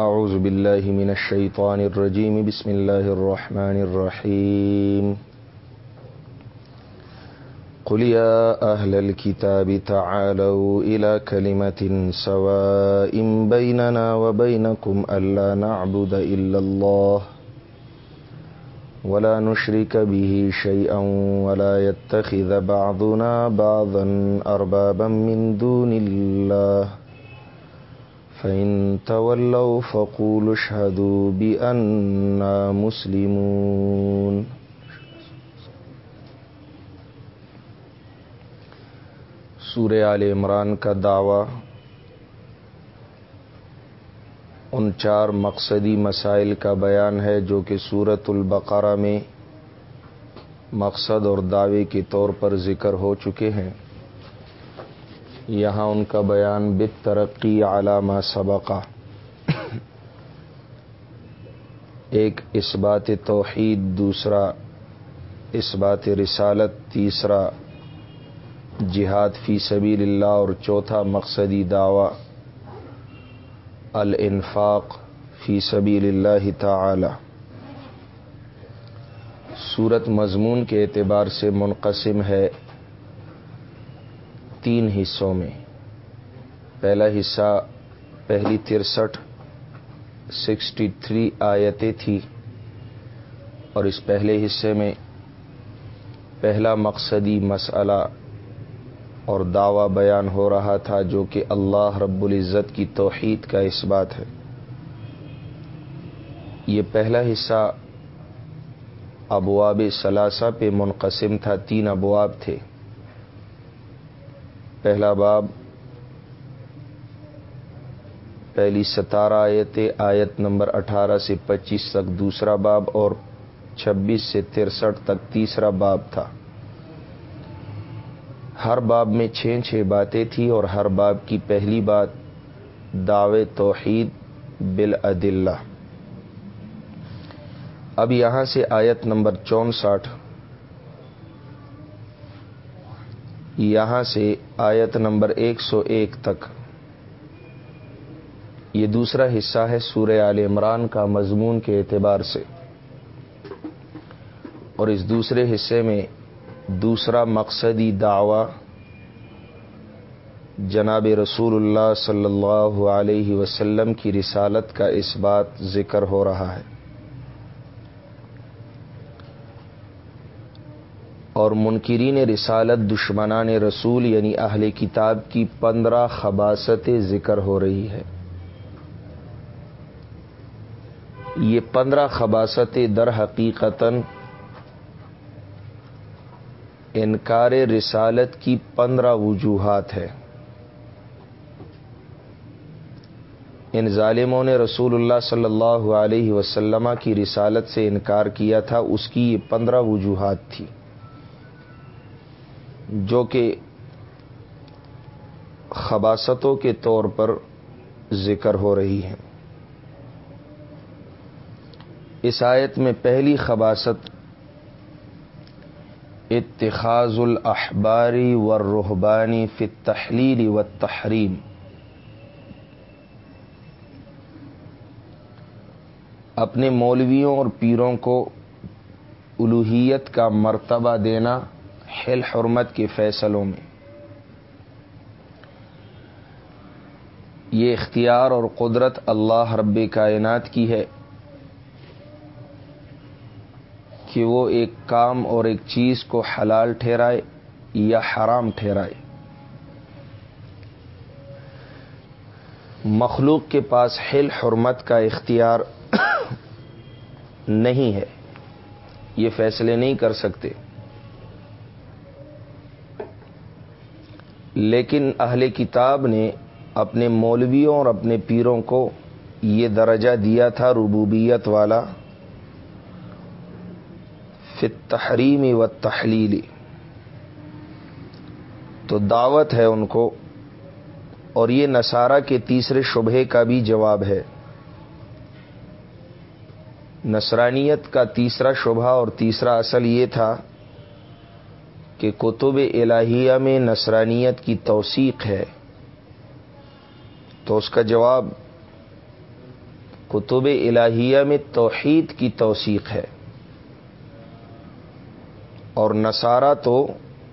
أعوذ بالله من الشيطان الرجيم. بسم الله الرحمن الرحيم. قل يا أهل الكتاب تعالوا إلى كلمة سواء بيننا وبينكم ألا نعبد إلا الله ولا نشرك به شيئا ولا يتخذ بعضنا بعضا أربابا من دون الله فإن تولوا فقولوا اشهدوا بأننا مسلمون سورہ آل عمران کا دعویٰ ان چار مقصدی مسائل کا بیان ہے جو کہ صورت البقرہ میں مقصد اور دعوے کے طور پر ذکر ہو چکے ہیں۔ یہاں ان کا بیان بت ترقی علامہ سبقہ ایک اس بات توحید، دوسرا اس بات رسالت، تیسرا جہاد فی سبیل اللہ، اور چوتھا مقصدی دعوی، الانفاق فی سبیل اللہ تعالی۔ صورت مضمون کے اعتبار سے منقسم ہے۔ تین حصوں میں۔ پہلا حصہ پہلی ترسٹھ، سکسٹی تھری آیتیں تھی اور اس پہلے حصے میں پہلا مقصدی مسئلہ اور دعوی بیان ہو رہا تھا، جو کہ اللہ رب العزت کی توحید کا اس بات ہے۔ یہ پہلا حصہ ابواب ثلاثہ پہ منقسم تھا، تین ابواب تھے۔ پہلا باب، پہلی ستارہ آیت آیت نمبر اٹھارہ سے پچیس تک دوسرا باب اور چھبیس سے ترسٹھ تک تیسرا باب تھا۔ ہر باب میں چھ چھ باتیں تھیں اور ہر باب کی پہلی بات، دعوے توحید بالعدلہ۔ اب یہاں سے آیت نمبر چونسٹھ۔ یہاں سے آیت نمبر ایک سو ایک تک۔ یہ دوسرا حصہ ہے سورہ عال عمران کا مضمون کے اعتبار سے۔ اور اس دوسرے حصے میں دوسرا مقصدی دعوی جناب رسول اللہ صلی اللہ علیہ وسلم کی رسالت کا اس بات ذکر ہو رہا ہے۔ اور منکرین رسالت، دشمنان رسول یعنی اہل کتاب کی پندرہ خباستیں ذکر ہو رہی ہے۔ یہ پندرہ خباستیں در حقیقتاً انکار رسالت کی پندرہ وجوہات ہے ان ظالموں نے رسول اللہ صلی اللہ علیہ وسلم کی رسالت سے انکار کیا تھا، اس کی یہ پندرہ وجوہات تھی۔ جو کہ خباستوں کے طور پر ذکر ہو رہی ہیں اس آیت میں پہلی خباست اتخاذ الاحباری والرہبانی فی التحلیل والتحریم۔ اپنے مولویوں اور پیروں کو الوحیت کا مرتبہ دینا حل حرمت کے فیصلوں میں۔ یہ اختیار اور قدرت اللہ رب کائنات کی ہے کہ وہ ایک کام اور ایک چیز کو حلال ٹھہرائے یا حرام ٹھہرائے۔ مخلوق کے پاس حل حرمت کا اختیار نہیں ہے۔ یہ فیصلے نہیں کر سکتے۔ لیکن اہل کتاب نے اپنے مولویوں اور اپنے پیروں کو یہ درجہ دیا تھا ربوبیت والا فت تحریمی و تحلیلی تو دعوت ہے ان کو اور یہ نصارہ کے تیسرے شبہ کا بھی جواب ہے۔ نصرانیت کا تیسرا شبہ اور تیسرا اصل یہ تھا کہ کتب الہیہ میں نصرانیت کی توثیق ہے۔ تو اس کا جواب کتب الہیہ میں توحید کی توثیق ہے۔ اور نصارہ تو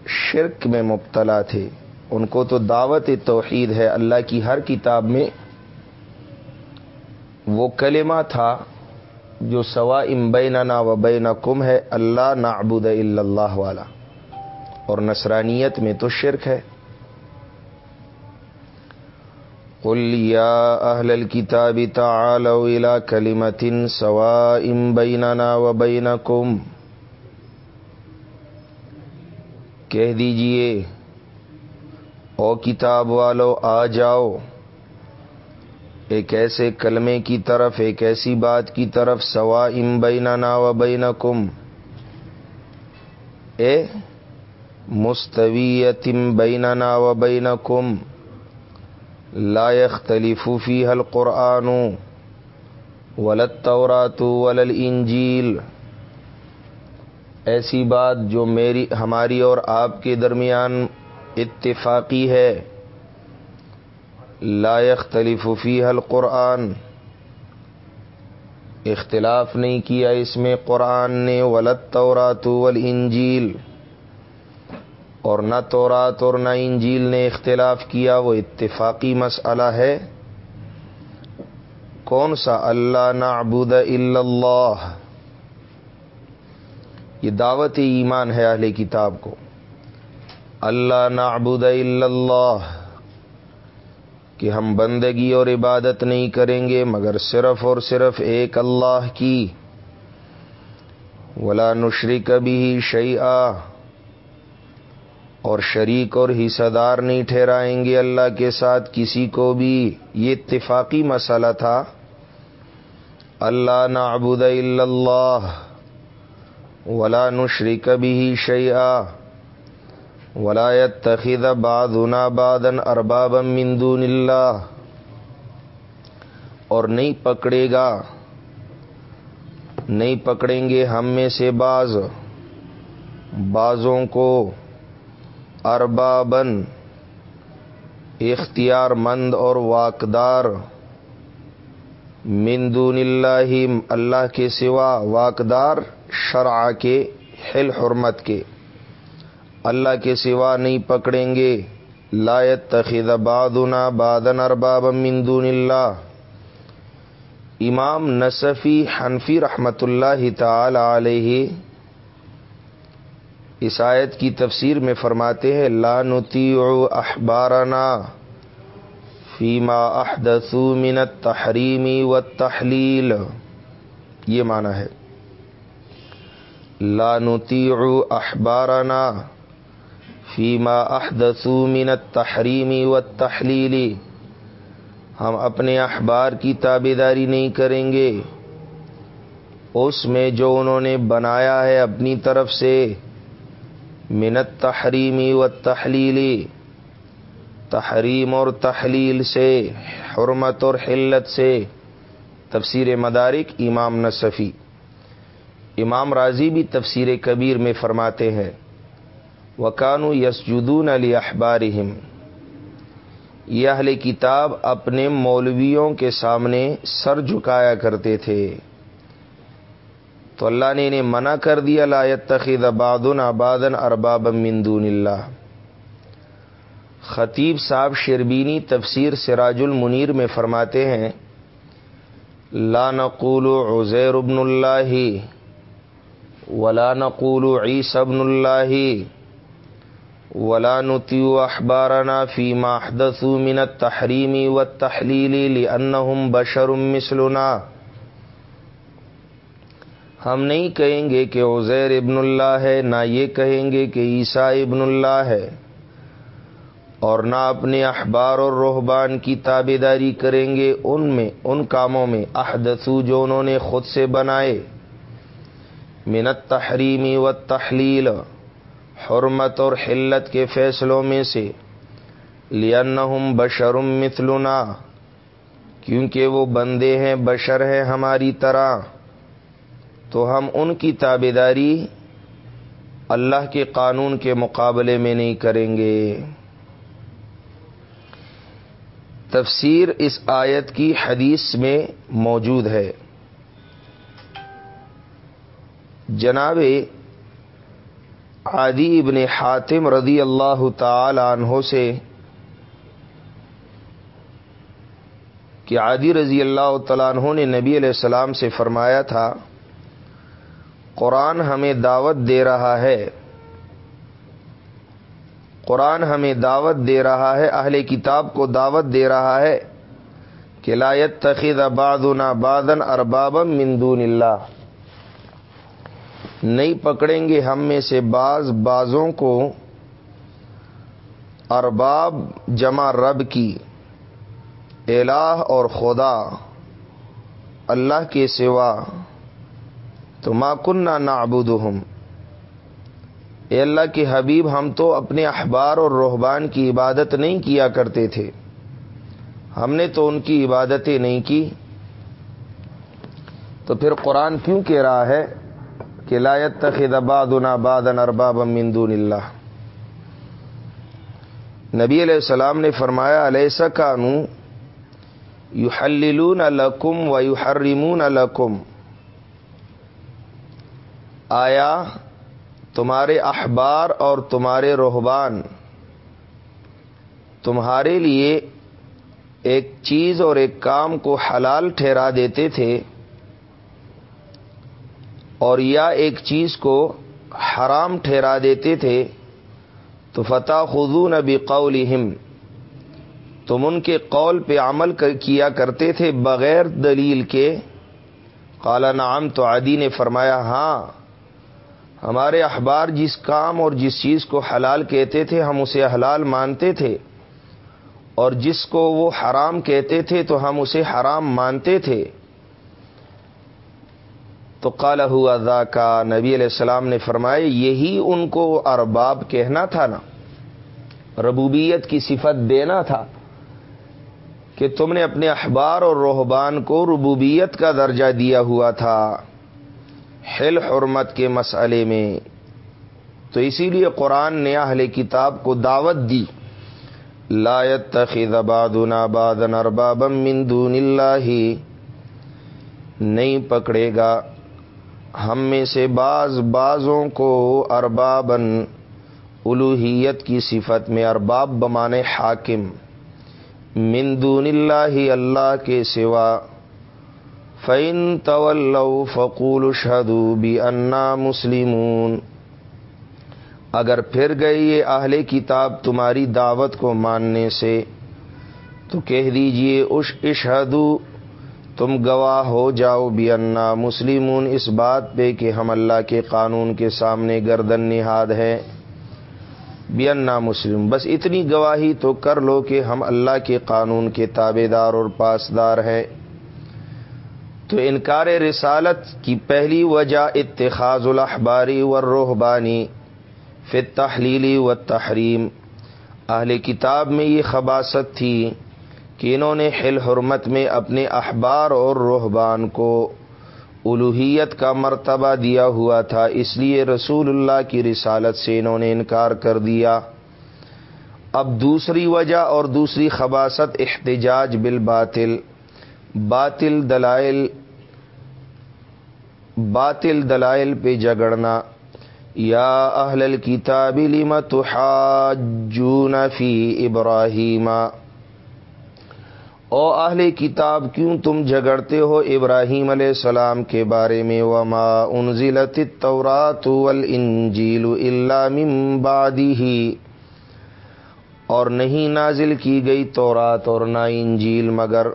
شرک میں مبتلا تھے۔ ان کو تو دعوت توحید ہے۔ اللہ کی ہر کتاب میں وہ کلمہ تھا جو سوا امبیننا و بین کم ہے۔ اللہ نعبد اللہ والا۔ اور نصرانیت میں تو شرک ہے۔ قل یا اہل الكتاب تعالوا الى کلمت سوا بیننا و بینکم۔ کہہ دیجیے، او کتاب والو، آ جاؤ۔ ایک ایسے کلمے کی طرف، ایک ایسی بات کی طرف سوا ام بیننا و بینکم۔ اے مستویتم بیننا و بینکم لا يختلف فيها القرآن ولا التوراة ولا الانجیل ایسی بات جو میری، ہماری اور آپ کے درمیان اتفاقی ہے۔ لا يختلف فيها القرآن۔ اختلاف نہیں کیا اس میں قرآن نے۔ ولت تورات والانجیل۔ اور نہ تورات اور نہ انجیل نے اختلاف کیا، وہ اتفاقی مسئلہ ہے۔ کون سا؟ اللہ نعبد الا اللہ۔ یہ دعوت ایمان ہے اہل کتاب کو۔ اللہ نعبد الا اللہ۔ کہ ہم بندگی اور عبادت نہیں کریں گے، مگر صرف اور صرف ایک اللہ کی۔ ولا نشری کبھی شعی اور شریک اور حصہ دار نہیں ٹھہرائیں گے اللہ کے ساتھ کسی کو بھی۔ یہ اتفاقی مسئلہ تھا۔ اللہ نعبد الا اللہ ولا نشری کبھی شعیٰ ولایت تخید بادنا بادن ارباب مندون اللہ اور نہیں پکڑے گا۔ نہیں پکڑیں گے ہم میں سے باز بازوں کو اربابن اختیار مند اور واقدار مندون اللہ اللہ کے سوا واقدار، شرع کے، حل حرمت کے۔ اللہ کے سوا نہیں پکڑیں گے۔ لایت تخید بادنا بادن ارباب مندون اللہ۔ امام نصفی حنفی رحمت اللہ تعالی علیہ عیسائیت کی تفسیر میں فرماتے ہیں، لا نطیع احبارنا فیما احدثو من التحریمی و تحلیل یہ معنی ہے۔ لا نطیع احبارنا فیما احدثو من التحریمی و تحلیلی ہم اپنے اخبار کی تابے داری نہیں کریں گے۔ اس میں جو انہوں نے بنایا ہے اپنی طرف سے منت تحریمی و تحلیلی تحریم اور تحلیل سے، حرمت اور حلت سے۔ تفسیر مدارک امام نصفی۔ امام راضی بھی تفسیر کبیر میں فرماتے ہیں وکانو یسجدون علی احبارہم یہ اہل کتاب اپنے مولویوں کے سامنے سر جھکایا کرتے تھے۔ تو اللہ نے انہیں منع کر دیا، لا تخید آبادن آبادن ارباب مندون اللہ۔ خطیب صاحب شربینی تفسیر سراج المنیر میں فرماتے ہیں، لا نقول عزیر ابن اللہ ولا نقول عیس ابن اللہ ولا نتیو اخبارنا فی محدث من التحریمی و تحلیلی بشر مثلنا۔ ہم نہیں کہیں گے کہ عزیر ابن اللہ ہے، نہ یہ کہیں گے کہ عیسیٰ ابن اللہ ہے۔ اور نہ اپنے اخبار اور روحبان کی تابے داری کریں گے، ان میں، ان کاموں میں۔ احدثو جو انہوں نے خود سے بنائے۔ منت تحریمی و تحلیل حرمت اور حلت کے فیصلوں میں سے۔ لینہم بشرم مثلنا، کیونکہ وہ بندے ہیں، بشر ہیں ہماری طرح۔ تو ہم ان کی تابے داری اللہ کے قانون کے مقابلے میں نہیں کریں گے۔ تفسیر اس آیت کی حدیث میں موجود ہے۔ جناب عادی ابن حاتم رضی اللہ تعالی عنہ سے کہ عادی رضی اللہ تعالیٰ عنہ نے نبی علیہ السلام سے فرمایا تھا قرآن ہمیں دعوت دے رہا ہے۔ قرآن ہمیں دعوت دے رہا ہے، اہل کتاب کو دعوت دے رہا ہے کہ لایت تخید بادنا بادن اربابم مندون اللہ۔ نہیں پکڑیں گے ہم میں سے بعض بازوں کو ارباب جمع رب کی، الہ اور خدا، اللہ کے سوا۔ تو ما کنہ نہ اے اللہ کے حبیب، ہم تو اپنے احبار اور روحبان کی عبادت نہیں کیا کرتے تھے۔ ہم نے تو ان کی عبادتیں نہیں کی۔ تو پھر قرآن کیوں کہہ رہا ہے کہ لایت تخد بادنا بادن ارباب مندون اللہ؟ نبی علیہ السلام نے فرمایا علیہ کانو یو حلون الکم و یو حرمون الکم آیا تمہارے احبار اور تمہارے روحبان تمہارے لیے ایک چیز اور ایک کام کو حلال ٹھہرا دیتے تھے اور یا ایک چیز کو حرام ٹھہرا دیتے تھے، تو فتح خزون نبی قولہم تم ان کے قول پہ عمل کیا کرتے تھے بغیر دلیل کے؟ کالا نام تو عادی نے فرمایا ہاں۔ ہمارے اخبار جس کام اور جس چیز کو حلال کہتے تھے، ہم اسے حلال مانتے تھے۔ اور جس کو وہ حرام کہتے تھے، تو ہم اسے حرام مانتے تھے۔ تو کالا ہوا کا نبی علیہ السلام نے فرمایا یہی ان کو ارباب کہنا تھا نا۔ ربوبیت کی صفت دینا تھا کہ تم نے اپنے احبار اور روحبان کو ربوبیت کا درجہ دیا ہوا تھا۔ حل حرمت کے مسئلے میں۔ تو اسی لیے قرآن نے اہل کتاب کو دعوت دی۔ لایت تخید بادنا بادن اربابم من دون اللہ۔ نہیں پکڑے گا۔ ہم میں سے بعض بعضوں کو اربابن الوحیت کی صفت میں ارباب بمانے حاکم۔ من دون اللہ اللہ کے سوا فعن طول فقول شہدو بھی انا مسلمون۔ اگر پھر گئی یہ اہل کتاب تمہاری دعوت کو ماننے سے، تو کہہ دیجیے اش اشہدو، تم گواہ ہو جاؤ بھی انا مسلمون۔ اس بات پہ کہ ہم اللہ کے قانون کے سامنے گردن نہاد ہیں۔ بینا مسلم بس اتنی گواہی تو کر لو کہ ہم اللہ کے قانون کے تابے دار اور پاسدار ہیں۔ تو انکار رسالت کی پہلی وجہ اتخاذ الاحباری و روحبانی فت تحلیلی و تحریم اہل کتاب میں یہ خباست تھی کہ انہوں نے حل حرمت میں اپنے احبار اور روحبان کو الوحیت کا مرتبہ دیا ہوا تھا، اس لیے رسول اللہ کی رسالت سے انہوں نے انکار کر دیا۔ اب دوسری وجہ اور دوسری خباست احتجاج بالباطل۔ باطل دلائل باطل دلائل پہ جگڑنا یا اہل الکتاب لم تحاجون فی ابراہیمہ او اہل کتاب، کیوں تم جگڑتے ہو ابراہیم علیہ السلام کے بارے میں؟ وما انزلت التورات والانجیل الا من بعده۔ اور نہیں نازل کی گئی تورات اور نہ انجیل مگر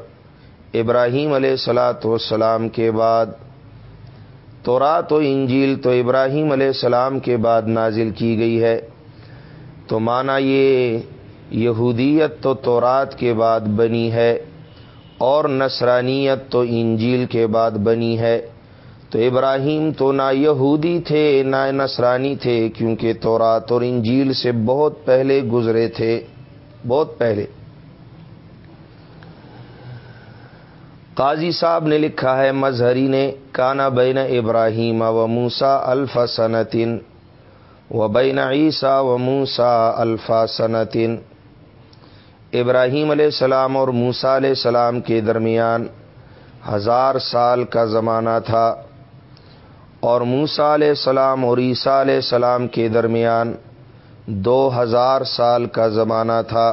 ابراہیم علیہ السلاۃ والسلام کے بعد، تورات و انجیل تو ابراہیم علیہ السلام کے بعد نازل کی گئی ہے۔ تو مانا یہ یہودیت تو تورات کے بعد بنی ہے اور نصرانیت تو انجیل کے بعد بنی ہے۔ تو ابراہیم تو نہ یہودی تھے، نہ نصرانی تھے، کیونکہ تورات اور انجیل سے بہت پہلے گزرے تھے، بہت پہلے۔ قاضی صاحب نے لکھا ہے، مظہری نے کانا بین ابراہیم و موسا الفا صنعتن و بین عیسیٰ و موسا الفا صنعتن ابراہیم علیہ السلام اور موسا علیہ السلام کے درمیان ہزار سال کا زمانہ تھا اور موسا علیہ السلام اور عیسیٰ علیہ السلام کے درمیان دو ہزار سال کا زمانہ تھا۔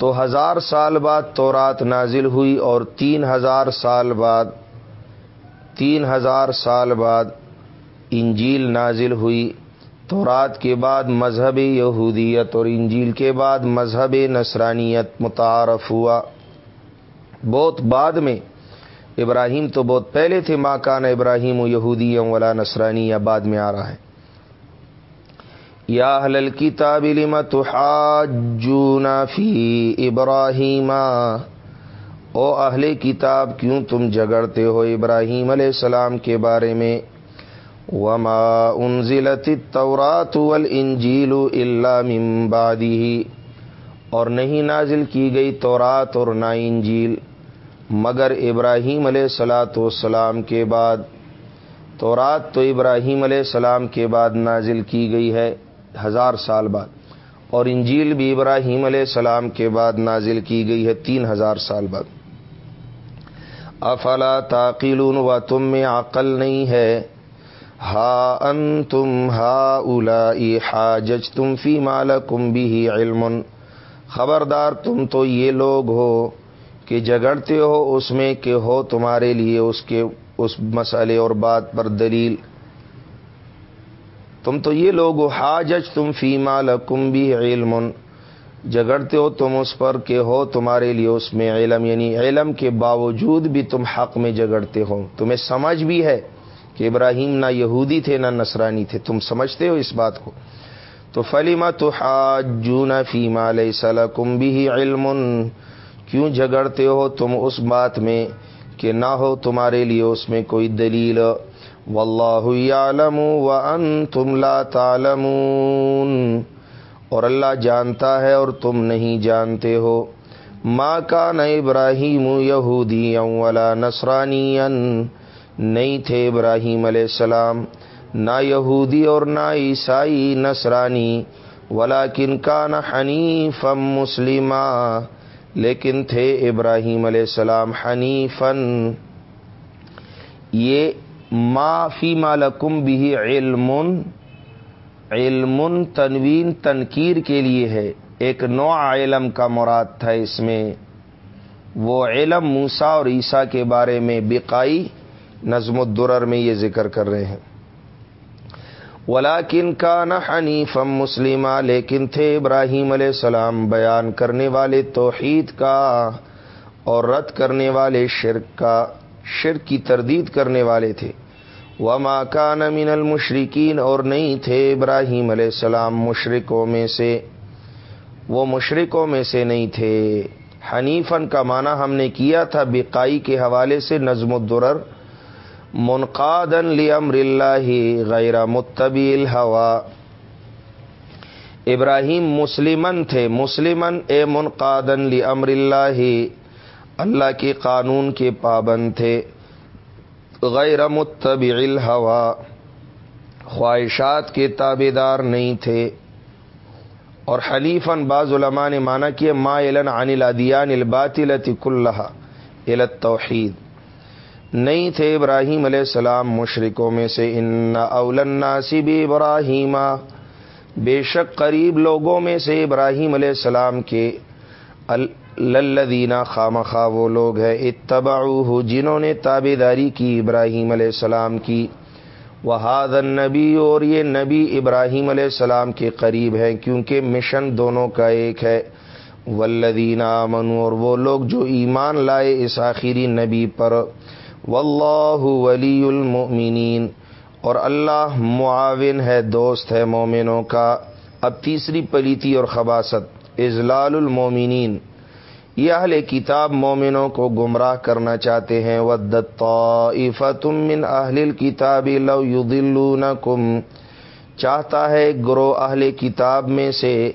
تو ہزار سال بعد تو رات نازل ہوئی اور تین ہزار سال بعد تین ہزار سال بعد انجیل نازل ہوئی۔ تو رات کے بعد مذہب یہودیت اور انجیل کے بعد مذہب نصرانیت متعارف ہوا۔ بہت بعد میں ابراہیم تو بہت پہلے تھے، ماں کان ابراہیم و یہودی ولا نصرانی بعد میں آ رہا ہے۔ یا حل کتاب تحاجون فی ابراہیم او اہل کتاب کیوں تم جگڑتے ہو ابراہیم علیہ السلام کے بارے میں؟ وما انزلت التورات والانجیل الا من بعده، اور نہیں نازل کی گئی تورات اور نہ انجیل، مگر ابراہیم علیہ السلاۃ والسلام کے بعد۔ تورات تو ابراہیم علیہ السلام کے بعد نازل کی گئی ہے۔ ہزار سال بعد۔ اور انجیل بھی ابراہیم علیہ السلام کے بعد نازل کی گئی ہے تین ہزار سال بعد۔ افلا تاقیلون و تم میں عقل نہیں ہے۔ ہا ان تم ہا الا جج تم فی مال کم بھی علم۔ خبردار تم تو یہ لوگ ہو کہ جگڑتے ہو اس میں کہ ہو تمہارے لیے اس کے، اس مسئلے اور بات پر دلیل۔ تم تو یہ لوگ حاجج تم فیما لکم بھی علم جگڑتے ہو تم اس پر کہ ہو تمہارے لیے اس میں علم یعنی علم کے باوجود بھی تم حق میں جگڑتے ہو۔ تمہیں سمجھ بھی ہے کہ ابراہیم نہ یہودی تھے نہ نصرانی تھے۔ تم سمجھتے ہو اس بات کو۔ تو فلیما تو حاجون فیما علیہ سلکم بھی علم کیوں جگڑتے ہو تم اس بات میں کہ نہ ہو تمہارے لیے اس میں کوئی دلیل؟ واللہ یعلم وانتم لا تعلمون اور اللہ جانتا ہے اور تم نہیں جانتے ہو ما کان ابراہیم یہودی ولا نصرانی نہیں تھے ابراہیم علیہ السلام، نہ یہودی اور نہ عیسائی نصرانی ولا کن کا نہ حنیفم مسلمہ لیکن تھے ابراہیم علیہ السلام حنیفن یہ ما فی مالکم بھی علم علم تنوین تنقیر کے لیے ہے۔ ایک نوع علم کا مراد تھا اس میں۔ وہ علم موسا اور عیسیٰ کے بارے میں بقائی، نظم الدرر میں یہ ذکر کر رہے ہیں۔ ولاکن کا نہ حنیفم مسلمہ لیکن تھے ابراہیم علیہ السلام بیان کرنے والے توحید کا اور رد کرنے والے شرک کا، شرک کی تردید کرنے والے تھے۔ وہ ماکان من المشرقین اور نہیں تھے ابراہیم علیہ السلام مشرقوں میں سے۔ وہ مشرقوں میں سے نہیں تھے۔ حنیفن کا معنی ہم نے کیا تھا بقائی کے حوالے سے نظم الدرر منقادن لی امر اللہ غیر متبیل ہوا ابراہیم مسلمن تھے مسلمن اے منقادن لی امر اللہ اللہ کے قانون کے پابند تھے۔ غیر متبع الہوا، خواہشات کے تابے دار نہیں تھے۔ اور حلیفن بعض علماء نے مانا کہ ما علن عن الادیان الباطلت کلہا التوحید۔ نہیں تھے ابراہیم علیہ السلام مشرکوں میں سے۔ ان اول الناس بھی ابراہیم۔ بے شک قریب لوگوں میں سے ابراہیم علیہ السلام کے للدینہ خام خواہ وہ لوگ ہیں اتبا جنہوں نے تابے داری کی ابراہیم علیہ السلام کی۔ وہ نبی اور یہ نبی ابراہیم علیہ السلام کے قریب ہیں، کیونکہ مشن دونوں کا ایک ہے۔ ولدینہ منو اور وہ لوگ جو ایمان لائے اس آخری نبی پر۔ واللہ ولی المؤمنین اور اللہ معاون ہے، دوست ہے مومنوں کا۔ اب تیسری پلیتی اور خباست اضلال المومنین یہ اہل کتاب مومنوں کو گمراہ کرنا چاہتے ہیں۔ تم من اہل کتاب لو یضلونکم چاہتا ہے گرو اہل کتاب میں سے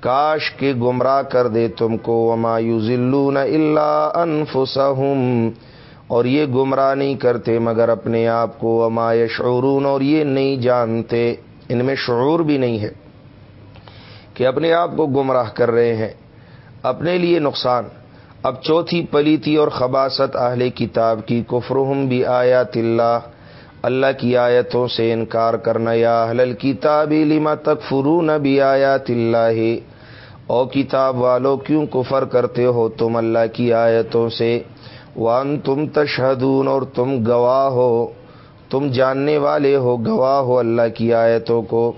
کاش کے گمراہ کر دے تم کو۔ وما یضلون الا انفسهم اور یہ گمراہ نہیں کرتے مگر اپنے آپ کو۔ وما یشعرون اور یہ نہیں جانتے۔ ان میں شعور بھی نہیں ہے کہ اپنے آپ کو گمراہ کر رہے ہیں۔ اپنے لیے نقصان۔ اب چوتھی پلیتی اور خباست اہل کتاب کی، کفرہم بھی آیات اللہ۔ اللہ کی آیتوں سے انکار کرنا، یا اہل کتاب لما تک فرون بھی آیات اللہ۔ او کتاب والو، کیوں کفر کرتے ہو تم اللہ کی آیتوں سے؟ وان تم تشہدون، اور تم گواہ ہو۔ تم جاننے والے ہو، گواہ ہو اللہ کی آیتوں کو۔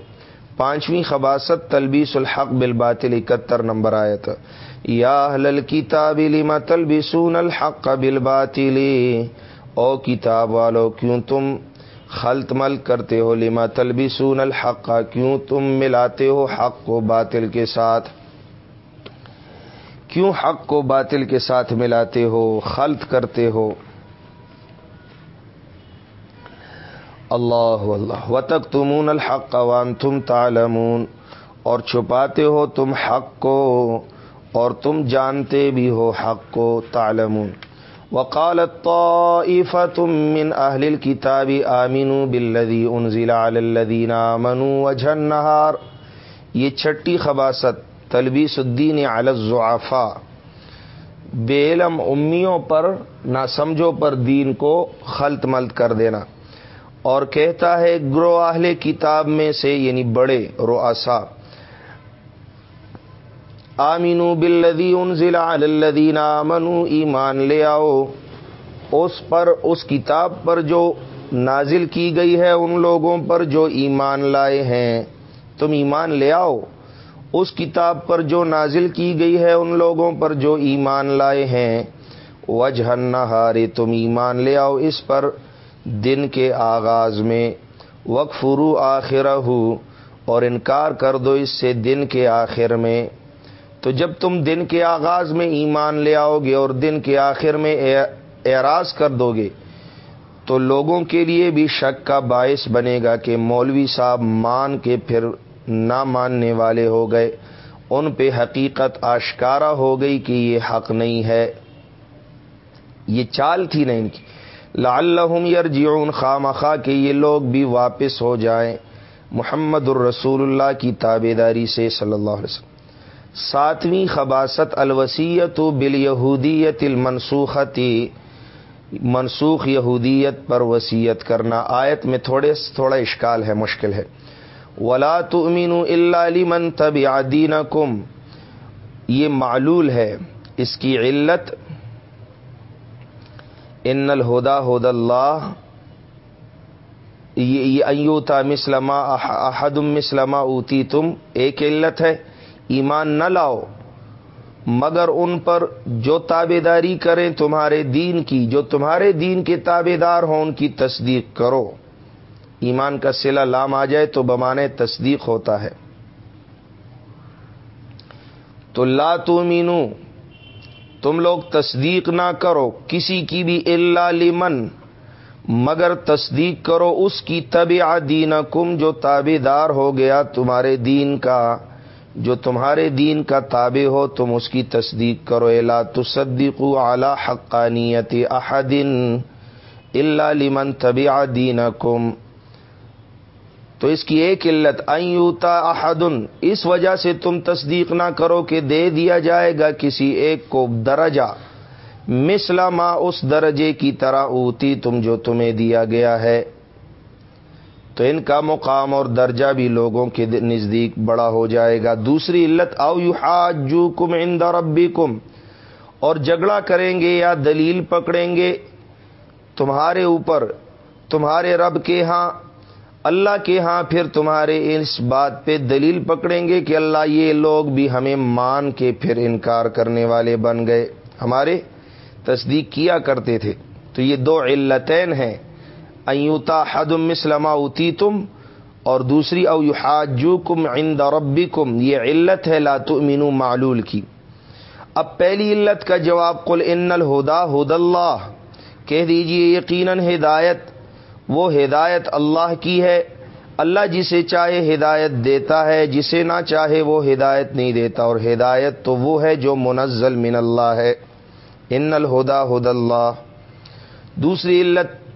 پانچویں خباست تلبیس الحق بالباطل، اکہتر نمبر آیت۔ یا اہل کتاب لما تلبسون الحق بالباطل؟ او کتاب والو، کیوں تم خلط مل کرتے ہو؟ لما تلبسون الحق، کیوں تم ملاتے ہو حق کو باطل کے ساتھ؟ کیوں حق کو باطل کے ساتھ ملاتے ہو؟ خلط کرتے ہو؟ اللہ اللہ و تک تمون الحق وان تم تالمون اور چھپاتے ہو تم حق کو۔ اور تم جانتے بھی ہو حق کو تالمون وقالت طائفة من أهل الكتاب آمنوا بالذي أنزل على الذين آمنوا وجه النهار یہ چھٹی خباست تلبیس الدین علی الضعفاء۔ بے علم امیوں پر نہ سمجھو پر دین کو خلط ملت کر دینا۔ اور کہتا ہے گرو اہل کتاب میں سے یعنی بڑے رؤسا آمینو بلدی ان ضلع الدین آمنو ایمان لے آؤ۔ اس پر، اس کتاب پر جو نازل کی گئی ہے ان لوگوں پر جو ایمان لائے ہیں، تم ایمان لے آؤ۔ اس کتاب پر جو نازل کی گئی ہے ان لوگوں پر جو ایمان لائے ہیں، وجہ نہارے تم ایمان لے آؤ۔ اس پر دن کے آغاز میں وقف فرو آخر اور انکار کر دو اس سے دن کے آخر میں۔ تو جب تم دن کے آغاز میں ایمان لے آؤ گے اور دن کے آخر میں اعراض کر دو گے، تو لوگوں کے لیے بھی شک کا باعث بنے گا کہ مولوی صاحب مان کے پھر نہ ماننے والے ہو گئے۔ ان پہ حقیقت آشکارا ہو گئی کہ یہ حق نہیں ہے۔ یہ چال تھی نا ان کی۔ لعلہم یرجعون، خامخا کہ یہ لوگ بھی واپس ہو جائیں۔ محمد الرسول اللہ کی تابے داری سے صلی اللہ علیہ وسلم۔ ساتویں خباست الوسیت بل یہودیت المنسوختی، منسوخ یہودیت پر وسیعت کرنا۔ آیت میں تھوڑے تھوڑا اشکال ہے، مشکل ہے۔ ولا تو تؤمن الا لمن تبع دینکم یہ معلول ہے۔ اس کی علت ان الہدا ہد اللہ یہ ایوتا مسلمہ احدم مسلمہ اوتی تم ایک علت ہے۔ ایمان نہ لاؤ، مگر ان پر جو تابے داری کریں تمہارے دین کی، جو تمہارے دین کے تابے دار ہوں، ان کی تصدیق کرو۔ ایمان کا سلا لام آ جائے تو بمانے تصدیق ہوتا ہے۔ تو لا تمینو تم لوگ تصدیق نہ کرو کسی کی بھی اللہ لمن، مگر تصدیق کرو اس کی طب دین کم جو تابے دار ہو گیا تمہارے دین کا۔ جو تمہارے دین کا تابع ہو، تم اس کی تصدیق کرو۔ الا تصدیق اعلی حقانیت احدن اللہ لمن طبی دین کم تو اس کی ایک علت ایوتا احدن اس وجہ سے تم تصدیق نہ کرو کہ دے دیا جائے گا کسی ایک کو درجہ۔ مثلا ما اس درجے کی طرح اوتی تم جو تمہیں دیا گیا ہے۔ تو ان کا مقام اور درجہ بھی لوگوں کے نزدیک بڑا ہو جائے گا۔ دوسری علت، او یو کم ان ربی کم اور جھگڑا کریں گے یا دلیل پکڑیں گے، تمہارے اوپر، تمہارے رب کے ہاں اللہ کے ہاں پھر تمہارے اس بات پہ دلیل پکڑیں گے کہ اللہ یہ لوگ بھی ہمیں مان کے پھر انکار کرنے والے بن گئے۔ ہمارے تصدیق کیا کرتے تھے۔ تو یہ دو علتین ہیں۔ ایوتا حد مسلم اوتی تم اور دوسری او یو کم عند ربی کم یہ علت ہے، لا تؤمنو معلول کی۔ اب پہلی علت کا جواب، قل ان الہدا ہد اللہ کہہ دیجیے، یقیناً ہدایت، وہ ہدایت اللہ کی ہے۔ اللہ جسے چاہے ہدایت دیتا ہے، جسے نہ چاہے وہ ہدایت نہیں دیتا۔ اور ہدایت تو وہ ہے جو منزل من اللہ ہے۔ ان الہدا ہد اللہ دوسری علت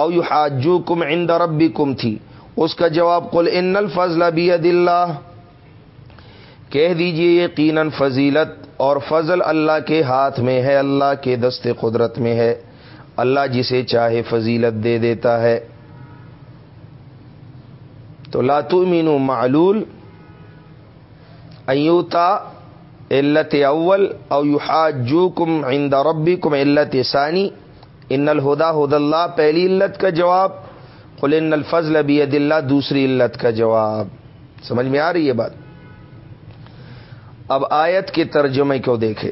او حاجو کم عند ربی کم تھی۔ اس کا جواب قل ان الفضل بید اللہ۔ کہہ دیجیے یقیناً فضیلت اور فضل اللہ کے ہاتھ میں ہے، اللہ کے دست قدرت میں ہے۔ اللہ جسے چاہے فضیلت دے دیتا ہے۔ تو لاتو مینو معلول۔ ایوتا علت اول او یحاجو کم عند ربی کم علت ثانی۔ ان الہدا ہد اللہ پہلی علت کا جواب قل ان الفضل ابی اللہ دوسری علت کا جواب سمجھ میں آ رہی ہے بات اب آیت کے ترجمے کو دیکھیں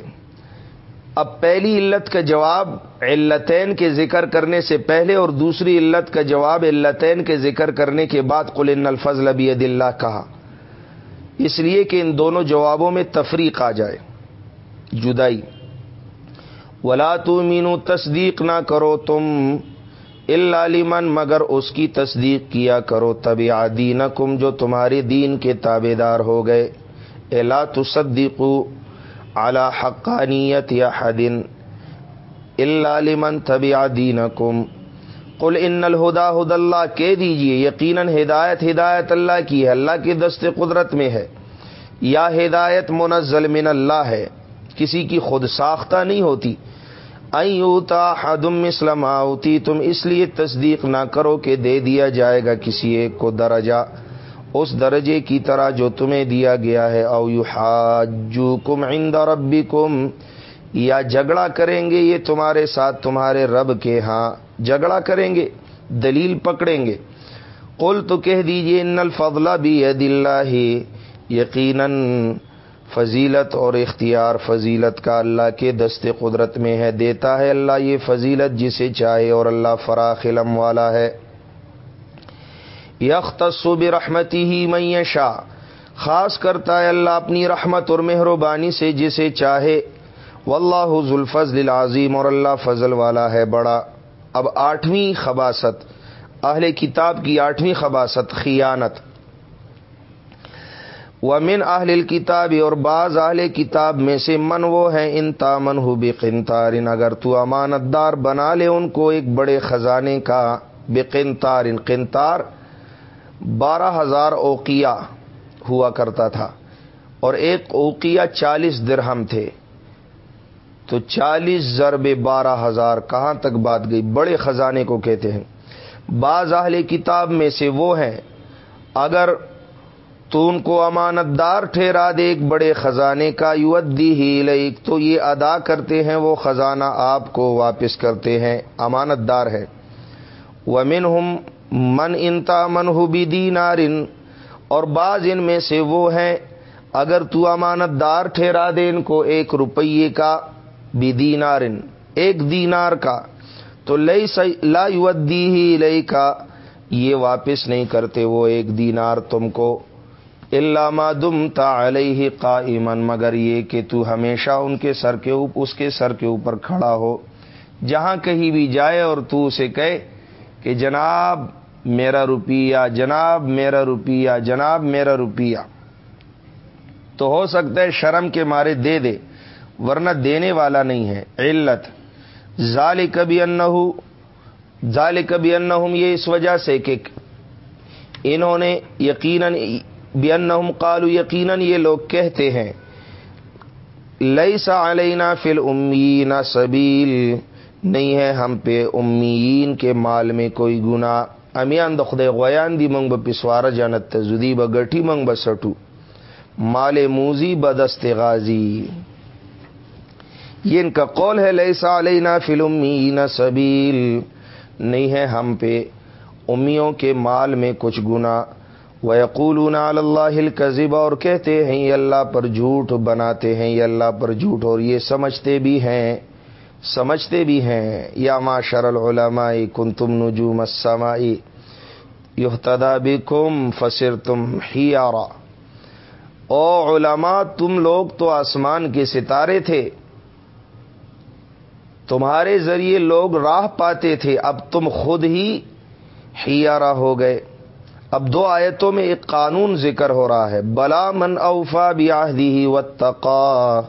اب پہلی علت کا جواب علتین کے ذکر کرنے سے پہلے اور دوسری علت کا جواب علتین کے ذکر کرنے کے بعد قل ان الفضل ابی اللہ کہا اس لیے کہ ان دونوں جوابوں میں تفریق آ جائے جدائی ولا تو مینو تصدیق نہ کرو تم العلیمن مگر اس کی تصدیق کیا کرو تب دین کم جو تمہارے دین کے تابے دار ہو گئے۔ الا تصدیقو اعلی حقانیت یا حدن العلیمن طب دین کم قل ان الہدا ہد اللہ کہہ دیجیے یقیناً ہدایت ہدایت اللہ کی ہے، اللہ کی دست قدرت میں ہے۔ یا ہدایت منزل من اللہ ہے۔ کسی کی خود ساختہ نہیں ہوتی۔ ایوتا حدم اسلم آتی تم اس لیے تصدیق نہ کرو کہ دے دیا جائے گا کسی ایک کو درجہ۔ اس درجے کی طرح جو تمہیں دیا گیا ہے، او یو کم عند ربکم یا جھگڑا کریں گے یہ تمہارے ساتھ تمہارے رب کے ہاں۔ جھگڑا کریں گے، دلیل پکڑیں گے۔ قل تو کہہ دیجیے، ان الفضلہ بھی ہے دلہ ہی یقیناً فضیلت اور اختیار فضیلت کا اللہ کے دست قدرت میں ہے، دیتا ہے اللہ یہ فضیلت جسے چاہے اور اللہ فراخ علم والا ہے۔ یختصب رحمتی ہی میشا خاص کرتا ہے اللہ اپنی رحمت اور مہربانی سے جسے چاہے۔ واللہ ذوالفضل العظیم اور اللہ فضل والا ہے بڑا۔ اب آٹھویں خباست، اہل کتاب کی آٹھویں خباست، خیانت۔ ومن اہل کتاب اور بعض اہل کتاب میں سے من وہ ہے ان تامن ہو بے اگر تو امانت دار بنا لے ان کو ایک بڑے خزانے کا بے قنتار ان قنتار بارہ ہزار اوقیا ہوا کرتا تھا اور ایک اوقیا چالیس درہم تھے۔ تو چالیس ضرب بارہ ہزار کہاں تک بات گئی؟ بڑے خزانے کو کہتے ہیں۔ بعض اہل کتاب میں سے وہ ہیں۔ اگر تو ان کو امانت دار ٹھہرا دے، ایک بڑے خزانے کا یودی ہی لئیک تو یہ ادا کرتے ہیں، وہ خزانہ آپ کو واپس کرتے ہیں امانت دار ہے۔ ومن ہم من انتا من ہو بھی دینارن اور بعض ان میں سے وہ ہیں، اگر تو امانت دار ٹھہرا دے ان کو ایک روپیے کا بھی دینارن ایک دینار کا، تو لئی لا یودی ہی لئی کا یہ واپس نہیں کرتے وہ ایک دینار تم کو۔ علامہ دم تا علیہ قائمن مگر یہ کہ تو ہمیشہ ان کے سر کے اوپر اس کے سر کے اوپر کھڑا ہو۔ جہاں کہیں بھی جائے اور تو اسے کہے کہ جناب میرا روپیہ، جناب میرا روپیہ، جناب میرا روپیہ۔ تو ہو سکتا ہے شرم کے مارے دے دے، ورنہ دینے والا نہیں ہے۔ علت ظال کبھی ان ظال کبھی ان یہ اس وجہ سے کہ انہوں نے یقیناً بینہم قالو یقیناً یہ لوگ کہتے ہیں لئی سا علینا فل امین سبیل نہیں ہے ہم پہ امیین کے مال میں کوئی گنا امیان دخد غیان دی منگ پسوار جانت زدی بگٹھی منگ بسٹو مال موزی بدست غازی۔ یہ ان کا قول ہے لئی سا علینا فل امین سبیل نہیں ہے ہم پہ امیوں کے مال میں کچھ گنا وہ یقول اللہ القذب اور کہتے ہیں، یہ اللہ پر جھوٹ بناتے ہیں، یہ اللہ پر جھوٹ اور یہ سمجھتے بھی ہیں، سمجھتے بھی ہیں۔ یا معاشر العلماء کن تم نجوم السمائی یحتدا بکم فسر تم او علماء، تم لوگ تو آسمان کے ستارے تھے، تمہارے ذریعے لوگ راہ پاتے تھے، اب تم خود ہی ہیارا ہو گئے۔ اب دو آیتوں میں ایک قانون ذکر ہو رہا ہے۔ بلا من اوفا بیاہدی و تقا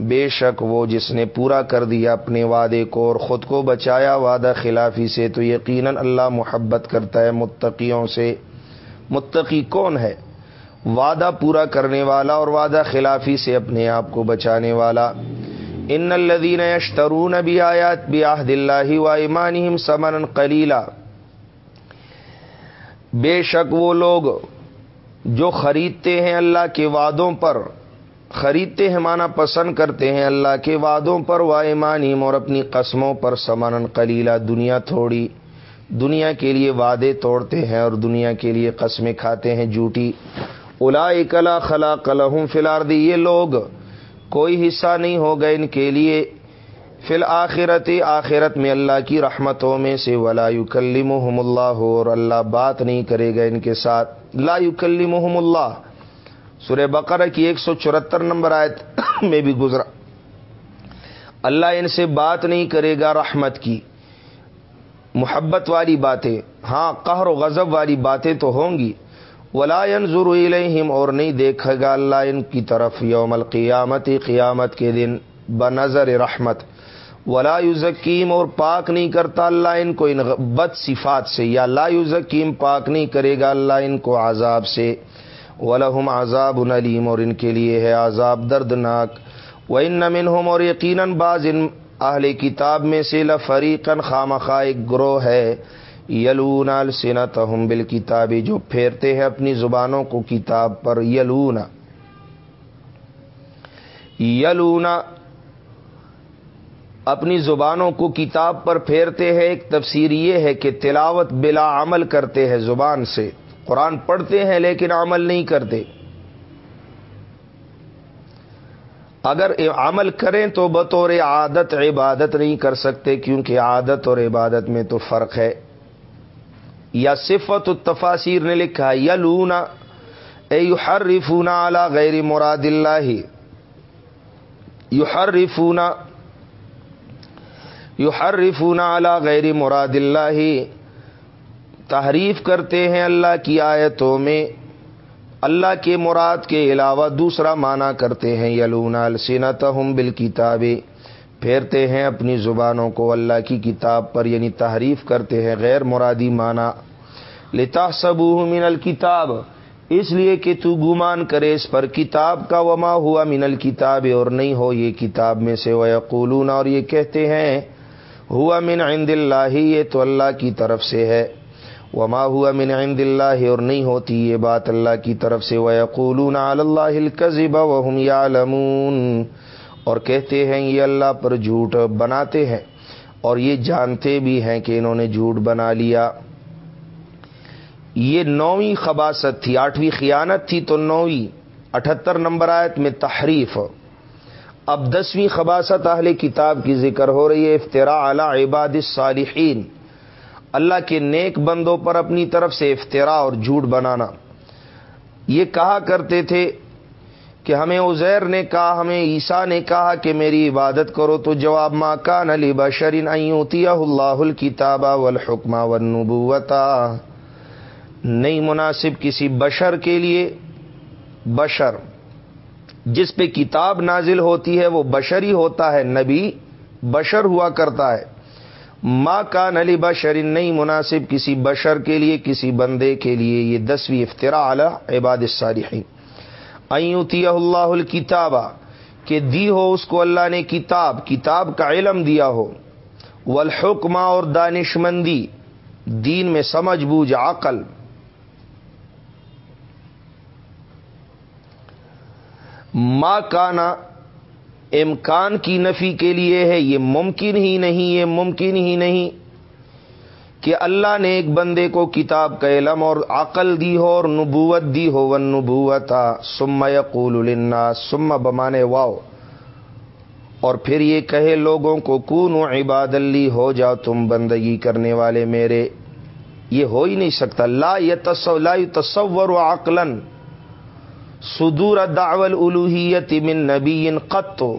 بے شک وہ جس نے پورا کر دیا اپنے وعدے کو اور خود کو بچایا وعدہ خلافی سے، تو یقیناً اللہ محبت کرتا ہے متقیوں سے۔ متقی کون ہے؟ وعدہ پورا کرنے والا اور وعدہ خلافی سے اپنے آپ کو بچانے والا۔ ان الدین یشترون بھی آیات بیاہ اللہ و ایمان سمن کلیلہ بے شک وہ لوگ جو خریدتے ہیں اللہ کے وعدوں پر، خریدتے ہیں مانا پسند کرتے ہیں اللہ کے وعدوں پر و ایمانیم اور اپنی قسموں پر سمن کلیلہ دنیا تھوڑی، دنیا کے لیے وعدے توڑتے ہیں اور دنیا کے لیے قسمیں کھاتے ہیں جھوٹی۔ الا اکلا خلا کلحم فی یہ لوگ کوئی حصہ نہیں ہوگا ان کے لیے فی الآخرت آخرت میں اللہ کی رحمتوں میں سے ولا کلیم اللہ ہو اور اللہ بات نہیں کرے گا ان کے ساتھ۔ لا کلیم اللہ۔ سورہ بقرہ کی ایک سو چورہتر نمبر آیت میں بھی گزرا۔ اللہ ان سے بات نہیں کرے گا رحمت کی۔ محبت والی باتیں ہاں قہر و غضب والی باتیں تو ہوں گی۔ ولائن ضرور اور نہیں دیکھے گا اللہ ان کی طرف یوم القیامت، قیامت کے دن، بنظر رحمت۔ ولا یوزکیم اور پاک نہیں کرتا اللہ ان کو، ان بد صفات سے، یا لا یوزکیم پاک نہیں کرے گا اللہ ان کو عذاب سے۔ ولہم عذاب علیم اور ان کے لیے ہے عذاب دردناک۔ و ان نمن اور یقیناً بعض ان اہل کتاب میں سے لفریقن خام ایک گروہ ہے۔ یلون السنت ہم بل کتابی جو پھیرتے ہیں اپنی زبانوں کو کتاب پر۔ یلونا یلونا اپنی زبانوں کو کتاب پر پھیرتے ہیں۔ ایک تفسیر یہ ہے کہ تلاوت بلا عمل کرتے ہیں زبان سے۔ قرآن پڑھتے ہیں لیکن عمل نہیں کرتے۔ اگر عمل کریں تو بطور عادت عبادت نہیں کر سکتے، کیونکہ عادت اور عبادت میں تو فرق ہے۔ یا صفت التفاصیر نے لکھا یا لونا اے یو ہر رفونا اعلی غیر مراد اللہ۔ یو ہر رفونا یو ہر رفونا غیر مراد اللہ۔ تحریف کرتے ہیں اللہ کی آیتوں میں۔ اللہ کے مراد کے علاوہ دوسرا معنی کرتے ہیں یلون السنت ہم بال پھیرتے ہیں اپنی زبانوں کو اللہ کی کتاب پر یعنی تحریف کرتے ہیں غیر مرادی معنی۔ لتا سبو من الکتاب۔ اس لیے کہ تو گمان کرے اس پر کتاب کا وما ہوا من الکتاب اور نہیں ہو یہ کتاب میں سے۔ وہ اور یہ کہتے ہیں ہوا من عند اللہ، یہ تو اللہ کی طرف سے ہے۔ وما ہوا من عند اللہ اور نہیں ہوتی یہ بات اللہ کی طرف سے۔ وہ اللہ الکذب وهم يعلمون۔ اور کہتے ہیں، یہ اللہ پر جھوٹ بناتے ہیں۔ اور یہ جانتے بھی ہیں کہ انہوں نے جھوٹ بنا لیا۔ یہ نویں خباست تھی، آٹھویں خیانت تھی تو نویں اٹھہتر نمبر آیت میں تحریف۔ اب دسویں خباست اہل کتاب کی ذکر ہو رہی ہے افطرا اعلی عباد الصالحین۔ اللہ کے نیک بندوں پر اپنی طرف سے افطرا اور جھوٹ بنانا۔ یہ کہا کرتے تھے کہ ہمیں عزیر نے کہا، ہمیں عیسیٰ نے کہا کہ میری عبادت کرو، تو جواب ماں کا نلی بشرین اللہ الکتابہ والحکمہ والنبوتا نہیں مناسب کسی بشر کے لیے، بشر جس پہ کتاب نازل ہوتی ہے وہ بشر ہی ہوتا ہے نبی بشر ہوا کرتا ہے ماں کا نلی بشرین، نہیں مناسب کسی بشر کے لیے، کسی بندے کے لیے، یہ دسویں افطرا اعلی عباد صالحین ایوتی اللہ الکتابہ کہ دی ہو اس کو اللہ نے کتاب کتاب کا علم دیا ہو۔ والحکمہ اور دانش مندی دین میں سمجھ بوجھ، عقل۔ ماں کانا، امکان کی نفی کے لیے ہے، یہ ممکن ہی نہیں، یہ ممکن ہی نہیں کہ اللہ نے ایک بندے کو کتاب کا علم اور عقل دی ہو اور نبوت دی ہو ون نبوت سم یقول سم بمانے واؤ۔ اور پھر یہ کہے لوگوں کو کون و عباد لی، ہو جاؤ تم بندگی کرنے والے میرے۔ یہ ہو ہی نہیں سکتا۔ لا تصور و عقلن صدور دعول الوحیت من نبی قطو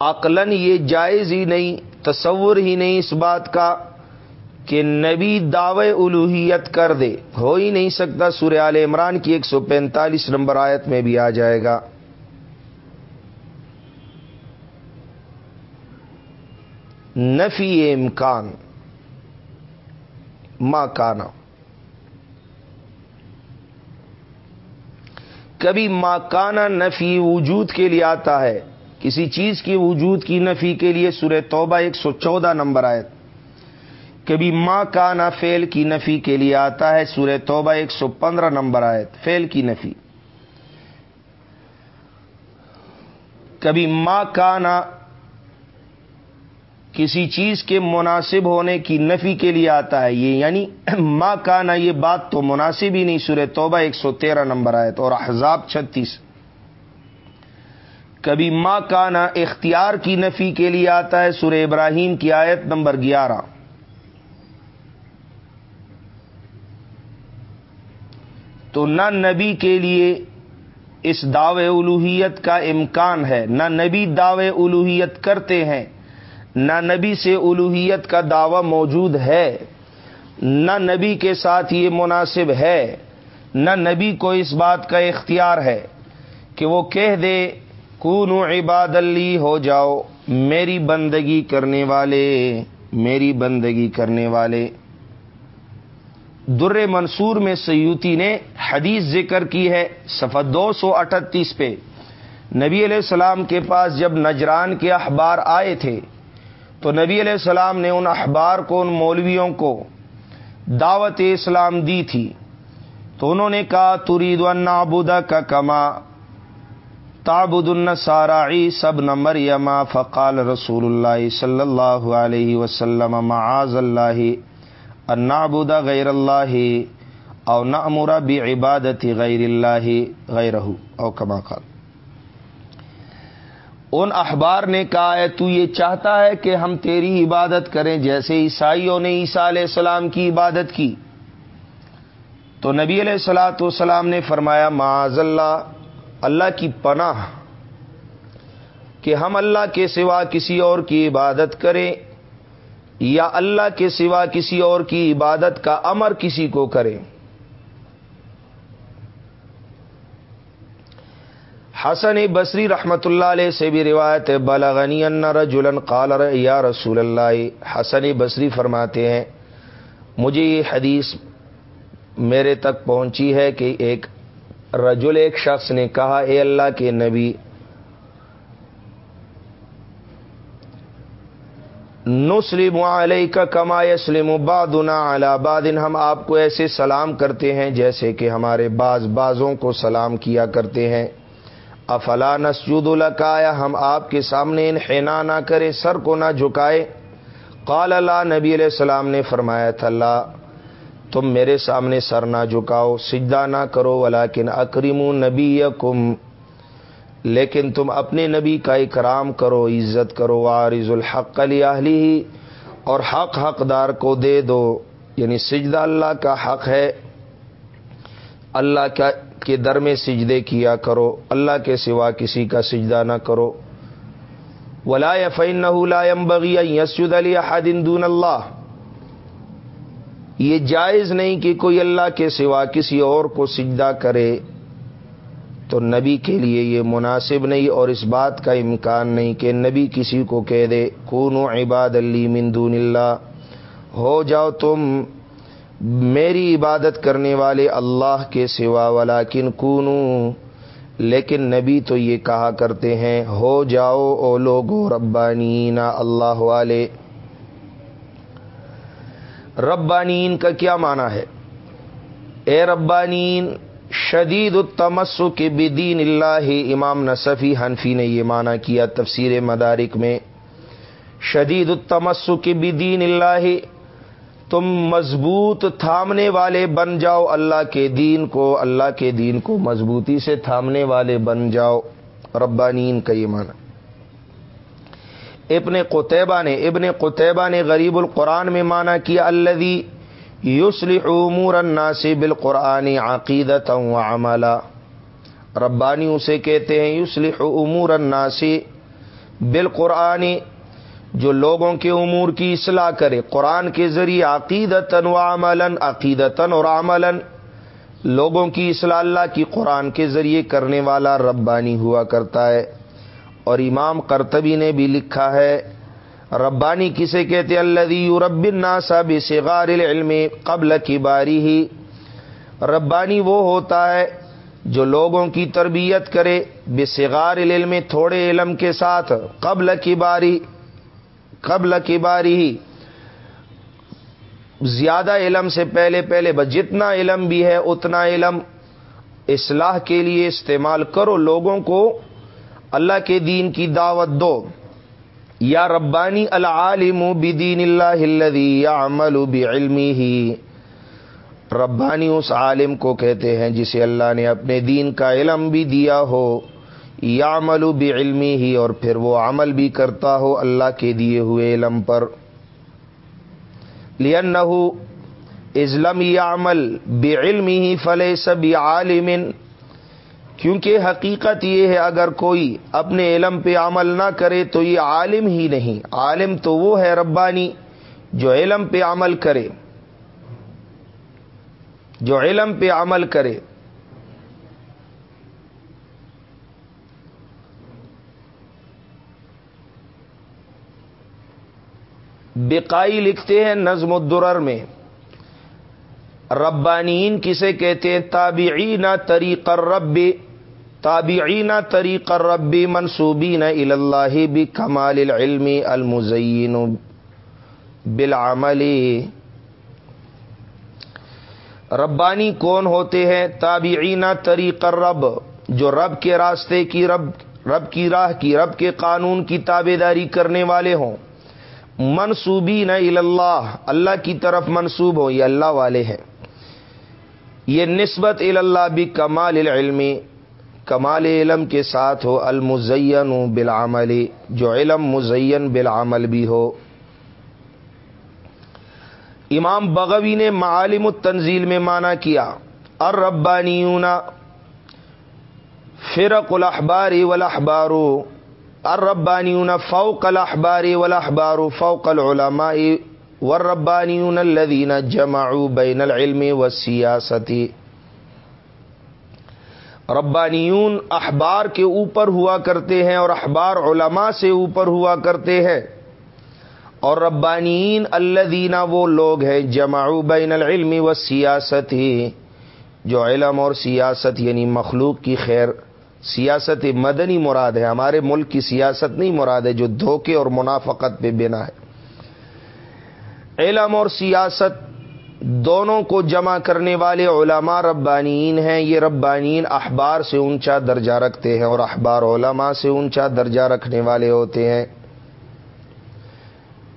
عقلن یہ جائز ہی نہیں، تصور ہی نہیں اس بات کا کہ نبی دعوے الوحیت کر دے، ہو ہی نہیں سکتا سوریال عمران کی ایک سو پینتالیس نمبر آیت میں بھی آ جائے گا۔ نفی امکان ماں کانا۔ کبھی ماکانہ نفی وجود کے لیے آتا ہے۔ کسی چیز کی وجود کی نفی کے لیے سورہ توبہ ایک سو چودہ نمبر آئے کبھی ماں کانا فیل کی نفی کے لیے آتا ہے سورہ توبہ ایک سو پندرہ نمبر آئے فیل کی نفی۔ کبھی ماں کانا کسی چیز کے مناسب ہونے کی نفی کے لیے آتا ہے یہ یعنی ماں کانا، یہ بات تو مناسب ہی نہیں، سورہ توبہ ایک سو تیرہ نمبر آئے اور احزاب چھتیس۔ کبھی ماں کانا اختیار کی نفی کے لیے آتا ہے، سورہ ابراہیم کی آیت نمبر گیارہ۔ تو نہ نبی کے لیے اس دعوے الوحیت کا امکان ہے، نہ نبی دعوے الوحیت کرتے ہیں۔ نہ نبی سے الوحیت کا دعوی موجود ہے، نہ نبی کے ساتھ یہ مناسب ہے، نہ نبی کو اس بات کا اختیار ہے کہ وہ کہہ دے کون عباد علی ہو جاؤ میری بندگی کرنے والے، میری بندگی کرنے والے۔ در منصور میں سیوتی نے حدیث ذکر کی ہے، صفحہ دو سو اٹھتیس پہ۔ نبی علیہ السلام کے پاس جب نجران کے اخبار آئے تھے تو نبی علیہ السلام نے ان اخبار کو، ان مولویوں کو دعوت اسلام دی تھی۔ تو انہوں نے کہا ترید النابودہ کا کما تابد النسارائی سب نمبر یما فقال رسول اللہ صلی اللہ علیہ وسلم معاذ اللہ النابود غیر اللہ او نامورا بھی غیر اللہ غیر او کما قال۔ ان اخبار نے کہا ہے، تو یہ چاہتا ہے کہ ہم تیری عبادت کریں جیسے عیسائیوں نے عیسیٰ علیہ السلام کی عبادت کی۔ تو نبی علیہ السلاۃ والسلام نے فرمایا معاذ اللہ اللہ کی پناہ کہ ہم اللہ کے سوا کسی اور کی عبادت کریں یا اللہ کے سوا کسی اور کی عبادت کا امر کسی کو کریں۔ حسن بصری رحمت اللہ علیہ سے بھی روایت بلغنی رجلن قال یا رسول اللہ. حسن بصری فرماتے ہیں، مجھے یہ حدیث میرے تک پہنچی ہے کہ ایک رجل، ایک شخص نے کہا، اے اللہ کے نبی، نسلم علیہ کا کما یسلم بادنا علی بادن ہم آپ کو ایسے سلام کرتے ہیں جیسے کہ ہمارے بعض بازوں کو سلام کیا کرتے ہیں۔ افلا نسجد القایا ہم آپ کے سامنے انحنا نہ کرے سر کو نہ جھکائے قال اللہ نبی علیہ السلام نے فرمایا تھا اللہ تم میرے سامنے سر نہ جھکاؤ، سجدہ نہ کرو، ولیکن اکریم نبی لیکن تم اپنے نبی کا اکرام کرو، عزت کرو، وارض الحق علی اہلی اور حق حقدار کو دے دو یعنی سجدہ اللہ کا حق ہے، اللہ کا کے در میں سجدے کیا کرو، اللہ کے سوا کسی کا سجدہ نہ کرو۔ ولا فین بغی یسد علی حدین دون اللہ یہ جائز نہیں کہ کوئی اللہ کے سوا کسی اور کو سجدہ کرے۔ تو نبی کے لیے یہ مناسب نہیں اور اس بات کا امکان نہیں کہ نبی کسی کو کہہ دے کون عباد علی مندون اللہ ہو جاؤ تم میری عبادت کرنے والے اللہ کے سوا والا کن لیکن نبی تو یہ کہا کرتے ہیں، ہو جاؤ او لوگو ربانین اللہ والے۔ ربانین کا کیا معنی ہے؟ اے ربانین، شدید التمسک کے بدین اللہ، امام نصفی حنفی نے یہ معنی کیا تفسیر مدارک میں۔ شدید التمسک کے بدین اللہ تم مضبوط تھامنے والے بن جاؤ، اللہ کے دین کو، اللہ کے دین کو مضبوطی سے تھامنے والے بن جاؤ۔ ربانین کا یہ معنی۔ ابن قطبہ نے، ابن قطبہ نے غریب القرآن میں مانا کیا الدی یوسل عمور الناسی بالقرآن عقیدت و عملہ ربانی اسے کہتے ہیں یوسل امور الناسی بالقرآن جو لوگوں کے امور کی اصلاح کرے، قرآن کے ذریعے عقیدتاً و عملاً، عقیدتاً اور عملاً لوگوں کی اصلاح اللہ کی قرآن کے ذریعے کرنے والا ربانی ہوا کرتا ہے۔ اور امام کرتبی نے بھی لکھا ہے، ربانی کسے کہتے اللہ رب الناسا بصغار العلم قبل کی باری ہی ربانی وہ ہوتا ہے جو لوگوں کی تربیت کرے بے سگار علم تھوڑے علم کے ساتھ قبل کی باری قبل کی باری ہی۔ زیادہ علم سے پہلے پہلے بس جتنا علم بھی ہے، اتنا علم اصلاح کے لیے استعمال کرو لوگوں کو۔ اللہ کے دین کی دعوت دو۔ یا ربانی العالم بدین اللہ یا عمل بعلمی ہی ربانی اس عالم کو کہتے ہیں جسے اللہ نے اپنے دین کا علم بھی دیا ہو۔ یا عمل بعلمی ہی اور پھر وہ عمل بھی کرتا ہو اللہ کے دیے ہوئے علم پر لینہ ازلم یا عمل بے علمی ہی فلے سب عالم کیونکہ حقیقت یہ ہے اگر کوئی اپنے علم پہ عمل نہ کرے تو یہ عالم ہی نہیں عالم تو وہ ہے ربانی جو علم پہ عمل کرے جو علم پہ عمل کرے بقائی لکھتے ہیں نظم الدرر میں۔ ربانین کسے کہتے ہیں؟ تابعین طریق الرب۔ تابعین طریق الرب منصوبین اللہ بھی کمال العلم المزین بالعمل۔ ربانی کون ہوتے ہیں؟ تابعین طریق الرب، جو رب کے راستے کی رب رب کی راہ کی، رب کے قانون کی تابے داری کرنے والے ہوں۔ منصوبی نہ اللہ اللہ کی طرف منصوب ہو یہ اللہ والے ہیں۔ یہ نسبت اللہ بھی کمال العلم، کمال علم کے ساتھ ہو، المزین بالعمل، جو علم مزین بالعمل بھی ہو۔ امام بغوی نے معالم التنزیل میں مانا کیا اربانیون فرق الاحبار والاحبار الربانیون فوق الاحبار والاحبار فوق العلماء والربانیون الذین جمعوا بین العلم والسیاستی ربانیون احبار کے اوپر ہوا کرتے ہیں اور احبار علماء سے اوپر ہوا کرتے ہیں. اور ربانین اللہ وہ لوگ ہیں جماؤ بین العلم و سیاست ہی جو علم اور سیاست یعنی مخلوق کی خیر سیاست مدنی مراد ہے، ہمارے ملک کی سیاست نہیں مراد ہے، جو دھوکے اور منافقت پہ بنا ہے۔ علم اور سیاست دونوں کو جمع کرنے والے علماء ربانین ہیں۔ یہ ربانین اخبار سے اونچا درجہ رکھتے ہیں اور اخبار علماء سے اونچا درجہ رکھنے والے ہوتے ہیں۔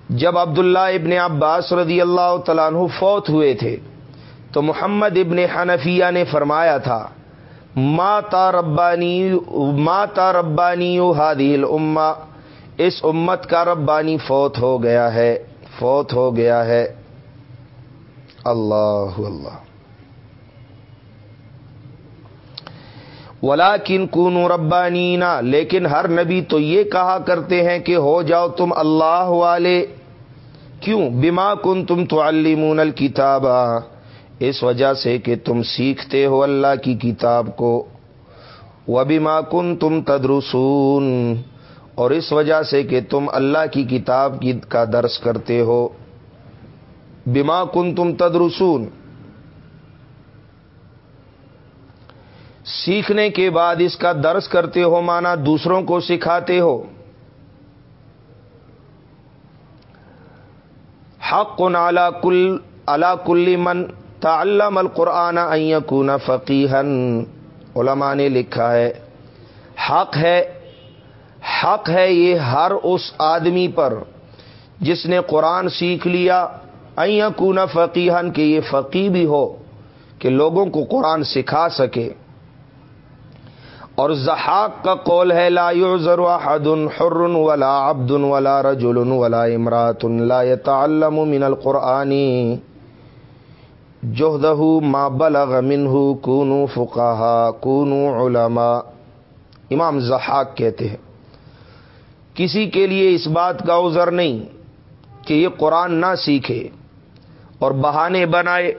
جب عبداللہ ابن عباس رضی اللہ تعالیٰ عنہ فوت ہوئے تھے، تو محمد ابن حنفیہ نے فرمایا تھا ماتا ربانی ماتا ربانی ہادیل اما اس امت کا ربانی فوت ہو گیا ہے، فوت ہو گیا ہے۔ اللہ اللہ۔ ولا کن کن ربانینا، لیکن ہر نبی تو یہ کہا کرتے ہیں کہ ہو جاؤ تم اللہ والے۔ کیوں؟ بیما کن تم تو المون الکتاب اس وجہ سے کہ تم سیکھتے ہو اللہ کی کتاب کو۔ وہ بیما کن تم تدرسون۔ اور اس وجہ سے کہ تم اللہ کی کتاب کی کا درس کرتے ہو۔ بیما کن تم تدرسون۔ سیکھنے کے بعد اس کا درس کرتے ہو مانا دوسروں کو سکھاتے ہو۔ حق نالا کل اللہ کل من تعلم القرآن کون فقیحن علماء نے لکھا ہے، حق ہے حق ہے یہ ہر اس آدمی پر جس نے قرآن سیکھ لیا۔ کون فقیحن کہ یہ فقی بھی ہو، کہ لوگوں کو قرآن سکھا سکے۔ اور زحاق کا قول ہے، لا يعذر احد حر ولا عبد ولا رجل ولا امرات لا يتعلم من القرآن۔ جهده ما بلغ منه كونوا فقهاء كونوا علماء۔ امام زحاق کہتے ہیں، کسی کے لیے اس بات کا عذر نہیں کہ یہ قرآن نہ سیکھے اور بہانے بنائے۔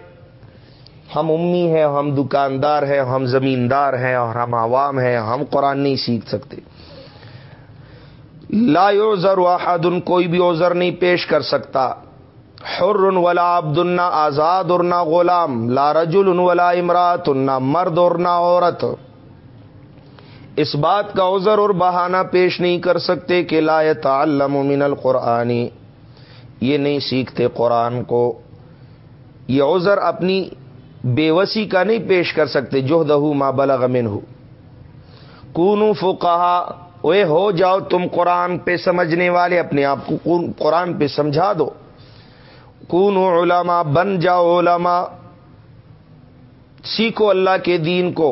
ہم امی ہیں، ہم دکاندار ہیں، ہم زمیندار ہیں، اور ہم عوام ہیں، ہم قرآن نہیں سیکھ سکتے۔ لا اوزر واحد کوئی بھی اوزر نہیں پیش کر سکتا۔ حر ولا عبد نہ آزاد اور نہ غلام، لا رجل ولا امرات نہ مرد اور نہ عورت۔ اس بات کا عذر اور بہانہ پیش نہیں کر سکتے کہ لا تعلم من القرآنی یہ نہیں سیکھتے قرآن کو۔ یہ عذر اپنی بےوسی کا نہیں پیش کر سکتے جو دہو ماں بلغ من ہو کونو فقہا، اوے ہو جاؤ تم قرآن پہ سمجھنے والے، اپنے آپ کو قرآن پہ سمجھا دو۔ کونو علماء، بن جاؤ علماء۔ سیکھو اللہ کے دین کو۔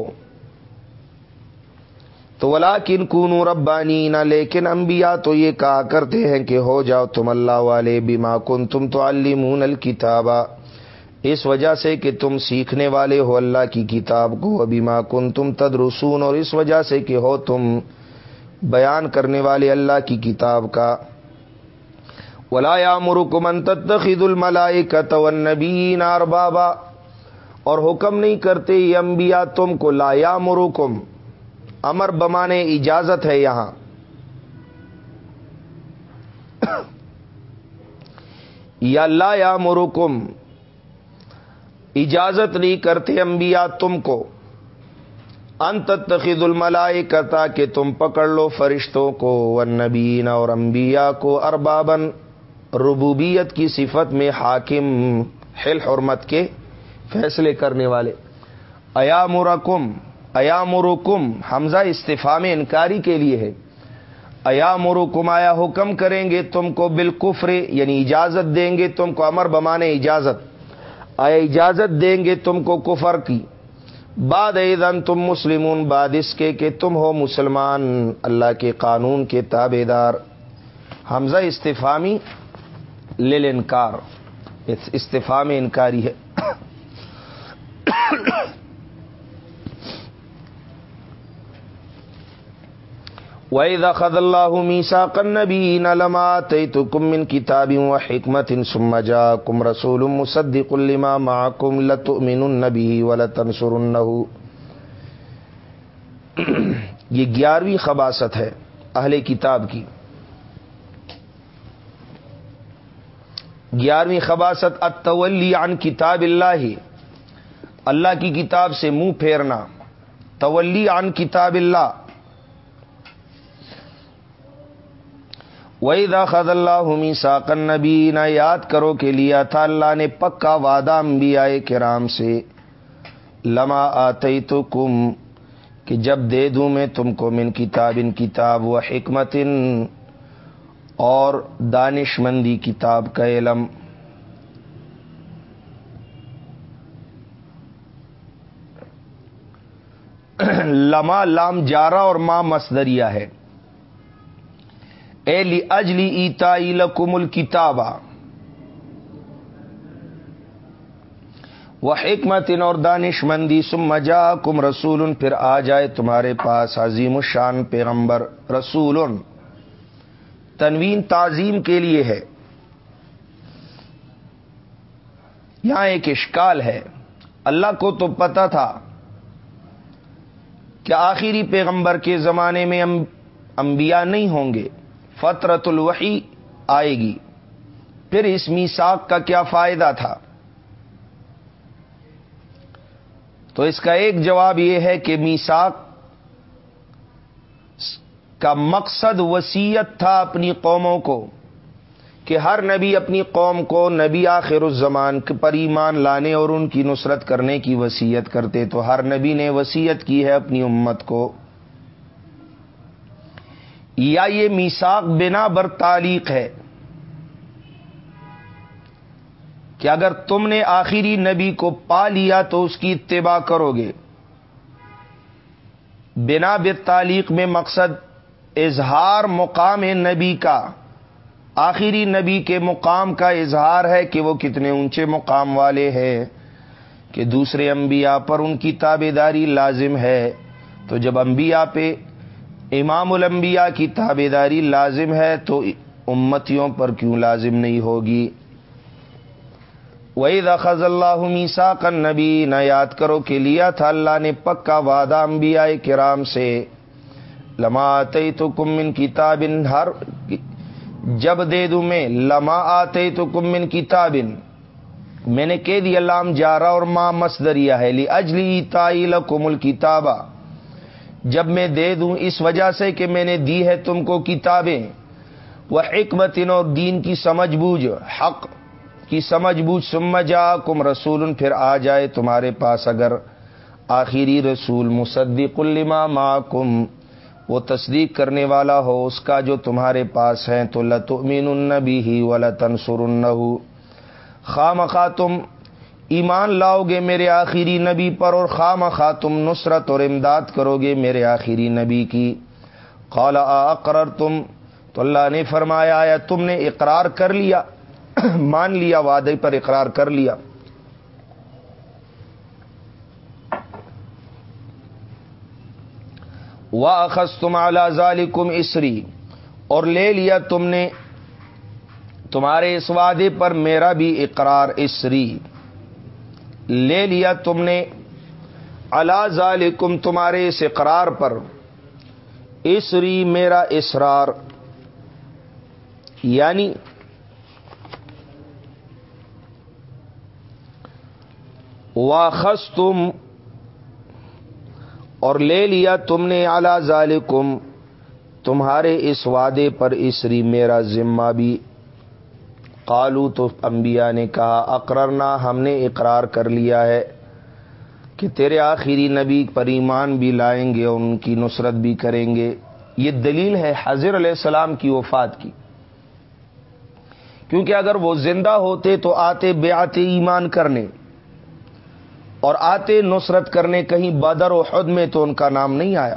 تو ولا کن کون ربانی نہ لیکن انبیاء تو یہ کہا کرتے ہیں کہ ہو جاؤ تم اللہ والے بیما کن تم تو المون الکتابہ اس وجہ سے کہ تم سیکھنے والے ہو اللہ کی کتاب کو ابیما کن تم تدرسون، اور اس وجہ سے کہ ہو تم بیان کرنے والے اللہ کی کتاب کا۔ ولا یا مرکمن تخید الملائی کا نبی بابا اور حکم نہیں کرتے یہ انبیاء تم کو لا یا مرکم امر بمانے اجازت ہے یہاں یا لا یا مرکم اجازت نہیں کرتے انبیاء تم کو انت تخید الملائے کہ تم پکڑ لو فرشتوں کو ونبین اور انبیاء کو اربابن ربوبیت کی صفت میں حاکم، حل حرمت کے فیصلے کرنے والے۔ ایا مرکم ایا مرکم حمزہ استفام انکاری کے لیے ہے۔ ایا مرکم آیا حکم کریں گے، تم کو بالکفر یعنی اجازت دیں گے، تم کو امر بمانے اجازت۔ آیا اجازت دیں گے تم کو کفر کی؟ بعد ایدن تم مسلمون، بعد اس کے کہ تم ہو مسلمان، اللہ کے قانون کے تابے دار حمزہ استفامی لل انکار استفام انکاری ہے۔ وَإِذَا خَذَ اللَّهُ مِيثَاقَ النَّبِيِّينَ لَمَا آتَيْتُكُم مِّن كِتَابٍ وَحِكْمَةٍ ثُمَّ جَاءَكُمْ رَسُولٌ مُصَدِّقٌ لِّمَا مَعَكُمْ لَتُؤْمِنُنَّ بِهِ وَلَتَنصُرُنَّهُ۔ یہ گیارہویں خباست ہے اہل کتاب کی۔ گیارہویں خباست، التولی عن کتاب اللہ۔ اللہ کی کتاب سے منہ پھیرنا۔ تولی عن کتاب اللہ۔ وہی خد اللہ ہمی ساکن نبی نہ یاد کرو کہ لیا تھا اللہ نے پکا وعدہ انبیاء کرام سے۔ لما آتے تو کم کہ جب دے دوں میں تم کو من کتاب، ان کتاب و حکمت۔ اور دانش مندی کتاب کا علم۔ لما لام جارا اور ماں مسدریہ ہے۔ اے اجلی ایتا لکم الکتابہ وہ حکمت اور دانش مندی سم مجا کم رسول پھر آ جائے تمہارے پاس عظیم الشان پیغمبر رسول تنوین تعظیم کے لیے ہے۔ یہاں ایک اشکال ہے۔ اللہ کو تو پتا تھا کہ آخری پیغمبر کے زمانے میں انبیاء نہیں ہوں گے، فطرت الوحی آئے گی۔ پھر اس میساک کا کیا فائدہ تھا؟ تو اس کا ایک جواب یہ ہے کہ میساک کا مقصد وسیعت تھا اپنی قوموں کو، کہ ہر نبی اپنی قوم کو نبی آخر الزمان پر ایمان لانے اور ان کی نصرت کرنے کی وسیعت کرتے۔ تو ہر نبی نے وسیعت کی ہے اپنی امت کو۔ یا یہ میساک بنا بر تعلیق ہے کہ اگر تم نے آخری نبی کو پا لیا تو اس کی اتباع کرو گے۔ بنا بے تعلیق میں مقصد اظہار مقام نبی کا، آخری نبی کے مقام کا اظہار ہے کہ وہ کتنے اونچے مقام والے ہیں، کہ دوسرے انبیاء پر ان کی تابے داری لازم ہے۔ تو جب انبیاء پہ امام الانبیاء کی تابے داری لازم ہے تو امتیوں پر کیوں لازم نہیں ہوگی؟ وہی دخذ اللہ میسا کن نبی نہ یاد کرو کہ لیا تھا اللہ نے پکا وعدہ انبیاء کرام سے۔ لما آتے تو کم ان کتاب ہر جب دے دوں میں، لما آتے تو کمن کتابن میں نے کہہ دیا، لام جارا اور ماں مسدریا ہے لی اجلی تائی کمل جب میں دے دوں اس وجہ سے کہ میں نے دی ہے تم کو کتابیں۔ وہ حکمت اور دین کی سمجھ بوجھ، حق کی سمجھ بوجھ سمجھا کم رسول، پھر آ جائے تمہارے پاس اگر آخری رسول مصدق الما ما کم وہ تصدیق کرنے والا ہو، اس کا جو تمہارے پاس ہے تو لتمین النبی ہی و لطنسر خواہ تم ایمان لاؤ گے میرے آخری نبی پر اور خواہ تم نصرت اور امداد کرو گے میرے آخری نبی کی۔ قال اقرر تم تو اللہ نے فرمایا یا تم نے اقرار کر لیا؟ مان لیا، وعدے پر اقرار کر لیا۔ واخذ تم اعلی اسری اور لے لیا تم نے تمہارے اس وعدے پر میرا بھی اقرار اسری لے لیا تم نے اللہ ذالکم تمہارے اس اقرار پر۔ اسری میرا اسرار یعنی واخص تم اور لے لیا تم نے اعلی ذالکم، تمہارے اس وعدے پر اسری، میرا ذمہ بھی۔ قالو تو انبیاء نے کہا، اقررنا، ہم نے اقرار کر لیا ہے کہ تیرے آخری نبی پر ایمان بھی لائیں گے اور ان کی نصرت بھی کریں گے۔ یہ دلیل ہے حضر علیہ السلام کی وفات کی۔ کیونکہ اگر وہ زندہ ہوتے تو آتے بے آتے ایمان کرنے۔ اور آتے نصرت کرنے کہیں بدر و حد میں تو ان کا نام نہیں آیا۔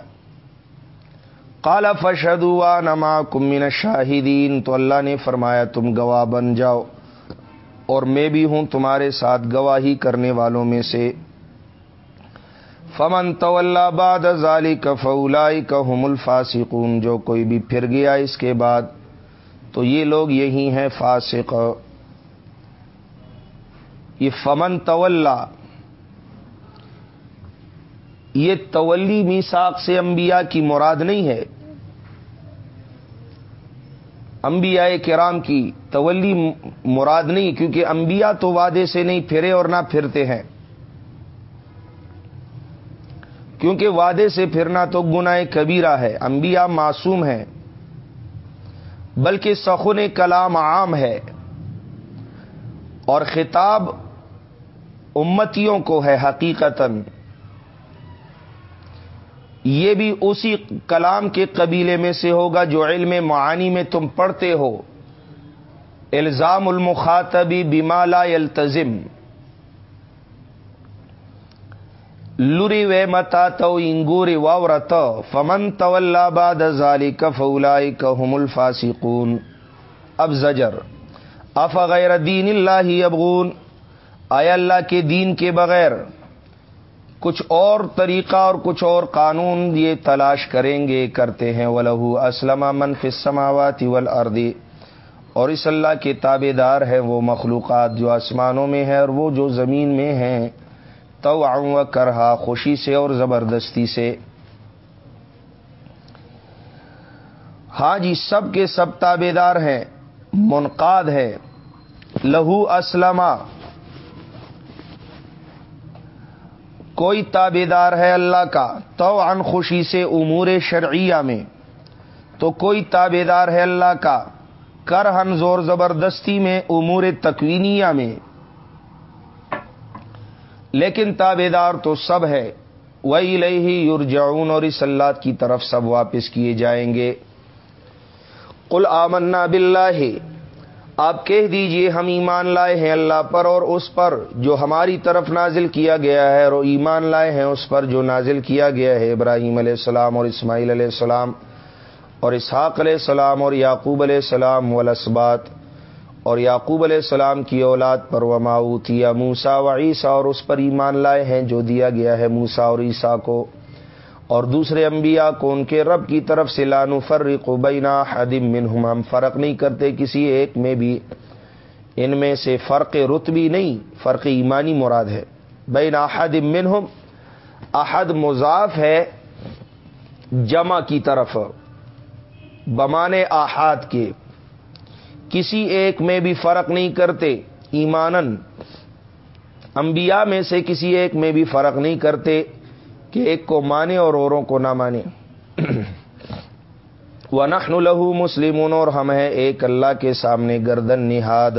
کالا فشد نما کمین شاہدین تو اللہ نے فرمایا، تم گواہ بن جاؤ۔ اور میں بھی ہوں تمہارے ساتھ گواہی کرنے والوں میں سے۔ فمن تو اللہ باد ظالی کفلائی کا الفاسقون۔ جو کوئی بھی پھر گیا اس کے بعد، تو یہ لوگ یہی ہیں فاسق۔ یہ فمن طول یہ تولی میساک سے انبیاء کی مراد نہیں ہے۔ انبیاء کرام کی تولی مراد نہیں، کیونکہ انبیاء تو وعدے سے نہیں پھرے اور نہ پھرتے ہیں۔ کیونکہ وعدے سے پھرنا تو گناہ کبیرہ ہے، انبیاء معصوم ہیں۔ بلکہ سخن کلام عام ہے۔ اور خطاب امتیوں کو ہے، حقیقتاً۔ یہ بھی اسی کلام کے قبیلے میں سے ہوگا جو علم معانی میں تم پڑھتے ہو۔ الزام المخاطبی بیمالا التظم لری و متا تو انگور وورت فمن طول باد ظالی کف اولائی کم الفاسقون۔ اب زجر۔ اف غیر دین اللہ ابغون آیا اللہ کے دین کے بغیر کچھ اور طریقہ اور کچھ اور قانون یہ تلاش کریں گے، کرتے ہیں۔ ولہو اسلم منف سماوات ول اور اس اللہ کے تابے دار ہیں وہ مخلوقات جو آسمانوں میں ہے اور وہ جو زمین میں ہیں۔ تو آؤں کرہا خوشی سے اور زبردستی سے۔ ہاں جی سب کے سب تابے دار ہیں، منقاد ہے لہو اسلمہ کوئی تابے دار ہے اللہ کا تو ان خوشی سے امور شرعیہ میں۔ تو کوئی تابے دار ہے اللہ کا کر ہن زور زبردستی میں امور تکوینیا میں۔ لیکن تابے دار تو سب ہے۔ وہی لہی یورجعون اور اس اللہ کی طرف سب واپس کیے جائیں گے۔ کل آمنا بلّہ آپ کہہ دیجیے ہم ایمان لائے ہیں اللہ پر اور اس پر جو ہماری طرف نازل کیا گیا ہے اور ایمان لائے ہیں اس پر جو نازل کیا گیا ہے ابراہیم علیہ السلام اور اسماعیل علیہ السلام اور اسحاق علیہ السلام اور یعقوب علیہ السلام والاسبات اور یعقوب علیہ السلام کی اولاد پر وماؤتیا موسا و عیسیٰ اور اس پر ایمان لائے ہیں جو دیا گیا ہے موسا اور عیسیٰ کو اور دوسرے انبیاء کو ان کے رب کی طرف سے لانو فرق بینا حدم منہم، ہم فرق نہیں کرتے کسی ایک میں بھی۔ ان میں سے فرق رتبی نہیں، فرق ایمانی مراد ہے۔ بین حدم منہم، احد مضاف ہے جمع کی طرف، بمانے احاد کے۔ کسی ایک میں بھی فرق نہیں کرتے ایمانن انبیاء میں سے کسی ایک میں بھی فرق نہیں کرتے۔ کہ ایک کو مانے اور اوروں کو نہ مانے۔ وہ نخن لہو مسلمون اور ہم ہیں ایک اللہ کے سامنے گردن نہاد۔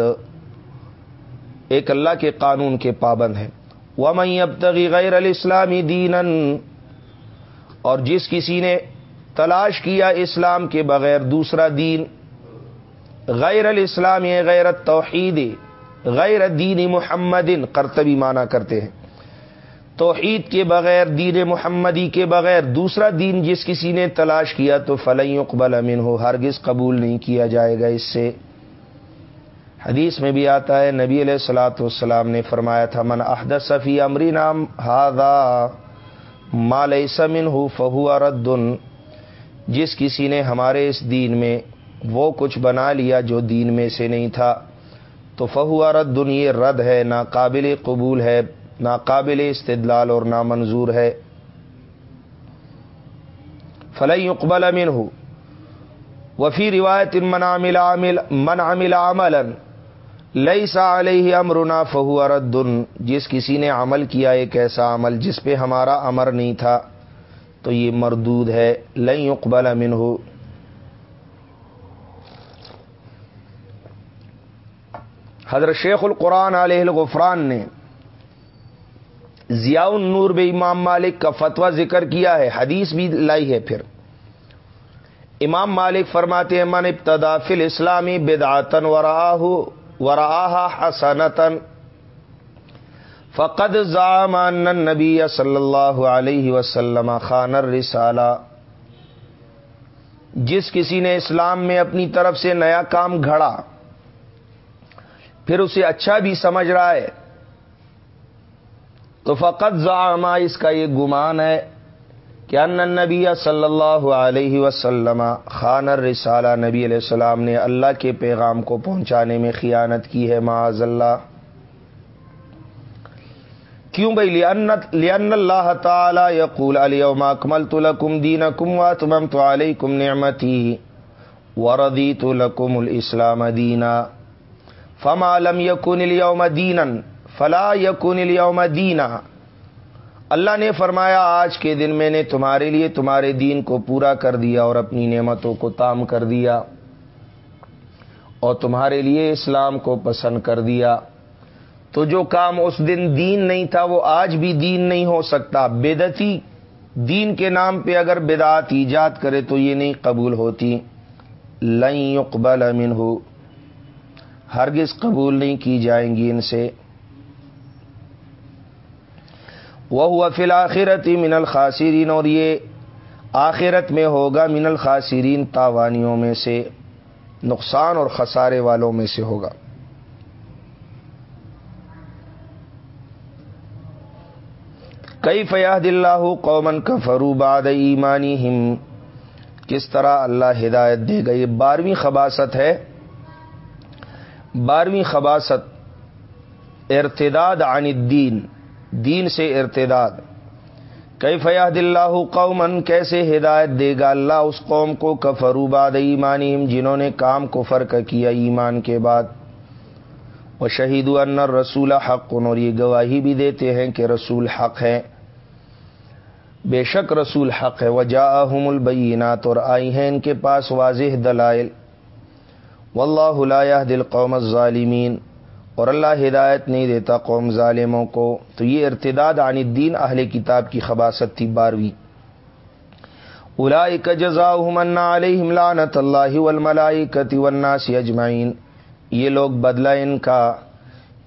ایک اللہ کے قانون کے پابند ہیں۔ وہ میں اب تک غیر الاسلامی دین اور جس کسی نے تلاش کیا اسلام کے بغیر دوسرا دین، غیر الاسلام یعنی غیر توحید غیر دین محمد کرتبی مانا کرتے ہیں۔ توحید کے بغیر، دین محمدی کے بغیر، دوسرا دین جس کسی نے تلاش کیا تو فلئی اقبال امین ہو ہرگز قبول نہیں کیا جائے گا اس سے۔ حدیث میں بھی آتا ہے، نبی علیہ السلاۃ والسلام نے فرمایا تھا، من احد صفی امری نام ہادا مال سمن ہو فہو ردن جس کسی نے ہمارے اس دین میں وہ کچھ بنا لیا جو دین میں سے نہیں تھا، تو فہو ردن یہ رد ہے، ناقابل قبول ہے۔ ناقابل استدلال اور نامنظور ہے۔ فلئی اقبال امین ہو وفی روایت من عمل عمل من عمل عملا لئی سا علیہ امرنا فہو اردن جس کسی نے عمل کیا ایک ایسا عمل جس پہ ہمارا امر نہیں تھا، تو یہ مردود ہے۔ لئی اقبال امن ہو حضرت شیخ القرآن علیہ الغفران نے ضیاء النور بے امام مالک کا فتویٰ ذکر کیا ہے، حدیث بھی لائی ہے پھر۔ امام مالک فرماتے ہیں، من ابتدا فل اسلامی بدعتن وراہ وراہ حسنتن فقد زامان نبی صلی اللہ علیہ وسلم خان الرسالہ۔ جس کسی نے اسلام میں اپنی طرف سے نیا کام گھڑا، پھر اسے اچھا بھی سمجھ رہا ہے تو فقط زعما اس کا یہ گمان ہے کہ ان نبی صلی اللہ علیہ وسلم خان الرسالہ نبی علیہ السلام نے اللہ کے پیغام کو پہنچانے میں خیانت کی ہے، معاذ اللہ۔ کیوں بھائی؟ لن اللہ تعالی یقول علیہم اکملت لکم دینکم واتممت علیکم نعمتی وردیت لکم الاسلام دینا، فما لم یکن اليوم دینا۔ فلا یکن اليوم دینا اللہ نے فرمایا، آج کے دن میں نے تمہارے لیے تمہارے دین کو پورا کر دیا اور اپنی نعمتوں کو تام کر دیا اور تمہارے لیے اسلام کو پسند کر دیا۔ تو جو کام اس دن دین نہیں تھا، وہ آج بھی دین نہیں ہو سکتا۔ بدتی دین کے نام پہ اگر بدعت ایجاد کرے تو یہ نہیں قبول ہوتی۔ لئی اقبال امن ہو ہرگز قبول نہیں کی جائیں گی ان سے۔ وہ ہوا فی من الخاصرین اور یہ آخرت میں ہوگا من الخاصرین تاوانیوں میں سے، نقصان اور خسارے والوں میں سے ہوگا۔ کئی فیاد اللہ قومن کا فروباد ایمانی ہم کس طرح اللہ ہدایت دے گا؟ یہ بارہویں خباست ہے۔ بارہویں خباست ارتداد عن الدین۔ دین سے ارتداد۔ کئی فیاد اللہ قومن کیسے ہدایت دے گا اللہ اس قوم کو؟ کفروباد ایمانی جنہوں نے کام کو فرق کیا ایمان کے بعد۔ وہ شہید ان رسول حق، اور یہ گواہی بھی دیتے ہیں کہ رسول حق ہیں۔ بے شک رسول حق ہے۔ وجا البینات، اور آئی ہیں ان کے پاس واضح دلائل۔ واللہ دل قوم ظالمین اور اللہ ہدایت نہیں دیتا قوم ظالموں کو، تو یہ ارتداد عن الدین اہل کتاب کی خباست تھی بارہویں اولائک جزاؤہم انا علیہم لعنت اللہ والملائکت والناس اجمعین۔ یہ لوگ بدلہ ان کا،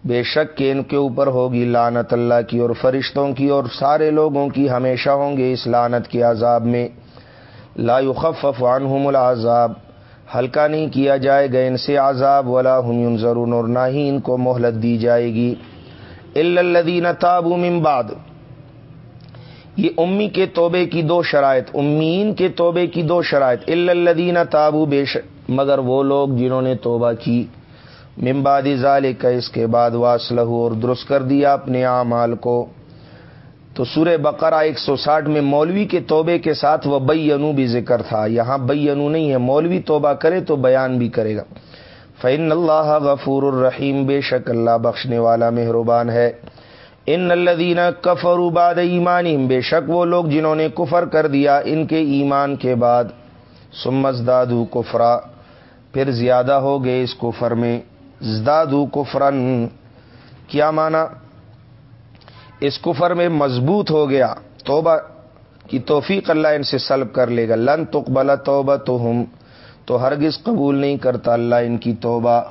بے شک کہ ان کے اوپر ہوگی لانت اللہ کی اور فرشتوں کی اور سارے لوگوں کی ہمیشہ ہوں گے اس لانت کے عذاب میں۔ لا يخفف عنہم العذاب۔ ہلکا نہیں کیا جائے گا، ان سے عذاب ولا هم ينظرون اور نہ ہی ان کو مہلت دی جائے گی۔ الا الذين تابوا من بعد۔ یہ امی کے توبے کی دو شرائط، امین کے توبے کی دو شرائط۔ الا الذين تابوا، بے مگر وہ لوگ جنہوں نے توبہ کی۔ ممبادی ظال کا اس کے بعد واسلہ اور درست کر دیا اپنے اعمال کو۔ تو سورہ بقرہ ایک سو ساٹھ میں مولوی کے توبے کے ساتھ وہ بینو بھی ذکر تھا۔ یہاں بینو نہیں ہے، مولوی توبہ کرے تو بیان بھی کرے گا۔ فعن اللہ غفور الرحیم بے شک اللہ بخشنے والا مہربان ہے۔ ان الدین کفر بعد ایمان بے شک وہ لوگ جنہوں نے کفر کر دیا ان کے ایمان کے بعد۔ سمز دادو کفرا پھر زیادہ ہو گئے اس کفر میں۔ زدادو کفرن کیا مانا اس کفر میں مضبوط ہو گیا، توبہ کی توفیق اللہ ان سے سلب کر لے گا۔ لن تقبل توبہ تو ہم تو ہرگز قبول نہیں کرتا اللہ ان کی توبہ۔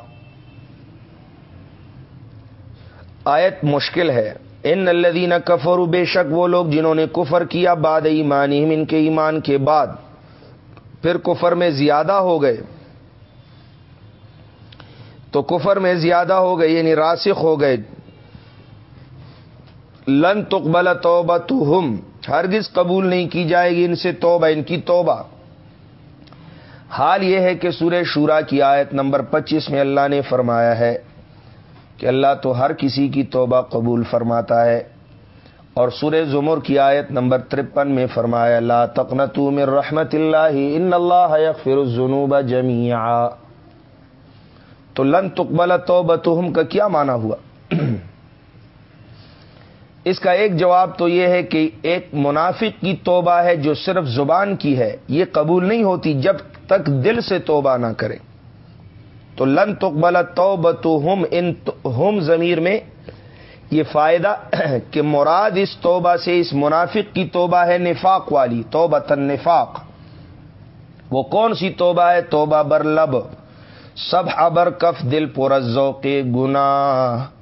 آیت مشکل ہے۔ ان الدین کفر بے شک وہ لوگ جنہوں نے کفر کیا باد ایمان ان کے ایمان کے بعد، پھر کفر میں زیادہ ہو گئے۔ تو کفر میں زیادہ ہو گئے یعنی راسخ ہو گئے۔ لن تقبل توبہ تو ہم ہرگز قبول نہیں کی جائے گی ان سے توبہ، ان کی توبہ۔ حال یہ ہے کہ سورہ شورا کی آیت نمبر پچیس میں اللہ نے فرمایا ہے کہ اللہ تو ہر کسی کی توبہ قبول فرماتا ہے۔ اور سورہ زمر کی آیت نمبر ترپن میں فرمایا، لا تقنتو من رحمت اللہ، ان اللہ یغفر الذنوب جميعا تو لن تقبل توبتہم کا کیا معنی ہوا؟ اس کا ایک جواب تو یہ ہے کہ ایک منافق کی توبہ ہے جو صرف زبان کی ہے، یہ قبول نہیں ہوتی جب تک دل سے توبہ نہ کرے۔ تو لن تقبل توبت ہم ان ہم ضمیر میں یہ فائدہ کہ مراد اس توبہ سے اس منافق کی توبہ ہے نفاق والی توبہ تن نفاق۔ وہ کون سی توبہ ہے؟ توبہ بر لب۔ سب ابر کف دل پورزو کے گناہ۔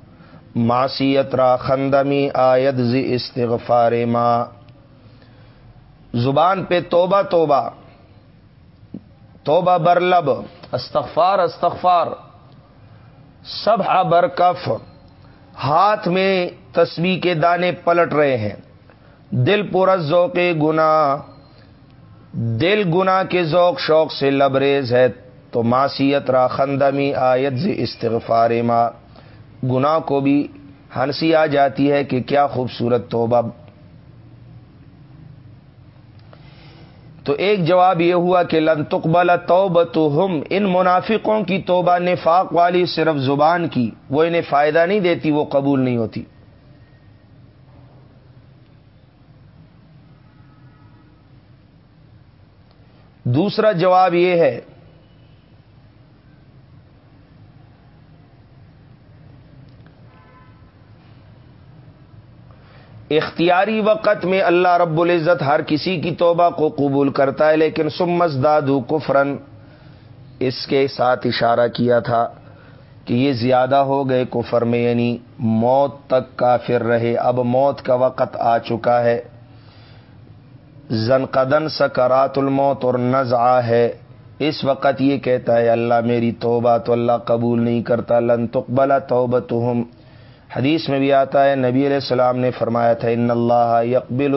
معصیت را خندمی آیت زی استغفار ما۔ زبان پہ توبہ توبہ توبہ برلب استغفار استغفار۔ سب برکف ہاتھ میں تسبیح کے دانے پلٹ رہے ہیں۔ دل پورا ذوق گنا دل گنا کے ذوق شوق سے لبریز ہے۔ تو معصیت را خندمی آیت زی استغفار ما۔ گناہ کو بھی ہنسی آ جاتی ہے کہ کیا خوبصورت توبہ۔ تو ایک جواب یہ ہوا کہ لن تقبل توبت ہم ان منافقوں کی توبہ نفاق والی صرف زبان کی، وہ انہیں فائدہ نہیں دیتی، وہ قبول نہیں ہوتی۔ دوسرا جواب یہ ہے اختیاری وقت میں اللہ رب العزت ہر کسی کی توبہ کو قبول کرتا ہے، لیکن سمس دادو کفرن اس کے ساتھ اشارہ کیا تھا کہ یہ زیادہ ہو گئے کفر میں یعنی موت تک کافر رہے۔ اب موت کا وقت آ چکا ہے۔ زن قدن سکرات الموت اور نزع ہے۔ اس وقت یہ کہتا ہے، اللہ میری توبہ تو اللہ قبول نہیں کرتا، لن تقبل توبتہم۔ حدیث میں بھی آتا ہے، نبی علیہ السلام نے فرمایا تھا، ان اللہ یقبل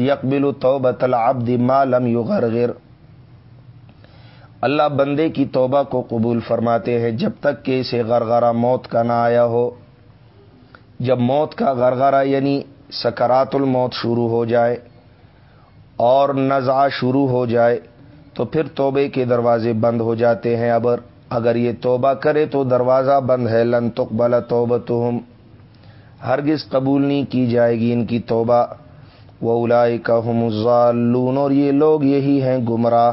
یقبل التوبۃ العبد ما لم یغرغر. اللہ بندے کی توبہ کو قبول فرماتے ہیں جب تک کہ اسے غرغرہ موت کا نہ آیا ہو۔ جب موت کا غرغرہ یعنی سکرات الموت شروع ہو جائے اور نزع شروع ہو جائے، تو پھر توبے کے دروازے بند ہو جاتے ہیں۔ اب اگر یہ توبہ کرے تو دروازہ بند ہے، لن تقبل توبتہم۔ ہرگز قبول نہیں کی جائے گی ان کی توبہ۔ وہ الائی کا ہم اور یہ لوگ یہی ہیں گمراہ۔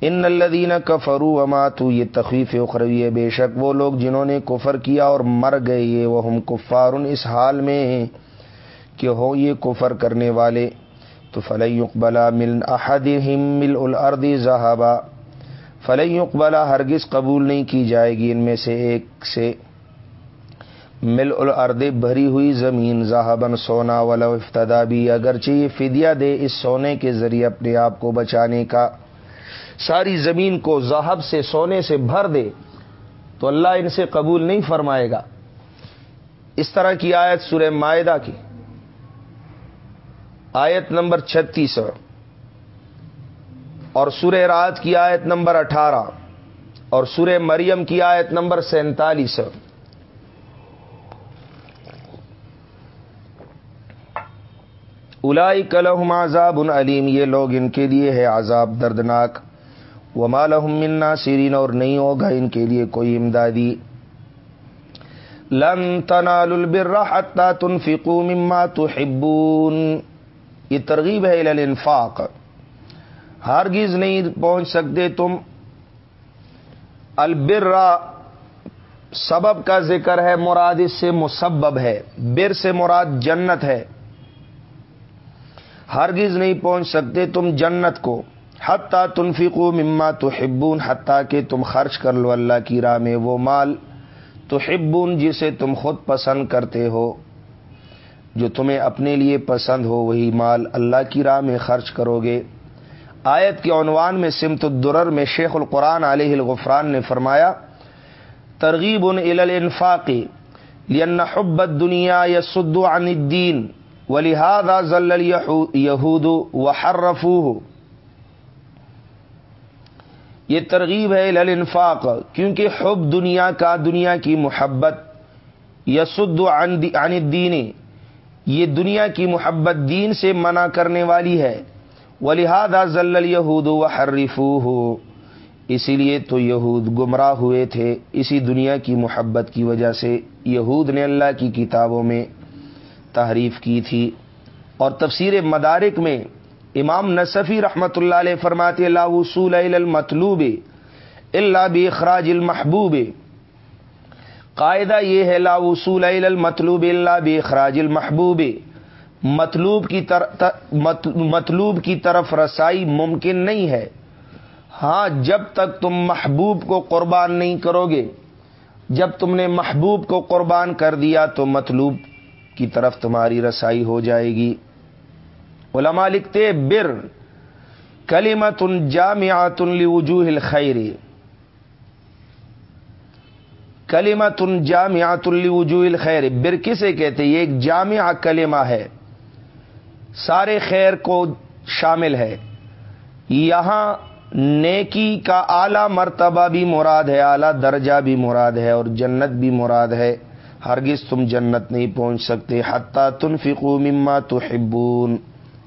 ان الدین کا فرو اماتو یہ تخفیف اخروی ہے بے شک۔ وہ لوگ جنہوں نے کفر کیا اور مر گئے، یہ وہ ہم کفار اس حال میں کہ ہو یہ کفر کرنے والے۔ تو فلئی اقبلا مل احد مل الرد ذہابہ فلئی اقبلا ہرگز قبول نہیں کی جائے گی ان میں سے ایک سے۔ مل الارض بھری ہوئی زمین زاہبن سونا والا افتدا بھی اگرچہ یہ فدیہ دے اس سونے کے ذریعے اپنے آپ کو بچانے کا۔ ساری زمین کو زاہب سے، سونے سے بھر دے تو اللہ ان سے قبول نہیں فرمائے گا۔ اس طرح کی آیت سورہ معدہ کی۔ آیت نمبر چھتیس۔ اور سورہ رات کی آیت نمبر اٹھارہ۔ اور سورہ مریم کی آیت نمبر سینتالیس۔ الائی کلحم عذاب علیم، یہ لوگ ان کے لیے ہے عذاب دردناک۔ وہ مالحمنا سیرین اور نہیں ہوگا ان کے لیے کوئی امدادی۔ لن تنال البر حتى تنفقوا مما تحبون۔ یہ ترغیب ہے الانفاق۔ ہرگز نہیں پہنچ سکتے تم۔ البر سبب کا ذکر ہے، مراد اس سے مسبب ہے۔ بر سے مراد جنت ہے۔ ہرگز نہیں پہنچ سکتے تم جنت کو۔ حتیٰ تنفقو مما تو ہبون حتیٰ کہ تم خرچ کر لو اللہ کی راہ میں وہ مال تو ہبون جسے تم خود پسند کرتے ہو۔ جو تمہیں اپنے لیے پسند ہو، وہی مال اللہ کی راہ میں خرچ کرو گے۔ آیت کے عنوان میں سمت الدرر میں شیخ القرآن علیہ الغفران نے فرمایا، ترغیب ان الانفاقی لن حبت دنیا یا عن الدین۔ ولہذا ذل یہود و یہ ترغیب ہے الانفاق، کیونکہ حب دنیا کا دنیا کی محبت یسد عن الدین، یہ دنیا کی محبت دین سے منع کرنے والی ہے۔ ولہذا ذل یہود و ہو اسی لیے تو یہود گمراہ ہوئے تھے، اسی دنیا کی محبت کی وجہ سے۔ یہود نے اللہ کی کتابوں میں تحریف کی تھی۔ اور تفسیر مدارک میں امام نصفی رحمۃ اللہ علیہ فرماتے اللہ وصول المطلوب اللہ بھی اخراج المحبوب. قاعدہ یہ ہے، لا وصول المطلوب اللہ بھی اخراج المحبوب. مطلوب کی مطلوب کی طرف رسائی ممکن نہیں ہے۔ ہاں جب تک تم محبوب کو قربان نہیں کرو گے، جب تم نے محبوب کو قربان کر دیا تو مطلوب کی طرف تمہاری رسائی ہو جائے گی۔ علماء لکھتے بر کلیمت ان جامعات وجوہ الخیر۔ کلیمت ان جامعات وجوہ الخیر۔ بر کسے کہتے یہ ایک جامع کلمہ ہے۔ سارے خیر کو شامل ہے۔ یہاں نیکی کا اعلی مرتبہ بھی مراد ہے، اعلی درجہ بھی مراد ہے اور جنت بھی مراد ہے۔ ہرگز تم جنت نہیں پہنچ سکتے، حتیٰ تن فکو مما تو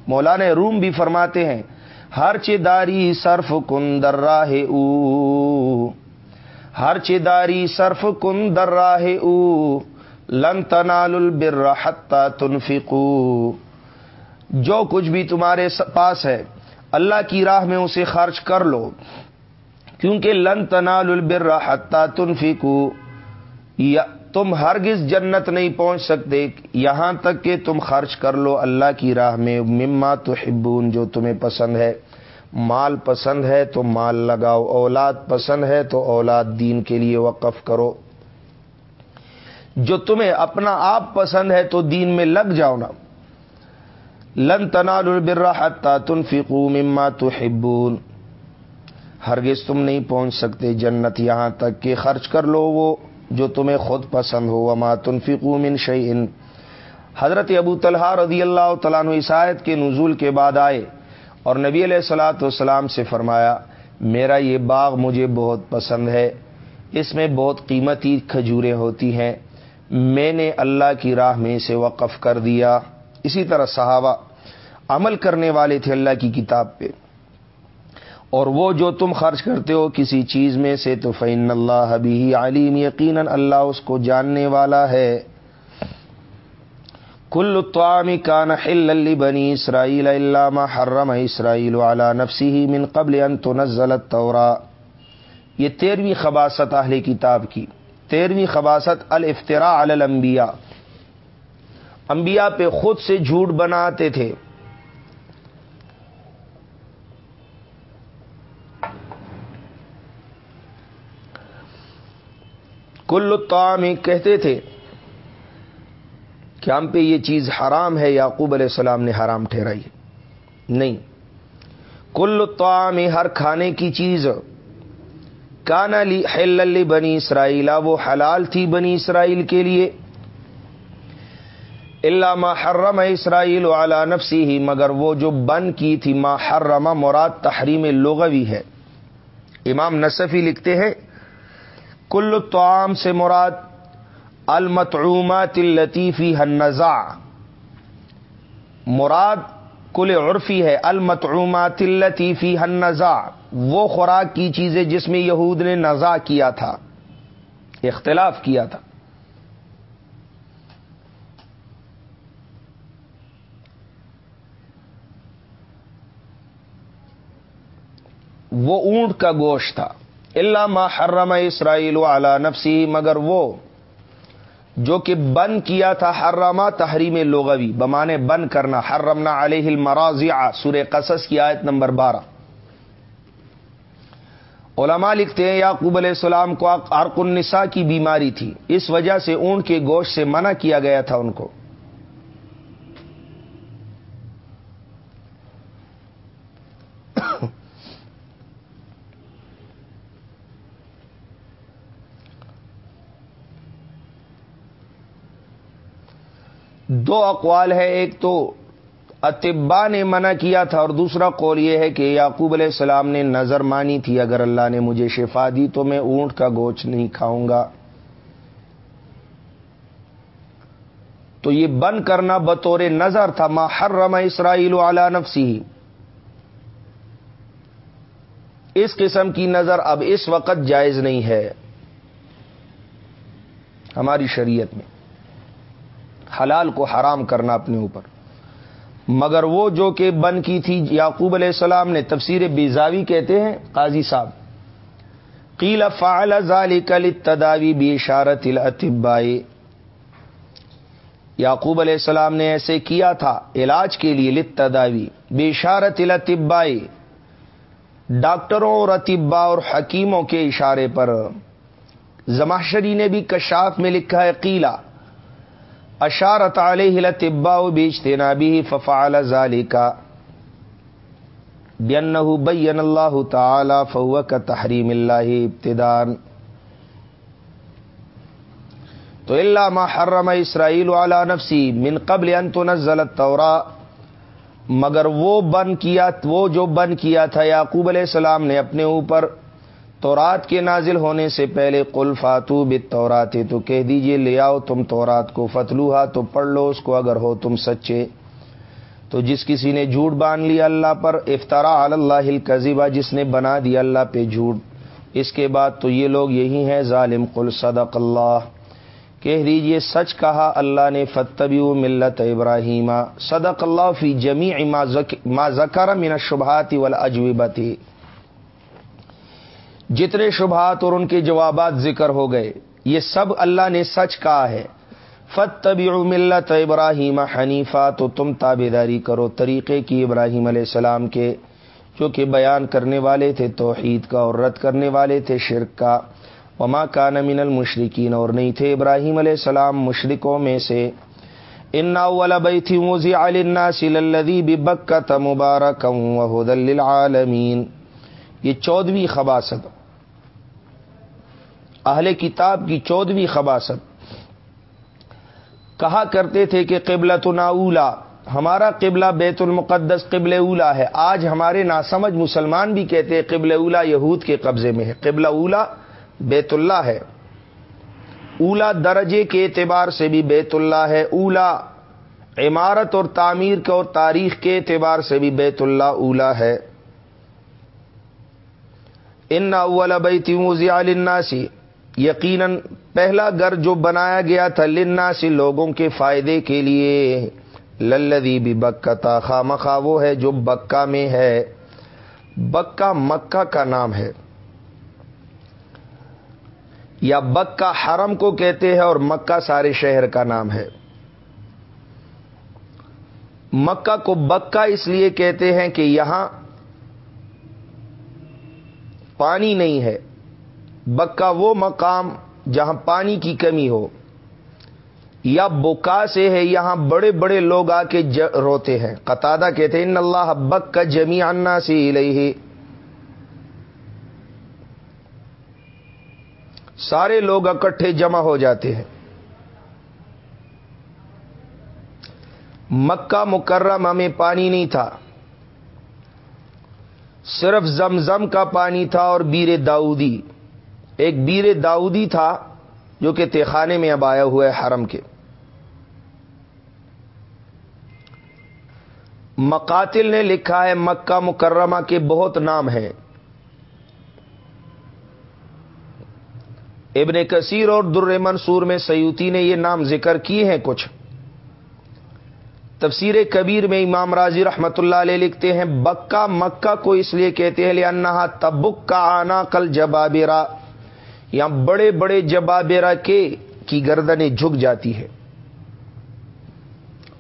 مولانا روم بھی فرماتے ہیں، ہر چداری صرف کن در راہ او۔ ہر چداری صرف کن در راہ او۔ لن تنال البر حتیٰ تنفقو جو کچھ بھی تمہارے پاس ہے، اللہ کی راہ میں اسے خرچ کر لو۔ کیونکہ لن تنال البر حتہ تنفقو یا تم ہرگز جنت نہیں پہنچ سکتے، یہاں تک کہ تم خرچ کر لو اللہ کی راہ میں، مما تو جو تمہیں پسند ہے۔ مال پسند ہے تو مال لگاؤ، اولاد پسند ہے تو اولاد دین کے لیے وقف کرو۔ جو تمہیں اپنا آپ پسند ہے تو دین میں لگ جاؤ نا۔ لن تنال البر حتى تنفقوا مما تحبون۔ ہرگز تم نہیں پہنچ سکتے جنت یہاں تک کہ خرچ کر لو وہ۔ جو تمہیں خود پسند ہو، وما تنفقوا من شيء۔ حضرت ابو طلحہ رضی اللہ تعالیٰ عیسائیت کے نزول کے بعد آئے اور نبی علیہ السلاۃ والسلام سے فرمایا، میرا یہ باغ مجھے بہت پسند ہے، اس میں بہت قیمتی کھجوریں ہوتی ہیں، میں نے اللہ کی راہ میں اسے وقف کر دیا۔ اسی طرح صحابہ عمل کرنے والے تھے اللہ کی کتاب پہ۔ اور وہ جو تم خرچ کرتے ہو کسی چیز میں سے، تو فین اللہ حبی علیم یقیناً اللہ اس کو جاننے والا ہے۔ کل طعام کان حل بنی اسرائیل علامہ حرم اسرائیل والا نفسی ہی من قبل ان تنزل التورا یہ تیرہویں خباست اہل کتاب کی تیرہویں خباست الفترا الانبیاء۔ انبیاء پہ خود سے جھوٹ بناتے تھے۔ کل تعام کہتے تھے کہ ہم پہ یہ چیز حرام ہے، یعقوب علیہ السلام نے حرام ٹھہرائی۔ نہیں۔ کل تعام ہر کھانے کی چیز۔ کانا لی بنی اسرائیل، وہ حلال تھی بنی اسرائیل کے لیے۔ اللہ حرم اسرائیل والا نفسی ہی مگر وہ جو بن کی تھی، ما حرم مراد تحریم لغوی ہے۔ امام نصفی لکھتے ہیں کل توام سے مراد المتعومات الطیفی حنزا مراد کل عرفی ہے المتعومات الطیفی حنزا وہ خوراک کی چیزیں جس میں یہود نے نزا کیا تھا، اختلاف کیا تھا۔ وہ اونٹ کا گوشت تھا۔ اللہ ما حرم اسرائیل علی نفسی، مگر وہ جو کہ بند کیا تھا حرما تحریم لغوی، بمانے بند کرنا، حرمنا علیہ المراضع سور قصص کی آیت نمبر بارہ۔ علماء لکھتے ہیں، یعقوب علیہ السلام کو عرق النساء کی بیماری تھی، اس وجہ سے اونٹ کے گوشت سے منع کیا گیا تھا ان کو۔ دو اقوال ہے، ایک تو اتبا نے منع کیا تھا اور دوسرا قول یہ ہے کہ یعقوب علیہ السلام نے نظر مانی تھی، اگر اللہ نے مجھے شفا دی تو میں اونٹ کا گوچ نہیں کھاؤں گا۔ تو یہ بند کرنا بطور نظر تھا، ما حرم اسرائیل علی نفسی اس قسم کی نظر اب اس وقت جائز نہیں ہے ہماری شریعت میں۔ حلال کو حرام کرنا اپنے اوپر۔ مگر وہ جو کہ بن کی تھی یعقوب علیہ السلام نے تفسیر بیزاوی کہتے ہیں، قاضی صاحب۔ قیل فعل ذالک للتداوی بشارت الاطباء یعقوب علیہ السلام نے ایسے کیا تھا علاج کے لیے لتداوی بشارت الاطباء ڈاکٹروں اور اطباء اور حکیموں کے اشارے پر۔ زماشری نے بھی کشاف میں لکھا ہے قیلا اشارت علیہ لطبا بیچتے نابی ففعل ذالکا بینہو بین اللہ تعالی فہو کا تحریم اللہ ابتدان تو اللہ ما حرم اسرائیل علی نفسی من قبل ان تنزل التورا مگر وہ بن کیا، وہ جو بن کیا تھا یعقوب علیہ السلام نے اپنے اوپر تورات کے نازل ہونے سے پہلے قل فاتو بت توراتے تو کہہ دیجیے، لے آؤ تم تورات کو فتلوہا تو پڑھ لو اس کو اگر ہو تم سچے۔ تو جس کسی نے جھوٹ باندھ لیا اللہ پر افطارا اللہ القزیبہ جس نے بنا دیا اللہ پہ جھوٹ۔ اس کے بعد تو یہ لوگ یہی ہیں، ظالم، قل صدق اللہ۔ کہہ دیجیے، سچ کہا اللہ نے فتبی ملت ابراہیمہ۔ صدق اللہ فی جمی ما ذکر من الشبہات والاجوبتی جتنے شبہات اور ان کے جوابات ذکر ہو گئے، یہ سب اللہ نے سچ کہا ہے۔ فت طبی ملت ابراہیم حنیفہ تو تم تابے داری کرو طریقے کی ابراہیم علیہ السلام کے، جو کہ بیان کرنے والے تھے توحید کا اور رد کرنے والے تھے شرک کا۔ وما کا من المشرقین اور نہیں تھے ابراہیم علیہ السلام مشرقوں میں سے۔ انا بئی تھی موزی علدی بک مبارک للعالمین یہ چودویں خباست. اہل کتاب کی چودویں خباست. کہا کرتے تھے کہ قبل اولا، ہمارا قبلہ بیت المقدس قبل اولا ہے۔ آج ہمارے ناسمجھ مسلمان بھی کہتے ہیں قبل اولا یہود کے قبضے میں ہے۔ قبلہ اولا بیت اللہ ہے۔ اولا درجے کے اعتبار سے بھی بیت اللہ ہے۔ اولا عمارت اور تعمیر کے اور تاریخ کے اعتبار سے بھی بیت اللہ اولا ہے۔ ان اول بیتی موزی للناسی یقیناً پہلا گھر جو بنایا گیا تھا لنا لوگوں کے فائدے کے لیے. للدی بھی بکتا خام وہ ہے جو بکا میں ہے. بکا مکہ کا نام ہے. یا بکا حرم کو کہتے ہیں اور مکہ سارے شہر کا نام ہے. مکہ کو بکا اس لیے کہتے ہیں کہ یہاں پانی نہیں ہے۔ بکا وہ مقام جہاں پانی کی کمی ہو۔ یا بکا سے ہے، یہاں بڑے بڑے لوگ آ کے روتے ہیں۔ قطع کہتے ہیں، ان اللہ بک کا جمی انا سے ہی سارے لوگ اکٹھے جمع ہو جاتے ہیں۔ مکہ مکرمہ میں پانی نہیں تھا۔ صرف زمزم کا پانی تھا اور بیر داودی ایک بیر داودی تھا جو کہ تیخانے میں اب آیا ہوا ہے حرم کے۔ مقاتل نے لکھا ہے مکہ مکرمہ کے بہت نام ہیں۔ ابن کثیر اور در منصور میں سیوتی نے یہ نام ذکر کیے ہیں کچھ۔ تفسیر کبیر میں امام راضی رحمت اللہ علیہ لکھتے ہیں بکا مکہ کو اس لیے کہتے ہیں لیا تبک کا آنا کل جبابرا یا بڑے بڑے جبابرا کے کی گردنیں جھک جاتی ہے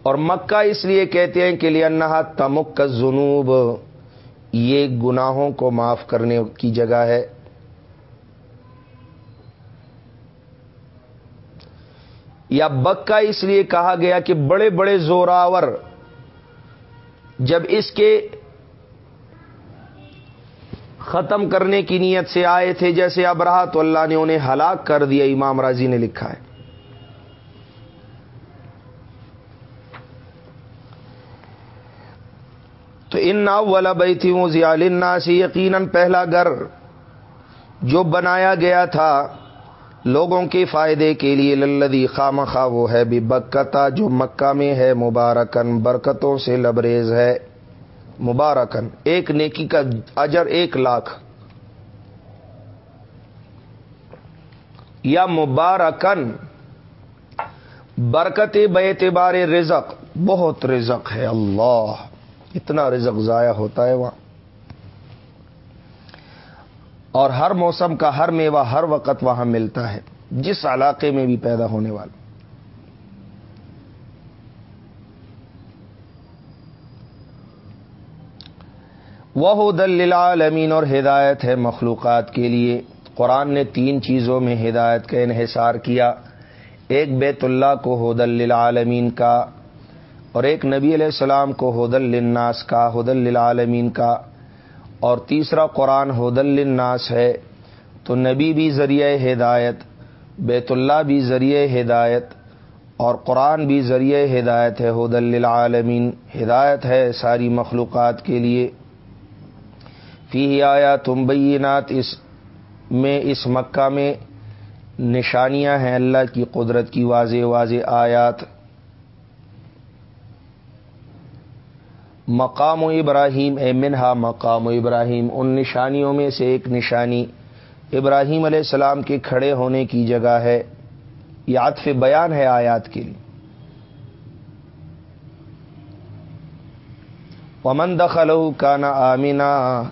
اور مکہ اس لیے کہتے ہیں کہ لیا تمک کا جنوب یہ گناہوں کو معاف کرنے کی جگہ ہے۔ یا بکا اس لیے کہا گیا کہ بڑے بڑے زوراور جب اس کے ختم کرنے کی نیت سے آئے تھے جیسے اب رہا تو اللہ نے انہیں ہلاک کر دیا، امام راضی نے لکھا ہے۔ تو ان نا والا بئی تھی وہ ضیال سے یقیناً پہلا گھر جو بنایا گیا تھا۔ لوگوں کے فائدے کے لیے للدی خام خواہ وہ ہے بھی بکتا، جو مکہ میں ہے مبارکن برکتوں سے لبریز ہے مبارکن ایک نیکی کا اجر ایک لاکھ۔ یا مبارکن برکت بے اعتبار رزق، بہت رزق ہے، اللہ، اتنا رزق ضائع ہوتا ہے وہاں۔ اور ہر موسم کا ہر میوہ ہر وقت وہاں ملتا ہے، جس علاقے میں بھی پیدا ہونے والا۔ وہ دل عالمین اور ہدایت ہے مخلوقات کے لیے۔ قرآن نے تین چیزوں میں ہدایت کا انحصار کیا۔ ایک بیت اللہ کو حد للعالمین کا، اور ایک نبی علیہ السلام کو حد للناس کا حد للعالمین کا۔ اور تیسرا قرآن حد الناس ہے، تو نبی بھی ذریعہ ہدایت، بیت اللہ بھی ذریعہ ہدایت، اور قرآن بھی ذریعہ ہدایت ہے حد للعالمین۔ ہدایت ہے ساری مخلوقات کے لیے۔ فی آیا تم بینات، اس میں، اس مکہ میں نشانیاں ہیں اللہ کی قدرت کی واضح واضح آیات۔ مقام و ابراہیم، اے منہا مقام و ابراہیم، ان نشانیوں میں سے ایک نشانی ابراہیم علیہ السلام کے کھڑے ہونے کی جگہ ہے۔ یہ عطف بیان ہے آیات کے لیے۔ ومن دخل کا نا آمینہ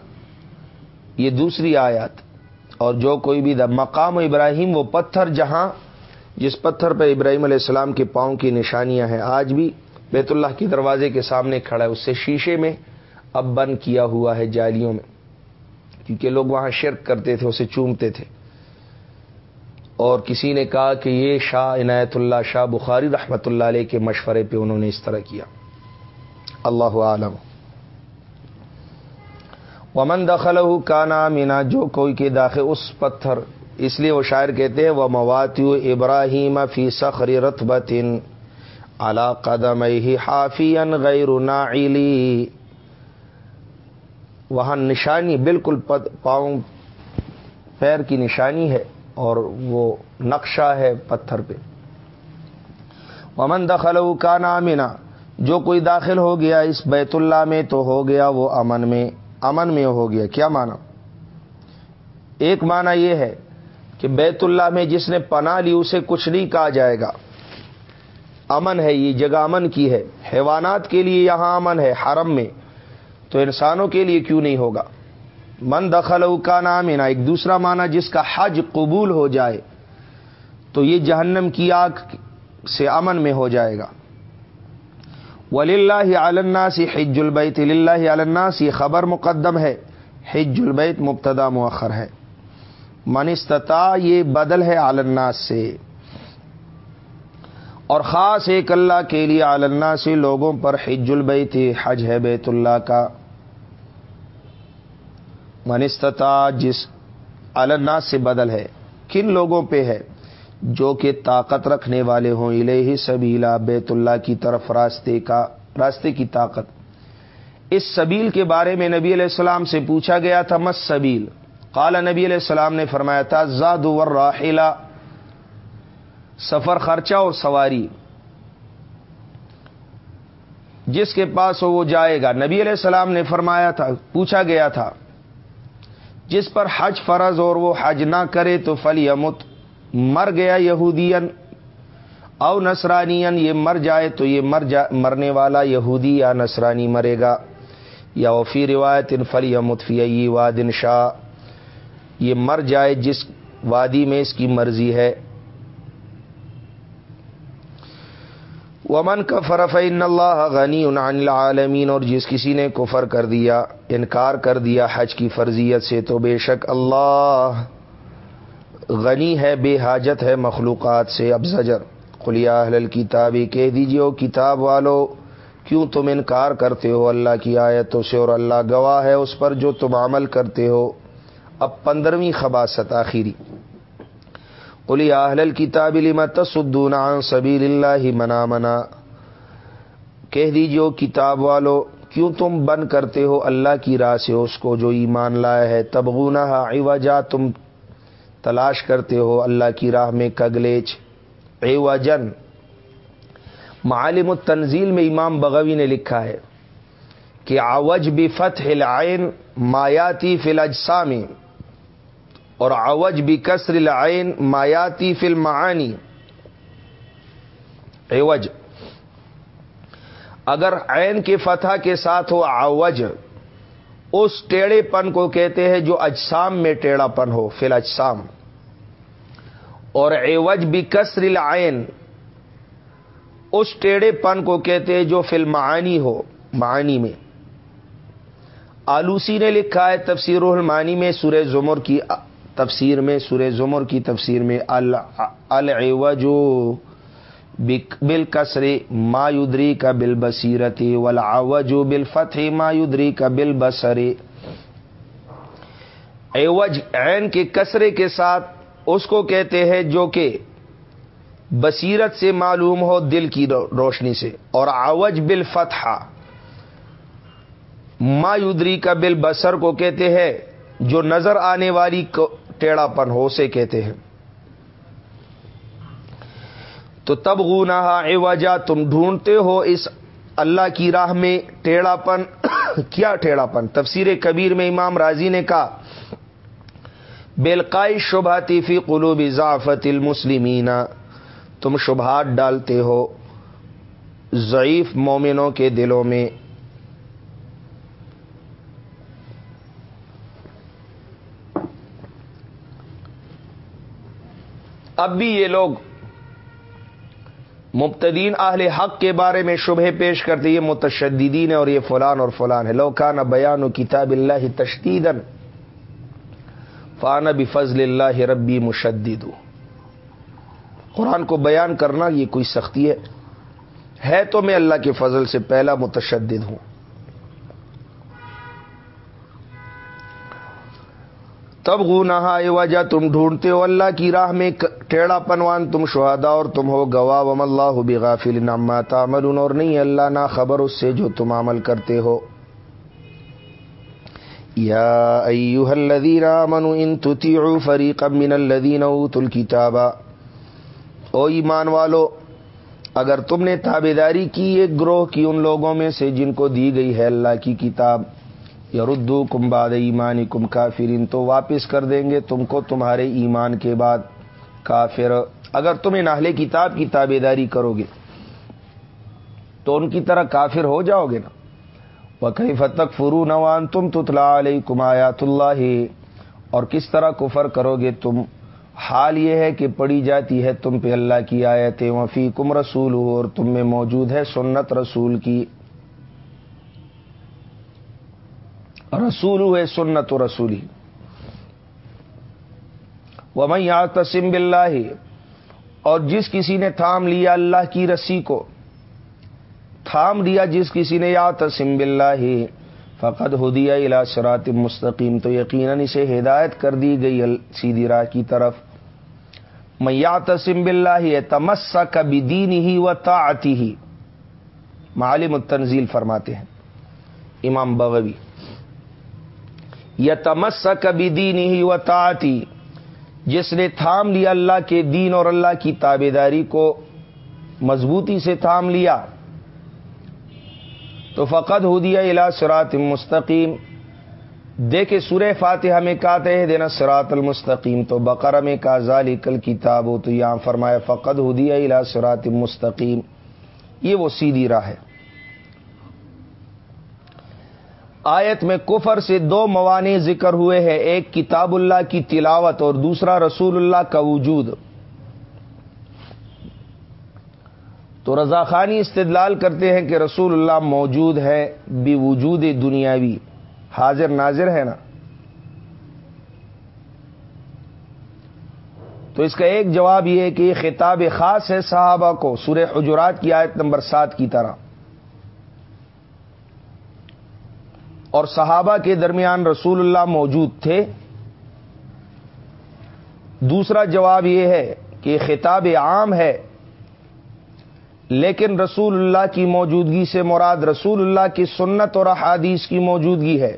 یہ دوسری آیات۔ اور جو کوئی بھی مقام و ابراہیم، وہ پتھر جہاں، جس پتھر پہ ابراہیم علیہ السلام کے پاؤں کی نشانیاں ہیں، آج بھی بیت اللہ کی دروازے کے سامنے کھڑا ہے۔ اس سے شیشے میں اب بند کیا ہوا ہے جالیوں میں، کیونکہ لوگ وہاں شرک کرتے تھے، اسے چومتے تھے۔ اور کسی نے کہا کہ یہ شاہ عنایت اللہ، شاہ بخاری رحمت اللہ علیہ کے مشورے پہ انہوں نے اس طرح کیا۔ اللہ عالم ومن دخل کا نام مینا جو کوئی کے داخل اس پتھر، اس لیے وہ شاعر کہتے ہیں وہ مواتیو ابراہیم فی سخری رتبتن اللہ قدم ہی حافی غیر ناعلی وہاں نشانی بالکل پاؤں پیر کی نشانی ہے اور وہ نقشہ ہے پتھر پہ. ومن دخل کا نامنا جو کوئی داخل ہو گیا اس بیت اللہ میں تو ہو گیا وہ امن میں امن میں ہو گیا. کیا مانا ایک مانا یہ ہے کہ بیت اللہ میں جس نے پناہ لی اسے کچھ نہیں کہا جائے گا. امن ہے، یہ جگہ امن کی ہے۔ حیوانات کے لیے یہاں امن ہے، حرم میں۔ تو انسانوں کے لیے کیوں نہیں ہوگا؟ من دخل کا نام ایک دوسرا معنی جس کا حج قبول ہو جائے، تو یہ جہنم کی آگ سے امن میں ہو جائے گا۔ ولی اللہ علناس حج البیت اللہ علناس یہ خبر مقدم ہے۔ حج البیت مبتدا مؤخر ہے۔ من استطاع، یہ بدل ہے علناس سے۔ اور خاص ایک اللہ کے لیے علنا سے لوگوں پر حج البیت، حج ہے بیت اللہ کا۔ منستتا جس علنا سے بدل ہے، کن لوگوں پہ ہے؟ جو کہ طاقت رکھنے والے ہوں۔ الہ سبیلا، بیت اللہ کی طرف راستے کا، راستے کی طاقت۔ اس سبیل کے بارے میں نبی علیہ السلام سے پوچھا گیا تھا، مس سبیل؟ قال نبی علیہ السلام نے فرمایا تھا زاد راحلہ سفر خرچہ اور سواری۔ جس کے پاس ہو وہ جائے گا۔ نبی علیہ السلام نے فرمایا تھا، پوچھا گیا تھا، جس پر حج فرض اور وہ حج نہ کرے تو فل یمت مر گیا یہودین؟ او نصرانین یہ مر جائے تو یہ مر جا، مرنے والا یہودی یا نصرانی مرے گا؟ یا وفی روایت انفل یا متفی وادن شاہ، یہ مر جائے جس وادی میں اس کی مرضی ہے۔ ومن کا فرف اللہ غنی عن العالمین اور جس کسی نے کفر کر دیا، انکار کر دیا حج کی فرضیت سے تو بے شک اللہ غنی ہے، بے حاجت ہے مخلوقات سے۔ اب زجر خلیا اہل کتابی کہہ دیجیے کتاب والو، کیوں تم انکار کرتے ہو اللہ کی آیتوں سے اور اللہ گواہ ہے اس پر جو تم عمل کرتے ہو؟ اب پندرہویں خباست آخری۔ قلیا اہل کتاب لما تصدون عن سبیل اللہ منا منا کہہ دیجیے کتاب والو، کیوں تم بند کرتے ہو اللہ کی راہ سے اس کو جو ایمان لایا ہے؟ تب عوجا، تم تلاش کرتے ہو اللہ کی راہ میں کگلیچ۔ ایوجن معالم التنزیل میں امام بغوی نے لکھا ہے کہ آوج بھی العین مایاتی فل اجسامی اور آوج بھی کسر العین مایاتی فل معانی ایوج اگر عین کے فتح کے ساتھ ہو آوج اس ٹیڑے پن کو کہتے ہیں جو اجسام میں ٹیڑھا پن ہو فل اجسام اور ایوج بھی کسر العین، اس ٹیڑے پن کو کہتے ہیں جو فل معانی ہو، معانی میں. آلوسی نے لکھا ہے تفسیر المانی میں سورہ زمر کی تفسیر میں، سورہ زمر کی تفسیر میں الوجو بل کسرے مایودری کا بل بصیرتی ولاوجو بل فتح مایودری کا بل بسرے ایوج عین کے کسرے کے ساتھ اس کو کہتے ہیں جو کہ بصیرت سے معلوم ہو دل کی روشنی سے، اور آوج بل فتح مایودری کا بل بسر کو کہتے ہیں جو نظر آنے والی ٹیڑھا پن ہو سے کہتے ہیں۔ تو تب گنا وجہ تم ڈھونڈتے ہو اس اللہ کی راہ میں ٹیڑھا پن کیا ٹیڑھا پن تفسیر کبیر میں امام راضی نے کہا بیلقائی شبہاتی فی قلوب ضعفت المسلمین۔ تم شبہات ڈالتے ہو ضعیف مومنوں کے دلوں میں اب بھی یہ لوگ مبتدین اہل حق کے بارے میں شبہ پیش کرتے یہ متشددین اور یہ فلان اور فلان ہے لوکان بیان و کتاب اللہ تشدیدن فان بفضل اللہ ربی مشدد۔ قرآن کو بیان کرنا یہ کوئی سختی ہے۔ ہے تو میں اللہ کے فضل سے پہلا متشدد ہوں۔ تب گو نہا وجہ تم ڈھونڈتے ہو اللہ کی راہ میں ٹیڑھا پنوان، تم شہادا اور تم ہو گواہ وم اللہ بغافل نما تعمل اور نہیں، اللہ نہ خبر اس سے جو تم عمل کرتے ہو۔ یا ایوہ الذین آمنوا ان تطیعوا فریقا من الذین اوتوا الكتاب او ایمان والو، اگر تم نے تابیداری کی ایک گروہ کی ان لوگوں میں سے جن کو دی گئی ہے اللہ کی کتاب یا ردو کم باد ایمانی کم کافرین، تو واپس کر دیں گے تم کو تمہارے ایمان کے بعد کافر۔ اگر تم ان اہل کتاب کی تابیداری کرو گے، تو ان کی طرح کافر ہو جاؤ گے نا۔ کئی فتق فرو نوان تم تتلا علیہ کمایات اللہ اور کس طرح کفر کرو گے تم؟ حال یہ ہے کہ پڑی جاتی ہے تم پہ اللہ کی آیتیں۔ وفی کم رسول ہو اور تم میں موجود ہے سنت رسول کی۔ رسول ہے، سنت و رسولی۔ وہ میں یا تسم اور جس کسی نے تھام لیا اللہ کی رسی کو، تھام دیا جس کسی نے یا تسم بلّہ فقط ہو دیا الا سرات مستقیم تو یقیناً اسے ہدایت کر دی گئی سیدھی راہ کی طرف۔ میں یا تسم بلّہ تمسا کبھی دین ہی و تعتی ہی معالم التنزیل فرماتے ہیں۔ امام بغوی۔ یا تمسا کبھی دین ہی و تعتی جس نے تھام لیا اللہ کے دین اور اللہ کی تابے داری کو، مضبوطی سے تھام لیا۔ تو فقط ہو دیا الا سرات مستقیم۔ دیکھے سورہ فاتحہ میں کہتے ہیں دینا سرات المستقیم۔ تو بقرہ میں کا ذالی کل کتاب ہو تو یہاں فرمایا، فقد ہو دیا الا سرات مستقیم۔ یہ وہ سیدھی راہ ہے۔ آیت میں کفر سے دو موانع ذکر ہوئے ہیں، ایک کتاب اللہ کی تلاوت اور دوسرا رسول اللہ کا وجود۔ تو رضا خانی استدلال کرتے ہیں کہ رسول اللہ موجود ہے بھی وجود دنیاوی۔ حاضر ناظر ہے نا؟ تو اس کا ایک جواب یہ ہے کہ یہ خطاب خاص ہے صحابہ کو، سورہ حجرات کی آیت نمبر سات کی طرح۔ اور صحابہ کے درمیان رسول اللہ موجود تھے۔ دوسرا جواب یہ ہے کہ خطاب عام ہے، لیکن رسول اللہ کی موجودگی سے مراد رسول اللہ کی سنت اور احادیث کی موجودگی ہے۔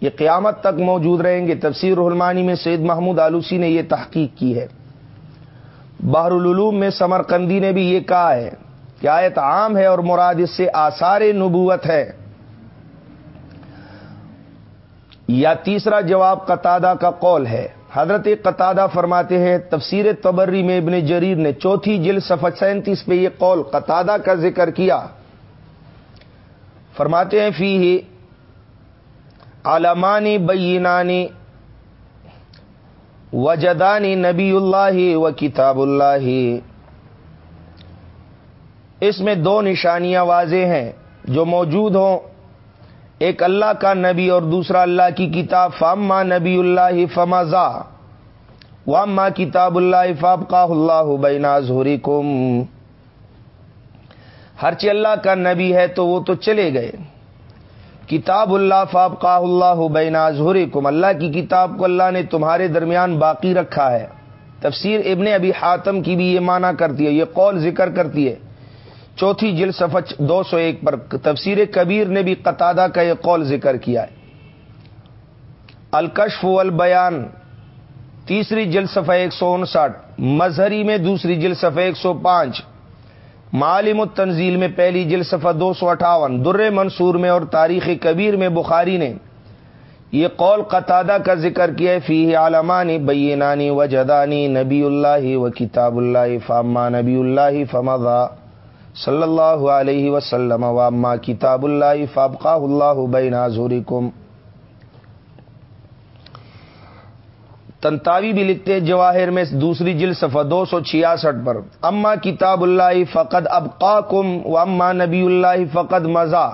یہ قیامت تک موجود رہیں گے۔ تفسیر رحلمانی میں سید محمود آلوسی نے یہ تحقیق کی ہے۔ بحر العلوم میں سمرقندی نے بھی یہ کہا ہے کہ آیت عام ہے اور مراد اس سے آثار نبوت ہے۔ یا تیسرا جواب قطادہ کا قول ہے۔ حضرت قطادہ فرماتے ہیں، تفسیر تبری میں ابن جریر نے چوتھی جل صفح سینتیس پہ یہ قول قطادہ کا ذکر کیا۔ فرماتے ہیں فی ہی علمانی بینانی وجدانی نبی اللہ و کتاب اللہ۔ اس میں دو نشانیاں واضح ہیں جو موجود ہوں۔ ایک اللہ کا نبی اور دوسرا اللہ کی کتاب فاما نبی اللہ فمازا واما کتاب اللہ فاب کا اللہ بینا زہری کم ہرچی اللہ کا نبی ہے تو وہ تو چلے گئے۔ کتاب اللہ فاب کا اللہ بینا زہری کم اللہ کی کتاب کو اللہ نے تمہارے درمیان باقی رکھا ہے۔ تفسیر ابن ابی حاتم کی بھی یہ معنی کرتی ہے، یہ قول ذکر کرتی ہے۔ چوتھی جل سفچ دو سو ایک پر تفسیر کبیر نے بھی قطادہ کا یہ قول ذکر کیا ہے۔ الکشف البیان تیسری جل صفحہ ایک سو انسٹھ، مظہری میں دوسری جل صفحہ ایک سو پانچ، معالم التنزیل میں پہلی جل صفحہ دو سو اٹھاون، در منصور میں اور تاریخ کبیر میں بخاری نے یہ قول قطادہ کا ذکر کیا ہے۔ فی عالمانی بینانی و جدانی نبی اللہ و کتاب اللہ فاما نبی اللہ فمضا۔ صلی اللہ علیہ وسلم واما کتاب اللہ فابقہ اللہ بین کم تنتاوی بھی لکھتے ہیں جواہر میں دوسری جل صفحہ دو سو چھیاسٹھ پر. اما کتاب اللہ فقد ابقا کم و اما نبی اللہ فقد مزا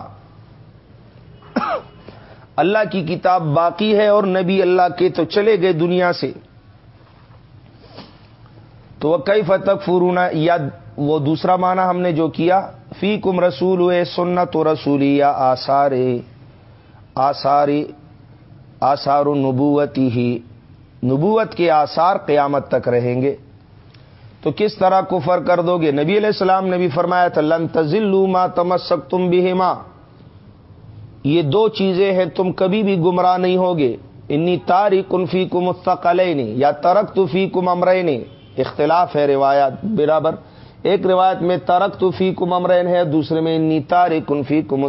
اللہ کی کتاب باقی ہے اور نبی اللہ کے تو چلے گئے دنیا سے. تو وہ کئی فتق فرونا یا وہ دوسرا معنی ہم نے جو کیا فی کم رسول ہوئے سنت و رسولی یا آثار آثار آثار نبوتی ہی، نبوت کے آثار قیامت تک رہیں گے۔ تو کس طرح کفر کر دو گے؟ نبی علیہ السلام نے بھی فرمایا تھا، لن تزلو ما تمسک تم بھی یہ دو چیزیں ہیں، تم کبھی بھی گمراہ نہیں ہوگے۔ انی تاری کنفی کو مستقل یا ترک تو فی کم امرے اختلاف ہے روایات، برابر۔ ایک روایت میں ترک تو فی کم امرین ہے، دوسرے میں نیتار کنفی کم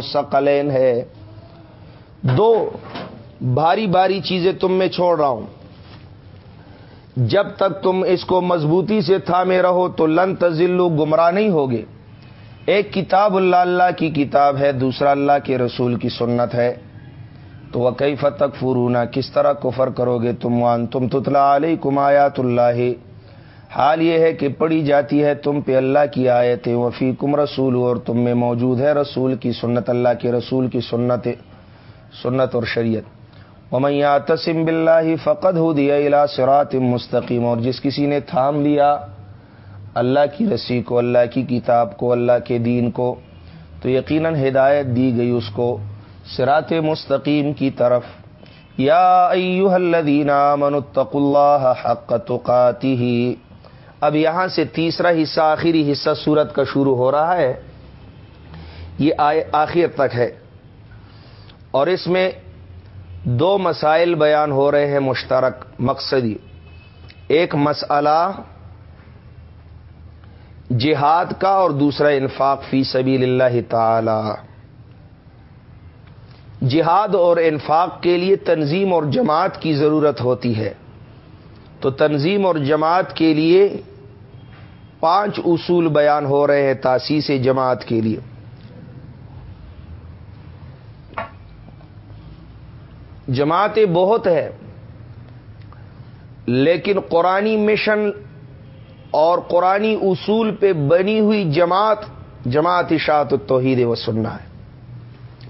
ہے۔ دو بھاری بھاری چیزیں تم میں چھوڑ رہا ہوں۔ جب تک تم اس کو مضبوطی سے تھامے رہو تو لن تزلو، گمراہ نہیں ہوگے۔ ایک کتاب اللہ اللہ کی کتاب ہے، دوسرا اللہ کے رسول کی سنت ہے۔ تو وہ کئی فتق فرونا کس طرح کفر کرو گے تم؟ وان تم تتلا علیہ کمایات اللہ۔ حال یہ ہے کہ پڑھی جاتی ہے تم پہ اللہ کی آیتیں وفی کم رسول، اور تم میں موجود ہے رسول کی سنت، اللہ کے رسول کی سنت سنت اور شریعت۔ ومیا تسم بلّہ فقد ہو دیا الا سرات مستقیم، اور جس کسی نے تھام لیا اللہ کی رسی کو، اللہ کی کتاب کو، اللہ کے دین کو، تو یقیناً ہدایت دی گئی اس کو سرات مستقیم کی طرف۔ یا ایوہ الذین آمنوا اتقوا اللہ حق تقاته۔ اب یہاں سے تیسرا حصہ، آخری حصہ سورت کا شروع ہو رہا ہے۔ یہ آخر تک ہے۔ اور اس میں دو مسائل بیان ہو رہے ہیں مشترک مقصدی۔ ایک مسئلہ جہاد کا اور دوسرا انفاق فی سبیل اللہ تعالی۔ جہاد اور انفاق کے لیے تنظیم اور جماعت کی ضرورت ہوتی ہے۔ تو تنظیم اور جماعت کے لیے پانچ اصول بیان ہو رہے ہیں تاسیس جماعت کے لیے۔ جماعتیں بہت ہے، لیکن قرآنی مشن اور قرآنی اصول پہ بنی ہوئی جماعت جماعت اشاعت توحید و سننا ہے۔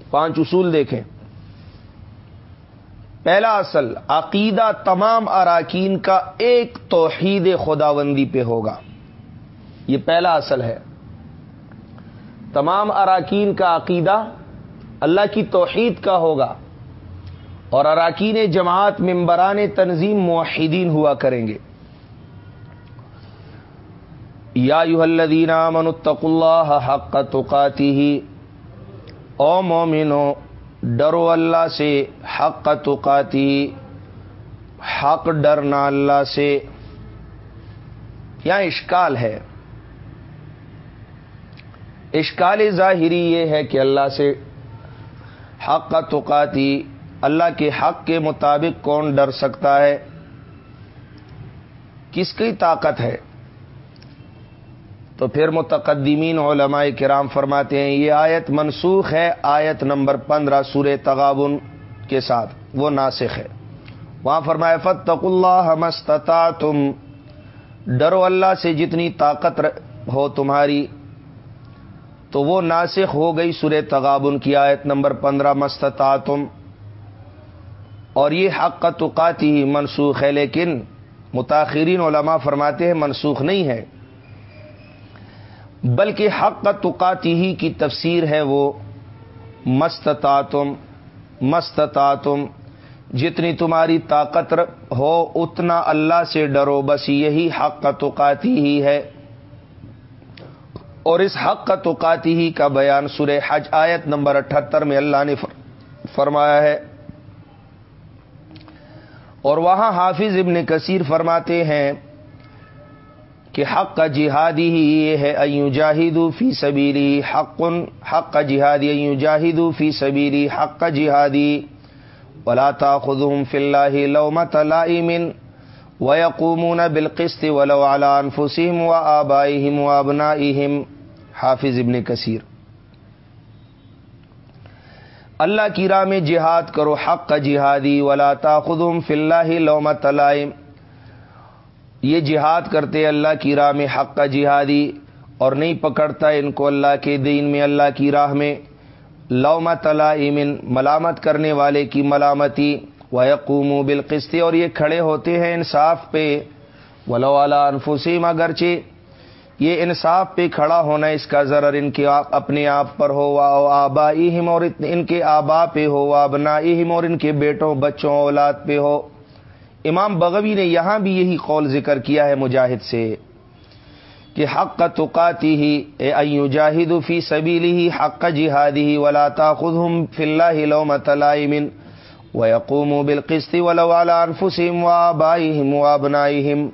پانچ اصول دیکھیں۔ پہلا اصل، عقیدہ تمام اراکین کا ایک توحید خداوندی پہ ہوگا۔ یہ پہلا اصل ہے۔ تمام اراکین کا عقیدہ اللہ کی توحید کا ہوگا اور اراکین جماعت ممبران تنظیم معاہدین ہوا کریں گے۔ یا یو الدین امن اللہ حق تقاتی ہی او مومنو، ڈرو اللہ سے حق تقاتی حق ڈرنا اللہ سے۔ یا اشکال ہے۔ اشکال ظاہری یہ ہے کہ اللہ سے حق کا تقاتی اللہ کے حق کے مطابق کون ڈر سکتا ہے؟ کس کی طاقت ہے؟ تو پھر متقدمین علماء کرام فرماتے ہیں، یہ آیت منسوخ ہے، آیت نمبر پندرہ سورہ تغابن کے ساتھ، وہ ناسخ ہے۔ وہاں فرمائے فتق اللہ مستتا تم ڈرو اللہ سے جتنی طاقت ہو تمہاری تو وہ ناسخ ہو گئی سورہ تغابن کی آیت نمبر پندرہ مستتا تم اور یہ حق کا تقاتی منسوخ ہے، لیکن متاثرین علماء فرماتے ہیں منسوخ نہیں ہے۔ بلکہ حق کا تقاتی کی تفسیر ہے وہ مستطاعتم مستطاعتم۔ جتنی تمہاری طاقت ہو، اتنا اللہ سے ڈرو، بس یہی حق کا تقاتی ہی ہے۔ اور اس حق کا تقاتی ہی کا بیان سورہ حج آیت نمبر اٹھہتر میں اللہ نے فرمایا ہے۔ اور وہاں حافظ ابن کثیر فرماتے ہیں کہ حق کا جہادی ہی یہ ہے ایو جاہدو فی سبیری حق حق کا جہادی ایو جاہدو فی سبیری حق کا جہادی۔ ولا تاخذهم فی اللہ لومت لائم ويقومون بالقسط ولو على انفسهم وآبائهم وابنائهم حافظ ابن کثیر۔ اللہ کی راہ میں جہاد کرو، حق کا جہادی، ولا تاخذهم فی اللہ لومت لائم یہ جہاد کرتے اللہ کی راہ میں حق کا جہادی اور نہیں پکڑتا ان کو اللہ کے دین میں، اللہ کی راہ میں۔ لومت لائمن ملامت کرنے والے کی ملامتی۔ و یقوم بالقسط اور یہ کھڑے ہوتے ہیں انصاف پہ۔ ولو والا انفسیم اگرچہ یہ انصاف پہ کھڑا ہونا اس کا ضرر، ان کے اپنے آپ پر ہو آبا اور ان کے آبا پہ ہو ابنا اور ان کے بیٹوں، بچوں، اولاد پہ ہو۔ امام بغوی نے یہاں بھی یہی قول ذکر کیا ہے مجاہد سے کہ حق کا تقاتی ہی اے جاہد فی سبیلی ہی حق کا جہادی ہی ولاتا خود ہم فلّہ لومت لائمن و یقوم و بالقستی ولو انفسم و آبائہم و ابنائہم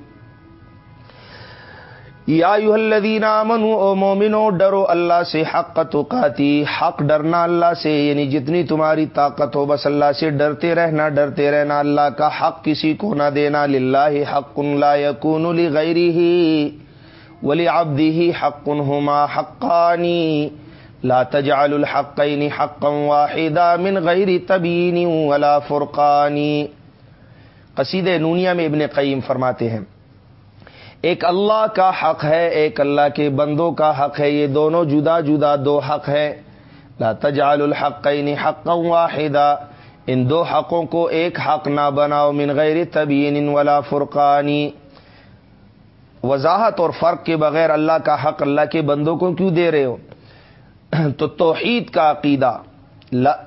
یا الذین آمنوا، او مومنو، ڈرو اللہ سے حق تقاتی، حق ڈرنا اللہ سے یعنی جتنی تمہاری طاقت ہو، بس اللہ سے ڈرتے رہنا ڈرتے رہنا اللہ کا حق کسی کو نہ دینا، للہ حق لا یکون لغیرہ ولی عبدہ حق ہما حقانی لا تجعل الحقین حقا واحدا من غیر تبین ولا فرقانی قصید نونیا میں ابن قیم فرماتے ہیں۔ ایک اللہ کا حق ہے، ایک اللہ کے بندوں کا حق ہے۔ یہ دونوں جدا جدا دو حق ہے لا تجعل الحقین حقا واحدا۔ ان دو حقوں کو ایک حق نہ بناؤ، من غیر تبین ولا فرقانی وضاحت اور فرق کے بغیر اللہ کا حق اللہ کے بندوں کو کیوں دے رہے ہو؟ تو توحید کا عقیدہ۔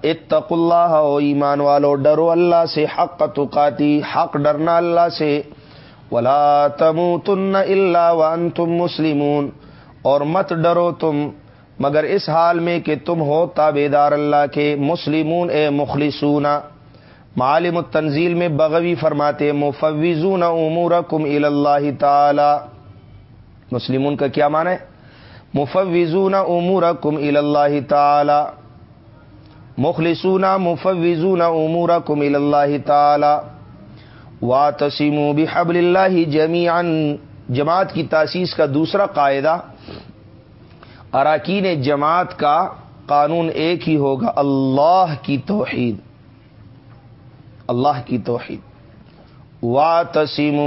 اتق اللہ، او ایمان والو، ڈرو اللہ سے، حق تقاتی، حق ڈرنا اللہ سے۔ ولا تم تن اللہ وان تم مسلمون اور مت ڈرو تم، مگر اس حال میں کہ تم ہو تابے دار اللہ کے مسلمون اے مخلصون معالم التنزیل میں بغوی فرماتے مفوزون امور کم اللہ تعالی۔ مسلمون کا کیا معنی ہے؟ مفوزون امور کم اللہ تعالی۔ مخلصون مفوزون امور کم اللہ تعالی۔ وا تسیم بحبل اللہ جمیعا۔ جماعت کی تاسیس کا دوسرا قاعدہ۔ اراکین جماعت کا قانون ایک ہی ہوگا۔ اللہ کی توحید۔ اللہ کی توحید۔ وا تسیم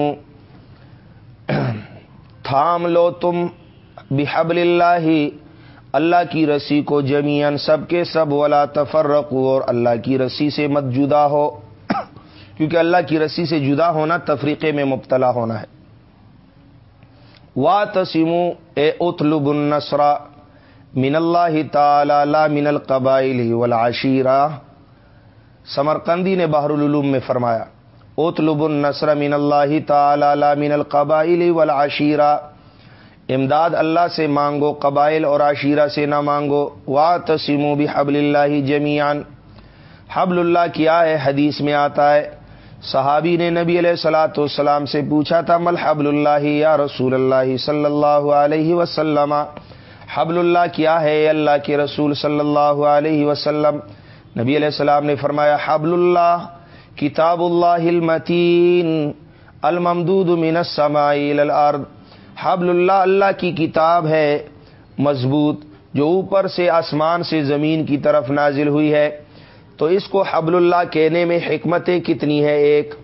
تھام لو تم بحبل اللہ۔ اللہ کی رسی کو جمیان سب کے سب۔ ولا تفرق اور اللہ کی رسی سے مت جدا ہو۔ کیونکہ اللہ کی رسی سے جدا ہونا تفریقے میں مبتلا ہونا ہے۔ وا تسیمو اے اتلب النسرا من اللہ تعالی لا من القبائل والعشیرہ۔ سمرقندی نے بحر العلوم میں فرمایا اتلب النصر من اللہ تعالی لا من القبائل والعشیرہ۔ امداد اللہ سے مانگو، قبائل اور عشیرہ سے نہ مانگو۔ وا تسیمو بحبل اللہ جمیان حبل اللہ کیا ہے حدیث میں آتا ہے صحابی نے نبی علیہ السلاۃ والسلام سے پوچھا تھا، مل حبل اللہ یا رسول اللہ صلی اللہ علیہ وسلم؟ حبل اللہ کیا ہے؟ اللہ کے رسول صلی اللہ علیہ وسلم؟ نبی علیہ السلام نے فرمایا، حبل اللہ، کتاب اللہ المتین، الممدود من السماء الارض۔ حبل اللہ اللہ کی کتاب ہے مضبوط، جو اوپر سے آسمان سے زمین کی طرف نازل ہوئی ہے۔ تو اس کو حبل اللہ کہنے میں حکمتیں کتنی ہے ایک،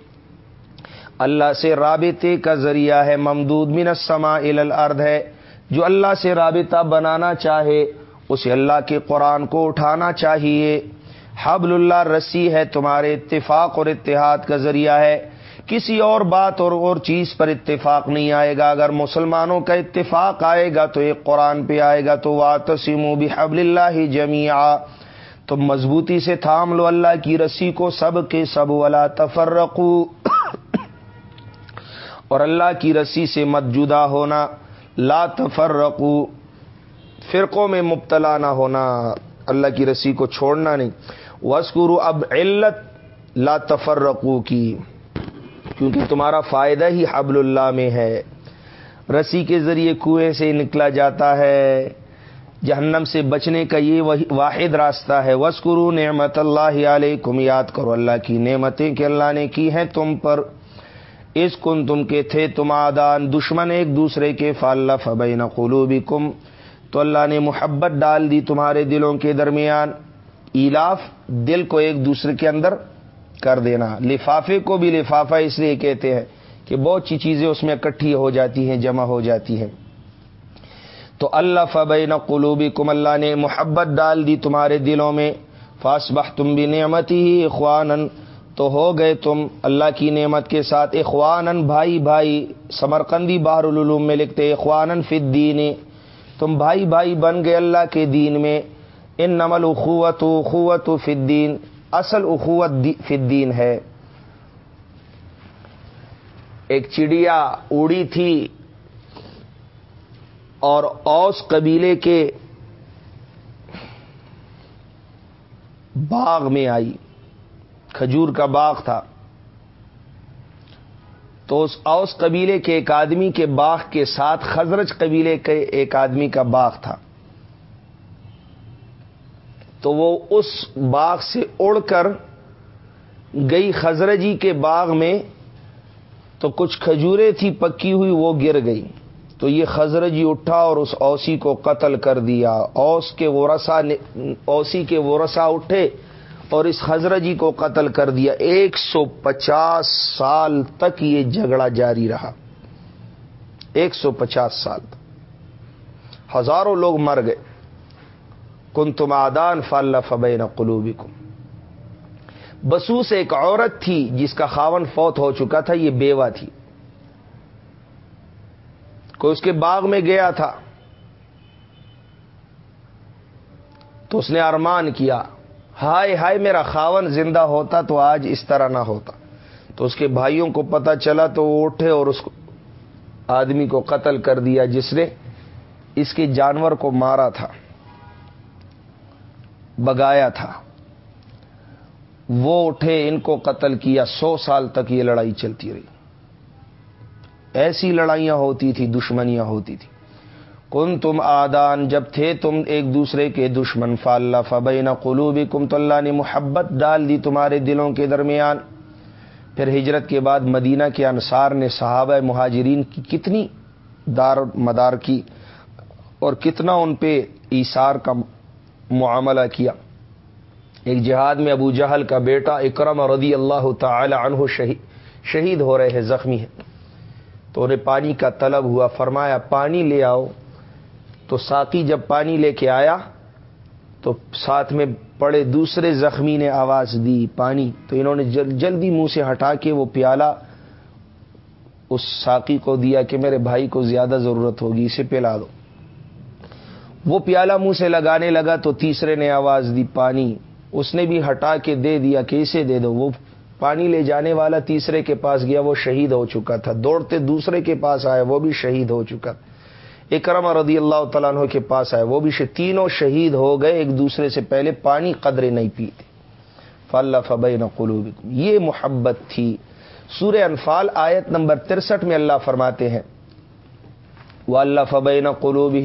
اللہ سے رابطے کا ذریعہ ہے، ممدود من السماء الارض ہے۔ جو اللہ سے رابطہ بنانا چاہے، اسے اللہ کے قرآن کو اٹھانا چاہیے۔ حبل اللہ رسی ہے، تمہارے اتفاق اور اتحاد کا ذریعہ ہے۔ کسی اور بات اور اور چیز پر اتفاق نہیں آئے گا۔ اگر مسلمانوں کا اتفاق آئے گا تو ایک قرآن پہ آئے گا تو واتسم بحبل اللہ جمیا تو مضبوطی سے تھام لو اللہ کی رسی کو سب کے سب، ولا تفرقو۔ اور اللہ کی رسی سے مت جدا ہونا۔ لا تفرقو، فرقوں میں مبتلا نہ ہونا۔ اللہ کی رسی کو چھوڑنا نہیں۔ وسکرو اب علت لا تفرقو کی، کیونکہ تمہارا فائدہ ہی حبل اللہ میں ہے۔ رسی کے ذریعے کنویں سے نکلا جاتا ہے۔ جہنم سے بچنے کا یہ واحد راستہ ہے۔ وسکرو نعمت اللہ علیہ کم یاد کرو، اللہ کی نعمتیں کہ اللہ نے کی ہیں تم پر۔ اس کن تم کے تھے تم آدان، دشمن ایک دوسرے کے فاللہ فبین قلوبی کم تو اللہ نے محبت ڈال دی تمہارے دلوں کے درمیان۔ ایلاف، دل کو ایک دوسرے کے اندر کر دینا۔ لفافے کو بھی لفافہ اس لیے کہتے ہیں کہ بہت سی چیزیں اس میں اکٹھی ہو جاتی ہیں، جمع ہو جاتی ہیں۔ تو اللہ فبین قلوبی کم اللہ نے محبت ڈال دی تمہارے دلوں میں فاسبہ تم بھی نعمتی ہی اخوان تو ہو گئے تم اللہ کی نعمت کے ساتھ اخوان بھائی بھائی، سمرقندی بحر العلوم میں لکھتے اخوان فدین تم بھائی بھائی بن گئے اللہ کے دین میں۔ ان نمل اخوت اخوت فدین اصل اخوت فدین ہے۔ ایک چڑیا اڑی تھی اور اوس قبیلے کے باغ میں آئی۔ کھجور کا باغ تھا۔ تو اس اوس قبیلے کے ایک آدمی کے باغ کے ساتھ خزرج قبیلے کے ایک آدمی کا باغ تھا۔ تو وہ اس باغ سے اڑ کر گئی خزرجی کے باغ میں تو کچھ کھجورے تھی پکی ہوئی، وہ گر گئی تو یہ خزرجی اٹھا اور اس اوسی کو قتل کر دیا۔ اوس کے ورسا اوسی کے ورسا اٹھے اور اس خزرجی کو قتل کر دیا۔ ایک سو پچاس سال تک یہ جھگڑا جاری رہا۔ ایک سو پچاس سال ہزاروں لوگ مر گئے۔ کن تم آدان فل فبین قلوبی بسوس ایک عورت تھی جس کا خاون فوت ہو چکا تھا، یہ بیوہ تھی۔ کوئی اس کے باغ میں گیا تھا تو اس نے ارمان کیا، ہائے ہائے میرا خاون زندہ ہوتا تو آج اس طرح نہ ہوتا۔ تو اس کے بھائیوں کو پتا چلا تو وہ اٹھے اور اس کو آدمی کو قتل کر دیا جس نے اس کے جانور کو مارا تھا، بگایا تھا۔ وہ اٹھے، ان کو قتل کیا، سو سال تک یہ لڑائی چلتی رہی۔ ایسی لڑائیاں ہوتی تھی، دشمنیاں ہوتی تھی۔ کن تم آدان، جب تھے تم ایک دوسرے کے دشمن، فاللہ فبین قلوبی کم تو اللہ نے محبت ڈال دی تمہارے دلوں کے درمیان۔ پھر ہجرت کے بعد مدینہ کے انصار نے صحابہ مہاجرین کی کتنی دار مدار کی اور کتنا ان پہ ایسار کا معاملہ کیا۔ ایک جہاد میں ابو جہل کا بیٹا اکرم رضی اللہ تعالی عنہ شہید ہو رہے ہیں، زخمی ہے تو انہیں پانی کا طلب ہوا، فرمایا، پانی لے آؤ۔ تو ساقی جب پانی لے کے آیا، تو ساتھ میں پڑے دوسرے زخمی نے آواز دی، پانی۔ تو انہوں نے جلدی منہ سے ہٹا کے وہ پیالہ اس ساقی کو دیا کہ میرے بھائی کو زیادہ ضرورت ہوگی، اسے پلا دو۔ وہ پیالہ منہ سے لگانے لگا تو تیسرے نے آواز دی، پانی۔ اس نے بھی ہٹا کے دے دیا کہ اسے دے دو۔ وہ پانی لے جانے والا تیسرے کے پاس گیا، وہ شہید ہو چکا تھا۔ دوڑتے دوسرے کے پاس آیا، وہ بھی شہید ہو چکا۔ تھا اکرم رضی اللہ تعالیٰ عنہ کے پاس آئے وہ بھی تینوں شہید ہو گئے، ایک دوسرے سے پہلے پانی قدرے نہیں پیتے۔ فل فبین قلوب یہ محبت تھی۔ سورہ انفال آیت نمبر ترسٹھ میں اللہ فرماتے ہیں۔ وہ اللہ فبین قلوب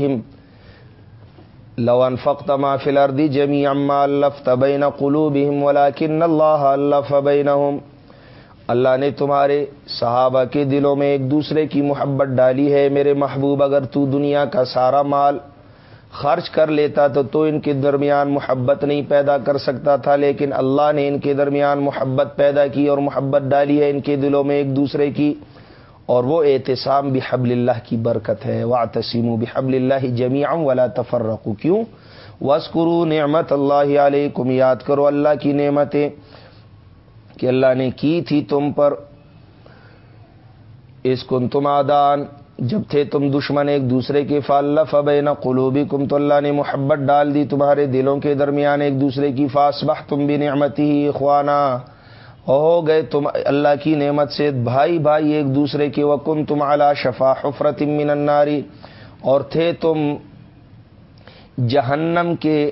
لو انفقت ما فی الارض جميعا الفت بین قلوبهم، ولكن الله الف بینهم اللہ نے تمہارے صحابہ کے دلوں میں ایک دوسرے کی محبت ڈالی ہے، میرے محبوب، اگر تو دنیا کا سارا مال خرچ کر لیتا تو تو ان کے درمیان محبت نہیں پیدا کر سکتا تھا، لیکن اللہ نے ان کے درمیان محبت پیدا کی اور محبت ڈالی ہے۔ ان کے دلوں میں ایک دوسرے کی اور وہ احتسام بحبل اللہ کی برکت ہے۔ وا تسیم و بحبل اللہ جمیام ولا تفرق کیوں؟ وسکرو نعمت اللہ علیہ یاد کرو اللہ کی نعمتیں کہ اللہ نے کی تھی تم پر۔ اس کن تم آدان، جب تھے تم دشمن ایک دوسرے کے۔ فال فبین قلوبی کم تو اللہ نے محبت ڈال دی تمہارے دلوں کے درمیان ایک دوسرے کی۔ فاسبہ تم بھی نعمتی ہی خوانہ ہو گئے تم اللہ کی نعمت سے، بھائی بھائی ایک دوسرے کے وکن تم اعلی شفا حفرت من الناری اور تھے تم جہنم کے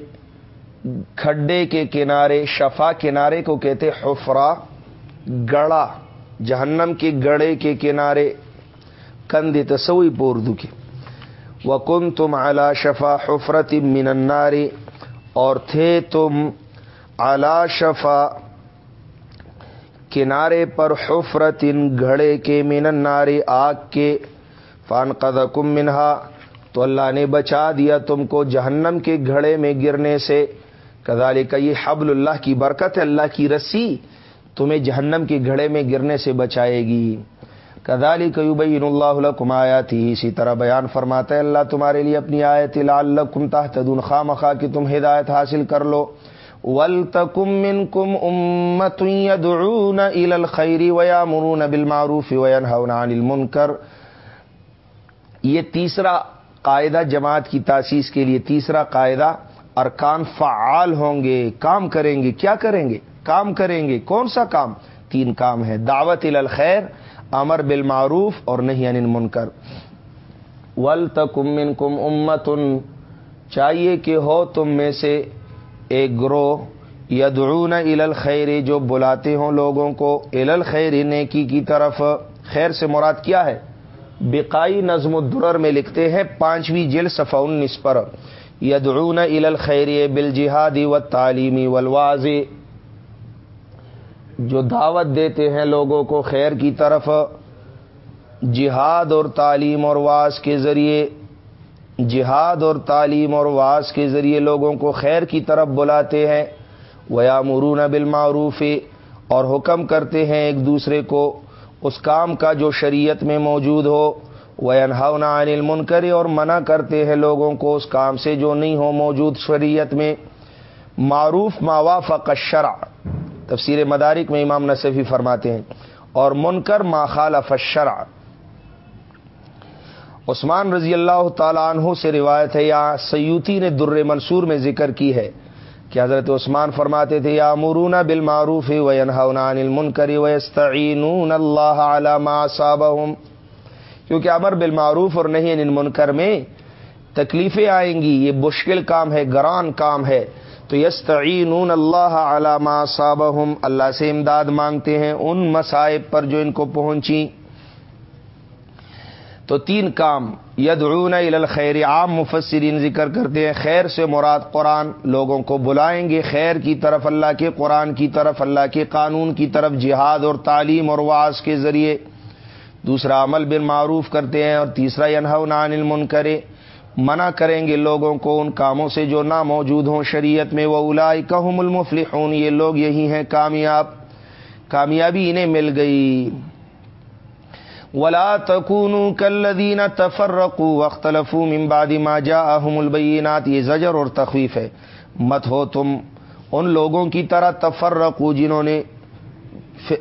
کھڈے کے کنارے، شفا کنارے کو کہتے حفرا، گڑا۔ جہنم کے گڑے کے کنارے کندے تسوئی پور دکھے وکن تم اعلی شفا حفرت الناری اور تھے تم اعلی شفا کنارے پر حفرت ان گھڑے کے الناری آگ کے فان قدم منہا، تو اللہ نے بچا دیا تم کو جہنم کے گھڑے میں گرنے سے۔ کدال کا یہ حبل اللہ کی برکت ہے، اللہ کی رسی تمہیں جہنم کے گھڑے میں گرنے سے بچائے گی۔ کدالی کئی اللہ کمایا تھی اسی طرح بیان فرماتا ہے، اللہ تمہارے لیے اپنی آیت لال کم تحتدون خواہ مخواہ کہ تم ہدایت حاصل کر لو۔ ول تکم من کم امت الخیری ویا مرون بل معروف المنکر. یہ تیسرا قاعدہ جماعت کی تاسیس کے لیے تیسرا قاعدہ، ارکان فعال ہوں گے، کام کریں گے، کیا کریں گے؟ کام کریں گے، کون سا کام؟ تین کام ہے دعوت الخیر، امر بالمعروف اور نہیں ان منکر ول تکمن کم چاہیے کہ ہو تم میں سے ایک گروہ یدعون ال الخیر جو بلاتے ہوں لوگوں کو ال الخیر نیکی کی طرف خیر سے مراد کیا ہے؟ بقائی نظم الدرر میں لکھتے ہیں پانچویں جل صفا انیس پر۔ یدعون الى الخیر بالجہادی و تعلیمی والواز جو دعوت دیتے ہیں لوگوں کو خیر کی طرف، جہاد اور تعلیم اور واس کے ذریعے جہاد اور تعلیم اور واس کے ذریعے لوگوں کو خیر کی طرف بلاتے ہیں ویا مرون بالمعروف، اور حکم کرتے ہیں ایک دوسرے کو اس کام کا جو شریعت میں موجود ہو۔ وہ انہاؤنا عن المنکر اور منع کرتے ہیں لوگوں کو اس کام سے جو نہیں ہو موجود شریعت میں۔ معروف ماواف شرع تفسیر مدارک میں امام نصفی فرماتے ہیں، اور منکر ما خالف الشرع۔ عثمان رضی اللہ تعالیٰ عنہ سے روایت ہے، یا سیوتی نے در منصور میں ذکر کی ہے کہ حضرت عثمان فرماتے تھے، یا مرون بال معروف و عن المنکر ویستعینون اللہ علامہ صابہم کیونکہ امر بالمعروف اور نہیں ان منکر میں تکلیفیں آئیں گی، یہ مشکل کام ہے، گران کام ہے۔ تو یستعینون اللہ علامہ صابہم اللہ سے امداد مانگتے ہیں ان مسائب پر جو ان کو پہنچی تو تین کام یدعون الخیر، عام مفسرین ذکر کرتے ہیں، خیر سے مراد قرآن، لوگوں کو بلائیں گے، خیر کی طرف اللہ کے، قرآن کی طرف اللہ کے، قانون کی طرف جہاد اور تعلیم اور واس کے ذریعے۔ دوسرا، عمل بن معروف کرتے ہیں، اور تیسرا عن المن کرے منع کریں گے لوگوں کو ان کاموں سے جو نہ موجود ہوں شریعت میں۔ وہ الائی کہم المفلحون، یہ لوگ یہی ہیں، کامیاب، کامیابی انہیں مل گئی۔ ولا تکون کلدین تفرق وختلف ممبادی ما جا احم البینات، یہ زجر اور تخویف ہے۔ مت ہو تم ان لوگوں کی طرح تفرق جنہوں نے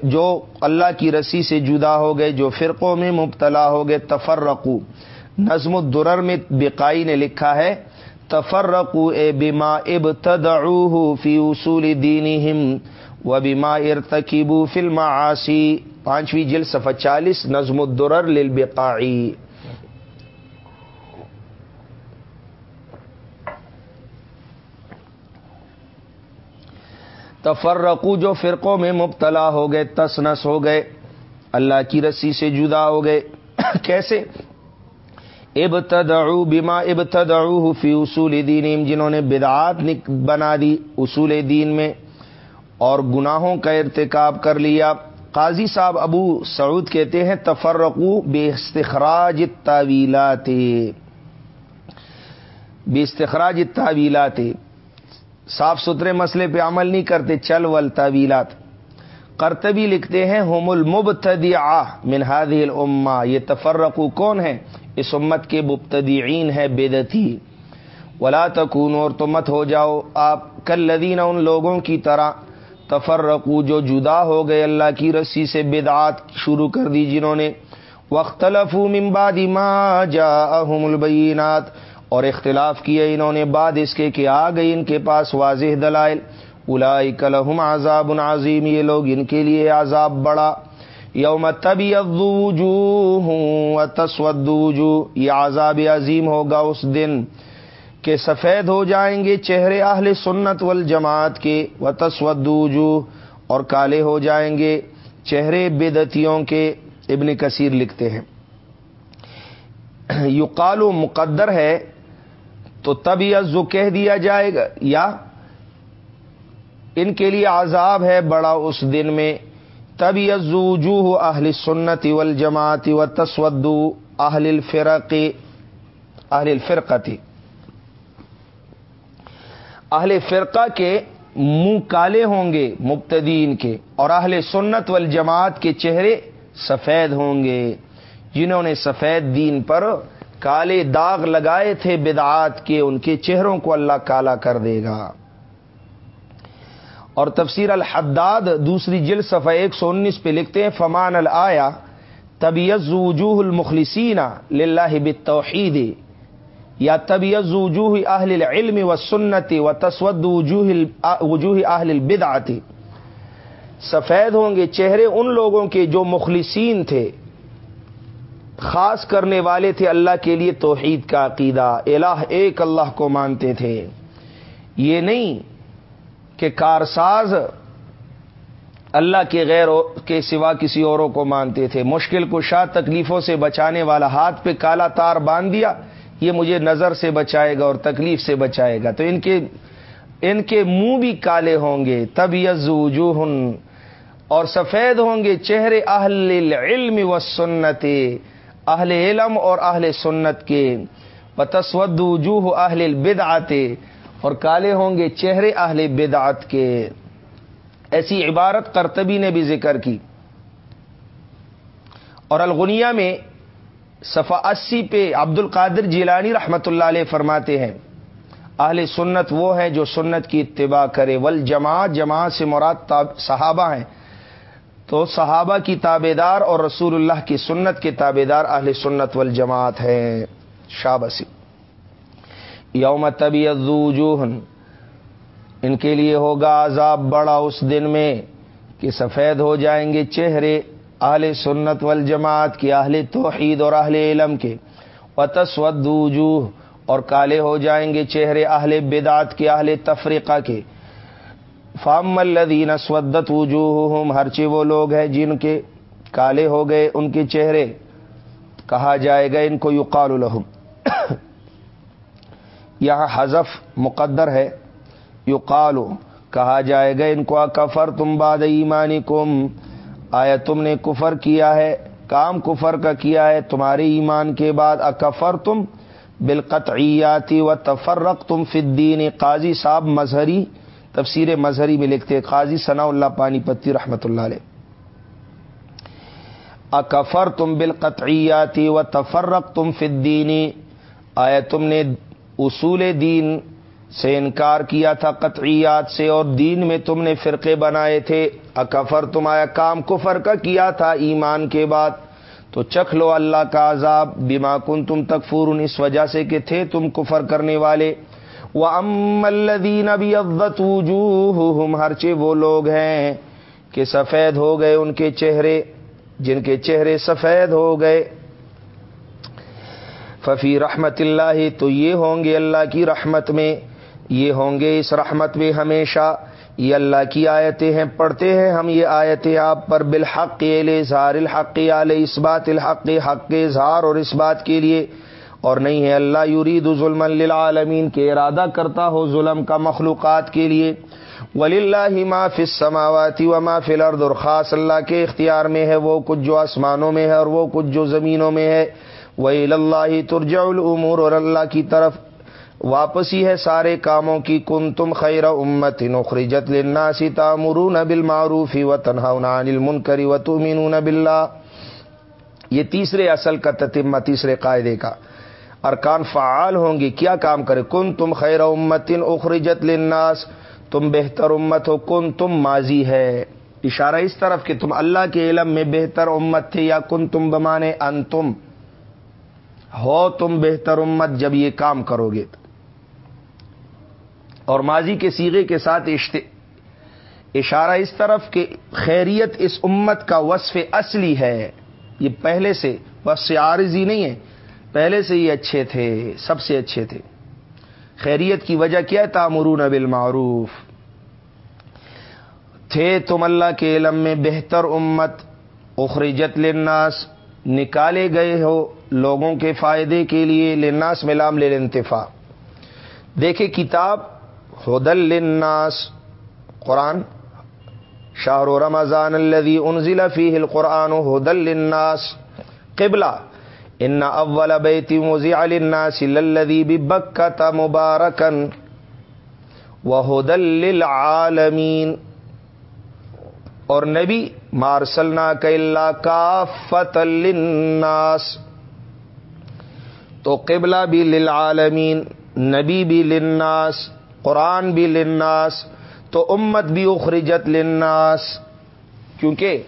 جو اللہ کی رسی سے جدا ہو گئے، جو فرقوں میں مبتلا ہو گئے تفرقو نظم الدرر میں بقائی نے لکھا ہے تفرقو اے بما ابتدعوه فی اصول دینہم و بما ارتکبو فی المعاصی۔ پانچویں جل صفحہ چالیس، نظم الدرر للبقائی تفرقو جو فرقوں میں مبتلا ہو گئے، تس نس ہو گئے، اللہ کی رسی سے جدا ہو گئے. کیسے؟ ابتدعو بما ابتدعو فی اصول دینیم جنہوں نے بدعات بنا دی اصول دین میں، اور گناہوں کا ارتکاب کر لیا. قاضی صاحب ابو سعود کہتے ہیں، تفرقو بے استخراج تعویلات بے استخراج تعویلات صاف ستھرے مسئلے پہ عمل نہیں کرتے، چل ول تعویلات کرتبی لکھتے ہیں ہوم المبتدع من هذه الامہ. یہ تفرقو کون ہے اس امت کے مبتدعین ہے بدتی ولا تکون اور تو مت ہو جاؤ. آپ کل لدین ان لوگوں کی طرح تفرقو، جو جدا ہو گئے اللہ کی رسی سے بدعات شروع کر دی جنہوں نے۔ وختلف بعد ما جاءهم البینات۔ اور اختلاف کیے انہوں نے بعد اس کے کہ آ گئی ان کے پاس واضح دلائل۔ الائی کلحم عذاب عظیم، یہ لوگ ان کے لیے عذاب بڑا۔ یوم تبی تصودو یہ عذاب عظیم ہوگا اس دن۔ کہ سفید ہو جائیں گے چہرے اہل سنت والجماعت کے و تسودو اور کالے ہو جائیں گے چہرے بدتیوں کے، ابن کثیر لکھتے ہیں۔ یقال و مقدر ہے، تو تب یزو کہہ دیا جائے گا، یا ان کے لیے عذاب ہے بڑا اس دن میں، تب یزو وجوہ اہل سنت ول جماعت و تسودو اہل الفرق، اہل الفرقتی اہل فرقہ کے منہ کالے ہوں گے مبتدین کے اور اہل سنت والجماعت کے چہرے سفید ہوں گے جنہوں نے سفید دین پر کالے داغ لگائے تھے بدعات کے، ان کے چہروں کو اللہ کالا کر دے گا۔ اور تفسیر الحداد دوسری جل صفحہ ایک سو انیس پہ لکھتے ہیں، فمان الیا طبیعت وجوہ المخلصین للہ بالتوحید۔ یا طبیعت وجوہ اہل العلم و سنتی و تسود وجوہ اہل البدعتی سفید ہوں گے چہرے ان لوگوں کے جو مخلصین تھے۔ خاص کرنے والے تھے اللہ کے لیے توحید کا عقیدہ۔ الہ ایک اللہ کو مانتے تھے۔ یہ نہیں کہ کارساز اللہ کے غیر کے سوا کسی اوروں کو مانتے تھے۔ مشکل کو شاہ تکلیفوں سے بچانے والا ہاتھ پہ کالا تار باندھ دیا۔ یہ مجھے نظر سے بچائے گا اور تکلیف سے بچائے گا تو ان کے ان کے منہ بھی کالے ہوں گے تب یزو اور سفید ہوں گے چہرے اہل علم و سنت اہل علم اور اہل سنت کے۔ بتسود وجوہ اہل البدعت، اور کالے ہوں گے چہرے اہل بدعت کے۔ ایسی عبارت کرتبی نے بھی ذکر کی۔ اور الغنیہ میں صفا اسی پہ عبد القادر جیلانی رحمت اللہ علیہ فرماتے ہیں، اہل سنت وہ ہیں جو سنت کی اتباع کرے۔ ول جماعت جماعت سے مراد صحابہ ہیں۔ تو صحابہ کی تابے دار اور رسول اللہ کی سنت کے تابے دار اہل سنت والجماعت ہیں۔ شابسی یوم طبی ان کے لیے ہوگا عذاب، بڑا اس دن میں کہ سفید ہو جائیں گے چہرے۔ اہل سنت والجماعت کے اہل توحید اور اہل علم کے۔ وتسود وجوہ اور کالے ہو جائیں گے چہرے اہل بدعت کے، اہل تفریقہ کے۔ فام الدین اسودت وجوہ ہر چی وہ لوگ ہیں جن کے کالے ہو گئے، ان کے چہرے کہا جائے گا، ان کو یقال الحم یہاں حذف مقدر ہے، یقال کہا جائے گا، ان کو کفر تم باد ایمانی کم آیا تم نے کفر کیا ہے؟ کام کفر کا کیا ہے؟ تمہارے ایمان کے بعد اکفر تم بالقطعیاتی و تفرق تم فدین قاضی صاحب مظہری، تفسیر مظہری میں لکھتے قاضی ثناء اللہ پانی پتی رحمۃ اللہ علیہ۔ اکفر تم بالقطعیاتی و تفرق تم فدینی آیا تم نے اصول دین سے انکار کیا تھا قطعیات سے اور دین میں تم نے فرقے بنائے تھے۔ اکفر تم آیا کام کفر کا کیا تھا ایمان کے بعد؟ تو چکھ لو اللہ کا عذاب بیما کن تم تک فورن اس وجہ سے کہ تھے تم کفر کرنے والے۔ وہ ام الدین ابھی ابت ہرچے وہ لوگ ہیں کہ سفید ہو گئے ان کے چہرے، جن کے چہرے سفید ہو گئے۔ ففی رحمت اللہ تو یہ ہوں گے اللہ کی رحمت میں۔ یہ ہوں گے اس رحمت میں ہمیشہ۔ یہ اللہ کی آیتیں ہیں، پڑھتے ہیں ہم یہ آیتیں آپ پر۔ بالحق اظہار الحق علیہ اس بات الحق، حق کے اظہار اور اس بات کے لیے۔ اور نہیں ہے، اللہ یرید ظلم للعالمین کے ارادہ کرتا ہو ظلم کا مخلوقات کے لیے۔ ولی اللہ ما فی السماواتی و ما فی الارض اور خاص اللہ کے اختیار میں ہے۔ وہ کچھ جو آسمانوں میں ہے اور وہ کچھ جو زمینوں میں ہے۔ وہی اللہ ترجع العمور اور اللہ کی طرف واپسی ہے سارے کاموں کی کن تم خیر امت نخرجت للناس تامرون بالمعروف و تنہون عن المنکر و تؤمنون باللہ۔ یہ تیسرے اصل کا تتمہ، تیسرے قاعدے کا۔ ارکان فعال ہوں گی کیا کام کرے؟ کن تم خیر امت اخرجت للناس، تم بہتر امت ہو کن تم ماضی ہے۔ اشارہ اس طرف کہ تم اللہ کے علم میں بہتر امت تھے یا کن تم بمانے ان تم ہو تم بہتر امت جب یہ کام کرو گے۔ اور ماضی کے سیغے کے ساتھ اشارہ اس طرف کہ خیریت اس امت کا وصف اصلی ہے۔ یہ پہلے سے وصف عارضی نہیں ہے۔ پہلے سے یہ اچھے تھے، سب سے اچھے تھے۔ خیریت کی وجہ کیا تامرون بالمعروف۔ تھے تم اللہ کے علم میں بہتر امت۔ اخرجت للناس، نکالے گئے ہو لوگوں کے فائدے کے لیے۔ لناس ملام لے انتفا دیکھے کتاب ہدل للناس. قرآن. شاہ رمضان الذي انزل فيه القرآن هدل للناس. قبلہ ان اول بیت وزع للناس للذي ببکۃ مبارکا وهدل للعالمین اور نبی مارسلنا کا اللہ کا للناس. تو قبلہ بھی للعالمین، نبی بھی للناس. قرآن بھی للناس، تو امت بھی اخرجت للناس۔ کیونکہ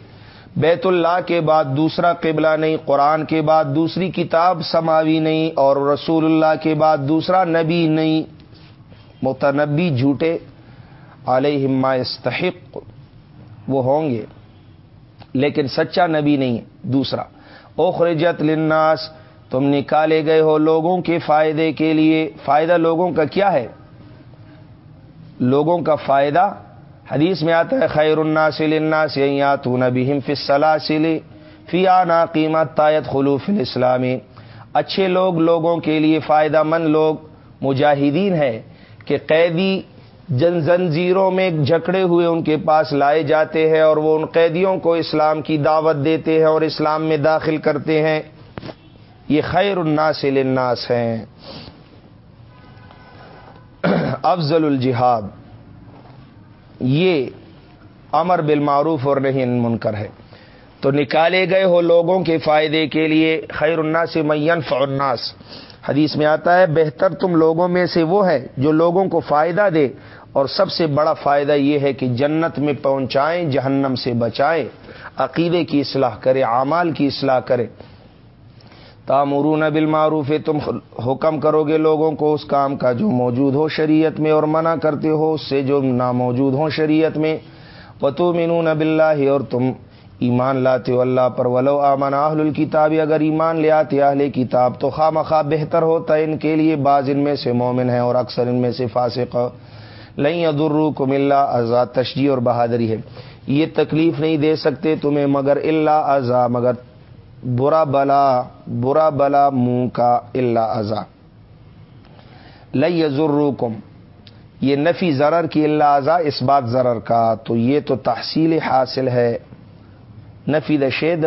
بیت اللہ کے بعد دوسرا قبلہ نہیں، قرآن کے بعد دوسری کتاب سماوی نہیں، اور رسول اللہ کے بعد دوسرا نبی نہیں۔ متنبی جھوٹے علیہ استحق وہ ہوں گے۔ لیکن سچا نبی نہیں دوسرا۔ اخرجت للناس، تم نکالے گئے ہو لوگوں کے فائدے کے لیے۔ فائدہ لوگوں کا کیا ہے؟ لوگوں کا فائدہ حدیث میں آتا ہے، خیر الناس للناس یاتون تو نبیم فی فی آنا قیمت تایت خلوف الاسلامی اچھے لوگ لوگوں کے لیے فائدہ مند لوگ مجاہدین ہے کہ قیدی جن زنجیروں میں جکڑے ہوئے ان کے پاس لائے جاتے ہیں اور وہ ان قیدیوں کو اسلام کی دعوت دیتے ہیں اور اسلام میں داخل کرتے ہیں۔ یہ خیر الناس للناس ہیں۔ افضل الجہاد، یہ امر بالمعروف اور نہیں منکر ہے۔ تو نکالے گئے ہو لوگوں کے فائدے کے لیے خیر الناس مین فناس حدیث میں آتا ہے، بہتر تم لوگوں میں سے وہ ہے جو لوگوں کو فائدہ دے۔ اور سب سے بڑا فائدہ یہ ہے کہ جنت میں پہنچائیں، جہنم سے بچائیں، عقیدے کی اصلاح کرے اعمال کی اصلاح کرے تامرون بالمعروف، تم حکم کرو گے لوگوں کو، اس کام کا جو موجود ہو شریعت میں اور منع کرتے ہو، اس سے جو ناموجود ہو شریعت میں۔ پتو مینون بلّہ اور تم ایمان لاتے ہو اللہ پر۔ ولو آمن اہل الکتاب، اگر ایمان لے آتے اہل کتاب، تو خواہ مخواہ بہتر ہوتا ہے ان کے لیے۔ بعض ان میں سے مومن ہے اور اکثر ان میں سے فاسق لئی ادرو کو ملا ازا اور بہادری ہے۔ یہ تکلیف نہیں دے سکتے تمہیں، مگر اللہ ازا مگر برا بلا برا بلا منہ کا اللہ ازا لئی یہ نفی ضرر کی اللہ ازا اس بات ضرر کا، تو یہ تو تحصیل حاصل ہے. نفی دشید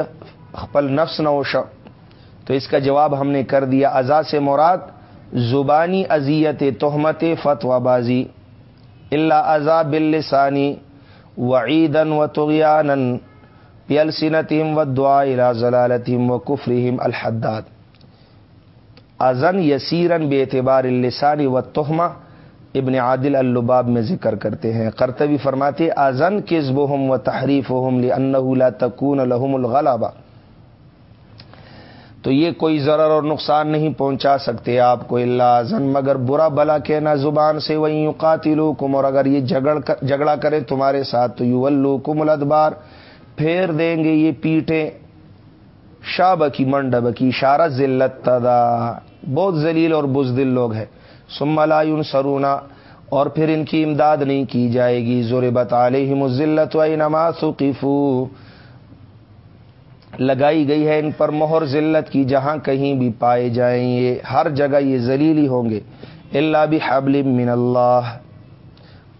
خپل نفس نوش تو اس کا جواب ہم نے کر دیا ازا سے مراد زبانی اذیت تہمت فتوا بازی. اللہ ازا بلسانی وعیدن و تغیانن بیلسنتیم و دعا الى ضلالتیم و کفرہم الحداد۔ ازن یسیرن بے اعتبار السانی و تہمہ ابن عادل اللباب میں ذکر کرتے ہیں۔ کرتبی فرماتے ازن کسبہم و تحریفہم لانہو لا تکون لہم الغلبہ تو یہ کوئی ضرر اور نقصان نہیں پہنچا سکتے آپ کو اللہ زن مگر برا بلا کہنا زبان سے وہیں قاتلو کم اور اگر یہ جھگڑا کرے تمہارے ساتھ تو یو الو کم الدبار پھیر دیں گے یہ پیٹیں۔ شاب کی منڈب کی اشارہ ذلت تدا۔ بہت ذلیل اور بزدل لوگ ہیں۔ سملا سرونا اور پھر ان کی امداد نہیں کی جائے گی۔ زور بتا ذلت و نماز لگائی گئی ہے ان پر مہر ذلت کی جہاں کہیں بھی پائے جائیں یہ ہر جگہ یہ ذلیلی ہوں گے۔ اللہ بھی حبل من اللہ۔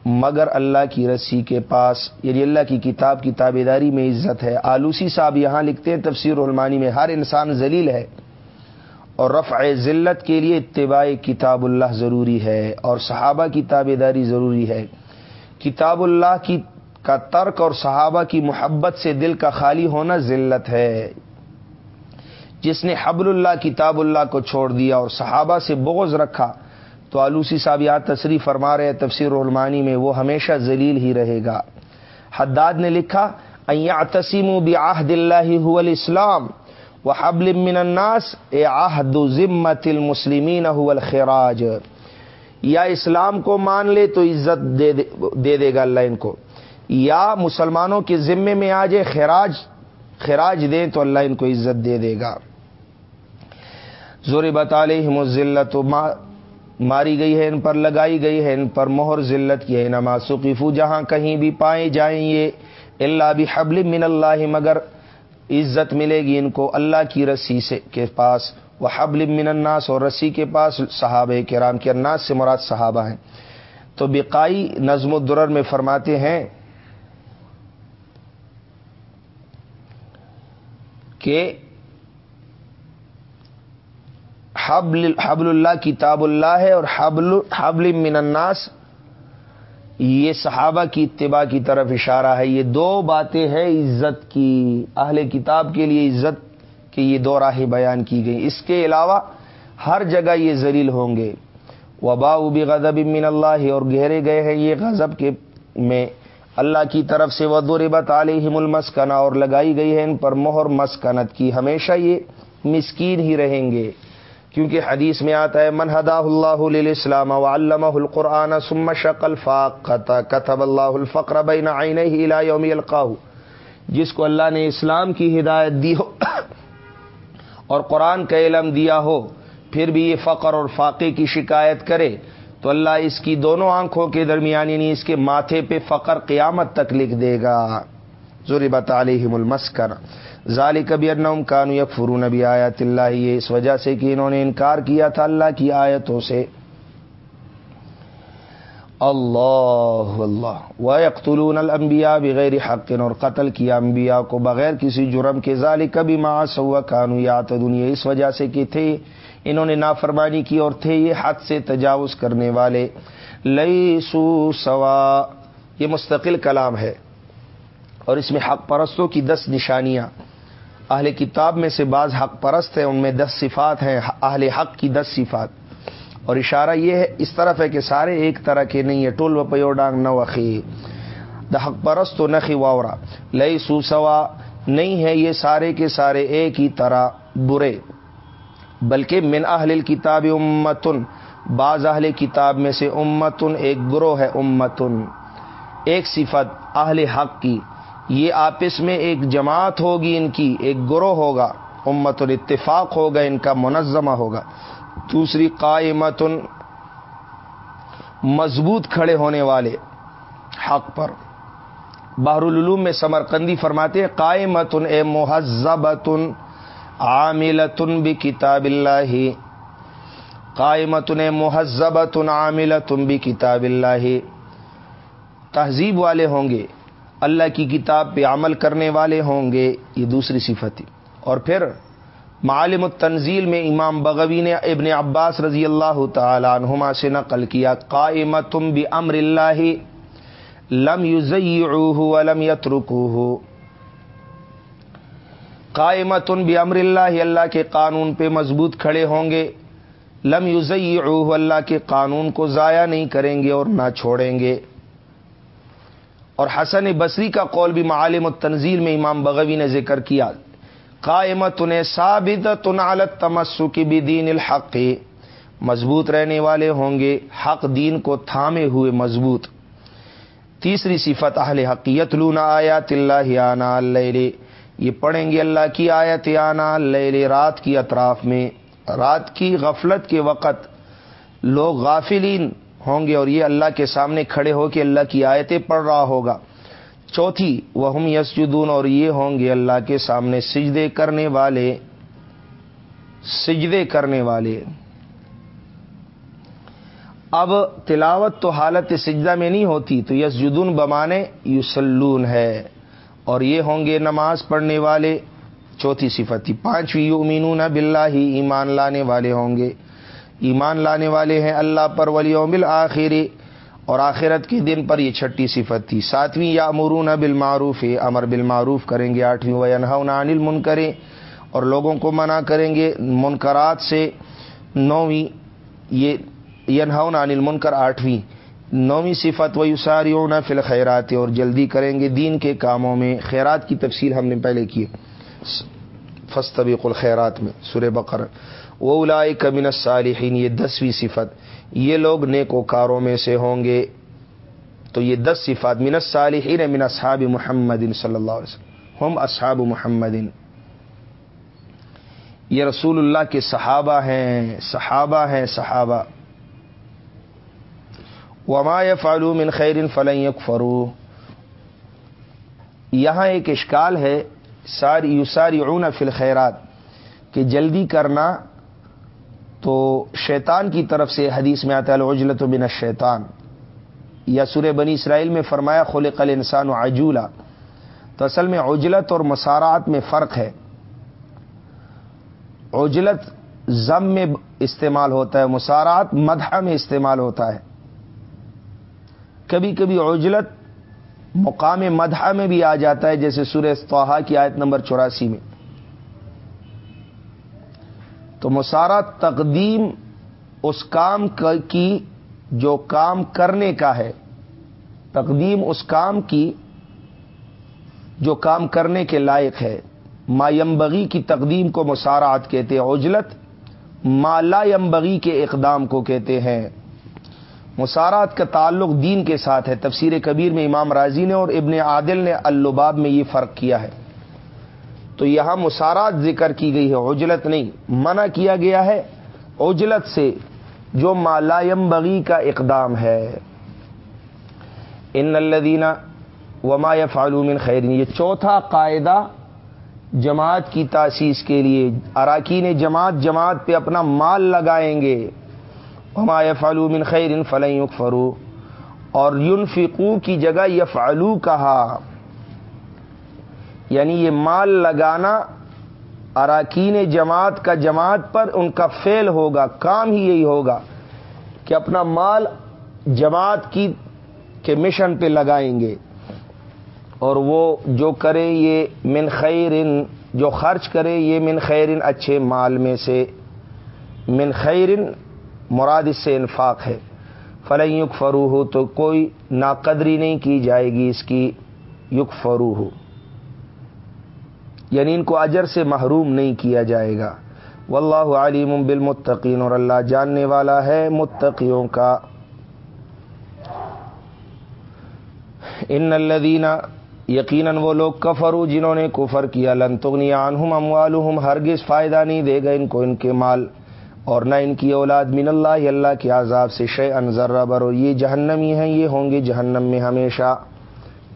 مگر اللہ کی رسی کے پاس یعنی اللہ کی کتاب کی تابے داری میں عزت ہے۔ آلوسی صاحب یہاں لکھتے ہیں، تفسیر علمانی میں، ہر انسان ذلیل ہے اور رفع ذلت کے لیے اتباع کتاب اللہ ضروری ہے اور صحابہ کی تابے داری ضروری ہے۔ کتاب اللہ کی کا ترک اور صحابہ کی محبت سے دل کا خالی ہونا ذلت ہے۔ جس نے حبل اللہ، کتاب اللہ کو چھوڑ دیا اور صحابہ سے بغض رکھا تو آلوسی صاحب یہاں تصریف فرما رہے تفسیر علمانی میں، وہ ہمیشہ ذلیل ہی رہے گا۔ حداد نے لکھا تسیم و بحد اللہ الاسلام و حبل من الناس، اے آحد ذمت المسلمین الخراج۔ یا اسلام کو مان لے تو عزت دے دے گا اللہ ان کو۔ یا مسلمانوں کے ذمے میں آ جائے خراج خراج دیں تو اللہ ان کو عزت دے دے گا۔ زور بطال ذلت ماری گئی ہے ان پر، لگائی گئی ہے ان پر مہر، ذلت کی ہے نماز سقیفو جہاں کہیں بھی پائے جائیں یہ اللہ بھی حبل من اللہ، مگر عزت ملے گی ان کو اللہ کی رسی سے کے پاس۔ وہ حبل من الناس، اور رسی کے پاس صحابہ کرام کے الناس سے مراد صحابہ ہیں۔ تو بقائی نظم الدرر میں فرماتے ہیں کہ حبل حبل اللہ کتاب اللہ ہے اور حبل حبل من الناس. یہ صحابہ کی اتباع کی طرف اشارہ ہے. یہ دو باتیں ہیں عزت کی. اہل کتاب کے لیے عزت کی یہ دو راہیں بیان کی گئی اس کے علاوہ ہر جگہ یہ ذلیل ہوں گے. وبا بھی غضب من اللہ اور گہرے گئے ہیں یہ غضب کے میں. اللہ کی طرف سے ودور علیہم المسکنہ اور لگائی گئی ہے ان پر مہر مسکنت کی. ہمیشہ یہ مسکین ہی رہیں گے. کیونکہ حدیث میں آتا ہے، من ہدا اللہ اسلام و علامہ القرآن سم شکل فاق کتب اللہ الفقر بین عینہ یوم القاہ جس کو اللہ نے اسلام کی ہدایت دی ہو اور قرآن کا علم دیا ہو، پھر بھی یہ فقر اور فاقے کی شکایت کرے۔ تو اللہ اس کی دونوں آنکھوں کے درمیان یعنی اس کے ماتھے پہ فقر قیامت تک لکھ دے گا۔ ضروری بتا علیہم المسکر ظالی کبھی انم کانو یک فرو نبی آیت اللہ، یہ اس وجہ سے کہ انہوں نے انکار کیا تھا اللہ کی آیتوں سے۔ اللہ اللہ۔ و اختلون المبیا بغیر حق، اور قتل کیا انبیاء کو بغیر کسی جرم کے۔ ظالی کبھی ماں سوا کانو یا دنیا اس وجہ سے کہ تھے، انہوں نے نافرمانی کی اور تھے یہ حد سے تجاوز کرنے والے۔ لئی سو سوا، یہ مستقل کلام ہے، اور اس میں حق پرستوں کی دس نشانیاں۔ اہل کتاب میں سے بعض حق پرست ہیں، ان میں دس صفات ہیں، اہل حق کی دس صفات۔ اور اشارہ یہ ہے، اس طرف ہے کہ سارے ایک طرح کے نہیں ہے ٹول و پیو ڈانگ نہ دا حق پرست و نقی واورا لئی سو سوا، نہیں ہے یہ سارے کے سارے ایک ہی طرح برے۔ بلکہ من اہل کتاب امتن، بعض اہل کتاب میں سے امتن، ایک گروہ ہے امتن۔ ایک صفت اہل حق کی۔ یہ آپس میں ایک جماعت ہوگی ان کی، ایک گروہ ہوگا، امت اتفاق ہوگا، ان کا منظمہ ہوگا۔ دوسری قائمت مضبوط کھڑے ہونے والے حق پر۔ بحر العلوم میں سمرقندی فرماتے قائمت اے مہذبتن عامل تن بھی کتاب اللہ۔ قائمتن مہذب تن عامل تن بھی کتاب اللہ۔ تہذیب والے ہوں گے۔ اللہ کی کتاب پہ عمل کرنے والے ہوں گے، یہ دوسری صفت اور پھر معالم التنزیل میں امام بغوی نے ابن عباس رضی اللہ تعالی عنہما سے نقل کیا، قائمتم بھی امر اللہ لم ولم یترکوہ۔ قائمتن بھی امر اللہ اللہ کے قانون پہ مضبوط کھڑے ہوں گے۔ لم یوزیعوہ اللہ کے قانون کو ضائع نہیں کریں گے اور نہ چھوڑیں گے۔ اور حسن بصری کا قول بھی معالم التنزیل میں امام بغوی نے ذکر کیا۔ قائمت انہیں ثابت تنالت تمسو کی بھی دین الحق۔ مضبوط رہنے والے ہوں گے، حق دین کو تھامے ہوئے مضبوط۔ تیسری صفت، اہل حقیت لونا آیات اللہ آنا اللہ یہ پڑھیں گے اللہ کی آیت آنا اللہ رات کی اطراف میں۔ رات کی غفلت کے وقت لوگ غافلین ہوں گے اور یہ اللہ کے سامنے کھڑے ہو کے اللہ کی آیتیں پڑھ رہا ہوگا۔ چوتھی وہ ہم یسجدون، اور یہ ہوں گے اللہ کے سامنے سجدے کرنے والے۔ سجدے کرنے والے۔ اب تلاوت تو حالت سجدہ میں نہیں ہوتی، تو یس جدون بمانے یوسلون ہے۔ اور یہ ہوں گے نماز پڑھنے والے۔ چوتھی صفت تھی پانچویں یؤمنون باللہ ہی ایمان لانے والے ہوں گے۔ ایمان لانے والے ہیں اللہ پر ولیوم بالآخر اور آخرت کے دن پر یہ چھٹی صفت تھی۔ ساتویں یا امرون بالمعروف امر بالمعروف کریں گے۔ آٹھویں و انل من کریں اور لوگوں کو منع کریں گے منکرات سے۔ نویں، یہ ینہون عن المنکر، آٹھویں۔ نویں صفت و یوساریون فی الخیرات اور جلدی کریں گے دین کے کاموں میں۔ خیرات کی تفصیل ہم نے پہلے کی فستبیق الخیرات میں سر بقر وہ الائی کمن الصالحین یہ دسویں صفت۔ یہ لوگ نیک و کاروں میں سے ہوں گے۔ تو یہ دس صفات، من الصالحین من اصحاب محمد صلی اللہ علیہ وسلم۔ ہم اصحاب محمد۔ یہ رسول اللہ کے صحابہ ہیں صحابہ ہیں، صحابہ۔ وما فالو من خیر فلن فرو یہاں ایک اشکال ہے، ساری یوساری اون فل خیرات کہ جلدی کرنا تو شیطان کی طرف سے حدیث میں آتا ہے العجلت بن شیطان یا سر بنی اسرائیل میں فرمایا، خلق الانسان و عجولا۔ تو اصل میں عجلت اور مسارات میں فرق ہے۔ عجلت ضم میں استعمال ہوتا ہے، مسارات مدح میں استعمال ہوتا ہے۔ کبھی کبھی عجلت مقام مدح میں بھی آ جاتا ہے، جیسے سورہ توحا کی آیت نمبر چوراسی میں۔ تو مسارا تقدیم اس کام کی جو کام کرنے کا ہے۔ تقدیم اس کام کی جو کام کرنے کے لائق ہے۔ ما یمبغی کی تقدیم کو مسارات کہتے ہیں۔ عجلت ما لا یمبغی کے اقدام کو کہتے ہیں۔ مسارات کا تعلق دین کے ساتھ ہے۔ تفسیر کبیر میں امام راضی نے اور ابن عادل نے الباب میں یہ فرق کیا ہے۔ تو یہاں مسارات ذکر کی گئی ہے، عجلت نہیں، منع کیا گیا ہے۔ عجلت سے جو مالائم بغی کا اقدام ہے۔ ان الدینہ وما فعلوم خیر، یہ چوتھا قاعدہ جماعت کی تاسیس کے لیے۔ اراکین جماعت جماعت پہ اپنا مال لگائیں گے۔ ہما فالو من خیر ان فلیں فرو اور یون کی جگہ یفعلو کہا۔ یعنی یہ مال لگانا اراکین جماعت کا جماعت پر ان کا فیل ہوگا، کام ہی یہی ہوگا کہ اپنا مال جماعت کی کے مشن پہ لگائیں گے۔ اور وہ جو کرے یہ من خیرن، جو خرچ کرے یہ من خیرن اچھے مال میں سے۔ من خیرن مراد اس سے انفاق ہے۔ فلن یق فرو ہو تو کوئی ناقدری نہیں کی جائے گی اس کی یق فرو ہو یعنی ان کو اجر سے محروم نہیں کیا جائے گا۔ واللہ علیم بالمتقین اور اللہ جاننے والا ہے متقیوں کا۔ ان الذین، یقیناً وہ لوگ کفرو جنہوں نے کفر کیا، لن تغنی عنہم اموالہم، ہرگز فائدہ نہیں دے گا ان کو، ان کے مال۔ اور نہ ان کی اولاد من اللہ اللہ کے عذاب سے شے انضر اور یہ جہنمی ہیں، یہ ہوں گے جہنم میں ہمیشہ۔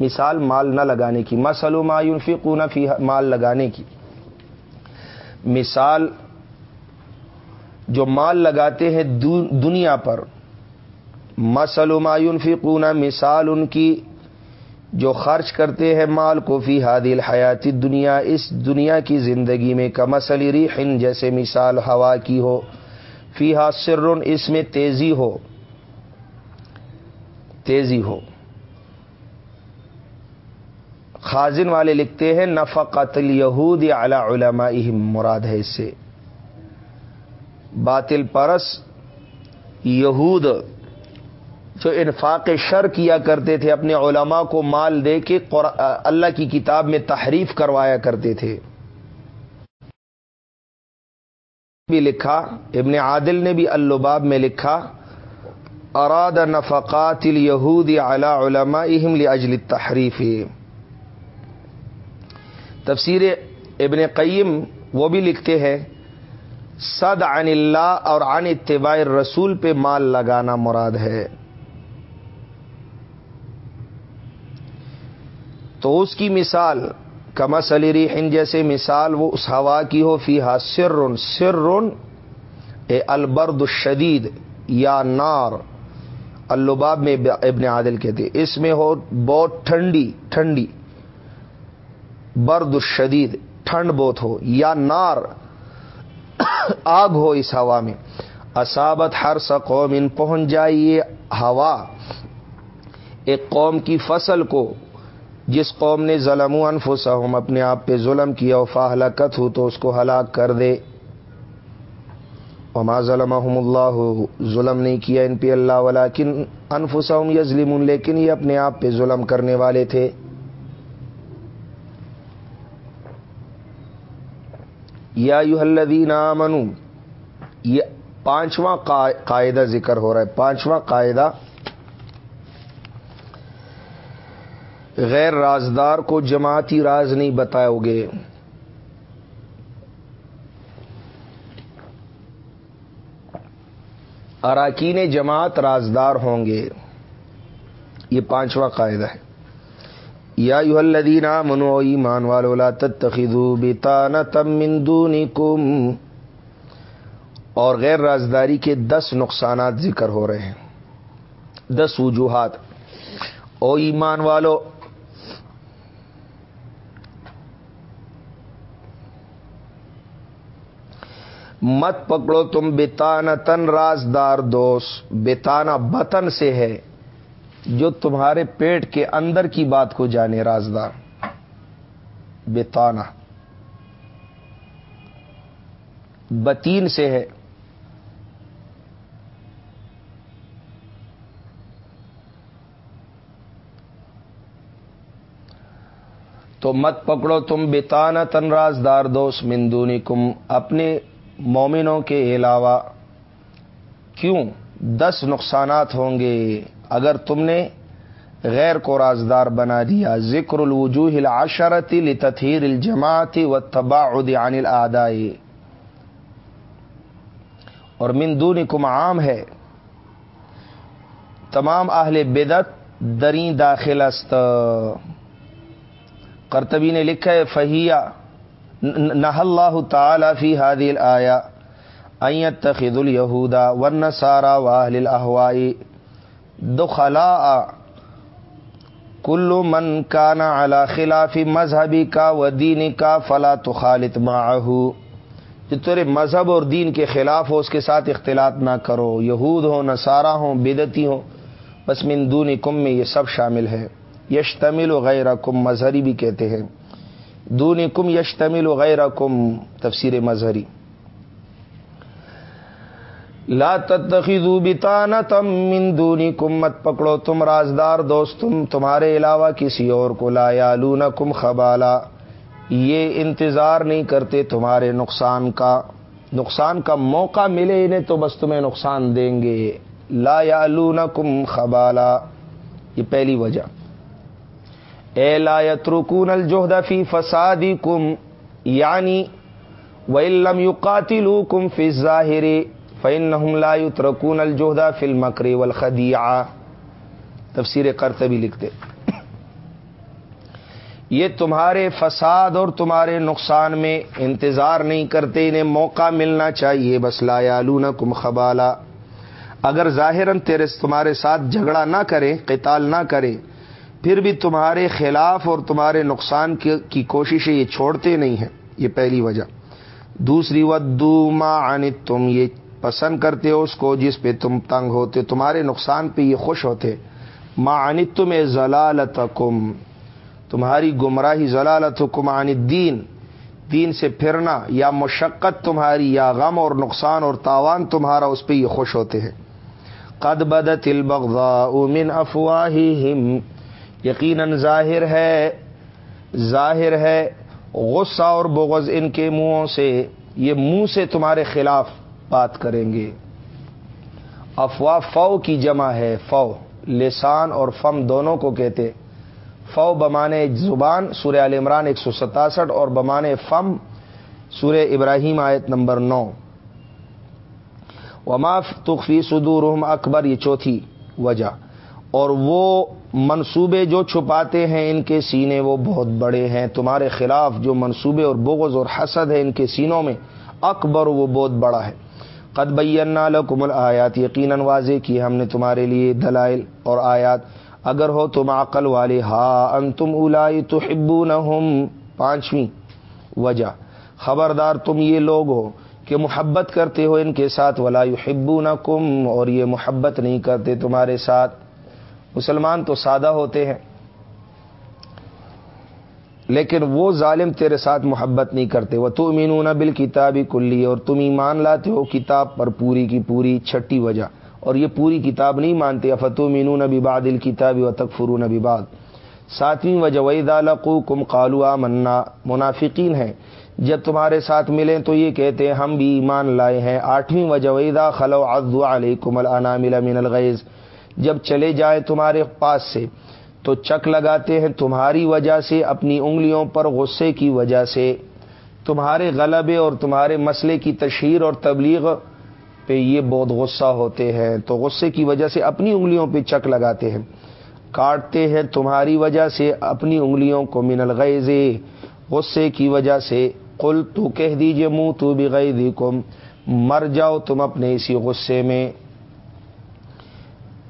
مثال مال نہ لگانے کی۔ مسلو ما فی فی مال لگانے کی۔ مثال جو مال لگاتے ہیں دنیا پر مسل معیون فی مثال ان کی جو خرچ کرتے ہیں مال کو فی حادل حیاتی دنیا، اس دنیا کی زندگی میں کمسلی ریحن جیسے مثال ہوا کی ہو۔ فی سر اس میں تیزی ہو۔ تیزی ہو۔ خازن والے لکھتے ہیں، نفقت یہود یا اعلی علماء مراد ہے اس سے باطل پرس یہود جو انفاق شر کیا کرتے تھے، اپنے علماء کو مال دے کے اللہ کی کتاب میں تحریف کروایا کرتے تھے۔ بھی لکھا، ابن عادل نے بھی الباب میں لکھا، اراد نفقات الیہود علی علمائهم لاجل التحریف۔ تفسیر ابن قیم وہ بھی لکھتے ہیں، صد عن اللہ اور عن اتباع رسول پہ مال لگانا مراد ہے۔ تو اس کی مثال کما سلیری ہند جیسے مثال، وہ اس ہوا کی ہو فی ہا سر سر اے البرد الشدید، یا نار۔ الباب میں ابن عادل کہتے اس میں ہو، بہت ٹھنڈی ٹھنڈی۔ برد الشدید، ٹھنڈ بہت ہو یا نار، آگ ہو اس ہوا میں۔ اسابت ہر سا قوم ان پہنچ جائیے ہوا۔ ایک قوم کی فصل کو، جس قوم نے ظلم و انفسہم، اپنے آپ پہ ظلم کیا وفا ہلاکت ہو تو اس کو ہلاک کر دے۔ وما ظلمہم اللہ، ظلم نہیں کیا ان پہ اللہ والا کن انفسہم یظلمون، لیکن یہ اپنے آپ پہ ظلم کرنے والے تھے۔ یا یو الذین آمنو، یہ پانچواں قاعدہ ذکر ہو رہا ہے، پانچواں قاعدہ غیر رازدار کو جماعتی راز نہیں بتاؤ گے۔ اراکین جماعت رازدار ہوں گے۔ یہ پانچواں قاعدہ ہے۔ یا یو الدینہ منو ایمان والا تتخذو بتانا تم مندونی کم اور غیر رازداری کے دس نقصانات ذکر ہو رہے ہیں، دس وجوہات۔ او ایمان والو، مت پکڑو تم بتانا تن رازدار دوست بتانا بتن سے ہے۔ جو تمہارے پیٹ کے اندر کی بات کو جانے، رازدار بتانا بتین سے ہے۔ تو مت پکڑو تم بتانا تن رازدار دوست مندونی کم اپنے مومنوں کے علاوہ کیوں دس نقصانات ہوں گے؟ اگر تم نے غیر کو رازدار بنا دیا، ذکر الوجوہ العشرتی لتطہیر الجماعتی و تباعد عن الادائی اور من دونکم عام ہے۔ تمام اہل بدت دری داخل است۔ کرتبی نے لکھا ہے، فہیا، نہ اللہ تعالی فی حادل آیا ایت تخد الہودا ون سارا واہل الاحوائی دخلا کل من کا نا خلافی مذہبی کا و دینی کا فلا تو خالط معاہو جو تیرے مذہب اور دین کے خلاف ہو، اس کے ساتھ اختلاط نہ کرو. یہود ہو نصارہ ہوں بدتی ہو بس من دون کم میں یہ سب شامل ہے. یش تمل و غیر کم مظہری بھی کہتے ہیں. دون کم یش تمل و غیر کم تفسیر مظہری لا تتخذو بتانا تم من دونی کم مت پکڑو تم رازدار دوست، تم تمہارے علاوہ کسی اور کو لا یالون کم خبالا۔ یہ انتظار نہیں کرتے تمہارے نقصان کا۔ نقصان کا موقع ملے انہیں تو بس تمہیں نقصان دیں گے۔ لا یالون کم خبالا۔ یہ پہلی وجہ۔ اے لا یترکون الجہد فی فسادی کم یعنی وَإِلَّمْ يُقَاتِلُوكُمْ فِي الظَّاهِرِ فین لا ترکون الجہدا فل مکری والخدیع تفسیر کرتبی لکھتے۔ یہ تمہارے فساد اور تمہارے نقصان میں انتظار نہیں کرتے، انہیں موقع ملنا چاہیے۔ بس لا لون کم خبالا۔ اگر ظاہراً تیرے تمہارے ساتھ جھگڑا نہ کرے قتال نہ کرے پھر بھی تمہارے خلاف اور تمہارے نقصان کی کوششیں یہ چھوڑتے نہیں ہیں۔ یہ پہلی وجہ۔ دوسری ودو ما عن تم یہ پسند کرتے ہو اس کو جس پہ تم تنگ ہوتے تمہارے نقصان پہ یہ خوش ہوتے ما تم ضلالت تمہاری گمراہی ضلالت حکم عن الدین، دین سے پھرنا یا مشقت تمہاری، یا غم اور نقصان اور تاوان تمہارا، اس پہ یہ خوش ہوتے ہیں۔ قد بدت البغضاء من افواہہم یقیناً ظاہر ہے ظاہر ہے غصہ اور بغض ان کے منہوں سے، یہ منہ سے تمہارے خلاف بات کریں گے۔ افواہ فو کی جمع ہے، فو۔ لسان اور فم دونوں کو کہتے۔ فو بمانے زبان، سورہ عال عمران ایک سو ستاسٹھ اور بمانے فم، سورہ ابراہیم آیت نمبر نو۔ وماف تخفی صدورہم اکبر، یہ چوتھی وجہ۔ اور وہ منصوبے جو چھپاتے ہیں ان کے سینے وہ بہت بڑے ہیں۔ تمہارے خلاف جو منصوبے اور بغض اور حسد ہے ان کے سینوں میں، اکبر وہ بہت بڑا ہے۔ قد بینا لکم الآیات، یقیناً واضح کی ہم نے تمہارے لیے دلائل اور آیات۔ اگر ہو تم عقل والے، ہا ان تم الائی تو پانچویں وجہ، خبردار تم یہ لوگ ہو کہ محبت کرتے ہو ان کے ساتھ، ولا ہبو اور یہ محبت نہیں کرتے تمہارے ساتھ۔ مسلمان تو سادہ ہوتے ہیں۔ لیکن وہ ظالم تیرے ساتھ محبت نہیں کرتے۔ وہ تو مینون بال کتابی کلی، اور تم ایمان لاتے ہو کتاب پر پوری کی پوری چھٹی وجہ۔ اور یہ پوری کتاب نہیں مانتے۔ فتو مینون نبی باد کتابی و تک فرو نبی باد ساتویں وجہ وید کم قالوا منا منافقین ہیں۔ جب تمہارے ساتھ ملیں تو یہ کہتے ہیں، ہم بھی ایمان لائے ہیں۔ آٹھویں وجہ ویدا خلو ادو علیہ کمل من الغیز جب چلے جائیں تمہارے پاس سے تو چک لگاتے ہیں تمہاری وجہ سے اپنی انگلیوں پر غصے کی وجہ سے۔ تمہارے غلبے اور تمہارے مسئلے کی تشہیر اور تبلیغ پہ یہ بہت غصہ ہوتے ہیں۔ تو غصے کی وجہ سے اپنی انگلیوں پہ چک لگاتے ہیں۔ کاٹتے ہیں تمہاری وجہ سے اپنی انگلیوں کو من الغیز غصے کی وجہ سے کل تو کہہ دیجیے منہ تو بھی گئی مر جاؤ تم اپنے اسی غصے میں۔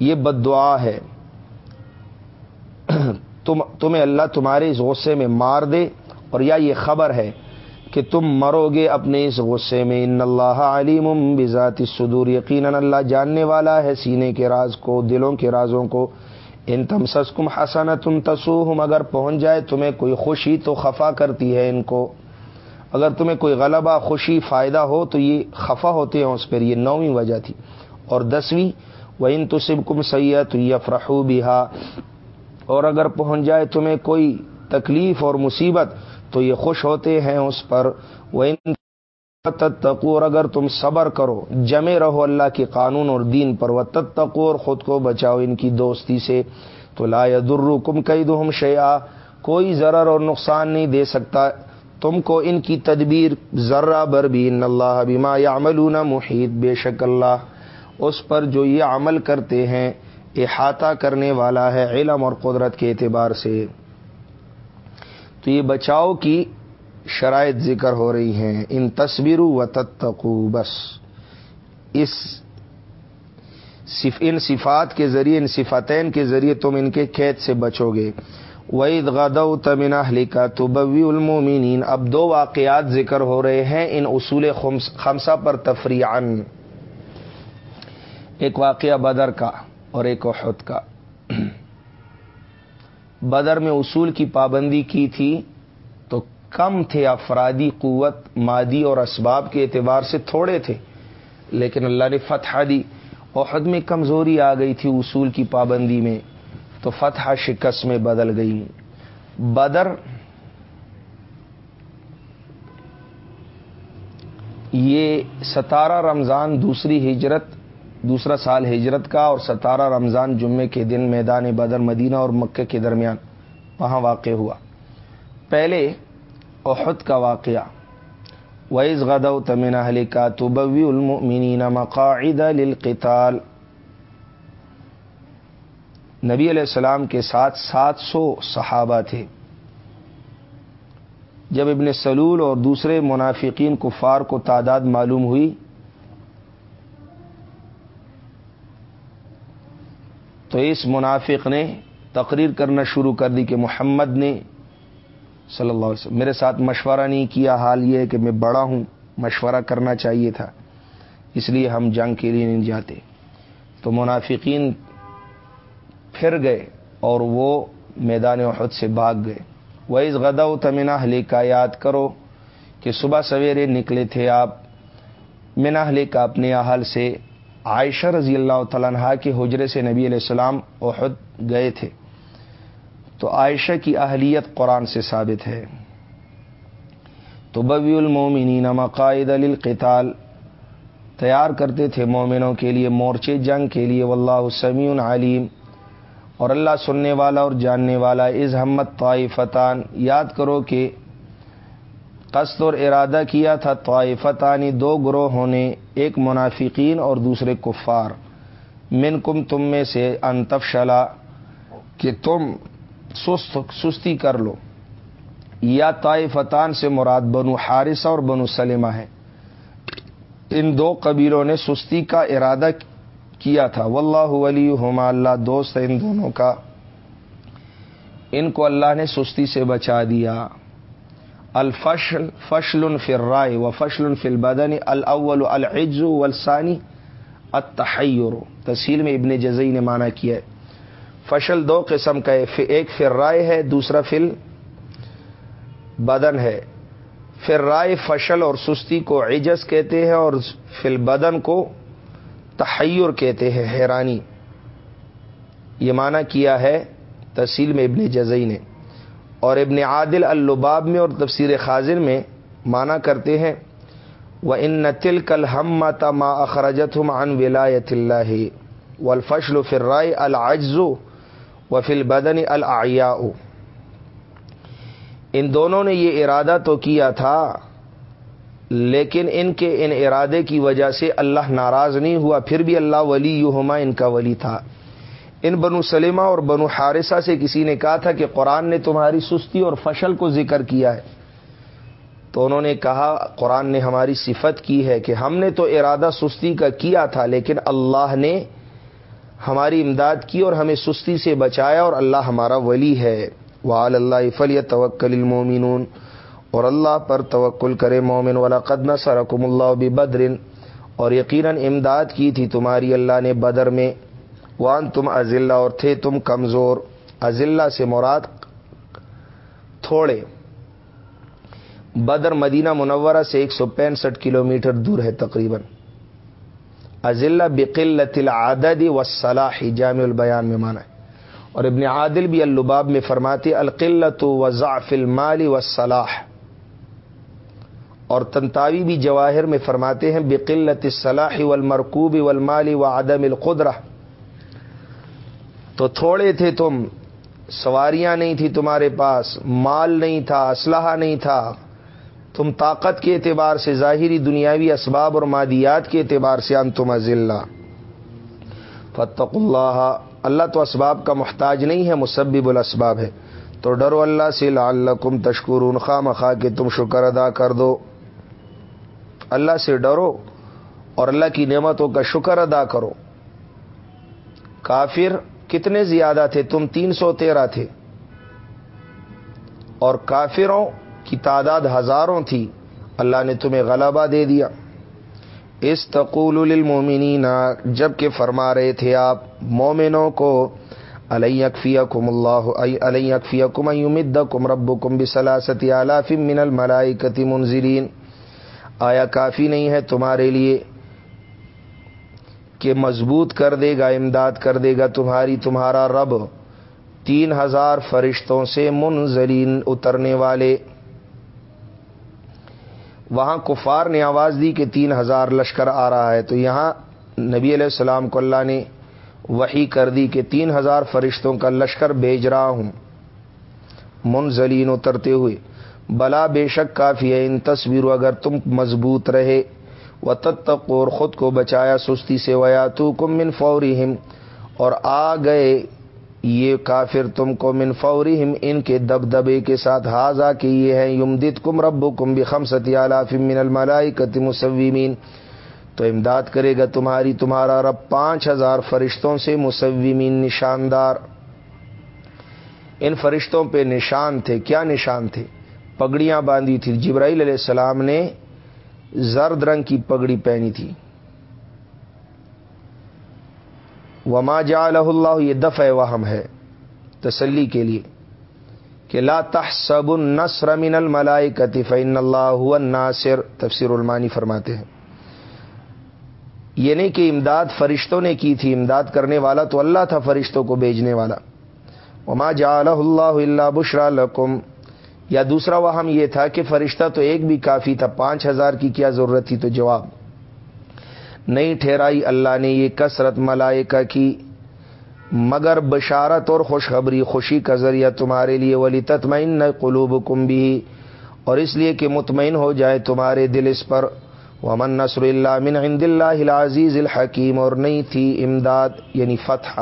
یہ بد دعا ہے۔ تم تمہیں اللہ تمہارے اس غصے میں مار دے اور یا یہ خبر ہے کہ تم مرو گے اپنے اس غصے میں۔ ان اللہ علیم بذات صدور یقیناً اللہ جاننے والا ہے سینے کے راز کو، دلوں کے رازوں کو۔ ان تم سسکم حسن تم تسو اگر پہنچ جائے تمہیں کوئی خوشی تو خفا کرتی ہے ان کو۔ اگر تمہیں کوئی غلبہ، خوشی، فائدہ ہو تو یہ خفا ہوتے ہیں اس پر، یہ نویں وجہ تھی۔ اور دسویں وہ ان تصب کم سید یفرحو بہا اور اگر پہنچ جائے تمہیں کوئی تکلیف اور مصیبت، تو یہ خوش ہوتے ہیں اس پر۔ وہ ان اور اگر تم صبر کرو، جمے رہو اللہ کے قانون اور دین پر۔ وہ تتقو اور خود کو بچاؤ ان کی دوستی سے۔ تو لا در کم کئی دہم شیا کوئی ضرر اور نقصان نہیں دے سکتا۔ تم کو ان کی تدبیر ذرہ بر بھی۔ ان اللہ بما یا محیط، بے شک اللہ اس پر جو یہ عمل کرتے ہیں۔ احاطہ کرنے والا ہے علم اور قدرت کے اعتبار سے۔ تو یہ بچاؤ کی شرائط ذکر ہو رہی ہیں۔ ان تصویروں و تتقو بس۔ اس ان صفات کے ذریعے، ان صفتین کے ذریعے تم ان کے کھیت سے بچو گے وعید غدو تمنا لکھا تو المومنین اب دو واقعات ذکر ہو رہے ہیں ان اصول خمسہ پر تفریح ایک واقعہ بدر کا۔ اور ایک احد کا۔ بدر میں اصول کی پابندی کی تھی تو کم تھے افرادی قوت، مادی اور اسباب کے اعتبار سے تھوڑے تھے، لیکن اللہ نے فتح دی۔ عہد میں کمزوری آ گئی تھی اصول کی پابندی میں، تو فتح شکست میں بدل گئی۔ بدر یہ ستارہ رمضان دوسری ہجرت دوسرا سال ہجرت کا اور ستارہ رمضان جمعے کے دن میدان بدر مدینہ اور مکے کے درمیان وہاں واقع ہوا۔ پہلے احد کا واقعہ۔ ویز غد تمین اہل کا تبوی المنین مقاعد للقتال۔ نبی علیہ السلام کے ساتھ سات سو صحابہ تھے۔ جب ابن سلول اور دوسرے منافقین کفار کو تعداد معلوم ہوئی تو اس منافق نے تقریر کرنا شروع کر دی کہ محمد نے صلی اللہ علیہ وسلم، میرے ساتھ مشورہ نہیں کیا، حال یہ ہے کہ میں بڑا ہوں، مشورہ کرنا چاہیے تھا، اس لیے ہم جنگ کے لیے نہیں جاتے۔ تو منافقین پھر گئے اور وہ میدان احد سے بھاگ گئے۔ وہ اس غدا و تمنا حلی کا یاد کرو کہ صبح سویرے نکلے تھے آپ۔ منا کا اپنے اہل سے عائشہ رضی اللہ تعالیٰ کے حجرے سے نبی علیہ السلام احد گئے تھے۔ تو عائشہ کی اہلیت قرآن سے ثابت ہے۔ تو ببی المومنین مقاعد القتال تیار کرتے تھے مومنوں کے لیے مورچے جنگ کے لیے۔ واللہ سمیع علیم۔ اور اللہ سننے والا اور جاننے والا۔ از ہمت طائفتان۔ یاد کرو کہ قصد اور ارادہ کیا تھا طائفتانی دو گروہوں نے ایک منافقین اور دوسرے کفار۔ من کم تم میں سے انتفشلا کہ تم سست، سستی کر لو۔ یا طائفتان سے مراد بنو حارثہ اور بنو سلمہ ہے ان دو قبیلوں نے سستی کا ارادہ کیا تھا۔ واللہ ولی ہما اللہ دوست ہے ان دونوں کا۔ ان کو اللہ نے سستی سے بچا دیا۔ الفشل، فشل فر رائے و فشل فل بدن الاول العز والثانی التحیر تحصیل میں ابن جزئی نے مانا کیا ہے۔ فشل دو قسم کا ہے ایک فر رائے ہے، دوسرا فل بدن ہے۔ پھر رائے فشل اور سستی کو عجز کہتے ہیں اور فل بدن کو تحیر کہتے ہیں، حیرانی۔ یہ معنی کیا ہے تحصیل میں ابن جزئی نے۔ اور ابن عادل الباب میں اور تفسیر خاضر میں مانا کرتے ہیں وہ ان نتل کل ہم متا ما اخراجت ہم ان ولایت اللہ و الفشل فرائے العجزو و فل بدن الیا ان دونوں نے یہ ارادہ تو کیا تھا، لیکن ان کے ان ارادے کی وجہ سے اللہ ناراض نہیں ہوا، پھر بھی اللہ ولی یوہما ان کا ولی تھا۔ ان بنو سلیمہ اور بنو حارثہ سے کسی نے کہا تھا کہ قرآن نے تمہاری سستی اور فشل کو ذکر کیا ہے۔ تو انہوں نے کہا، قرآن نے ہماری صفت کی ہے کہ ہم نے تو ارادہ سستی کا کیا تھا، لیکن اللہ نے ہماری امداد کی اور ہمیں سستی سے بچایا اور اللہ ہمارا ولی ہے۔ وعلی اللہ فلی توکل المومنون اور اللہ پر توکل کرے مومن والا قدن سرکم اللہ بدرن اور یقیناً امداد کی تھی تمہاری، اللہ نے بدر میں۔ وان تم ازلہ اور تھے تم کمزور۔ ازلہ سے مراد تھوڑے۔ بدر مدینہ منورہ سے ایک سو پینسٹھ کلو میٹر دور ہے تقریباً۔ ازلہ بقلت العدد والصلاح، جامع البیان میں مانا ہے۔ اور ابن عادل بھی اللباب میں فرماتے القلت و ضعف المال و صلاح اور تنتاوی بھی جواہر میں فرماتے ہیں، بقلت صلاح والمرکوب والمال و عدم القدرہ۔ تو تھوڑے تھے تم، سواریاں نہیں تھی تمہارے پاس، مال نہیں تھا، اسلحہ نہیں تھا۔ تم طاقت کے اعتبار سے ظاہری دنیاوی اسباب اور مادیات کے اعتبار سے انتم ازلہ فتق اللہ۔ اللہ تو اسباب کا محتاج نہیں ہے، مسبب الاسباب ہے۔ تو ڈرو اللہ سے، لعلکم تشکرون۔ خواہ مخواہ کہ تم شکر ادا کر دو۔ اللہ سے ڈرو اور اللہ کی نعمتوں کا شکر ادا کرو۔ کافر کتنے زیادہ تھے؟ تم تین سو تیرہ تھے۔ اور کافروں کی تعداد ہزاروں تھی۔ اللہ نے تمہیں غلبہ دے دیا۔ استقول للمومنین جبکہ فرما رہے تھے آپ مومنوں کو علیہ اکفیکم اللہ علیہ اکفیکم ایمدکم ربکم بسلاست آلاف من الملائکت منزلین آیا کافی نہیں ہے تمہارے لیے؟ کہ مضبوط کر دے گا، امداد کر دے گا تمہاری، تمہارا رب۔ تین ہزار فرشتوں سے منزلین اترنے والے۔ وہاں کفار نے آواز دی کہ تین ہزار لشکر آ رہا ہے۔ تو یہاں نبی علیہ السلام کو اللہ نے وہی کر دی کہ تین ہزار فرشتوں کا لشکر بھیج رہا ہوں۔ منزلین اترتے ہوئے۔ بلا بے شک کافی ہے، ان تصویروں اگر تم مضبوط رہے و تتق اور خود کو بچایا سستی سے ویا تو کم من فوری اور آ گئے یہ کافر تم کو من فورہم ان کے دب دبے کے ساتھ حاضا کہ یہ ہے یمدت کم رب کم بخم ستی من الملائی کت مسومین تو امداد کرے گا تمہاری، تمہارا رب پانچ ہزار فرشتوں سے مسومین نشاندار۔ ان فرشتوں پہ نشان تھے، کیا نشان تھے؟ پگڑیاں باندھی تھی۔ جبرائیل علیہ السلام نے زرد رنگ کی پگڑی پہنی تھی۔ وما جعلہ اللہ یہ دفع وہم ہے۔ تسلی کے لیے کہ لا تحسب النصر من الملائکت فإن اللہ هو الناصر۔ تفسیر المانی فرماتے ہیں۔ یہ نہیں کہ امداد فرشتوں نے کی تھی، امداد کرنے والا تو اللہ تھا، فرشتوں کو بھیجنے والا۔ وما جعلہ اللہ اللہ بشرا لکم یا دوسرا وہم یہ تھا کہ فرشتہ تو ایک بھی کافی تھا، پانچ ہزار کی کیا ضرورت تھی؟ تو جواب، نہیں ٹھہرائی اللہ نے یہ کثرت ملائکہ کی، مگر بشارت اور خوشخبری، خوشی کا ذریعہ تمہارے لیے ولی تطمئن قلوب کم بھی اور اس لیے کہ مطمئن ہو جائے تمہارے دل اس پر۔ ومن نصر اللہ من عند اللہ العزیز الحکیم اور نہیں تھی امداد یعنی فتح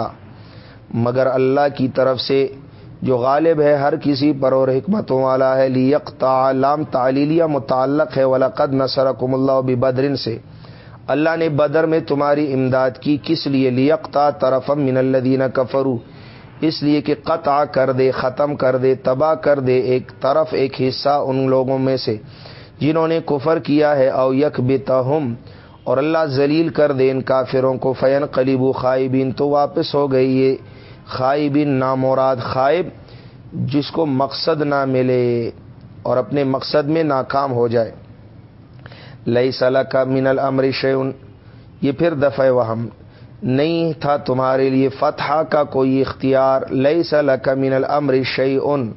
مگر اللہ کی طرف سے جو غالب ہے ہر کسی پر اور حکمتوں والا ہے لیقتا لام تعلیلیہ متعلق ہے ولاقد نصرکم اللہ بدرن سے۔ اللہ نے بدر میں تمہاری امداد کی کس لیے؟ لیکتا طرف من الدین کفرو اس لیے کہ قطع کر دے، ختم کر دے، تباہ کر دے ایک طرف، ایک حصہ ان لوگوں میں سے جنہوں نے کفر کیا ہے۔ او یک بتہم اور اللہ ذلیل کر دے ان کافروں کو۔ فین قلیب خائبین، تو واپس ہو گئی یہ خائبین ناموراد خائب جس کو مقصد نہ ملے اور اپنے مقصد میں ناکام ہو جائے۔ لئی صلاح کا من الامر شیون یہ پھر دفع وہم۔ نہیں تھا تمہارے لیے فتح کا کوئی اختیار۔ لئی صلاح کا من الامر شیون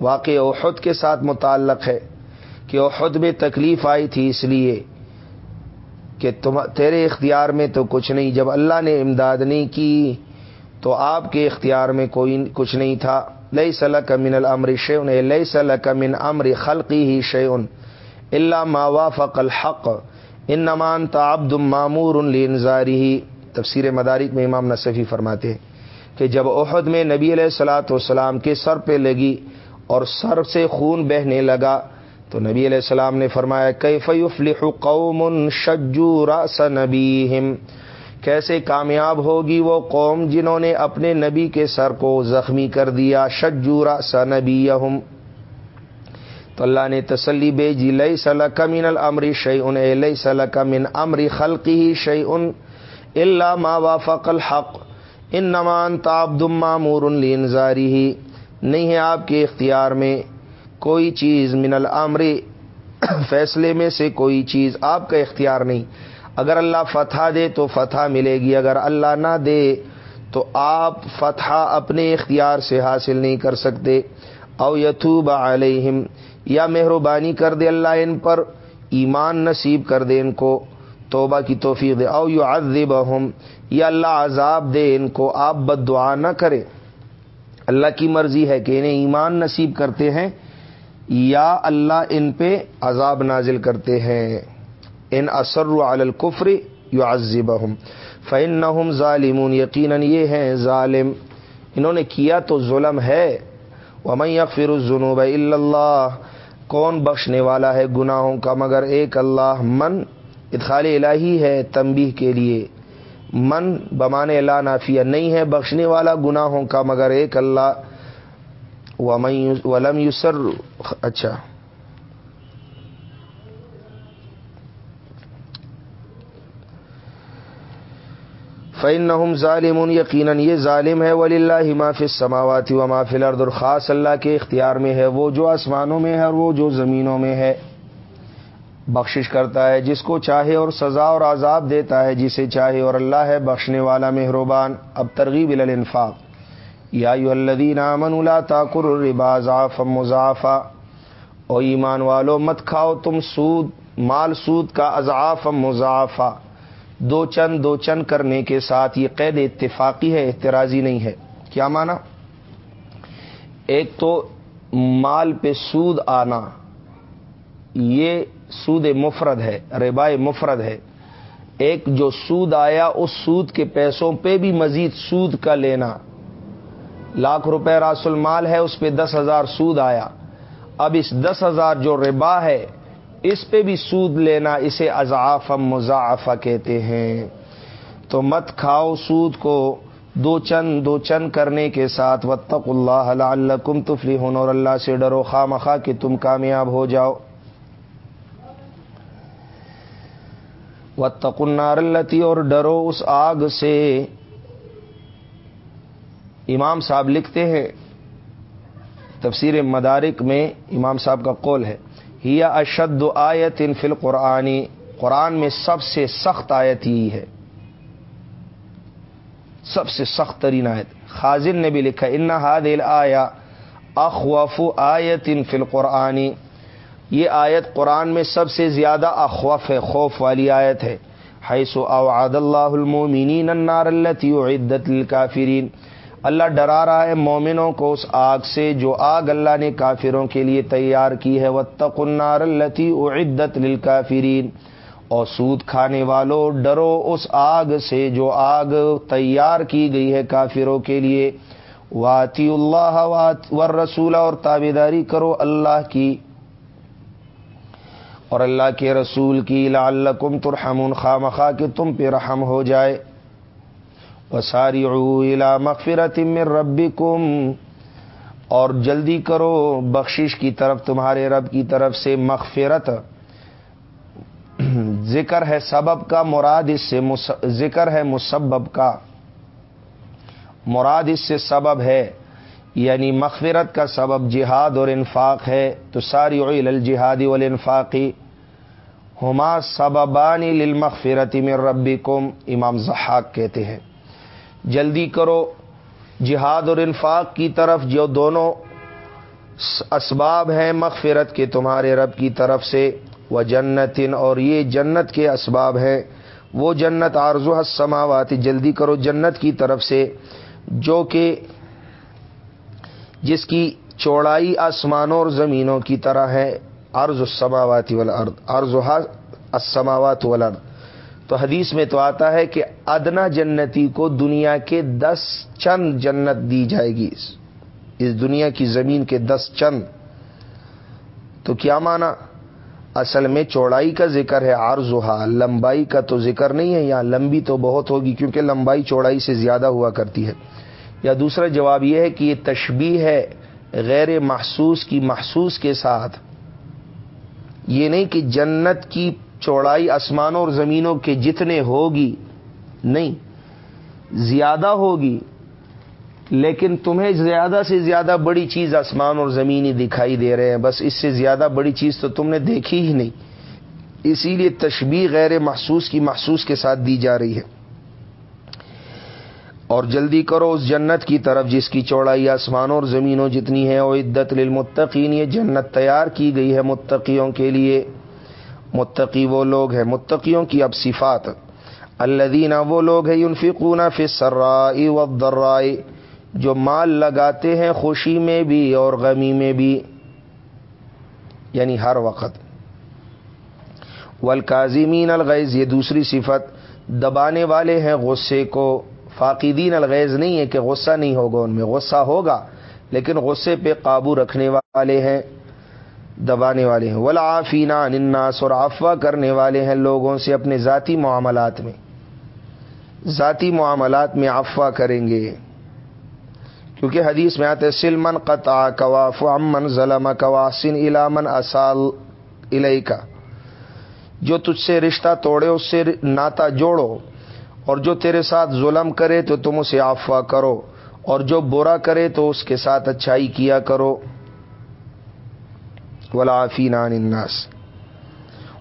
واقع احد کے ساتھ متعلق ہے کہ احد میں تکلیف آئی تھی، اس لیے کہ تم تیرے اختیار میں تو کچھ نہیں۔ جب اللہ نے امداد نہیں کی تو آپ کے اختیار میں کوئی کچھ نہیں تھا۔ لئی صلاح کا من الامر شیون لئی صلاح کا من امر خلقی ہی شیون اللہ ما فق الحق۔ ان نمان تعبد معمور النظاری تفسیر مدارک میں امام نصفی فرماتے ہیں کہ جب عہد میں نبی علیہ السلاۃ والسلام کے سر پہ لگی اور سر سے خون بہنے لگا، تو نبی علیہ السلام نے فرمایا، کیف کیفیفلح قوم شجو راس نبی کیسے کامیاب ہوگی وہ قوم جنہوں نے اپنے نبی کے سر کو زخمی کر دیا؟ شجو راس نبی تو اللہ نے تسلی بھیجی لئی صلاح کمن العمری شعی ان لئی صلاح کمن امری خلقی ہی شعی ان اللہ ما وافق الحق. ان نمان تاب معمور النظاری ہی نہیں ہے آپ کے اختیار میں کوئی چیز من العمری فیصلے میں سے کوئی چیز آپ کا اختیار نہیں۔ اگر اللہ فتح دے تو فتح ملے گی، اگر اللہ نہ دے تو آپ فتح اپنے اختیار سے حاصل نہیں کر سکتے۔ او یتوب علیہم، یا مہربانی کر دے اللہ ان پر ایمان نصیب کر دے ان کو، توبہ کی توفیق دے۔ او یو یا اللہ عذاب دے ان کو، آپ بد دعا نہ کرے۔ اللہ کی مرضی ہے کہ انہیں ایمان نصیب کرتے ہیں یا اللہ ان پہ عذاب نازل کرتے ہیں۔ ان اثر علی الکفر یو عذبہم فن نہ ظالمون، یقیناً یہ ہیں ظالم، انہوں نے کیا تو ظلم ہے؟ ومن یغفر الذنوب الا اللہ، کون بخشنے والا ہے گناہوں کا مگر ایک اللہ، من ادخال الہی ہے تنبیہ کے لیے، من بمان لا نافیہ نہیں ہے بخشنے والا گناہوں کا مگر ایک اللہ ولم یسر اچھا۔ فعن نحم ظالم یقیناً یہ ظالم ہے ولی اللہ مافِ سماواتی و مافل ارد خاص اللہ کے اختیار میں ہے، وہ جو آسمانوں میں ہے اور وہ جو زمینوں میں ہے۔ بخشش کرتا ہے جس کو چاہے اور سزا اور عذاب دیتا ہے جسے چاہے، اور اللہ ہے بخشنے والا مہربان۔ اب ترغیب الانفاق۔ یا الدین امن اللہ تاکر الرباضاف مضافہ او ایمان والو، مت کھاؤ تم سود، مال سود کا اضعاف مضافہ دو چند دو چند کرنے کے ساتھ یہ قید اتفاقی ہے احتراضی نہیں ہے۔ کیا مانا؟ ایک تو مال پہ سود آنا، یہ سود مفرد ہے ربائے مفرد ہے۔ ایک جو سود آیا، اس سود کے پیسوں پہ بھی مزید سود کا لینا۔ لاکھ روپے راس المال ہے، اس پہ دس ہزار سود آیا۔ اب اس دس ہزار جو ربا ہے اس پہ بھی سود لینا اسے اضاف مضافہ کہتے ہیں۔ تو مت کھاؤ سود کو دو چند دو چند کرنے کے ساتھ۔ وطق اللہ اللہ کم تفلی اور اللہ سے ڈرو، خواہ مخواہ کہ تم کامیاب ہو جاؤ۔ وطق النار التی اور ڈرو اس آگ سے۔ امام صاحب لکھتے ہیں، تفسیر مدارک میں امام صاحب کا قول ہے۔ ہی اشد آیت ان فل قرآنی قرآن میں سب سے سخت آیت ہی ہے۔ سب سے سخت ترین آیت۔ خازن نے بھی لکھا، ان ہاد آیا اخوف آیت ان فل قرآنی یہ آیت قرآن میں سب سے زیادہ اخوف ہے، خوف والی آیت ہے۔ حیث اوعد اللہ المومنین النار التي عدت للکافرین۔ اللہ ڈرا رہا ہے مومنوں کو اس آگ سے، جو آگ اللہ نے کافروں کے لیے تیار کی ہے۔ وہ النار التی اعدت للکافرین اور سود کھانے والوں ڈرو اس آگ سے جو آگ تیار کی گئی ہے کافروں کے لیے۔ واطی اللہ ور رسول اور تابیداری کرو اللہ کی۔ اور اللہ کے رسول کی، لعلکم ترحمون، خامخا کہ تم پہ رحم ہو جائے۔ ساری الا مغفرت من ربکم، اور جلدی کرو بخشش کی طرف، تمہارے رب کی طرف سے مغفرت۔ ذکر ہے سبب کا، مراد اس سے ذکر ہے مسبب کا۔ مراد اس سے سبب ہے یعنی مغفرت کا سبب جہاد اور انفاق ہے۔ تو ساری عیل الجہادی والانفاقی ہما سببانی للمغفرت من ربکم، امام زحاق کہتے ہیں۔ جلدی کرو۔ جہاد اور انفاق کی طرف جو دونوں اسباب ہیں، مغفرت کے تمہارے رب کی طرف سے وہ جنت اور یہ جنت کے اسباب ہیں۔ وہ جنت آرزو السماوات، جلدی کرو جنت کی طرف سے، جو کہ جس کی چوڑائی آسمانوں اور زمینوں کی طرح ہے۔ ارض السماوات والارض ارض السماوات والارض۔ تو حدیث میں تو آتا ہے کہ ادنا جنتی کو دنیا کے دس چند جنت دی جائے گی۔ اس دنیا کی زمین کے دس چند۔ تو کیا مانا؟ اصل میں چوڑائی کا ذکر ہے آرزوہا لمبائی کا تو ذکر نہیں ہے، یہاں لمبی تو بہت ہوگی کیونکہ لمبائی چوڑائی سے زیادہ ہوا کرتی ہے۔ یا دوسرا جواب یہ ہے کہ یہ تشبیح ہے غیر محسوس کی محسوس کے ساتھ۔ یہ نہیں کہ جنت کی چوڑائی آسمانوں اور زمینوں کے جتنے ہوگی، نہیں، زیادہ ہوگی، لیکن تمہیں زیادہ سے زیادہ بڑی چیز آسمان اور زمینی دکھائی دے رہے ہیں۔ بس اس سے زیادہ بڑی چیز تو تم نے دیکھی ہی نہیں۔ اسی لیے تشبیح غیر محسوس کی محسوس کے ساتھ دی جا رہی ہے۔ اور جلدی کرو اس جنت کی طرف، جس کی چوڑائی آسمانوں اور زمینوں جتنی ہے۔ وہ عدت للمتقین، یہ جنت تیار کی گئی ہے متقیوں کے لیے۔ متقی وہ لوگ ہیں، متقیوں کی اب صفات۔ اللہ وہ لوگ ہیں انفقون فی سرائی و درائی جو مال لگاتے ہیں خوشی میں بھی اور غمی میں بھی یعنی ہر وقت۔ والکازمین الغیز یہ دوسری صفت۔ دبانے والے ہیں غصے کو۔ فاقدین الغیز نہیں ہے کہ غصہ نہیں ہوگا ان میں، غصہ ہوگا، لیکن غصے پہ قابو رکھنے والے ہیں۔ دبانے والے ہیں۔ ولافینا اناس اور افواہ کرنے والے ہیں لوگوں سے اپنے ذاتی معاملات میں۔ ذاتی معاملات میں افواہ کریں گے۔ کیونکہ حدیث میں آتے سلمن قطع کواف امن ظلم کواسن علامن اصال علیہ کا جو تجھ سے رشتہ توڑے، اس سے ناتا جوڑو۔ اور جو تیرے ساتھ ظلم کرے تو تم اسے افواہ کرو۔ اور جو برا کرے تو اس کے ساتھ اچھائی کیا کرو۔ ولافین الناس.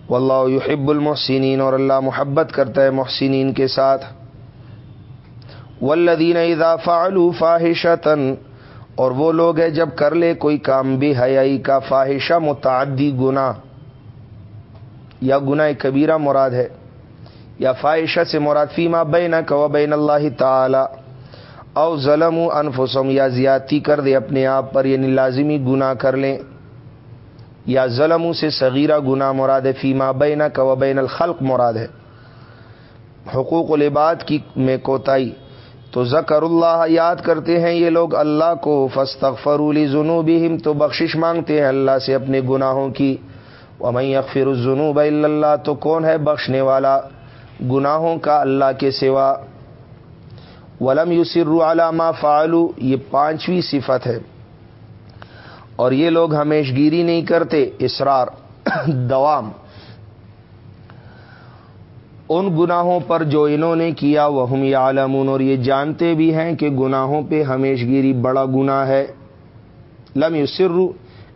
واللہ یحب المحسنین اور اللہ محبت کرتا ہے محسنین کے ساتھ. والذین اذا فعلوا فاحشتا، اور وہ لوگ ہیں جب کر لے کوئی کام بھی حیائی کا فاحشہ، متعدی گنا یا گناہ کبیرہ مراد ہے، یا فاحشہ سے مراد، فیما بین و بین اللہ تعالی، او ظلم انفسم یا زیادتی کر دے اپنے آپ پر یعنی لازمی گناہ کر لیں۔ یا ظلم سے صغیرہ گنا مراد ہے فیما بین کا و بین الخلق مراد ہے۔ حقوق العباد کی میں کوتائی تو ذکر اللہ، یاد کرتے ہیں یہ لوگ اللہ کو۔ فستغفرولی جنوبی تو بخشش مانگتے ہیں اللہ سے اپنے گناہوں کی۔ ومئی اخفر الجنوب اللہ، تو کون ہے بخشنے والا؟ گناہوں کا اللہ کے سوا۔ ولم یوسر علامہ فعلو یہ پانچویں صفت ہے۔ اور یہ لوگ ہمیش گیری نہیں کرتے، اسرار، دوام۔ ان گناہوں پر جو انہوں نے کیا، وہ ہم عالمون اور یہ جانتے بھی ہیں کہ گناہوں پہ ہمیش گیری بڑا گناہ ہے۔ لم یسر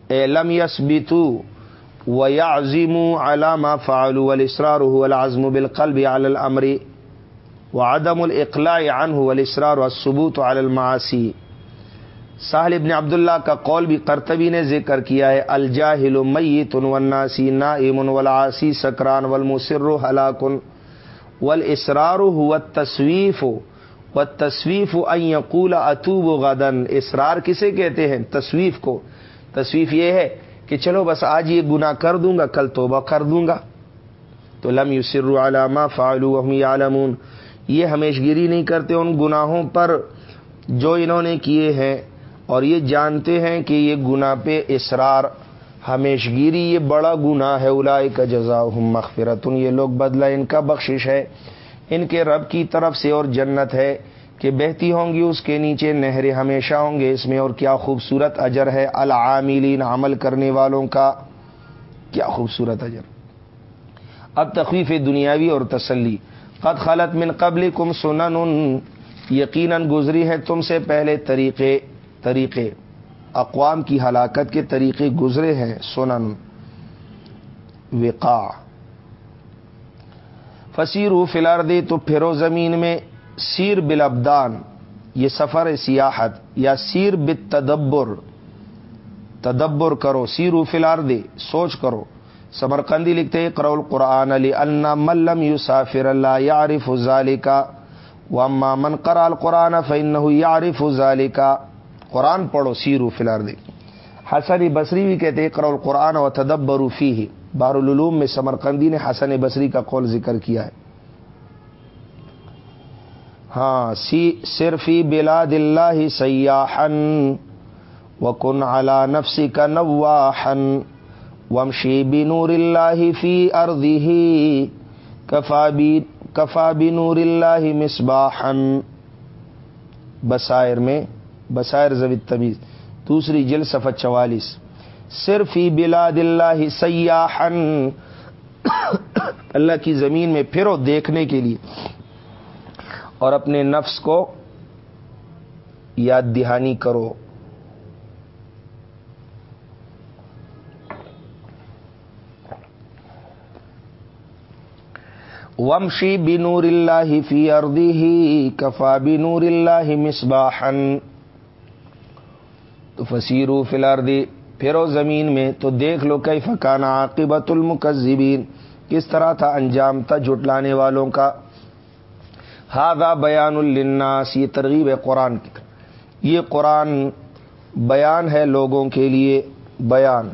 اے لم یس بتو و یا عظیم علامہ فعلو الاسرار العظم بالقلب علی الامر و عدم الاقلاع عنه، والاسرار والثبوت على المعاصی۔ ساحل ابن عبداللہ کا قول بھی کرتبی نے ذکر کیا ہے، الجاہل میت والناسی نائم والعاسی سکران والمسر ہلاکن والاسرار هو التصویف والتصویف ان یقول اتوب غدن اسرار کسے کہتے ہیں؟ تصویف کو۔ تصویف یہ ہے کہ چلو بس آج یہ گناہ کر دوں گا، کل توبہ کر دوں گا۔ تو لم یسر علی ما فعلوا وهم يعلمون یہ ہمیش گیری نہیں کرتے ان گناہوں پر جو انہوں نے کیے ہیں۔ اور یہ جانتے ہیں کہ یہ گناہ پہ اسرار ہمیش گیری یہ بڑا گناہ ہے الاائے کا جزا مغفرت یہ لوگ بدلہ ان کا بخشش ہے۔ ان کے رب کی طرف سے اور جنت ہے کہ بہتی ہوں گی، اس کے نیچے نہریں ہمیشہ ہوں گے۔ اس میں اور کیا خوبصورت اجر ہے العاملین، عمل کرنے والوں کا۔ کیا خوبصورت اجر۔ اب تخویف دنیاوی اور تسلی۔ قد خلط من قبل کم سنن یقیناً گزری ہے تم سے پہلے طریقے۔ طریقے، اقوام کی ہلاکت کے طریقے گزرے ہیں سنن وقا فصیر فلار دے تو پھرو زمین میں سیر بل ابدان یہ سفر سیاحت یا سیر بت تدبر تدبر کرو سیر فلار دے سوچ کرو۔ سمرقندی لکھتے کرول قرآن علی اللہ ملم یو سافر اللہ یارف ظالی کا وما من کرال قرآن فن یارف ظالی کا قرآن پڑھو سیرو فلار دے حسن بصری بھی کہتے کرول القرآن و تدبر فی ہی بار العلوم میں سمرقندی نے حسن بصری کا قول ذکر کیا ہے. ہاں سی صرفی بلاد اللہ سیاحن وکن علا نفسی کا نواحن ومشی بنور اللہ فی اردی کفا بنور اللہ مصباحن بسائر میں بسائر زوید تمیز دوسری جل صفح چوالیس۔ صرف ہی بلاد اللہ سیاحن اللہ کی زمین میں پھرو دیکھنے کے لیے۔ اور اپنے نفس کو یاد دہانی کرو۔ ومشی بنور اللہ فی اردی ہی کفا بنور اللہ مصباحن تو فصیرو فلاردی پھرو زمین میں تو دیکھ لو کئی فکانا عاقبت المکذبین۔ کس طرح تھا انجام تھا جٹلانے والوں کا۔ ہاضا بیان الناس یہ ترغیب ہے قرآن کی۔ یہ قرآن بیان ہے لوگوں کے لیے، بیان۔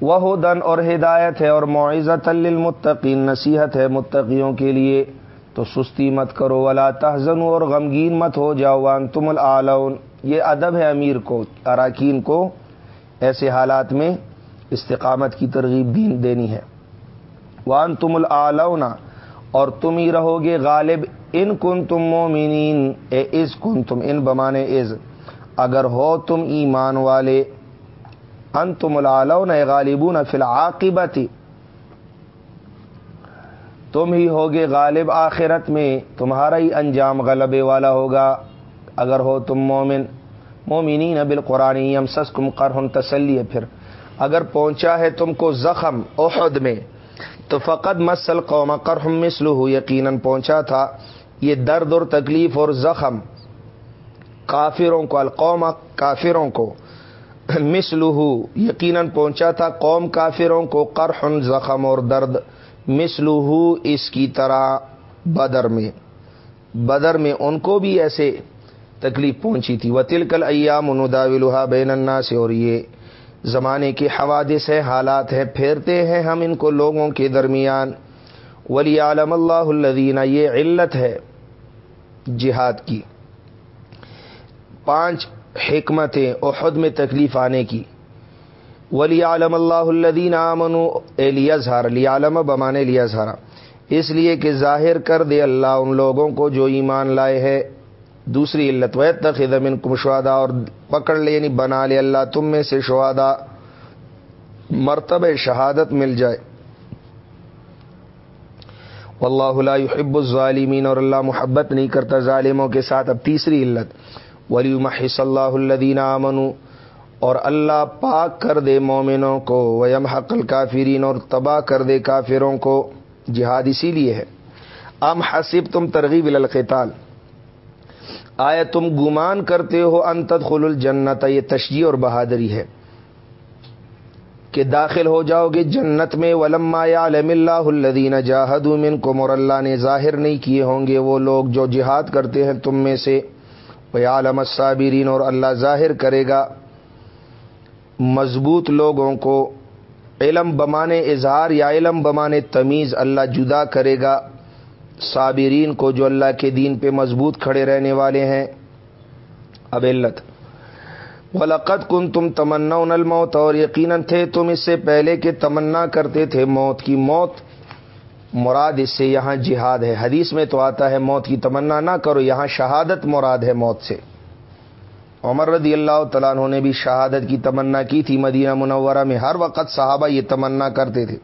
وہ دن اور ہدایت ہے اور معزت المتقین نصیحت ہے متقیوں کے لیے۔ تو سستی مت کرو، ولا تحزن اور غمگین مت ہو جاؤ وان تم العلون یہ ادب ہے امیر کو، اراکین کو۔ ایسے حالات میں استقامت کی ترغیب دین دینی ہے۔ وان تم العلون اور تم ہی رہو گے غالب۔ ان کن تم مومنین، اے از کن تم ان بمانے از اگر ہو تم ایمان والے ان تم العلون غالبون فی العاقبتی تم ہی ہوگے غالب آخرت میں، تمہارا ہی انجام غلبے والا ہوگا۔ اگر ہو تم مومن، مومنین بالقرآن قرآن یم سس کم کرہن تسلی۔ پھر اگر پہنچا ہے تم کو زخم احد میں، تو فقط مسل قوم کرہم مسلو یقیناً پہنچا تھا یہ درد اور تکلیف اور زخم کافروں کو، القوم کافروں کو۔ مسلو یقیناً پہنچا تھا قوم کافروں کو کرہن زخم اور درد۔ مسلو اس کی طرح بدر میں۔ بدر میں ان کو بھی ایسے تکلیف پہنچی تھی۔ وہ تلکل ایام نداولہ بین النا سے اور یہ زمانے کے حوادث ہے حالات ہیں، پھیرتے ہیں ہم ان کو لوگوں کے درمیان۔ ولی عالم اللہ الدینہ یہ علت ہے جہاد کی۔ پانچ حکمتیں احد میں تکلیف آنے کی۔ ولی عالم اللہ الدین امن لیا زہار علی عالم بمانے لیا زہارا اس لیے کہ ظاہر کر دے اللہ ان لوگوں کو جو ایمان لائے ہے دوسری علت و تخمن کم شہادا اور پکڑ لے یعنی بنا لے اللہ تم میں سے شہادا مرتب شہادت مل جائے۔ واللہ لا يحب الظالمین اور اللہ محبت نہیں کرتا ظالموں کے ساتھ۔ اب تیسری علت ولی محص اللہ الدین امن اور اللہ پاک کر دے مومنوں کو ویم حق الکافرین اور تباہ کر دے کافروں کو۔ جہاد اسی لیے ہے۔ ام حسب تم ترغیب القتال۔ آئے تم گمان کرتے ہو انتد خل الجنت، یہ تشجیح اور بہادری ہے۔ کہ داخل ہو جاؤ گے جنت میں، ولما علم اللہ الدین جاہد کو مور اللہ نے ظاہر نہیں کیے ہوں گے وہ لوگ جو جہاد کرتے ہیں تم میں سے۔ وہ عالم صابرین اور اللہ ظاہر کرے گا۔ مضبوط لوگوں کو علم بمانے اظہار یا علم بمانے تمیز اللہ جدا کرے گا۔ صابرین کو جو اللہ کے دین پہ مضبوط کھڑے رہنے والے ہیں۔ اب علت۔ ولقت کن تم تمنا الموت اور یقیناً تھے تم اس سے پہلے کہ تمنا کرتے تھے موت کی۔ موت مراد اس سے یہاں جہاد ہے۔ حدیث میں تو آتا ہے موت کی تمنا نہ کرو، یہاں شہادت مراد ہے موت سے۔ عمر رضی اللہ تعالیٰ عنہ نے بھی شہادت کی تمنا کی تھی مدینہ منورہ میں۔ ہر وقت صحابہ یہ تمنا کرتے تھے۔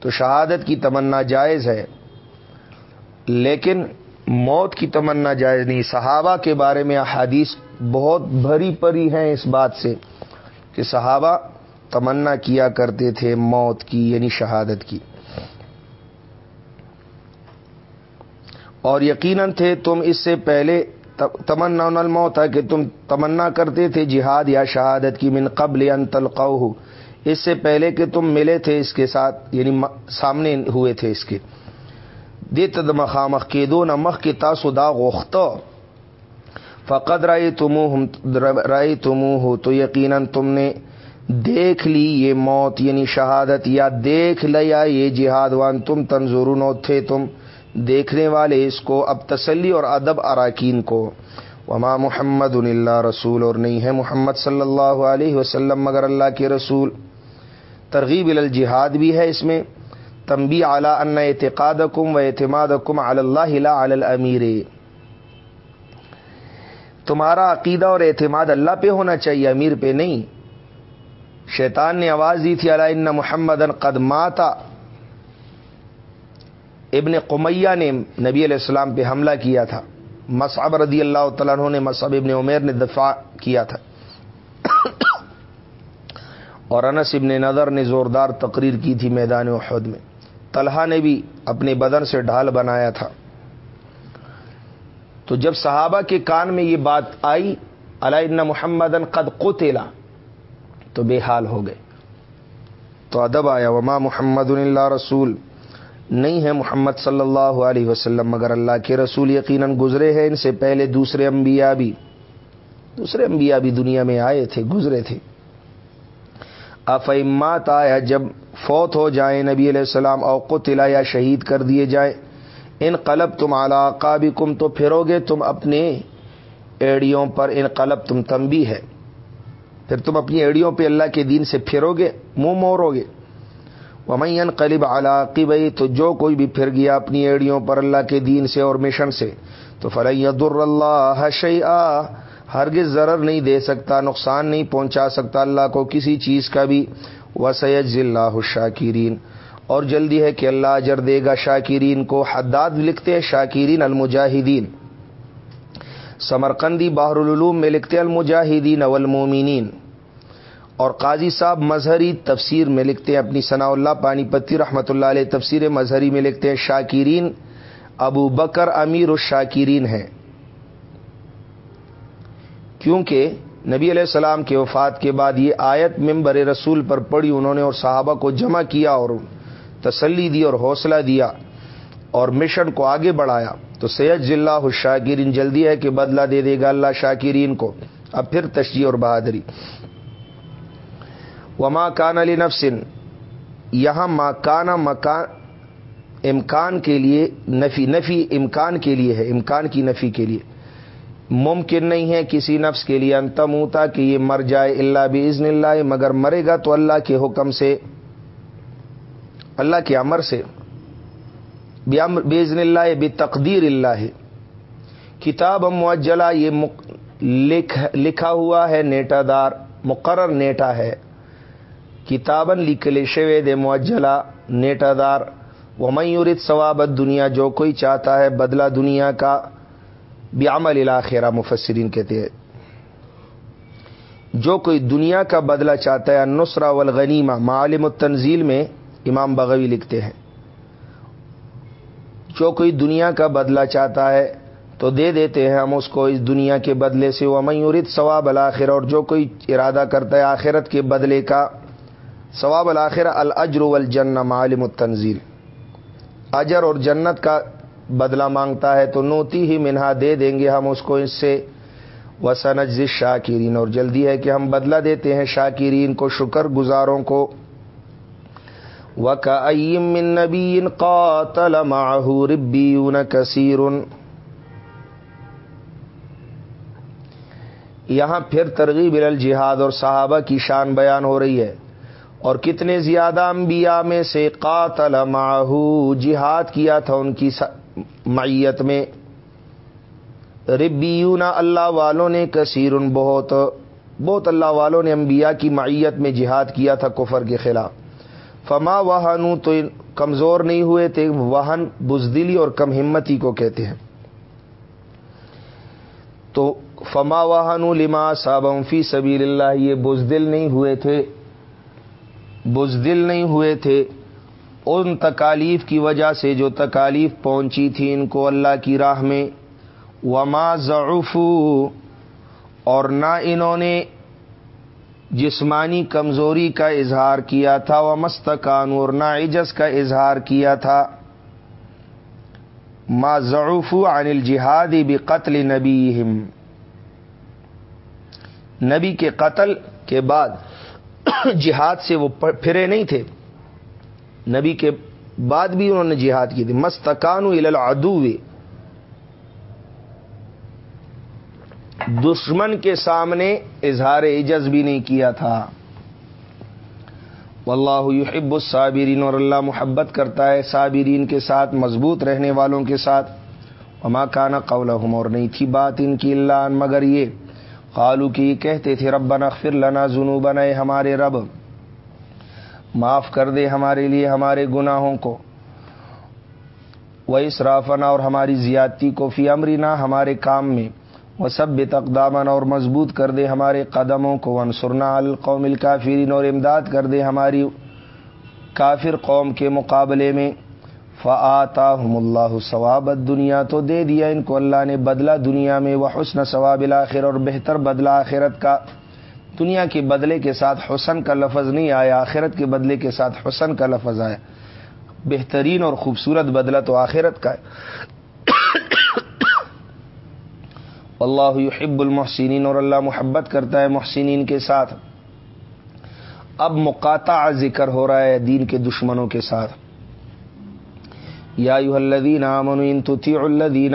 تو شہادت کی تمنا جائز ہے، لیکن موت کی تمنا جائز نہیں۔ صحابہ کے بارے میں احادیث بہت بھری پری ہیں اس بات سے کہ صحابہ تمنا کیا کرتے تھے موت کی یعنی شہادت کی۔ اور یقیناً تھے تم اس سے پہلے تمنا الموت ہے کہ تم تمنا کرتے تھے جہاد یا شہادت کی من قبل ان تلقو اس سے پہلے کہ تم ملے تھے اس کے ساتھ یعنی سامنے ہوئے تھے اس کے۔ دیت مخامخ کے دو نمخ کے تاسدا غخت فقد رائے تم رائے تم ہو تو یقیناً تم نے دیکھ لی یہ موت یعنی شہادت، یا دیکھ لیا یہ جہاد وان تم تنظور تھے تم۔ دیکھنے والے اس کو، اب تسلی اور ادب اراکین کو۔ وما محمد اللہ رسول اور نہیں ہے محمد صلی اللہ علیہ وسلم مگر اللہ کے رسول۔ ترغیب الجہاد بھی ہے اس میں۔ تمبی اعلیٰ ان اعتقاد کم و اعتماد کم اللہ امیر تمہارا عقیدہ اور اعتماد اللہ پہ ہونا چاہیے، امیر پہ نہیں۔ شیطان نے آواز دی تھی اللہ ان محمد قدماتا ابن قمیہ نے نبی علیہ السلام پہ حملہ کیا تھا۔ مصعب رضی اللہ تعالیٰ نے مصعب ابن عمیر نے دفاع کیا تھا۔ اور انس ابن نظر نے زوردار تقریر کی تھی میدان احد میں۔ طلحہ نے بھی اپنے بدن سے ڈھال بنایا تھا۔ تو جب صحابہ کے کان میں یہ بات آئی علیہ محمد قد قتلا، تو بے حال ہو گئے۔ تو ادب آیا، وما محمد اللہ رسول۔ نہیں ہے محمد صلی اللہ علیہ وسلم، مگر اللہ کے رسول یقیناً گزرے ہیں، ان سے پہلے دوسرے انبیاء بھی، دوسرے انبیاء بھی دنیا میں آئے تھے، گزرے تھے۔ افیمات آیا جب فوت ہو جائیں نبی علیہ السلام اوقت یا شہید کر دیے جائیں۔ ان قلب تم علاقہ بھی کم تو پھرو گے تم اپنے ایڑیوں پر، ان قلب تم تمبی ہے۔ پھر تم اپنی ایڑیوں پہ اللہ کے دین سے پھرو گے، منہ مورو گے۔ ومین قلب علاقی بھائی تو جو کوئی بھی پھر گیا اپنی ایڑیوں پر اللہ کے دین سے اور مشن سے، تو فلیہ در اللہ شعیٰ ہرگز ضرر نہیں دے سکتا، نقصان نہیں پہنچا سکتا اللہ کو کسی چیز کا بھی۔ وسیج اللہ شاکرین اور جلدی ہے کہ اللہ اجر دے گا شاکرین کو۔ حداد لکھتے ہیں شاکرین المجاہدین۔ سمرقندی باہر العلوم میں لکھتے المجاہدین والمومنین اور قاضی صاحب مظہری تفسیر میں لکھتے ہیں، اپنی ثناء اللہ پانی پتی رحمۃ اللہ علیہ تفسیر مظہری میں لکھتے ہیں، شاکرین ابو بکر امیر الشاکرین ہیں۔ کیونکہ نبی علیہ السلام کے وفات کے بعد یہ آیت ممبر رسول پر پڑی انہوں نے اور صحابہ کو جمع کیا اور تسلی دی اور حوصلہ دیا اور مشن کو آگے بڑھایا۔ تو سید ضلع شاکرین جلدی ہے کہ بدلہ دے دے گا اللہ شاکرین کو۔ اب پھر تشریح اور بہادری۔ وما کان علی نفسن، یہاں ماں کانا مکان، امکان کے لیے نفی نفی امکان کے لیے ہے، امکان کی نفی کے لیے۔ ممکن نہیں ہے کسی نفس کے لیے انتموتا کہ یہ مر جائے اللہ بھی ازن اللہ، مگر مرے گا تو اللہ کے حکم سے، اللہ کے امر سے۔ بزن اللہ بھی تقدیر اللہ۔ ہے کتاب معجلہ یہ لکھا ہوا ہے، نیٹا دار، مقرر نیٹا ہے۔ کتابن لکھ لے شوید معجلہ نیٹا دار وہ میورت ثوابت دنیا جو کوئی چاہتا ہے بدلہ دنیا کا بیامل الاخرہ مفسرین کہتے ہیں۔ جو کوئی دنیا کا بدلہ چاہتا ہے نسرا والغنیمہ معالم التنزیل میں امام بغوی لکھتے ہیں۔ جو کوئی دنیا کا بدلہ چاہتا ہے، تو دے دیتے ہیں ہم اس کو اس دنیا کے بدلے سے۔ وہ میورت ثواب الآخر اور جو کوئی ارادہ کرتا ہے آخرت کے بدلے کا ثواب الآخر الجر والجن معالم التنزیل۔ اجر اور جنت کا بدلہ مانگتا ہے تو نوتی ہی منہا دے دیں گے ہم اس کو اس سے۔ وسنج شاکرین اور جلدی ہے کہ ہم بدلہ دیتے ہیں شاکرین کو، شکر گزاروں کو۔ من نبی قاتل معه ربیون کثیر یہاں پھر ترغیب الجہاد اور صحابہ کی شان بیان ہو رہی ہے۔ اور کتنے زیادہ انبیاء میں سے قاتل معه، جہاد کیا تھا ان کی معیت میں۔ ربیون، اللہ والوں نے کثیر، بہت بہت اللہ والوں نے انبیاء کی معیت میں جہاد کیا تھا کفر کے خلاف۔ فما وہن تو کمزور نہیں ہوئے تھے، وہن بزدلی اور کم ہمتی کو کہتے ہیں۔ تو فما واہن لما صابم فی سبیل اللہ، یہ بزدل نہیں ہوئے تھے۔ بزدل نہیں ہوئے تھے۔ ان تکالیف کی وجہ سے جو تکالیف پہنچی تھی ان کو اللہ کی راہ میں۔ وما ضعفو اور نہ انہوں نے جسمانی کمزوری کا اظہار کیا تھا۔ وہ مستقان اور ناجز کا اظہار کیا تھا۔ ما ضعف عن الجہاد بھی قتل نبی نبی کے قتل کے بعد جہاد سے وہ پھرے نہیں تھے۔ نبی کے بعد بھی انہوں نے جہاد کی تھی۔ مستقان العدو۔ دشمن کے سامنے اظہار عجز بھی نہیں کیا تھا۔ واللہ یحب الصابرین اور اللہ محبت کرتا ہے صابرین کے ساتھ، مضبوط رہنے والوں کے ساتھ۔ وما کانا قولہم اور نہیں تھی بات ان کی اللہ مگر یہ قالو کی کہتے تھے، ربنا اغفر لنا ذنوبنا، اے ہمارے رب، معاف کر دے ہمارے لیے ہمارے گناہوں کو وہ اسرافنا اور ہماری زیادتی کو فی امرینا ہمارے کام میں وہ سب تقدامن اور مضبوط کر دے ہمارے قدموں کو انسرنا القوم الکافرین اور امداد کر دے ہماری کافر قوم کے مقابلے میں۔ فعتا اللہ ثواب دنیا تو دے دیا ان کو اللہ نے بدلہ دنیا میں وہ حسن ثواب الآخر اور بہتر بدلہ آخرت کا۔ دنیا کے بدلے کے ساتھ حسن کا لفظ نہیں آیا، آخرت کے بدلے کے ساتھ حسن کا لفظ آیا۔ بہترین اور خوبصورت بدلہ تو آخرت کا ہے۔ اللہ یحب المحسنین اور اللہ محبت کرتا ہے محسنین کے ساتھ۔ اب مقاطع ذکر ہو رہا ہے دین کے دشمنوں کے ساتھ۔ یا الدین امن ان تطیع الدین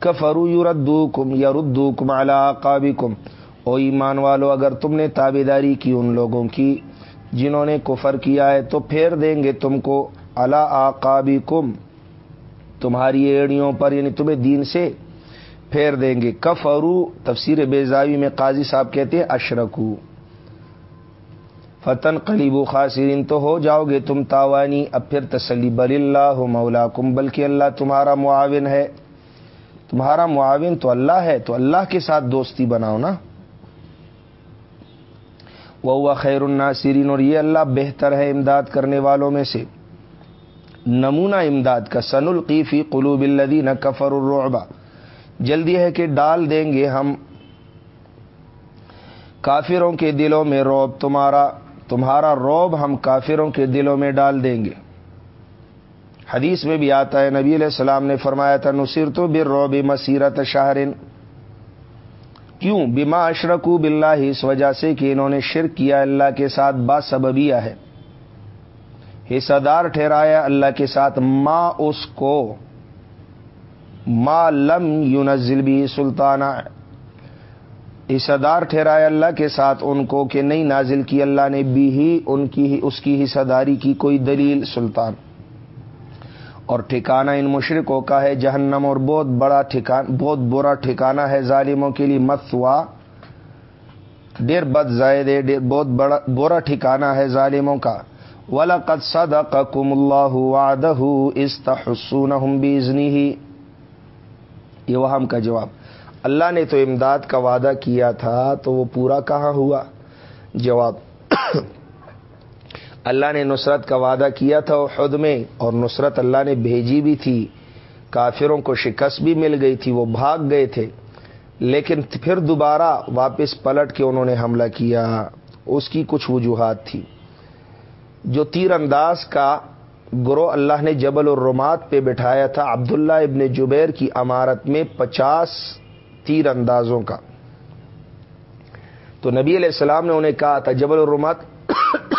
کفرو یوردو کم یا ردو کم اللہ کم او ایمان والو، اگر تم نے تابے داری کی ان لوگوں کی جنہوں نے کفر کیا ہے، تو پھیر دیں گے تم کو اللہ آقابی کم تمہاری ایڑیوں پر یعنی تمہیں دین سے پھیر دیں گے۔ کفرو تفسیر بیزاوی میں قاضی صاحب کہتے ہیں، اشرکو۔ فتن قلیب و خاصرین تو ہو جاؤ گے تم تاوانی۔ اب پھر تسلی، بل اللہ مولا کم بلکہ اللہ تمہارا معاون ہے۔ تمہارا معاون تو اللہ ہے، تو اللہ کے ساتھ دوستی بناؤ نا۔ وہ خیر الناصرین، اور یہ اللہ بہتر ہے امداد کرنے والوں میں سے۔ نمونہ امداد کا سن القیفی قلوب الدین کفر الرعبہ جلدی ہے کہ ڈال دیں گے ہم کافروں کے دلوں میں روب تمہارا۔ تمہارا روب ہم کافروں کے دلوں میں ڈال دیں گے۔ حدیث میں بھی آتا ہے، نبی علیہ السلام نے فرمایا تھا نصیر تو بر روب مسیرت شہرن۔ کیوں؟ بیما اشرکو بلّہ اس وجہ سے کہ انہوں نے شرک کیا، اللہ کے ساتھ باسببیہ ہے۔ حصہ دار ٹھہرایا اللہ کے ساتھ ماں اس کو، ما لم یونزل بھی سلطانہ۔ حصہ دار ٹھہرایا اللہ کے ساتھ ان کو کہ نہیں نازل کی اللہ نے بھی ہی ان کی اس کی حصہ داری کی کوئی دلیل سلطان۔ اور ٹھکانہ ان مشرقوں کا ہے جہنم اور بہت بڑا ٹھکان بہت برا ٹھکانہ ہے ظالموں کے لیے مت ہوا ڈیر بد زائد ہے بہت بڑا برا ٹھکانہ ہے ظالموں کا۔ ولا قد صدقكم اللہ وعده استحسونهم باذنه یہ وہم کا جواب۔ اللہ نے تو امداد کا وعدہ کیا تھا تو وہ پورا کہاں ہوا؟ جواب اللہ نے نصرت کا وعدہ کیا تھا خود میں اور نصرت اللہ نے بھیجی بھی تھی۔ کافروں کو شکست بھی مل گئی تھی، وہ بھاگ گئے تھے۔ لیکن پھر دوبارہ واپس پلٹ کے انہوں نے حملہ کیا۔ اس کی کچھ وجوہات تھی۔ جو تیر انداز کا گرو اللہ نے جبل الرمات پہ بٹھایا تھا، عبداللہ ابن جبیر کی امارت میں پچاس تیر اندازوں کا۔ تو نبی علیہ السلام نے انہیں کہا تھا جبل الرمات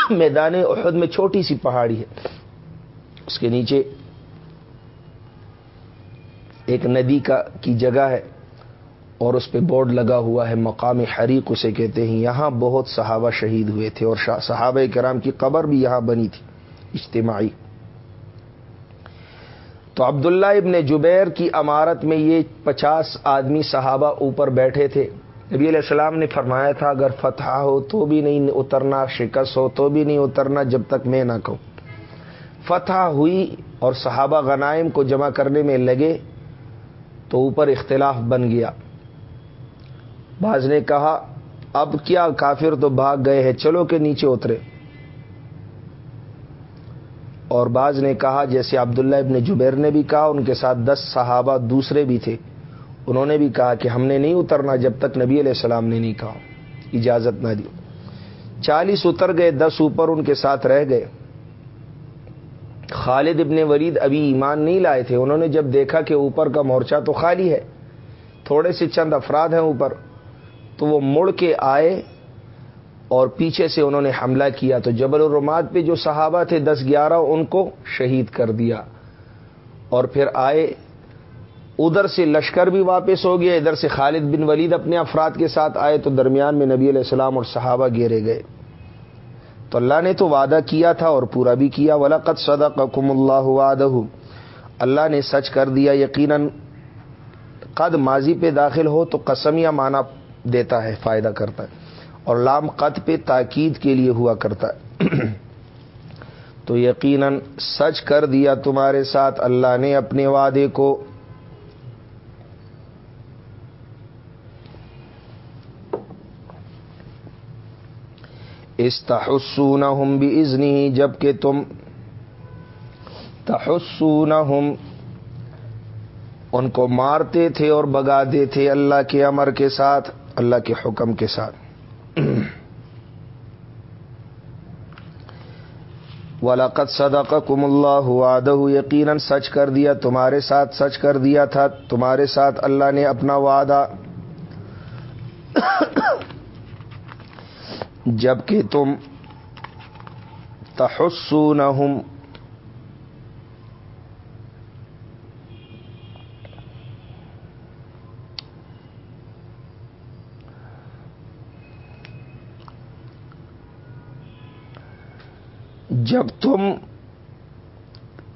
میدان احد میں چھوٹی سی پہاڑی ہے۔ اس کے نیچے ایک ندی کا، کی جگہ ہے اور اس پہ بورڈ لگا ہوا ہے، مقام حریق اسے کہتے ہیں۔ یہاں بہت صحابہ شہید ہوئے تھے اور صحابہ کرام کی قبر بھی یہاں بنی تھی، اجتماعی۔ تو عبداللہ ابن جبیر کی عمارت میں یہ پچاس آدمی صحابہ اوپر بیٹھے تھے۔ نبی علیہ السلام نے فرمایا تھا، اگر فتح ہو تو بھی نہیں اترنا، شکست ہو تو بھی نہیں اترنا جب تک میں نہ کہوں۔ فتح ہوئی اور صحابہ غنائم کو جمع کرنے میں لگے تو اوپر اختلاف بن گیا۔ بعض نے کہا، اب کیا کافر تو بھاگ گئے ہیں، چلو کہ نیچے اترے۔ اور بعض نے کہا، جیسے عبداللہ ابن جبیر نے بھی کہا، ان کے ساتھ دس صحابہ دوسرے بھی تھے۔ انہوں نے بھی کہا کہ ہم نے نہیں اترنا جب تک نبی علیہ السلام نے نہیں کہا۔ اجازت نہ دی۔ چالیس اتر گئے، دس اوپر ان کے ساتھ رہ گئے۔ خالد ابن ولید ابھی ایمان نہیں لائے تھے۔ انہوں نے جب دیکھا کہ اوپر کا مورچہ تو خالی ہے، تھوڑے سے چند افراد ہیں اوپر، تو وہ مڑ کے آئے۔ اور پیچھے سے انہوں نے حملہ کیا تو جبل الرماد پہ جو صحابہ تھے دس گیارہ ان کو شہید کر دیا اور پھر آئے، ادھر سے لشکر بھی واپس ہو گیا ادھر سے خالد بن ولید اپنے افراد کے ساتھ آئے تو درمیان میں نبی علیہ السلام اور صحابہ گیرے گئے۔ تو اللہ نے تو وعدہ کیا تھا اور پورا بھی کیا ولاقت صدا کم اللہ وعدہ اللہ نے سچ کر دیا، یقیناً قد ماضی پہ داخل ہو تو قسمیہ معنی دیتا ہے، فائدہ کرتا ہے۔ اور لام قد پہ تاکید کے لیے ہوا کرتا ہے۔ تو یقیناً سچ کر دیا تمہارے ساتھ اللہ نے اپنے وعدے کو۔ اس تحسون ہم بھی ازنی جبکہ تم تحسون ہم ان کو مارتے تھے اور بگاتے تھے اللہ کے امر کے ساتھ، اللہ کے حکم کے ساتھ۔ ولاقت صدق کم اللہ وعدہ یقیناً سچ کر دیا، تمہارے ساتھ سچ کر دیا تھا، تمہارے ساتھ اللہ نے اپنا وعدہ۔ جبکہ تم تحسونہم جب تم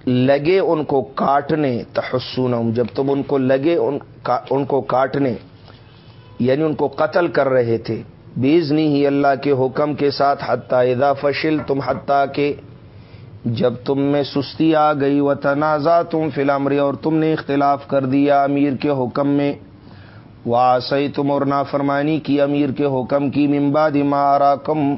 لگے ان کو کاٹنے تحسون جب تم ان کو لگے، ان کو کاٹنے یعنی ان کو قتل کر رہے تھے بیز نہیں ہی اللہ کے حکم کے ساتھ، حتیٰ ادا فشل تم حتیٰ کے جب تم میں سستی آ گئی و تنازع تم فلامری اور تم نے اختلاف کر دیا امیر کے حکم میں واسی تم اور نافرمانی کی امیر کے حکم کی ممباد مارا کم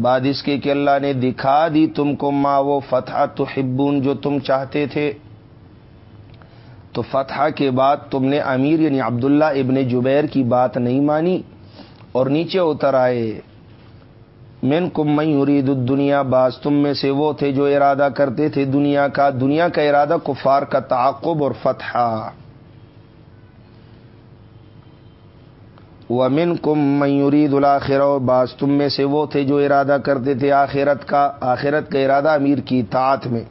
بعد اس کے کہ اللہ نے دکھا دی تم کو ماں وہ فتح تو ہبون جو تم چاہتے تھے۔ تو فتح کے بعد تم نے امیر یعنی عبداللہ ابن جبیر کی بات نہیں مانی اور نیچے اتر آئے۔ من کم میں ارید دنیا باز تم میں سے وہ تھے جو ارادہ کرتے تھے دنیا کا۔ دنیا کا ارادہ کفار کا تعاقب اور فتح ومن کم میورید الآخر بعض تم میں سے وہ تھے جو ارادہ کرتے تھے آخرت کا آخرت کا ارادہ امیر کی طاعت میں۔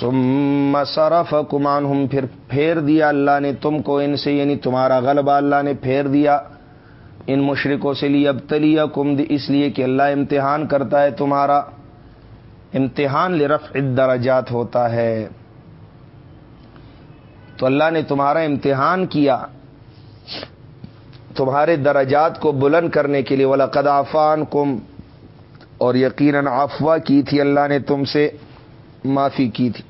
سم صرف کمان ہم پھر پھیر دیا اللہ نے تم کو ان سے یعنی تمہارا غلبہ اللہ نے پھیر دیا۔ ان مشرقوں سے لیے اب تلیہ کم اس لیے کہ اللہ امتحان کرتا ہے تمہارا۔ امتحان لرف درجات ہوتا ہے۔ تو اللہ نے تمہارا امتحان کیا۔ تمہارے درجات کو بلند کرنے کے لیے والا قدافان کم اور یقیناً افواہ کی تھی، اللہ نے تم سے معافی کی تھی۔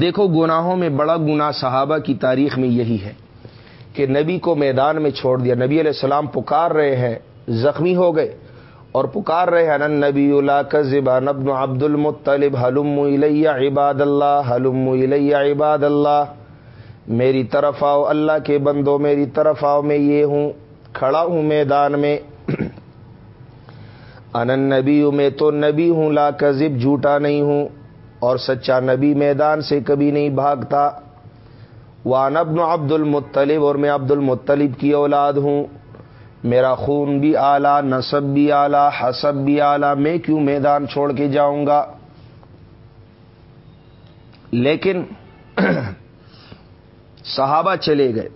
دیکھو، گناہوں میں بڑا گناہ صحابہ کی تاریخ میں یہی ہے کہ نبی کو میدان میں چھوڑ دیا۔ نبی علیہ السلام پکار رہے ہیں، زخمی ہو گئے اور پکار رہے ہیں نبی اللہ کا زبان ابن عبد المطلب حلم عباد اللہ حلم عباد اللہ۔ میری طرف آؤ، اللہ کے بندو، میری طرف آؤ، میں یہ ہوں، کھڑا ہوں میدان میں۔ انن نبی میں تو نبی ہوں، لا کذب، جھوٹا نہیں ہوں۔ اور سچا نبی میدان سے کبھی نہیں بھاگتا۔ وان ابن عبد المطلب، اور میں عبد المطلب کی اولاد ہوں۔ میرا خون بھی اعلیٰ نصب بھی اعلیٰ حسب بھی اعلیٰ۔ میں کیوں میدان چھوڑ کے جاؤں گا؟ لیکن صحابہ چلے گئے۔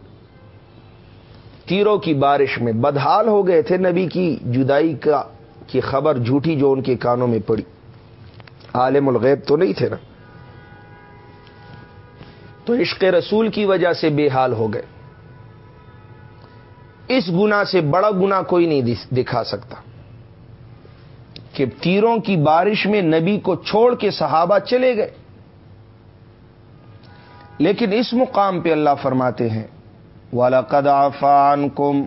تیروں کی بارش میں بدحال ہو گئے تھے۔ نبی کی جدائی کا کی خبر جھوٹی جو ان کے کانوں میں پڑی۔ عالم الغیب تو نہیں تھے نا۔ تو عشق رسول کی وجہ سے بے حال ہو گئے۔ اس گنا سے بڑا گنا کوئی نہیں دکھا سکتا۔ کہ تیروں کی بارش میں نبی کو چھوڑ کے صحابہ چلے گئے۔ لیکن اس مقام پہ اللہ فرماتے ہیں والا قد آفان کم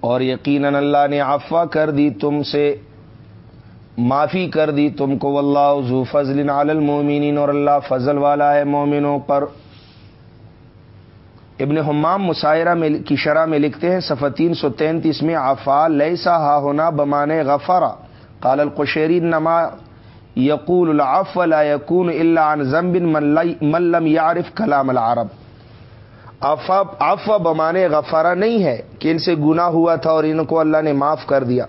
اور یقیناً اللہ نے افواہ کر دی تم سے، معافی کر دی تم کو اللہ ذو فضل علی المومنین اور اللہ فضل والا ہے مومنوں پر۔ ابن حمام مشاعرہ میں کی شرح میں لکھتے ہیں صفح تین سو تینتیس میں آفا لئیسا ہا ہونا بمانے غفرا۔ قال القشیری نما یقول العف لا یقون اللہ عن ذنب من لم یعرف کلام العرب. افا بمانے غفارہ نہیں ہے کہ ان سے گنا ہوا تھا اور ان کو اللہ نے معاف کر دیا۔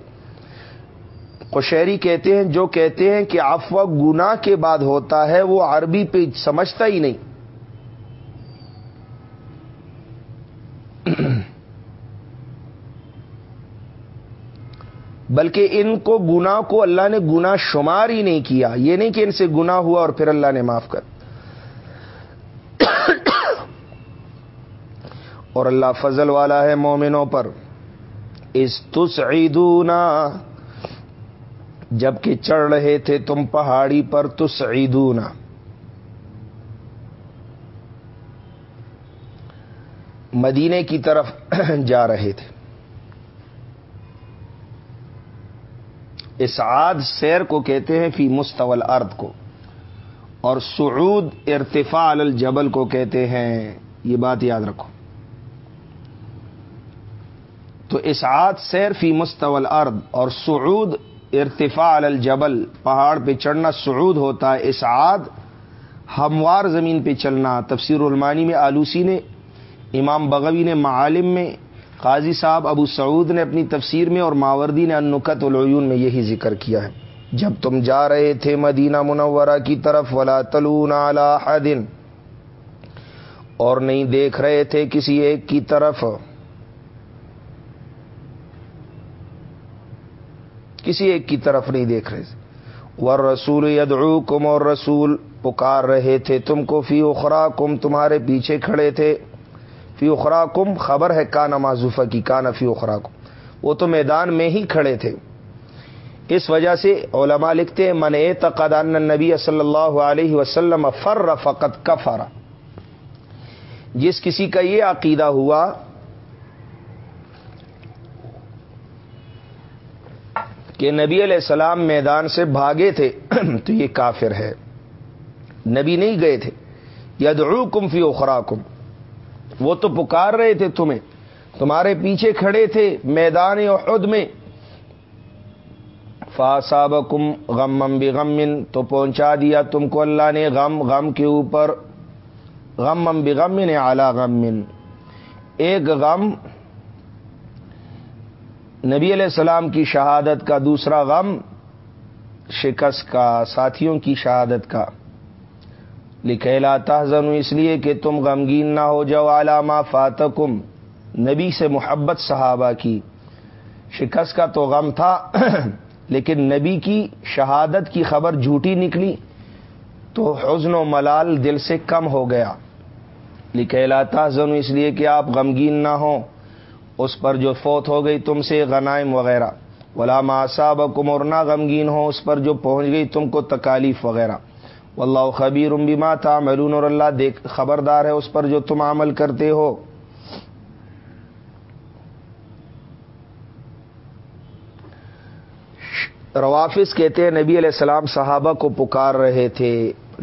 قشیری کہتے ہیں، جو کہتے ہیں کہ افوا گنا کے بعد ہوتا ہے، وہ عربی پہ سمجھتا ہی نہیں۔ بلکہ ان کو گنا کو اللہ نے گنا شمار ہی نہیں کیا، یہ نہیں کہ ان سے گنا ہوا اور پھر اللہ نے معاف کر اور اللہ فضل والا ہے مومنوں پر۔ اس تسعیدونا جبکہ چڑھ رہے تھے تم پہاڑی پر، تسعیدونا۔ مدینے کی طرف جا رہے تھے۔ اسعاد سیر کو کہتے ہیں، فی مستول ارد کو۔ اور سعود ارتفاع الجبل کو کہتے ہیں، یہ بات یاد رکھو۔ تو اسعاد سیر فی مستول ارد اور سعود ارتفاع الجبل، پہاڑ پہ چڑھنا سعود ہوتا ہے، اسعاد ہموار زمین پہ چلنا۔ تفسیر المانی میں آلوسی نے، امام بغوی نے، معالم میں قاضی صاحب ابو سعود نے اپنی تفسیر میں اور ماوردی نے انکت العیون میں یہی ذکر کیا ہے۔ جب تم جا رہے تھے مدینہ منورہ کی طرف، ولا تلون حدن اور نہیں دیکھ رہے تھے کسی ایک کی طرف۔ کسی ایک کی طرف نہیں دیکھ رہے۔ تھے ور رسول اور رسول پکار رہے تھے تم کو، فی اخرا کم تمہارے پیچھے کھڑے تھے۔ فی اخرا کم خبر ہے کانا معذوفہ کی کانا فی اخرا کم وہ تو میدان میں ہی کھڑے تھے۔ اس وجہ سے علماء لکھتے ہیں، من تقدان نبی صلی اللہ علیہ وسلم فر فقط کفارا جس کسی کا یہ عقیدہ ہوا، کہ نبی علیہ السلام میدان سے بھاگے تھے، تو یہ کافر ہے۔ نبی نہیں گئے تھے۔ یدعوکم فی اخراکم۔ وہ تو پکار رہے تھے تمہیں۔ تمہارے پیچھے کھڑے تھے میدان احد میں۔ فاساب کم غم بغم تو پہنچا دیا تم کو اللہ نے غم غم کے اوپر۔ غم بغم اعلی غم ایک غم نبی علیہ السلام کی شہادت کا، دوسرا غم شکست کا، ساتھیوں کی شہادت کا۔ لکھیلا تحزن اس لیے کہ تم غمگین نہ ہو جاؤ علامہ فاتکم۔ نبی سے محبت صحابہ کی۔ شکست کا تو غم تھا، لیکن نبی کی شہادت کی خبر جھوٹی نکلی، تو حزن و ملال دل سے کم ہو گیا۔ لکھیلا تحزن اس لیے کہ آپ غمگین نہ ہوں۔ اس پر جو فوت ہو گئی تم سے غنائم وغیرہ۔ ولا صاحب کمر نہ غمگین ہو، اس پر جو پہنچ گئی تم کو تکالیف وغیرہ۔ واللہ خبیر بما تعملون اور اللہ دیکھ خبردار ہے اس پر جو تم عمل کرتے ہو۔ روافظ کہتے ہیں، نبی علیہ السلام صحابہ کو پکار رہے تھے،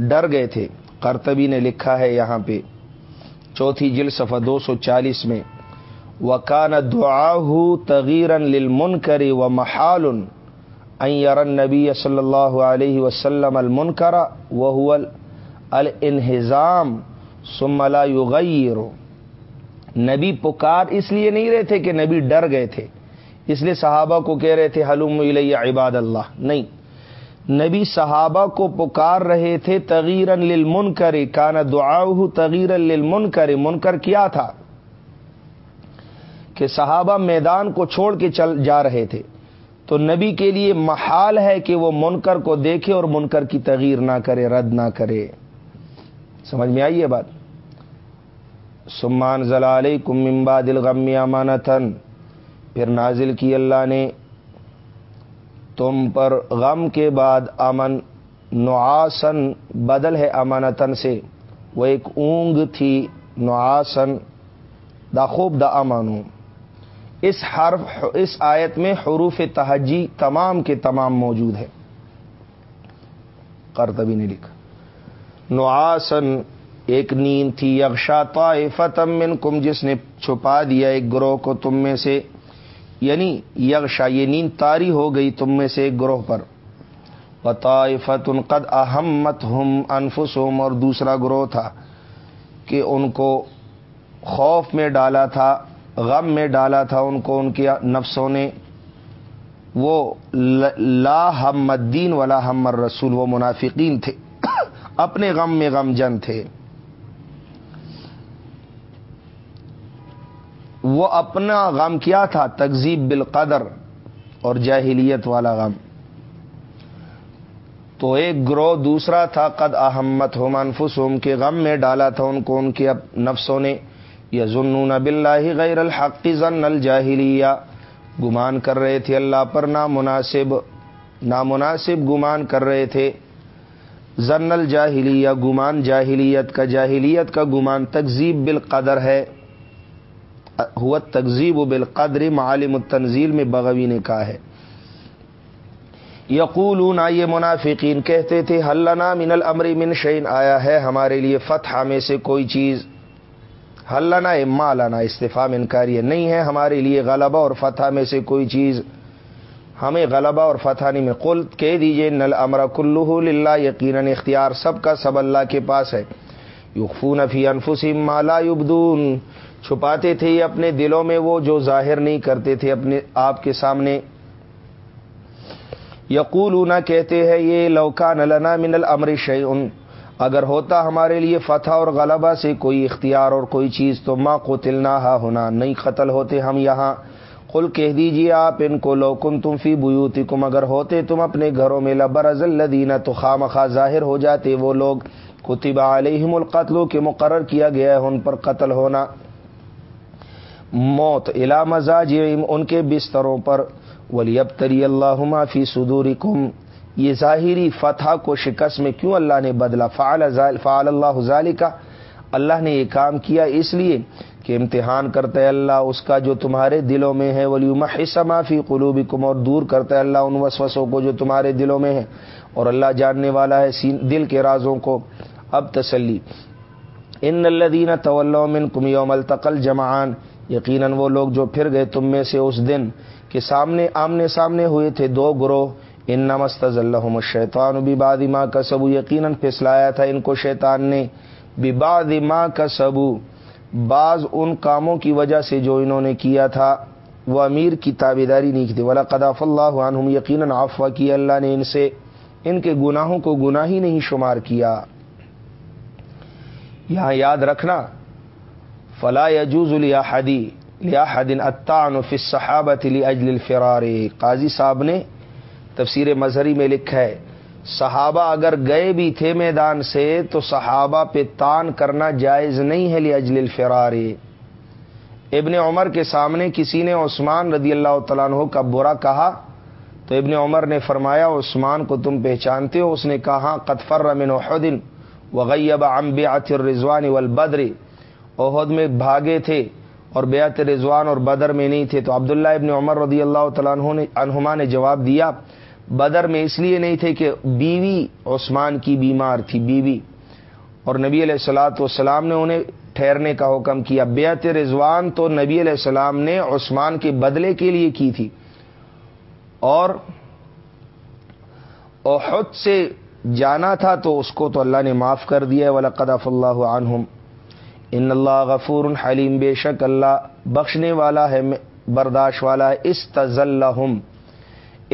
ڈر گئے تھے۔ کرتبی نے لکھا ہے یہاں پہ، چوتھی جل صفحہ دو سو چالیس میں وکان دعا تغیر للمن کری و محال نبی صلی اللہ علیہ وسلم المن کرا وہ الانہضام ثم لا یغیر نبی پکار اس لیے نہیں رہے تھے کہ نبی ڈر گئے تھے، اس لیے صحابہ کو کہہ رہے تھے، حلوم الیہ عباد اللہ. نہیں، نبی صحابہ کو پکار رہے تھے تغیر للمن کرے کانا دعا تغیر للمن کرے منکر کیا تھا؟ کہ صحابہ میدان کو چھوڑ کے چل جا رہے تھے۔ تو نبی کے لیے محال ہے کہ وہ منکر کو دیکھے اور منکر کی تغیر نہ کرے، رد نہ کرے۔ سمجھ میں آئیے بات؟ سمان زلال کم ممبا دل غم امانتن پھر نازل کی اللہ نے تم پر غم کے بعد امن نعاسن بدل ہے امانتن سے۔ وہ ایک اونگ تھی نعاسن دا خوب دا امانو اس حرف، اس آیت میں حروف تہجی تمام کے تمام موجود ہے کرتبی نے لکھا نعاسن ایک نیند تھی یکشا طائفتم منکم، جس نے چھپا دیا ایک گروہ کو تم میں سے۔ یعنی یکشا یہ نیند تاری ہو گئی تم میں سے ایک گروہ پر۔ وطائفت ان قد احمت ہم انفسم اور دوسرا گروہ تھا کہ ان کو خوف میں ڈالا تھا۔ غم میں ڈالا تھا ان کو، ان کے نفسوں نے۔ وہ لا ہم الدین ولا ہم رسول وہ منافقین تھے۔ اپنے غم میں غم جن تھے۔ وہ اپنا غم کیا تھا؟ تقزیب بالقدر اور جاہلیت والا غم۔ تو ایک گروہ دوسرا تھا، قد احمد ہم انفسوم کے غم میں ڈالا تھا ان کو، ان کے نفسوں نے۔ یا ضنون بلّہ غیر الحق ضن الجاہلیہ۔ گمان کر رہے تھے اللہ پر نامناسب نامناسب گمان کر رہے تھے۔ ضن الجاہلیہ، گمان جاہلیت کا جاہلیت کا گمان تقزیب بالقدر ہے۔ ہوا تقزیب و بالقدر معالم التنزیل میں بغوی نے کہا ہے۔ یقول یہ منافقین کہتے تھے حلنا من الامر من شعین آیا ہے ہمارے لیے فتح میں سے کوئی چیز۔ حلنا مالانا استفام انکاری نہیں ہے ہمارے لیے غلبہ اور فتح میں سے کوئی چیز۔ ہمیں غلبہ اور فتح نہیں، میں قل کہہ دیجیے نل امر کلو للہ، یقیناً اختیار سب کا سب اللہ کے پاس ہے۔ یقفون فی انفسم مالا یبدون۔ چھپاتے تھے یہ اپنے دلوں میں وہ جو ظاہر نہیں کرتے تھے اپنے آپ کے سامنے۔ یقول کہتے ہیں یہ لوکا نلنا من الامر شعین اگر ہوتا ہمارے لیے فتح اور غلبہ سے کوئی اختیار اور کوئی چیز تو ماں کو تلنا ہونا، نہیں قتل ہوتے ہم یہاں۔ قل کہہ دیجیے آپ ان کو لوکن تم فی بوتی کم اگر ہوتے تم اپنے گھروں میں لبر الدینہ تو خواہ مخواہ ظاہر ہو جاتے وہ لوگ۔ کتبہ علیہم القتل کے مقرر کیا گیا ہے ان پر قتل ہونا۔ موت الا مزاج ان کے بستروں پر۔ ولی اب تری اللہ فی صدوری یہ ظاہری فتح کو شکست میں کیوں اللہ نے بدلا؟ فعال فعال اللہ ظالی کا اللہ نے یہ کام کیا اس لیے کہ امتحان کرتا ہے اللہ، اس کا جو تمہارے دلوں میں ہے ولی حصہ فی قلوبی کم اور دور کرتا ہے اللہ ان وسوسوں کو جو تمہارے دلوں میں ہے۔ اور اللہ جاننے والا ہے دل کے رازوں کو۔ اب تسلی۔ ان اللہ طول کم یوم التقل جمعان یقیناً وہ لوگ جو پھر گئے تم میں سے اس دن کے سامنے آمنے سامنے ہوئے تھے دو گروہ۔ ان نمستز اللہ شیطان بباد ماں کا سبو یقیناً پھسلایا تھا ان کو شیطان نے. بباد ماں کا سبو بعض ان کاموں کی وجہ سے جو انہوں نے کیا تھا. وہ امیر کی تابے داری نہیں کی تھی. ولا قداف اللہ عنہم یقیناً آفوا کی اللہ نے ان سے. ان کے گناہوں کو گناہ ہی نہیں شمار کیا. یہاں یاد رکھنا. فلا یجوز حدی لیا حدن اطان فی صحابت اجل الفرار. قاضی صاحب نے تفسیر مظہری میں لکھا ہے، صحابہ اگر گئے بھی تھے میدان سے تو صحابہ پہ تان کرنا جائز نہیں ہے لی اجل الفرار۔ ابن عمر کے سامنے کسی نے عثمان رضی اللہ تعالیٰ عنہ کا برا کہا، تو ابن عمر نے فرمایا، عثمان کو تم پہچانتے ہو؟ اس نے کہا قطفر رمن وحدن وغیب ام بیعت الرضوان والبدر۔ عہد میں بھاگے تھے اور بیعت رضوان اور بدر میں نہیں تھے۔ تو عبداللہ ابن عمر رضی اللہ تعالیٰ عنہ عنہما نے جواب دیا بدر میں اس لیے نہیں تھے کہ بیوی عثمان کی بیمار تھی، بیوی۔ اور نبی علیہ السلاۃ والسلام نے انہیں ٹھہرنے کا حکم کیا۔ بیعت رضوان تو نبی علیہ السلام نے عثمان کے بدلے کے لیے کی تھی۔ اور احد سے جانا تھا تو اس کو تو اللہ نے معاف کر دیا ہے۔ ولقدف اللہ عنہم ان اللہ غفور حلیم بے شک اللہ بخشنے والا ہے، برداشت والا ہے۔ استضل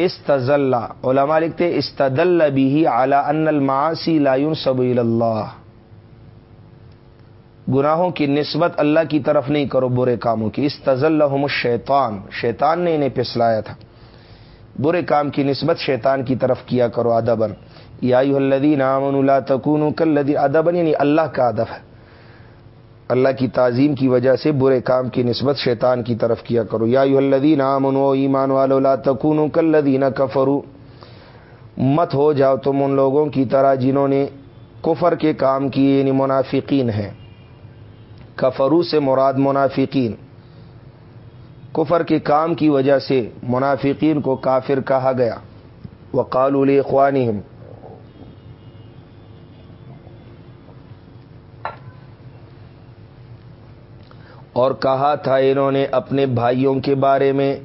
استضل علماء لکھتے استدل بھی اعلی ان الماسی لائن سبی اللہ۔ گناہوں کی نسبت اللہ کی طرف نہیں کرو برے کاموں کی۔ استضل شیطان شیطان نے انہیں پسلایا تھا۔ برے کام کی نسبت شیطان کی طرف کیا کرو ادبن یا الدین امن اللہ تکون کل ادبن یعنی اللہ کا ادب ہے۔ اللہ کی تعظیم کی وجہ سے برے کام کی نسبت شیطان کی طرف کیا کرو۔ یا الدین امن و ایمان والو، لا تکون کلدین کفرو مت ہو جاؤ تم ان لوگوں کی طرح جنہوں نے کفر کے کام کیے یعنی منافقین ہیں۔ کفرو سے مراد منافقین۔ کفر کے کام کی وجہ سے منافقین کو کافر کہا گیا۔ وقال اخوانہم اور کہا تھا انہوں نے اپنے بھائیوں کے بارے میں،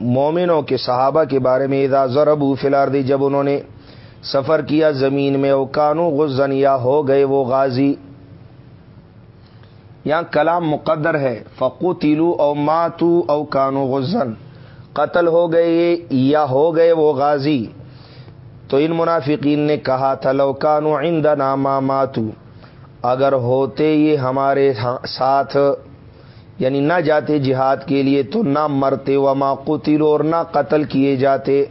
مومنوں کے صحابہ کے بارے میں ادا ضرب فلار دی جب انہوں نے سفر کیا زمین میں وہ کانو غزن، یا ہو گئے وہ غازی۔ یہاں کلام مقدر ہے فقو تیلو او ماتو او کانو غزن۔ قتل ہو گئے یا ہو گئے وہ غازی۔ تو ان منافقین نے کہا تھا، لو کانو عندنا ما ماتو اگر ہوتے یہ ہمارے ساتھ یعنی نہ جاتے جہاد کے لیے تو نہ مرتے و ماں قتل اور نہ قتل کیے جاتے۔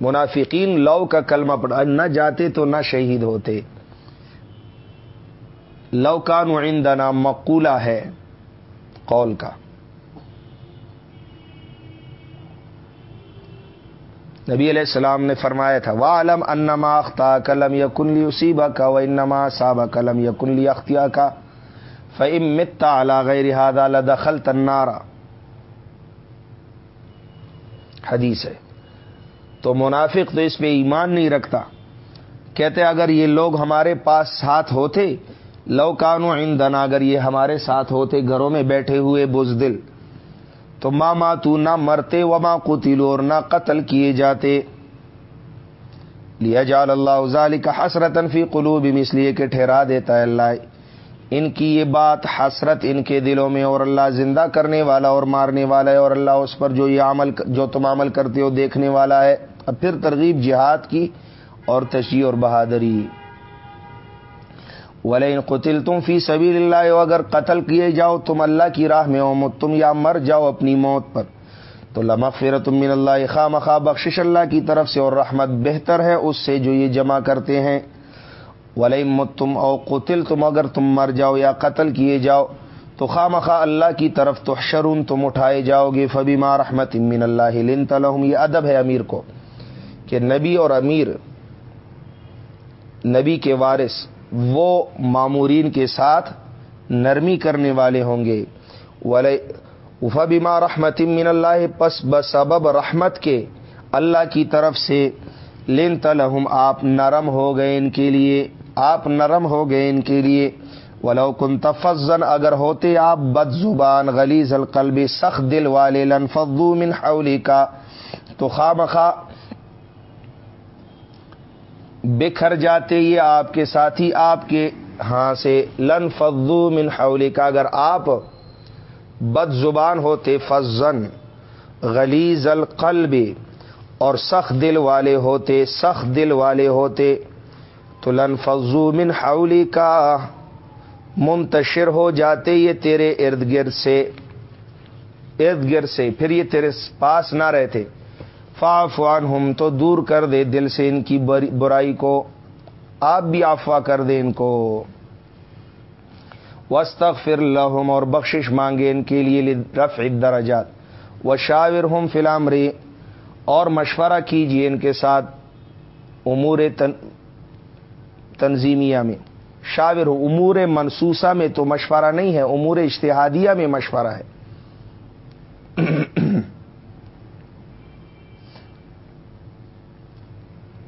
منافقین لو کا کلمہ پڑا نہ جاتے تو نہ شہید ہوتے۔ لو کا نعندنا مقولہ ہے قول کا۔ نبی علیہ السلام نے فرمایا تھا وہ عالم انما اختہ کلم یا کنلی اسیبا کا و انما صابہ کلم یا کنلی اختیا کا فعم متا علا غیر ہاد دخل تنارا حدیث ہے۔ تو منافق تو اس پہ ایمان نہیں رکھتا۔ کہتے اگر یہ لوگ ہمارے پاس ساتھ ہوتے، لو کانو عندنا، اگر یہ ہمارے ساتھ ہوتے گھروں میں بیٹھے ہوئے بزدل تو ماں تو نہ مرتے و ماں قتلو اور نہ قتل کیے جاتے۔ لیا جال اللہ ظالی کا حسرت فی قلوب اس لیے کہ ٹھہرا دیتا ہے اللہ۔ ان کی یہ بات حسرت ان کے دلوں میں اور اللہ زندہ کرنے والا اور مارنے والا ہے اور اللہ اس پر جو یہ عمل جو تم عمل کرتے ہو دیکھنے والا ہے۔ اب پھر ترغیب جہاد کی اور تشیح اور بہادری۔ ولین قتل تم فی سبیل اللہ اگر قتل کیے جاؤ، تم اللہ کی راہ میں ہو، تم یا مر جاؤ اپنی موت پر۔ تو لمح فیر تم من اللہ خواہ مخواہ بخش اللہ کی طرف سے اور رحمت بہتر ہے اس سے جو یہ جمع کرتے ہیں۔ ولیم تم او قتل تم اگر تم مر جاؤ یا قتل کیے جاؤ، تو خواہ مخواہ اللہ کی طرف تو شرون تم اٹھائے جاؤ گے۔ فبی ما رحمت من اللہ لن تلحم یہ ادب ہے امیر کو کہ نبی اور امیر، نبی کے وارث وہ معمورین کے ساتھ نرمی کرنے والے ہوں گے۔ وفا بیما رحمت من اللہ، پس بسبب رحمت کے اللہ کی طرف سے لن تلحم آپ نرم ہو گئے ان کے لیے، آپ نرم ہو گئے ان کے لیے۔ ولو کن تفزن اگر ہوتے آپ بد زبان غلیز القلب، سخت دل والے، لنفضو من حولی کا تو خواہ مخواہ بکھر جاتے یہ آپ کے ساتھی، آپ کے ہاں سے، لن فضو من حولی کا اگر آپ بد زبان ہوتے، فضن غلیز القلب، اور سخت دل والے ہوتے، سخت دل والے ہوتے، تو لن فضو من حولی کا منتشر ہو جاتے یہ تیرے ارد گرد سے، ارد گرد سے، پھر یہ تیرے پاس نہ رہتے۔ فافوان ہم تو دور کر دے دل سے ان کی برائی کو۔ آپ بھی آفوا کر دیں ان کو۔ وسط فر لہم، اور بخشش مانگے ان کے لیے رف درجات و شاور ہم فلامری اور مشورہ کیجیے ان کے ساتھ امور تن تنظیمیہ میں۔ شاور امور منصوصہ میں تو مشورہ نہیں ہے، امور اشتہادیہ میں مشورہ ہے۔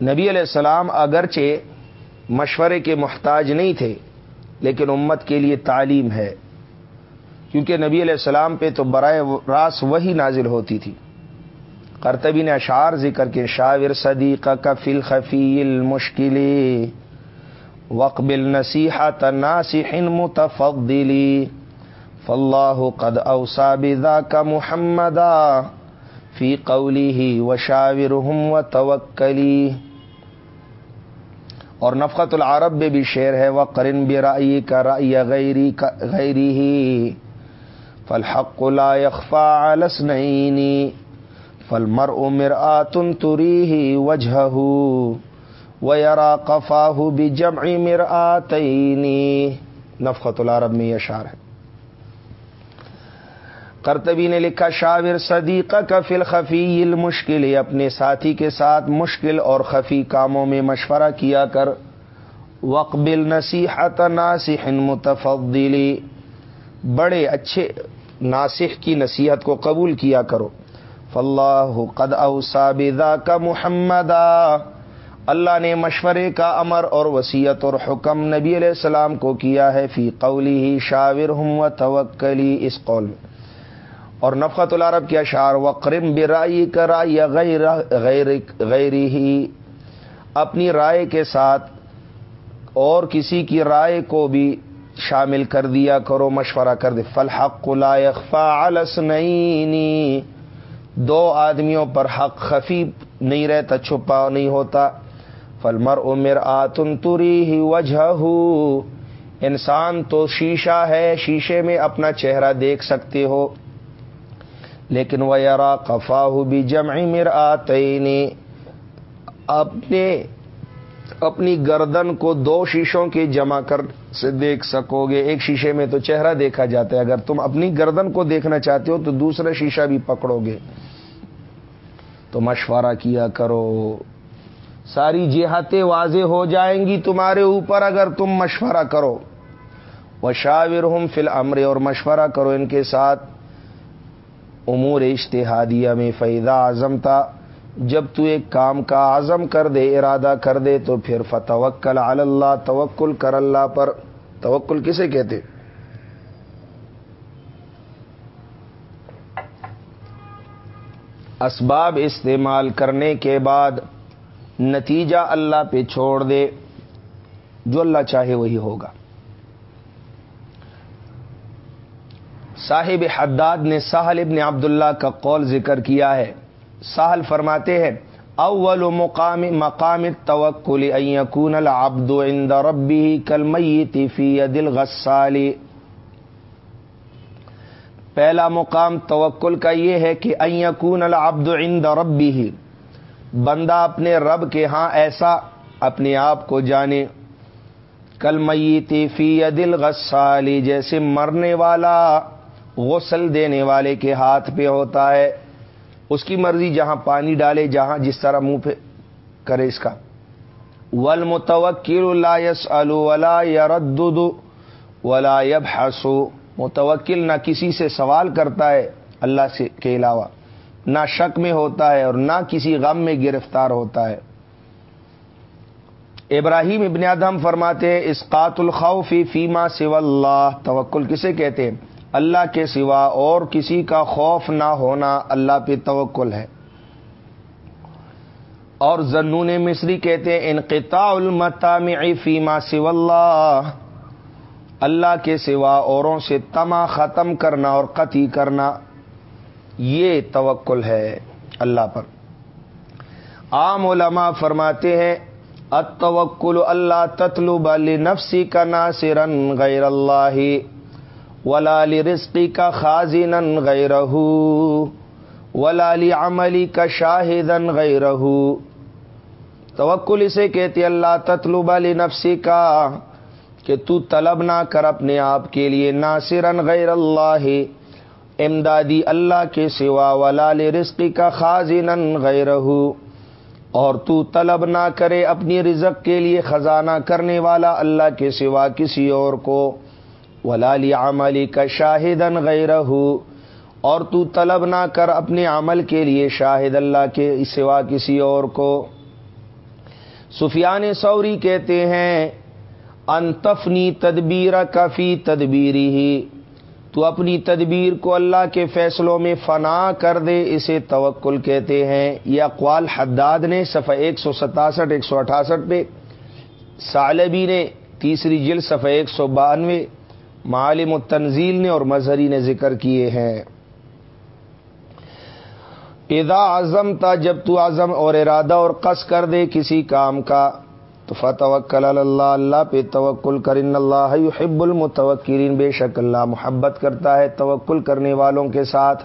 نبی علیہ السلام اگرچہ مشورے کے محتاج نہیں تھے، لیکن امت کے لیے تعلیم ہے۔ کیونکہ نبی علیہ السلام پہ تو برائے راس وہی نازل ہوتی تھی۔ کرتبی نے اشعار ذکر کے، شاور صدیق کا فل خفی المشکل وقبل نصیحت ناسح متفضلی فاللہ قد اوسا بذا کا محمدا فی قولی ہی و شاور و توکلی اور نفقت العرب میں بھی شعر ہے وہ کرن برائی رائی کا رائی غیری غیری ہی فل حق لا یخفا علس فل مر عمر آتن تری ہی وجہ و یرا قفا بھی جمعی مر آتینی نفقت العرب میں یہ شعر ہے۔ کرتبی نے لکھا، شاور صدیق کا فل خفی المشکل اپنے ساتھی کے ساتھ مشکل اور خفی کاموں میں مشورہ کیا کر۔ وقبل نصیحت ناسح متفضلی بڑے اچھے ناسح کی نصیحت کو قبول کیا کرو۔ فلاح قد اوسا کا محمد اللہ نے مشورے کا امر اور وسیعت اور حکم نبی علیہ السلام کو کیا ہے۔ فی قولی ہی شاور ہوں و توکلی اس قول میں۔ اور نفقت العرب کے اشعار وقرم برائی کرا یا غیر غیر ہی اپنی رائے کے ساتھ اور کسی کی رائے کو بھی شامل کر دیا کرو، مشورہ کر دے۔ فلحق علس نہیں دو آدمیوں پر حق خفی نہیں رہتا، چھپا نہیں ہوتا۔ فلمر عمر آتن تری ہی وجہ انسان تو شیشہ ہے، شیشے میں اپنا چہرہ دیکھ سکتے ہو۔ لیکن وہ یارا کفا بھی جمعی میر آتے اپنے اپنی گردن کو دو شیشوں کے جمع کر سے دیکھ سکو گے۔ ایک شیشے میں تو چہرہ دیکھا جاتا ہے۔ اگر تم اپنی گردن کو دیکھنا چاہتے ہو تو دوسرا شیشہ بھی پکڑو گے۔ تو مشورہ کیا کرو۔ ساری جہتیں واضح ہو جائیں گی تمہارے اوپر اگر تم مشورہ کرو۔ وہ شاور ہوں فل امرے اور مشورہ کرو ان کے ساتھ۔ امور اشتہادیہ میں فیضا اعظم تھا جب تو ایک کام کا عزم کر دے، ارادہ کر دے، تو پھر فتوکل اللہ توکل کر اللہ پر۔ توکل کسے کہتے؟ اسباب استعمال کرنے کے بعد نتیجہ اللہ پہ چھوڑ دے، جو اللہ چاہے وہی ہوگا۔ صاحب حداد نے ساحل ابن عبداللہ کا قول ذکر کیا ہے۔ ساحل فرماتے ہیں، اول مقام مقام توکل یکون العبد عند ربه كالميت في يد الغسال۔ پہلا مقام توکل کا یہ ہے کہ یکون العبد عند ربه۔ بندہ اپنے رب کے ہاں ایسا اپنے آپ کو جانے۔ کل میت فی دل غسالی جیسے مرنے والا غسل دینے والے کے ہاتھ پہ ہوتا ہے۔ اس کی مرضی جہاں پانی ڈالے، جہاں جس طرح منہ پہ کرے اس کا۔ ول متوکل یس ولا یا رد ولا یب حسو متوکل نہ کسی سے سوال کرتا ہے اللہ سے کے علاوہ۔ نہ شک میں ہوتا ہے اور نہ کسی غم میں گرفتار ہوتا ہے۔ ابراہیم ابن ادم فرماتے اسقات الخوفی فیما سو اللہ توکل کسے کہتے ہیں؟ اللہ کے سوا اور کسی کا خوف نہ ہونا اللہ پہ توکل ہے۔ اور زنون مصری کہتے ہیں، انقطاع المتامع فیما سو اللہ۔ اللہ کے سوا اوروں سے تما ختم کرنا اور قطعی کرنا یہ توکل ہے اللہ پر۔ عام علماء فرماتے ہیں اتوکل اللہ تطلب نفسی کا ناصرن غیر اللہ۔ ولا رزقی کا خاصن غیر ولا عملی کا شاہدن غیر توکل اسے کہتے اللہ تطلب علی نفسی کا کہ تو طلب نہ کر اپنے آپ کے لیے ناصرن غیر اللہ، امدادی اللہ کے سوا ولال رزقی کا خاصن غیر اور تو طلب نہ کرے اپنی رزق کے لیے خزانہ کرنے والا اللہ کے سوا کسی اور کو۔ ولالی عملی کا شاہدن غیر اور تو طلب نہ کر اپنے عمل کے لیے شاہد اللہ کے سوا کسی اور کو۔ سفیان سوری کہتے ہیں انتفنی تدبیر کفی تدبیری ہی تو اپنی تدبیر کو اللہ کے فیصلوں میں فنا کر دے، اسے توکل کہتے ہیں۔ یہ اقوال حداد نے صفحہ ایک سو ستاسٹھ، ایک سو اٹھاسٹھ پہ۔ سالبی نے تیسری جل صفحہ ایک سو بانوے۔ معالم التنزیل نے اور مظہری نے ذکر کیے ہیں۔ ادا اعظم تھا جب تو اعظم اور ارادہ اور قص کر دے کسی کام کا، تو فتوکل اللہ اللہ پہ توکل کرن اللہ حب المتوکرین بے شک اللہ محبت کرتا ہے توکل کرنے والوں کے ساتھ۔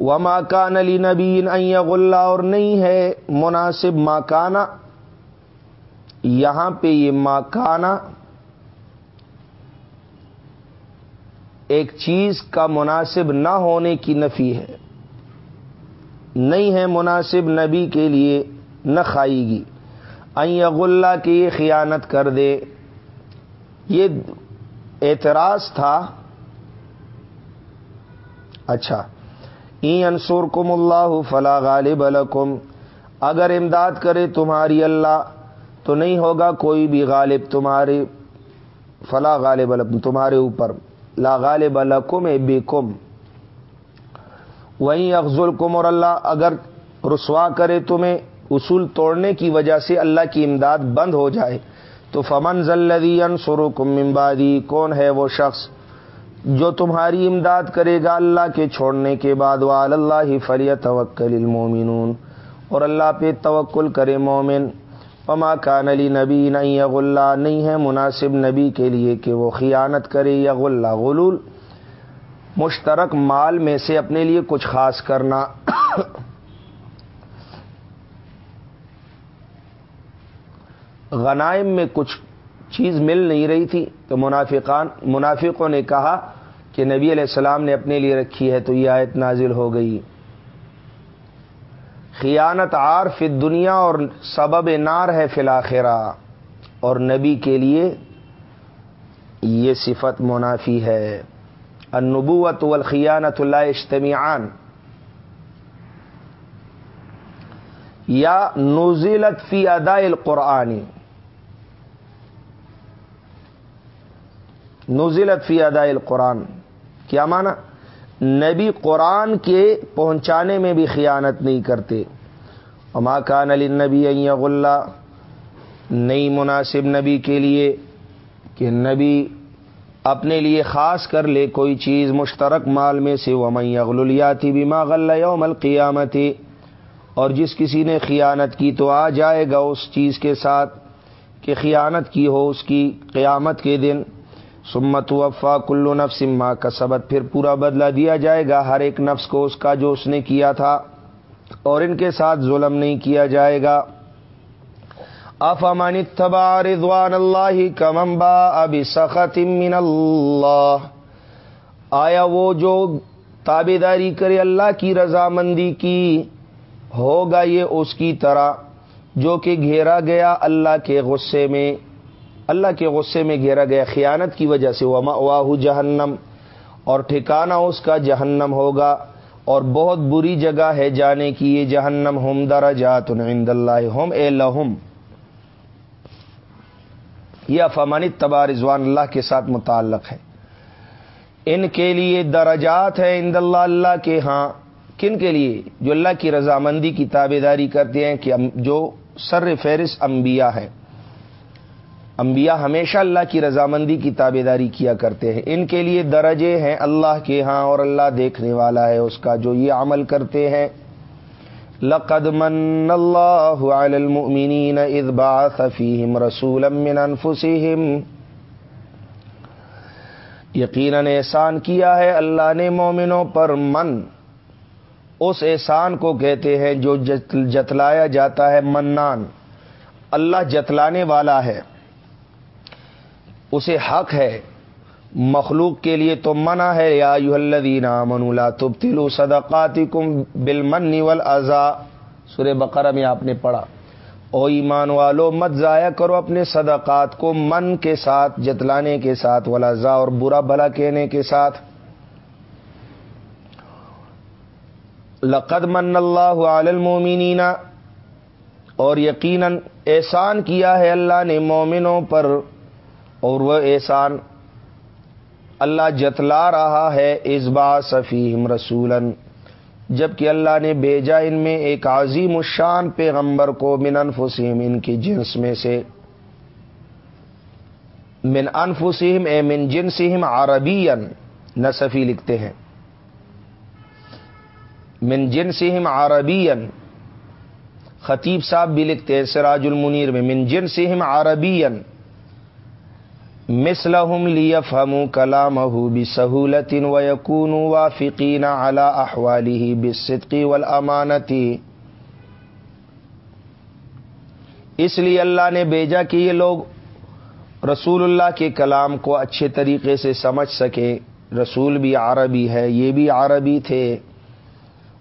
و ماکان علی نبین اللہ اور نہیں ہے مناسب ماکانہ۔ یہاں پہ یہ ماکانہ ایک چیز کا مناسب نہ ہونے کی نفی ہے۔ نہیں ہے مناسب نبی کے لیے نہ کھائے گی این اللہ کی یہ خیانت کر دے۔ یہ اعتراض تھا۔ اچھا۔ این انصور کم اللہ فلا غالب الکم اگر امداد کرے تمہاری اللہ تو نہیں ہوگا کوئی بھی غالب تمہارے۔ فلا غالب الکم تمہارے اوپر۔ لا غالب لکم بے کم وہیں افضل کم اور اللہ اگر رسوا کرے تمہیں اصول توڑنے کی وجہ سے اللہ کی امداد بند ہو جائے، تو فمن ذلدی سرو کم امبادی کون ہے وہ شخص جو تمہاری امداد کرے گا اللہ کے چھوڑنے کے بعد؟ وال اللہ ہی فلی توکل المومنون اور اللہ پہ توکل کرے مومن پما کان علی نبی نہیں یغ اللہ نہیں ہے مناسب نبی کے لیے کہ وہ خیانت کرے یغ اللہ غلول۔ مشترک مال میں سے اپنے لیے کچھ خاص کرنا۔ غنائم میں کچھ چیز مل نہیں رہی تھی تو منافقان، منافقوں نے کہا کہ نبی علیہ السلام نے اپنے لیے رکھی ہے تو یہ آیت نازل ہو گئی۔ خیانت آر فی دنیا اور سبب نار ہے فلاخرا اور نبی کے لیے یہ صفت منافی ہے۔ النبوت والخیانت اللہ اجتمیعان یا نزلت فی ادا القرآنی نزلت فی ادا القرآن۔ کیا مانا نبی قرآن کے پہنچانے میں بھی خیانت نہیں کرتے۔ اما کان علی نبی اللہ نئی مناسب نبی کے لیے کہ نبی اپنے لیے خاص کر لے کوئی چیز مشترک مال میں سے۔ وہ میں اغلیاتی بھی ماغل یوم القیامتی اور جس کسی نے خیانت کی تو آ جائے گا اس چیز کے ساتھ کہ خیانت کی ہو اس کی قیامت کے دن۔ سمت وفا کلو نفس ما کا سبق پھر پورا بدلہ دیا جائے گا ہر ایک نفس کو اس کا جو اس نے کیا تھا، اور ان کے ساتھ ظلم نہیں کیا جائے گا۔ افامانی تبا رضوان اللہ کممبا ابھی سخت من اللہ۔ آیا وہ جو تابے داری کرے اللہ کی رضامندی کی، ہوگا یہ اس کی طرح جو کہ گھیرا گیا اللہ کے غصے میں۔ اللہ کے غصے میں گھیرا گیا خیانت کی وجہ سے واہ جہنم، اور ٹھکانہ اس کا جہنم ہوگا، اور بہت بری جگہ ہے جانے کی، یہ جہنم ہم درجات عند اللہ ہم، اے لہم۔ یہ افامانی تبا رضوان اللہ کے ساتھ متعلق ہے۔ ان کے لیے درجات ہے اند اللہ اللہ کے ہاں۔ کن کے لیے؟ جو اللہ کی رضامندی کی تابے داری کرتے ہیں کہ جو سر فہرست انبیاء ہے۔ انبیاء ہمیشہ اللہ کی رضامندی کی تابے داری کیا کرتے ہیں۔ ان کے لیے درجے ہیں اللہ کے ہاں اور اللہ دیکھنے والا ہے اس کا جو یہ عمل کرتے ہیں۔ لقد من اللہ علی المؤمنین اذ بعث فیہم رسولا من انفسہم۔ یقیناً احسان کیا ہے اللہ نے مومنوں پر من۔ اس احسان کو کہتے ہیں جو جتلایا جاتا ہے منان۔ اللہ جتلانے والا ہے۔ اسے حق ہے۔ مخلوق کے لیے تو منع ہے۔ یا الذین آمنوا لا تبتلوا صدقاتکم بالمن والعزا۔ سورہ بقرہ میں آپ نے پڑھا۔ او ایمان والو، مت ضائع کرو اپنے صدقات کو من کے ساتھ، جتلانے کے ساتھ ولازا اور برا بھلا کہنے کے ساتھ۔ لقد من اللہ علی المومنین اور یقیناً احسان کیا ہے اللہ نے مومنوں پر۔ اور وہ احسان، اللہ جتلا رہا ہے اس با صفیم رسولن جبکہ اللہ نے بھیجا ان میں ایک عظیم الشان پیغمبر کو من انفسیم ان کی جنس میں سے۔ من انفسیم اے من جنسہم عربین نصفی لکھتے ہیں۔ من جنسہم عربین خطیب صاحب بھی لکھتے ہیں، سراج المنیر میں۔ من جنسہم عربین مسلحم لیف ہم کلام بھی سہولت و یقون و فقین اس لیے اللہ نے بھیجا کہ یہ لوگ رسول اللہ کے کلام کو اچھے طریقے سے سمجھ سکے۔ رسول بھی عربی ہے، یہ بھی عربی تھے۔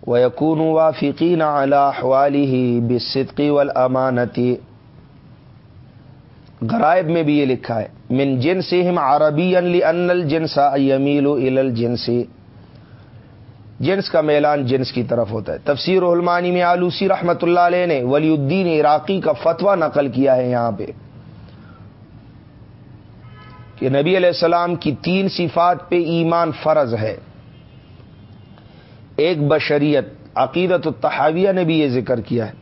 وہ یقون و فقین اعلی احوالی بصدقی والامانتی غرائب میں بھی یہ لکھا ہے۔ من جن سے ہم عربی ان جنسا یمیل الجنسی جنس کا میلان جنس کی طرف ہوتا ہے. تفسیر علمانی میں آلوسی رحمت اللہ علیہ نے ولی الدین عراقی کا فتویٰ نقل کیا ہے یہاں پہ کہ نبی علیہ السلام کی تین صفات پہ ایمان فرض ہے. ایک بشریت، عقیدت التحاویہ نے بھی یہ ذکر کیا ہے.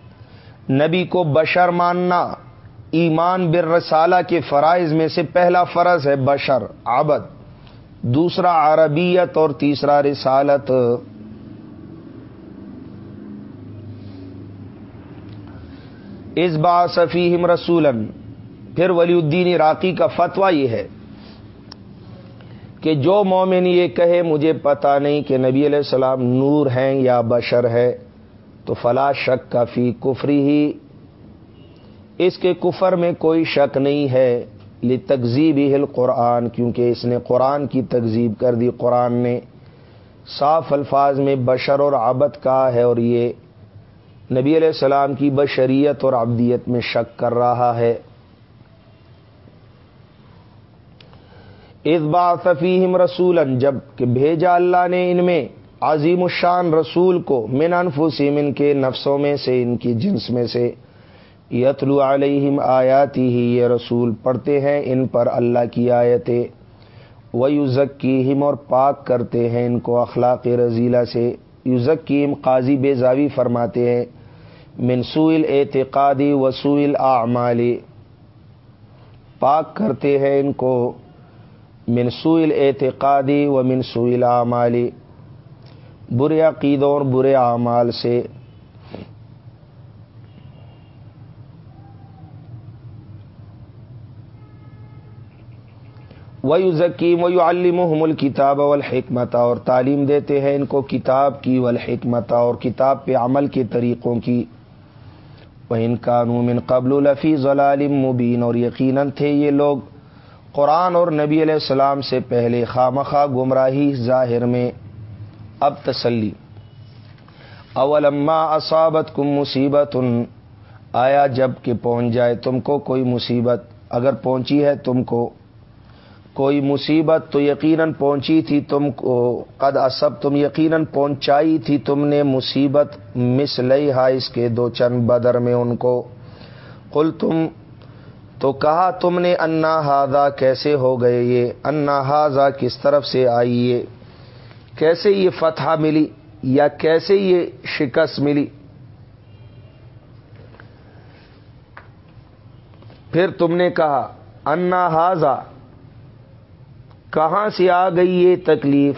نبی کو بشر ماننا ایمان بر رسالہ کے فرائض میں سے پہلا فرض ہے بشر، عبد۔ دوسرا عربیت اور تیسرا رسالت۔ اس با صفیم رسولن پھر ولی الدین عراقی کا فتویٰ یہ ہے کہ جو مومن یہ کہے، مجھے پتا نہیں کہ نبی علیہ السلام نور ہیں یا بشر ہے، تو فلا شک کا فی کفری ہی اس کے کفر میں کوئی شک نہیں ہے لی تقزیب ہل قرآن کیونکہ اس نے قرآن کی تقزیب کر دی۔ قرآن نے صاف الفاظ میں بشر اور عبد کا ہے اور یہ نبی علیہ السلام کی بشریت اور عبدیت میں شک کر رہا ہے۔ اس بات فیم رسول جبکہ بھیجا اللہ نے ان میں عظیم الشان رسول کو، من انفسیم ان کے نفسوں میں سے، ان کی جنس میں سے۔ یتلو علیہم آیاتی ہی یہ رسول پڑھتے ہیں ان پر اللہ کی آیتیں۔ وہ یوزکیم اور پاک کرتے ہیں ان کو اخلاق رضیلہ سے۔ یوزکیم قاضی بے زاوی فرماتے ہیں۔ منسوئل اعتقادی وسوئل اعمالی پاک کرتے ہیں ان کو۔ منسوئل اعتقادی و منسوئل اعمالی برے عقیدوں اور برے اعمال سے۔ ویو ذکیم ویو علم کتاب والحکمت اور تعلیم دیتے ہیں ان کو کتاب کی والحکمت اور کتاب پہ عمل کے طریقوں کی۔ وہ ان قانون قبل الفی ضلال مبین اور یقیناً تھے یہ لوگ قرآن اور نبی علیہ السلام سے پہلے خامخواہ گمراہی ظاہر میں۔ اب تسلی۔ اولما اصابت کم مصیبت آیا جبکہ پہنچ جائے تم کو کوئی مصیبت۔ اگر پہنچی ہے تم کو۔ کوئی مصیبت تو یقیناً پہنچی تھی تم کو، قد اسب تم یقیناً پہنچائی تھی تم نے مصیبت مس لئی ہا اس کے دو چند بدر میں ان کو۔ قل تم تو کہا تم نے، انا ہاضا کیسے ہو گئے یہ؟ انا ہاضا کس طرف سے آئی یہ؟ کیسے یہ فتح ملی یا کیسے یہ شکست ملی؟ پھر تم نے کہا، انا ہاضا کہاں سے آ گئی یہ تکلیف؟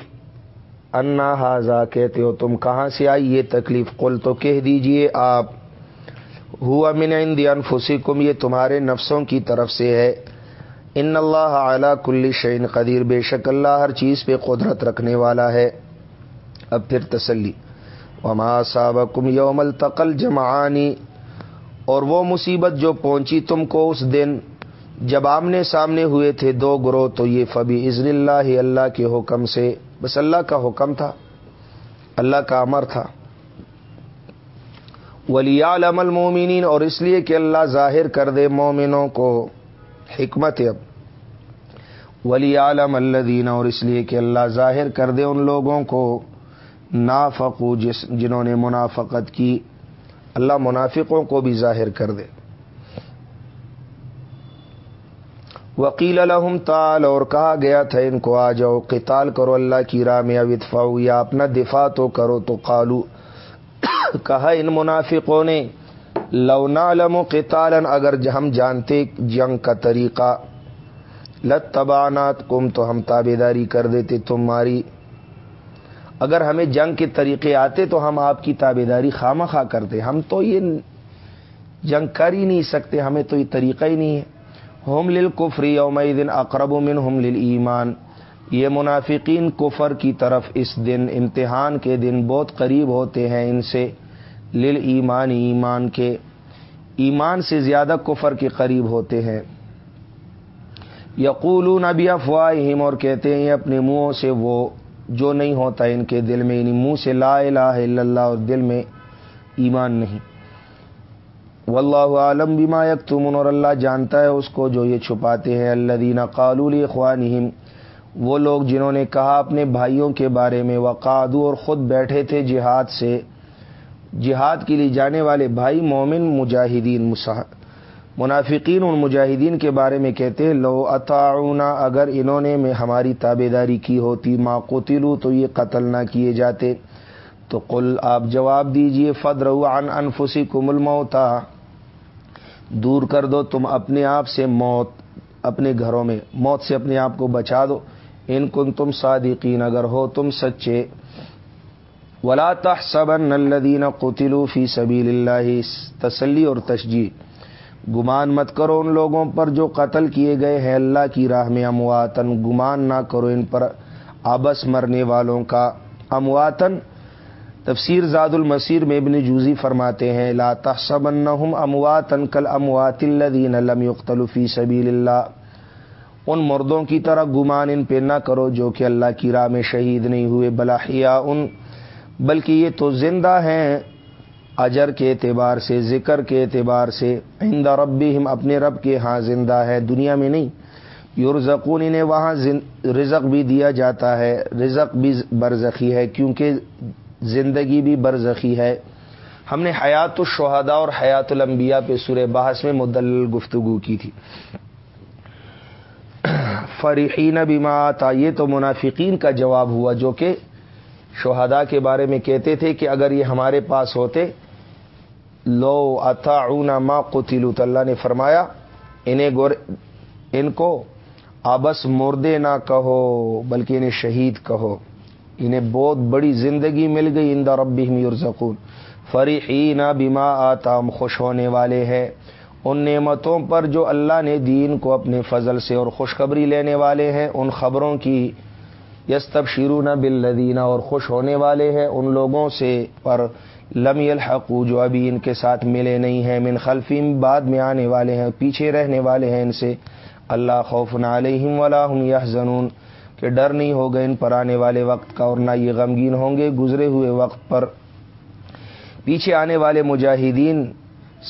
انا ہاضا کہتے ہو تم، کہاں سے آئی یہ تکلیف؟ قل تو کہہ دیجیے آپ، ہوا من عند انفسکم، یہ تمہارے نفسوں کی طرف سے ہے۔ ان اللہ اعلیٰ کل شعین قدیر، بے شک اللہ ہر چیز پہ قدرت رکھنے والا ہے۔ اب پھر تسلی۔ وما صابقم یوم التقل جمعانی اور وہ مصیبت جو پہنچی تم کو اس دن جب آمنے سامنے ہوئے تھے دو گروہ تو یہ فبی عزن اللہ اللہ کے حکم سے، بس اللہ کا حکم تھا، اللہ کا امر تھا۔ ولی عالم المومنین اور اس لیے کہ اللہ ظاہر کر دے مومنوں کو حکمت اب۔ ولی عالم اللہ اور اس لیے کہ اللہ ظاہر کر دے ان لوگوں کو نافقو، جس جنہوں نے منافقت کی، اللہ منافقوں کو بھی ظاہر کر دے۔ وکیل الحم تال اور کہا گیا تھا ان کو، آ جاؤ، قتال کرو، اللہ کی راہ میں اوتفاؤ یا اپنا دفاع تو کرو، تو قالو. کہا ان منافقوں نے لونا علم و قتالن اگر ہم جانتے جنگ کا طریقہ. لت تبانات کم تو ہم تابے داری کر دیتے تمہاری. اگر ہمیں جنگ کے طریقے آتے، تو ہم آپ کی تابے داری خام خواہ کرتے. ہم تو یہ جنگ کر ہی نہیں سکتے، ہمیں تو یہ طریقہ ہی نہیں ہے. ہوم لل کفری یوم دن اقرب من ہوم لل یہ منافقین کفر کی طرف اس دن، امتحان کے دن بہت قریب ہوتے ہیں ان سے لل ایمان ایمان کے۔ ایمان سے زیادہ کفر کے قریب ہوتے ہیں۔ یقول نبی افواہم اور کہتے ہیں اپنے منہوں سے وہ جو نہیں ہوتا ان کے دل میں یعنی منہ سے لا الہ الا اللہ اور دل میں ایمان نہیں۔ واللہ عالم بیما یکتمون، اور اللہ جانتا ہے اس کو جو یہ چھپاتے ہیں اللہ دینا قالول خوانہم وہ لوگ جنہوں نے کہا اپنے بھائیوں کے بارے میں وقادو اور خود بیٹھے تھے جہاد سے۔ جہاد کے لیے جانے والے بھائی مومن، مجاہدین منافقین ان مجاہدین کے بارے میں کہتے ہیں، لو اتعونا اگر انہوں نے میں ہماری تابے داری کی ہوتی، ما قتلو تو یہ قتل نہ کیے جاتے۔ تو قل، آپ جواب دیجیے فدر عن انفسکم الموتا۔ دور کر دو، تم اپنے آپ سے موت، اپنے گھروں میں موت سے اپنے آپ کو بچا دو۔ ان کن تم صادقین، اگر ہو تم سچے۔ ولا تحسبن الذين قتلوا في سبيل الله تسلی اور تشجیح گمان مت کرو ان لوگوں پر جو قتل کیے گئے ہیں اللہ کی راہ میں۔ امواتن گمان نہ کرو ان پر، آبس مرنے والوں کا۔ امواتن تفسیر زاد المسیر میں ابن جوزی فرماتے ہیں، لا تحسبنهم امواتن کل اموات الذين لم يقتلوا في سبيل الله ان مردوں کی طرح گمان ان پہ نہ کرو جو کہ اللہ کی راہ میں شہید نہیں ہوئے بلاحیا ان۔ بلکہ یہ تو زندہ ہیں اجر کے اعتبار سے، ذکر کے اعتبار سے۔ آئندہ ربی ہم اپنے رب کے ہاں زندہ ہے، دنیا میں نہیں۔ یورزقون انہیں وہاں رزق بھی دیا جاتا ہے، رزق بھی برزخی ہے، کیونکہ زندگی بھی برزخی ہے۔ ہم نے حیات الشہداء اور حیات الانبیاء پہ سورہ بحث میں مدل گفتگو کی تھی۔ فرحین بیما آتا، یہ تو منافقین کا جواب ہوا جو کہ شہدا کے بارے میں کہتے تھے کہ اگر یہ ہمارے پاس ہوتے، لو اتا ما قتلو تو اللہ نے فرمایا، انہیں گور ان کو آبس مردے نہ کہو، بلکہ انہیں شہید کہو۔ انہیں بہت بڑی زندگی مل گئی ان ربی یرزقون۔ فریحین بیما آتا خوش ہونے والے ہیں۔ ان نعمتوں پر جو اللہ نے دین کو اپنے فضل سے اور خوشخبری لینے والے ہیں، ان خبروں کی یس تب شیرو نہ اور خوش ہونے والے ہیں۔ ان لوگوں سے پر لم الحق جو ابھی ان کے ساتھ ملے نہیں ہیں، من خلفیم بعد میں آنے والے ہیں، پیچھے رہنے والے ہیں ان سے۔ اللہ خوف علیہم ولا ہم یہ زنون کہ ڈر نہیں ہوگا ان پر آنے والے وقت کا اور نہ یہ غمگین ہوں گے گزرے ہوئے وقت پر۔ پیچھے آنے والے مجاہدین،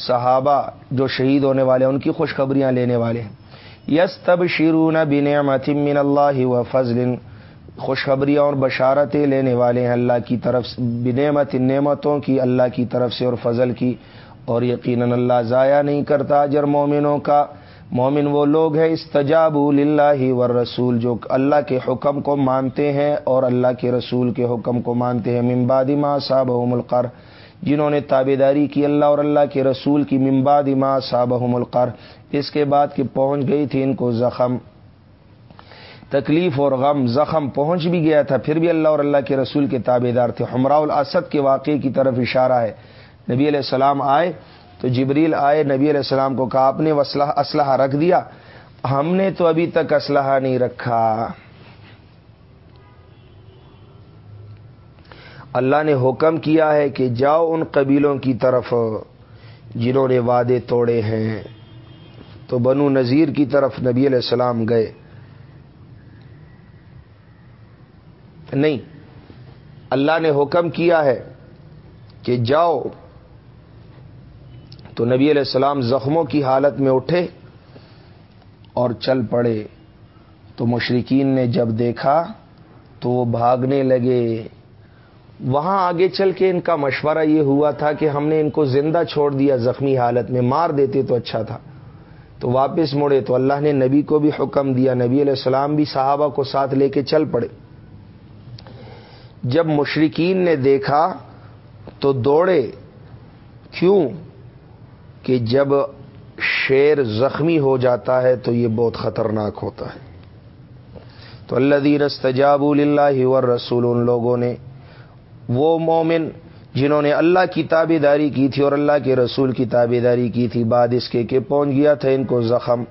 صحابہ جو شہید ہونے والے ہیں، ان کی خوشخبریاں لینے والے ہیں۔ یس تب شیرون بن من اللہ و فضل، خوشخبریاں اور بشارتیں لینے والے ہیں اللہ کی طرف بنعمت، نعمتوں کی اللہ کی طرف سے اور فضل کی۔ اور یقیناً اللہ ضائع نہیں کرتا جر مومنوں کا۔ مومن وہ لوگ ہیں استجاب اللہ و رسول جو اللہ کے حکم کو مانتے ہیں اور اللہ کے رسول کے حکم کو مانتے ہیں۔ ممباد ما صاب ملقر جنہوں نے تابے داری کی اللہ اور اللہ کے رسول کی ممباد ما صاب ملقر اس کے بعد کہ پہنچ گئی تھی ان کو زخم۔ تکلیف اور غم، زخم پہنچ بھی گیا تھا، پھر بھی اللہ اور اللہ کے رسول کے تابے دار تھے۔ ہمراہ الاسد کے واقعے کی طرف اشارہ ہے۔ نبی علیہ السلام آئے تو جبریل آئے، نبی علیہ السلام کو کہا، آپ نے اسلحہ رکھ دیا؟ ہم نے تو ابھی تک اسلحہ نہیں رکھا۔ اللہ نے حکم کیا ہے کہ جاؤ ان قبیلوں کی طرف جنہوں نے وعدے توڑے ہیں۔ تو بنو نذیر کی طرف نبی علیہ السلام گئے۔ نہیں، اللہ نے حکم کیا ہے کہ جاؤ تو نبی علیہ السلام زخموں کی حالت میں اٹھے اور چل پڑے۔ تو مشرقین نے جب دیکھا تو وہ بھاگنے لگے۔ وہاں آگے چل کے ان کا مشورہ یہ ہوا تھا کہ ہم نے ان کو زندہ چھوڑ دیا، زخمی حالت میں مار دیتے تو اچھا تھا۔ تو واپس مڑے تو اللہ نے نبی کو بھی حکم دیا، نبی علیہ السلام بھی صحابہ کو ساتھ لے کے چل پڑے۔ جب مشرقین نے دیکھا تو دوڑے۔ کیوں؟ کہ جب شیر زخمی ہو جاتا ہے تو یہ بہت خطرناک ہوتا ہے۔ تو اللہ دین استجاب اللہ رسول ان لوگوں نے، وہ مومن جنہوں نے اللہ کی تابے داری کی تھی اور اللہ کے رسول کی تابے داری کی تھی، بعد اس کے کہ پہنچ گیا تھا ان کو زخم۔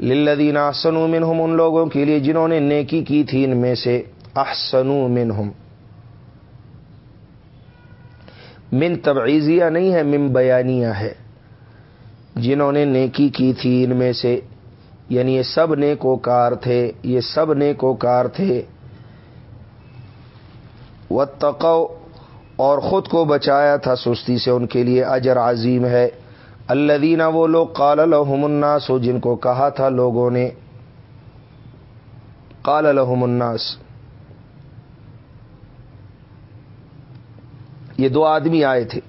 للدین احسن منہم، ان لوگوں کے لیے جنہوں نے نیکی کی تھی، ان میں سے احسن منہم۔ من تبعیزیہ نہیں ہے، من بیانیہ ہے۔ جنہوں نے نیکی کی تھی ان میں سے یعنی یہ سب نیکوکار تھے، یہ سب نیکوکار تھے۔ و اور خود کو بچایا تھا سستی سے، ان کے لیے اجر عظیم ہے۔ اللہ دینا وہ لوگ کال الحم الناس ہو جن کو کہا تھا لوگوں نے۔ کال الحم الناس۔ یہ دو آدمی آئے تھے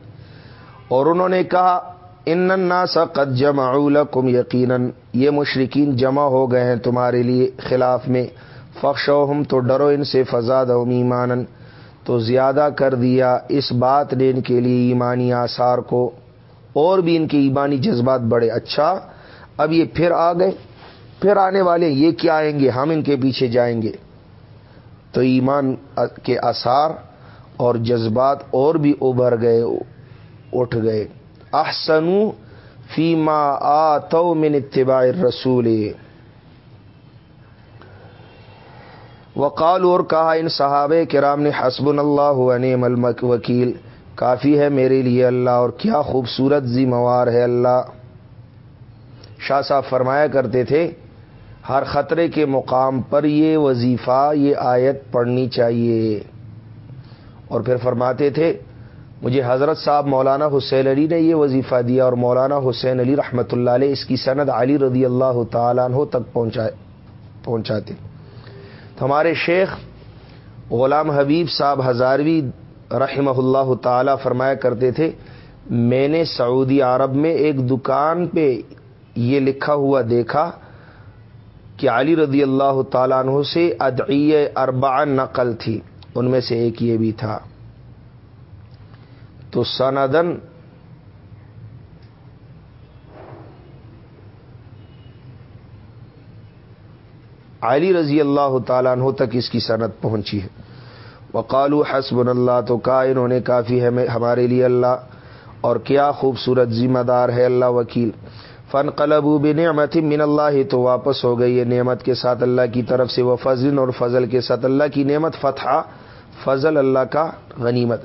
اور انہوں نے کہا ان الناس قد جمعوا لكم یقیناً، یہ مشرقین جمع ہو گئے ہیں تمہارے لیے خلاف میں۔ فخشوہم، تو ڈرو ان سے فضاد ایمان تو زیادہ کر دیا اس بات نے ان کے لیے ایمانی آثار کو۔ اور بھی ان کے ایمانی جذبات بڑے۔ اچھا اب یہ پھر آ گئے۔ پھر آنے والے یہ کیا آئیں گے؟ ہم ان کے پیچھے جائیں گے۔ تو ایمان کے آثار اور جذبات اور بھی ابھر گئے، اٹھ گئے۔ احسنو فیما آتو من اتباع رسول وقال اور کہا، ان صحابہ کرام نے حسب اللہ ونعم وکیل کافی ہے میرے لیے اللہ، اور کیا خوبصورت ذمہ ہے اللہ۔ شاہ صاحب فرمایا کرتے تھے، ہر خطرے کے مقام پر یہ وظیفہ، یہ آیت پڑھنی چاہیے۔ اور پھر فرماتے تھے مجھے حضرت صاحب مولانا حسین علی نے یہ وظیفہ دیا اور مولانا حسین علی رحمۃ اللہ علیہ اس کی سند علی رضی اللہ تعالیٰ عنہ تک پہنچائے پہنچاتے تو ہمارے شیخ غلام حبیب صاحب ہزاروی رحمہ اللہ تعالی فرمایا کرتے تھے، میں نے سعودی عرب میں ایک دکان پہ یہ لکھا ہوا دیکھا کہ علی رضی اللہ تعالیٰ عنہ سے ادعیہ اربع نقل تھی، ان میں سے ایک یہ بھی تھا۔ تو سندن علی رضی اللہ تعالیٰ عنہ تک اس کی صنعت پہنچی ہے۔ وقالو حسب اللہ تو کا انہوں نے کافی ہے ہمارے لیے اللہ، اور کیا خوبصورت ذمہ دار ہے اللہ وکیل۔ فن قلب نعمت من اللہ، تو واپس ہو گئی ہے نعمت کے ساتھ اللہ کی طرف سے وہ فضل اور فضل کے ساتھ اللہ کی نعمت فتح فضل اللہ کا غنیمت۔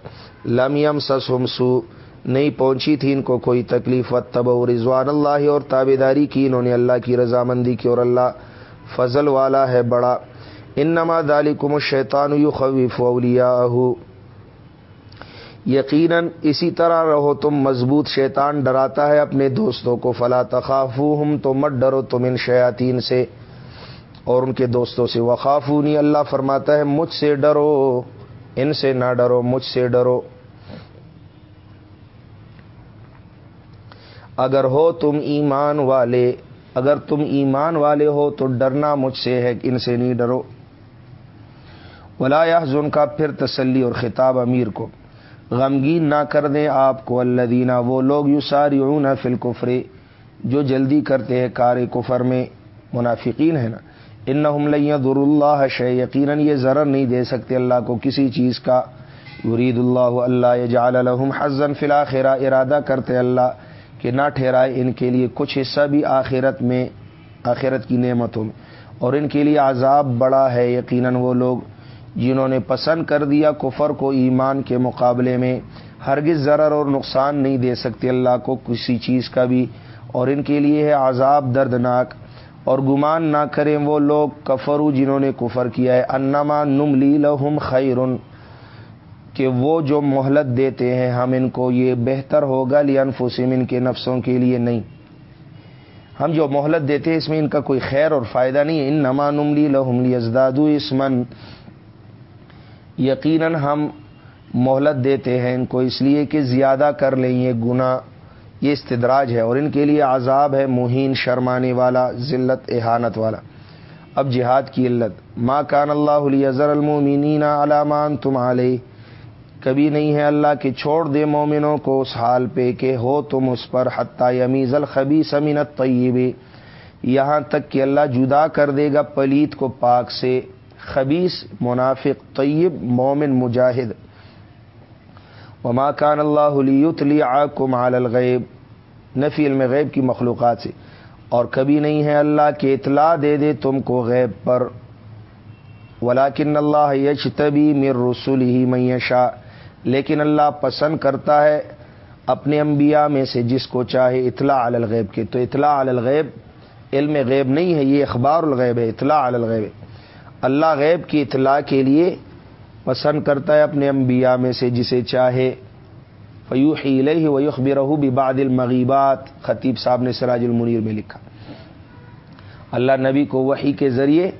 لم سسم سو نہیں پہنچی تھی ان کو کوئی تکلیف۔ و تب و رضوان اللہ اور تابے داری کی، انہوں نے اللہ کی رضامندی کی اور اللہ فضل والا ہے بڑا۔ ان نما دالی کم شیطان یقیناً اسی طرح رہو، تم مضبوط شیطان ڈراتا ہے اپنے دوستوں کو۔ فلا تخاف ہم تو مت ڈرو تم ان شیاطین سے اور ان کے دوستوں سے۔ وخافونی، اللہ فرماتا ہے، مجھ سے ڈرو۔ ان سے نہ ڈرو، مجھ سے ڈرو۔ اگر ہو تم ایمان والے، اگر تم ایمان والے ہو تو ڈرنا مجھ سے ہے، ان سے نہیں ڈرو۔ ولا زن کا پھر تسلی اور خطاب امیر کو۔ غمگین نہ کر دیں آپ کو اللہ دینا وہ لوگ یو ساری فل کفرے جو جلدی کرتے ہیں کار کفر میں، منافقین ہے نا۔ ان نہ در اللہ شے یقیناً یہ ذرا نہیں دے سکتے اللہ کو کسی چیز کا. ورید اللہ اللہ جال الحم حزن فلا خیرا ارادہ کرتے اللہ کہ نہ ٹھہرائے ان کے لیے کچھ حصہ بھی آخرت میں، آخرت کی نعمتوں میں. اور ان کے لیے عذاب بڑا ہے یقیناً وہ لوگ جنہوں نے پسند کر دیا کفر کو ایمان کے مقابلے میں. ہرگز ضرر اور نقصان نہیں دے سکتے اللہ کو کسی چیز کا بھی. اور ان کے لیے ہے عذاب دردناک. اور گمان نہ کریں وہ لوگ کفرو جنہوں نے کفر کیا ہے۔ انما نم لی لہم خیرن، کہ وہ جو مہلت دیتے ہیں، ہم ان کو یہ بہتر ہوگا لی انفسم ان کے نفسوں کے لیے نہیں۔ ہم جو مہلت دیتے ہیں، اس میں ان کا کوئی خیر اور فائدہ نہیں ہے۔ ان نما نملی لہم لی ازدادو اسمن یقیناً ہم مہلت دیتے ہیں ان کو، اس لیے کہ زیادہ کر لیں یہ گنا یہ استدراج ہے اور ان کے لیے عذاب ہے، مہین، شرمانے والا، ذلت، احانت والا۔ اب جہاد کی علت۔ ماں کان اللہ علی اظہر المومنین علامان تم علیہ کبھی نہیں ہے اللہ کہ چھوڑ دے مومنوں کو اس حال پہ کہ ہو تم اس پر حتیٰ یمیز الخبی سمینت طیب یہاں تک کہ اللہ جدا کر دے گا پلیت کو پاک سے۔ خبیص منافق، طیب، مومن، مجاہد۔ وما کان اللہ علی آکم الغیب نفی علم غیب کی مخلوقات سے۔ اور کبھی نہیں ہے اللہ کے اطلاع دے دے تم کو غیب پر۔ ولاکن اللہ یش تبی مر رسول ہی میشا لیکن اللہ پسند کرتا ہے اپنے انبیاء میں سے جس کو چاہے اطلاع الغیب کے۔ تو اطلاع الغیب، علم غیب نہیں ہے، یہ اخبار الغیب ہے، اطلاع الغیب۔ ہے اللہ غیب کی اطلاع کے لیے پسند کرتا ہے اپنے انبیاء میں سے جسے چاہے۔ فیوح علیہ ویوخ برہ باد المغیبات، خطیب صاحب نے سراج المنیر میں لکھا۔ اللہ نبی کو وہی کے ذریعے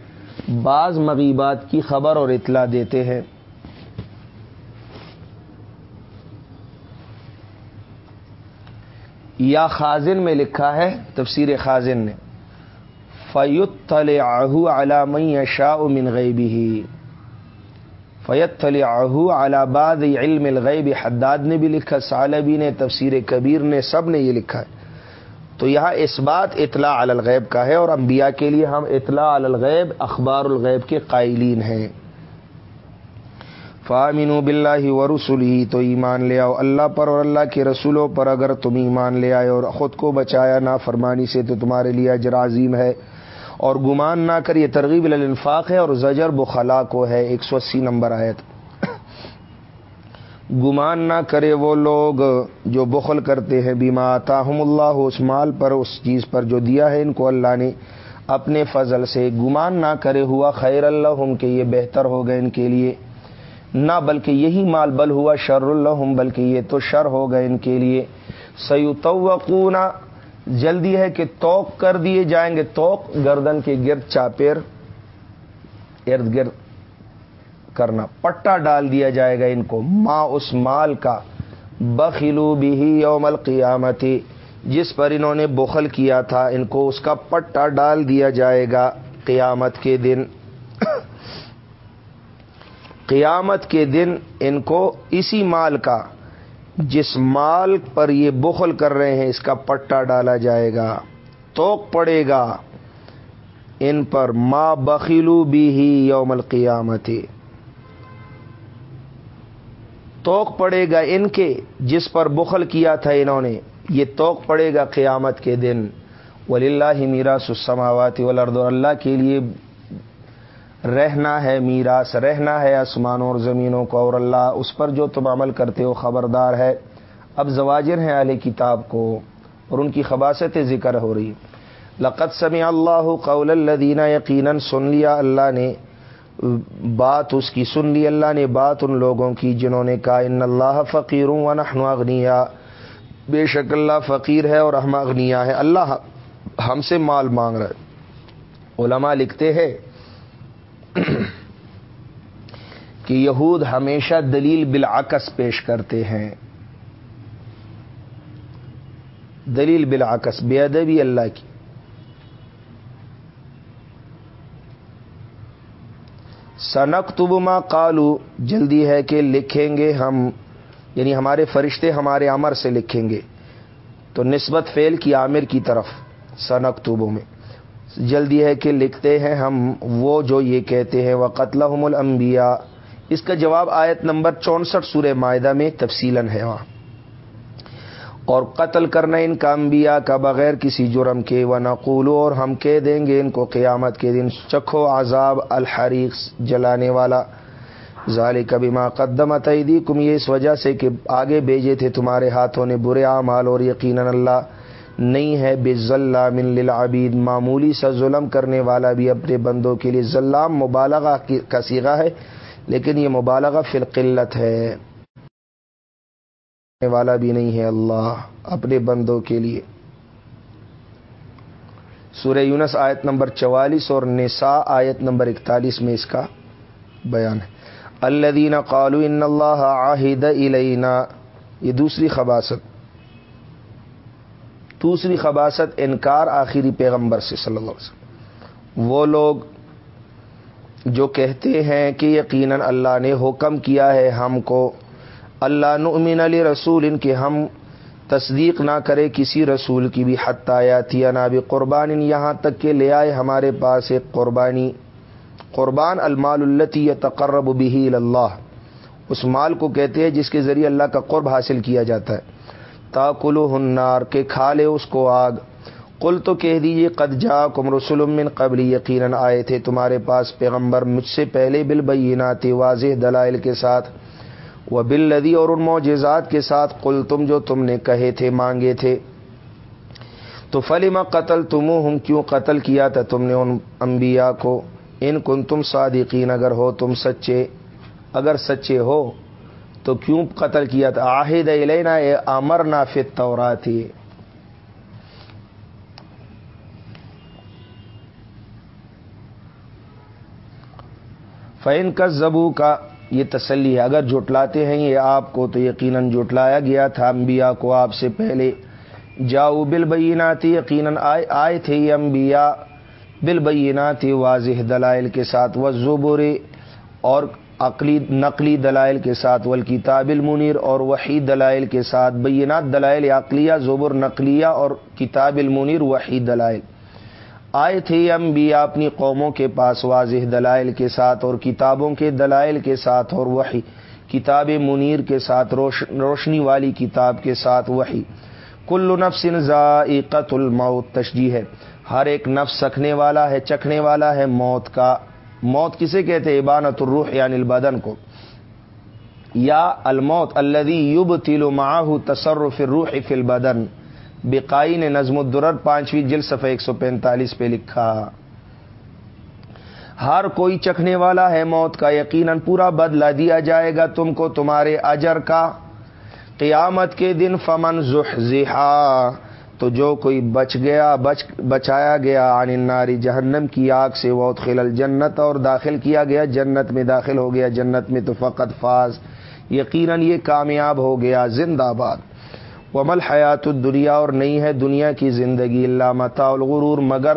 بعض مغیبات کی خبر اور اطلاع دیتے ہیں۔ یا خازن میں لکھا ہے، تفسیر خازن نے۔ فیت تل آہو علام شاہ من غیبی فیت تل آہو علم الغیب، حداد نے بھی لکھا، سالبی نے، تفسیر کبیر نے، سب نے یہ لکھا ہے۔ تو یہاں اس بات اطلاع الغیب کا ہے اور انبیاء کے لیے ہم اطلاع الغیب، اخبار الغیب کے قائلین ہیں۔ فامین و بلّہ و رسول ہی تو ایمان لے آؤ اللہ پر اور اللہ کے رسولوں پر۔ اگر تم ایمان لے آئے اور خود کو بچایا نہ فرمانی سے، تو تمہارے لیے اجر عظیم ہے۔ اور گمان نہ کر، یہ ترغیب الانفاق ہے اور زجر بخلا کو ہے، ایک سو اسی نمبر آیت۔ گمان نہ کرے وہ لوگ جو بخل کرتے ہیں بیما تاہم اللہ، اس مال پر، اس چیز پر جو دیا ہے، ان کو اللہ نے اپنے فضل سے گمان نہ کرے ہوا خیر اللہ کہ یہ بہتر ہو گئے ان کے لیے۔ نہ بلکہ یہی مال، بل ہوا شر اللہ بلکہ یہ تو شر ہو گئے ان کے لیے۔ سیوتوقونا جلدی ہے کہ توق کر دیے جائیں گے۔ توق گردن کے گرد چاپیر، ارد گرد کرنا۔ پٹا ڈال دیا جائے گا ان کو۔ ماں اس مال کا۔ بخلو بھی یوم القیامتی جس پر انہوں نے بخل کیا تھا، ان کو اس کا پٹا ڈال دیا جائے گا۔ قیامت کے دن۔ قیامت کے دن ان کو اسی مال کا۔ جس مال پر یہ بخل کر رہے ہیں، اس کا پٹا ڈالا جائے گا، توک پڑے گا۔ ان پر ما بخیلو بھی ہی یوم القیامت۔ توک پڑے گا ان کے جس پر بخل کیا تھا انہوں نے۔ یہ توک پڑے گا قیامت کے دن۔ ولی اللہ میرا سسماواتی ولرد اللہ کے لیے رہنا ہے میراث، رہنا ہے آسمانوں اور زمینوں کو اور اللہ اس پر جو تم عمل کرتے ہو خبردار ہے۔ اب زواجر ہیں اہل کتاب کو اور ان کی خباصت ذکر ہو رہی۔ لقت سمع اللہ قول الدینہ یقیناً، سن لیا اللہ نے بات اس کی، سن لی اللہ نے بات ان لوگوں کی جنہوں نے کہا، ان اللہ فقیر و نحن اغنیا۔ بے شک اللہ فقیر ہے اور ہم اغنیا ہے اللہ ہم سے مال مانگ رہے علماء لکھتے ہیں کہ یہود ہمیشہ دلیل بالعکس پیش کرتے ہیں۔ دلیل بالعکس، بے ادبی اللہ کی۔ سنکتب ما قالو جلدی ہے کہ لکھیں گے ہم یعنی ہمارے فرشتے ہمارے عمر سے لکھیں گے۔ تو نسبت فیل کی عامر کی طرف سنکتبوں میں۔ جلدی ہے کہ لکھتے ہیں ہم وہ جو یہ کہتے ہیں وہ قتل الانبیاء اس کا جواب آیت نمبر چونسٹھ سورہ معاہدہ میں تفصیل ہے۔ وہاں اور قتل کرنا ان کا انبیاء کا بغیر کسی جرم کے و نقولو اور ہم کہہ دیں گے ان کو قیامت کے دن، چکھو عذاب الحریق جلانے والا۔ ظال کبھی ماں قدم تعیدی کم یہ اس وجہ سے کہ آگے بھیجے تھے تمہارے ہاتھوں نے برے اعمال اور یقیناً اللہ نہیں ہے، بے من للعبید۔ معمولی سا ظلم کرنے والا بھی اپنے بندوں کے لیے ذلام مبالغہ کا سیگا ہے، لیکن یہ مبالغہ فی القلت ہے۔ والا بھی نہیں ہے اللہ، اپنے بندوں کے لیے۔ سورہ یونس آیت نمبر چوالیس اور نساء آیت نمبر اکتالیس میں اس کا بیان ہے۔ اللہ دینا قالو ان اللہ عاہد علینا یہ دوسری خباست۔ دوسری خباست انکار آخری پیغمبر سے، صلی اللہ علیہ وسلم۔ وہ لوگ جو کہتے ہیں کہ یقیناً اللہ نے حکم کیا ہے ہم کو، اللہ نؤمن علی رسول ان کے ہم تصدیق نہ کرے کسی رسول کی بھی حتیہ تھی بھی قربان یہاں تک کہ لے آئے ہمارے پاس ایک قربانی۔ قربان المال التی تقرب بھی اللہ اس مال کو کہتے ہیں جس کے ذریعے اللہ کا قرب حاصل کیا جاتا ہے۔ تاکلو ہنار کے کھا لے اس کو آگ۔ کل تو کہہ دیجیے قد جا کم رسول من قبل یقیناً آئے تھے تمہارے پاس پیغمبر مجھ سے پہلے بالبینات، واضح دلائل کے ساتھ۔ وہ بل لدی اور ان معجزات کے ساتھ کل تم جو تم نے کہے تھے، مانگے تھے۔ تو فلیما قتل تم ہم کیوں قتل کیا تھا تم نے ان انبیاء کو؟ ان کن تم صادقین، اگر ہو تم سچے، اگر سچے ہو تو کیوں قتل کیا تھا؟ آہد علینا اے امر نافت تورا تھی فین کا زبو کا یہ تسلی ہے۔ اگر جٹلاتے ہیں یہ آپ کو، تو یقیناً جٹلایا گیا تھا۔ انبیاء کو آپ سے پہلے۔ جاؤ بالبیناتی یقیناً آئے آئے تھے یہ انبیاء۔ بالبیناتی واضح دلائل کے ساتھ۔ وہ اور عقلی نقلی دلائل کے ساتھ، والکتاب المنیر اور وحی دلائل کے ساتھ، بینات دلائل عقلیہ، زبر نقلیہ اور کتاب المنیر وحی دلائل۔ آئے تھے انبیاء اپنی قوموں کے پاس واضح دلائل کے ساتھ اور کتابوں کے دلائل کے ساتھ اور وہی کتاب منیر کے ساتھ روشنی والی کتاب کے ساتھ وہی کل نفس ذائقت الموت، تشجیح ہے۔ ہر ایک نفس سکھنے والا ہے، چکھنے والا ہے موت کا موت کسے کہتے عبانت الروح یعنی البدن کو۔ یا الموت الدی یوب تیل ماہ تصرف الروح فی البدن۔ بقائی نے نظم الدرر، پانچویں جل صفحہ ایک سو پینتالیس پہ لکھا۔ ہر کوئی چکھنے والا ہے موت کا، یقیناً پورا بدلا دیا جائے گا تم کو تمہارے اجر کا۔ قیامت کے دن فمن زحا تو جو کوئی بچ گیا، بچ، بچایا گیا، عن الناری جہنم کی آگ سے وہ خلل جنت اور داخل کیا گیا۔ جنت میں داخل ہو گیا، جنت میں تو فقط فاز۔ یقیناً یہ کامیاب ہو گیا، زندہ باد۔ ومل حیات الدنیا اور نہیں ہے دنیا کی زندگی اللہ متا الغرور، مگر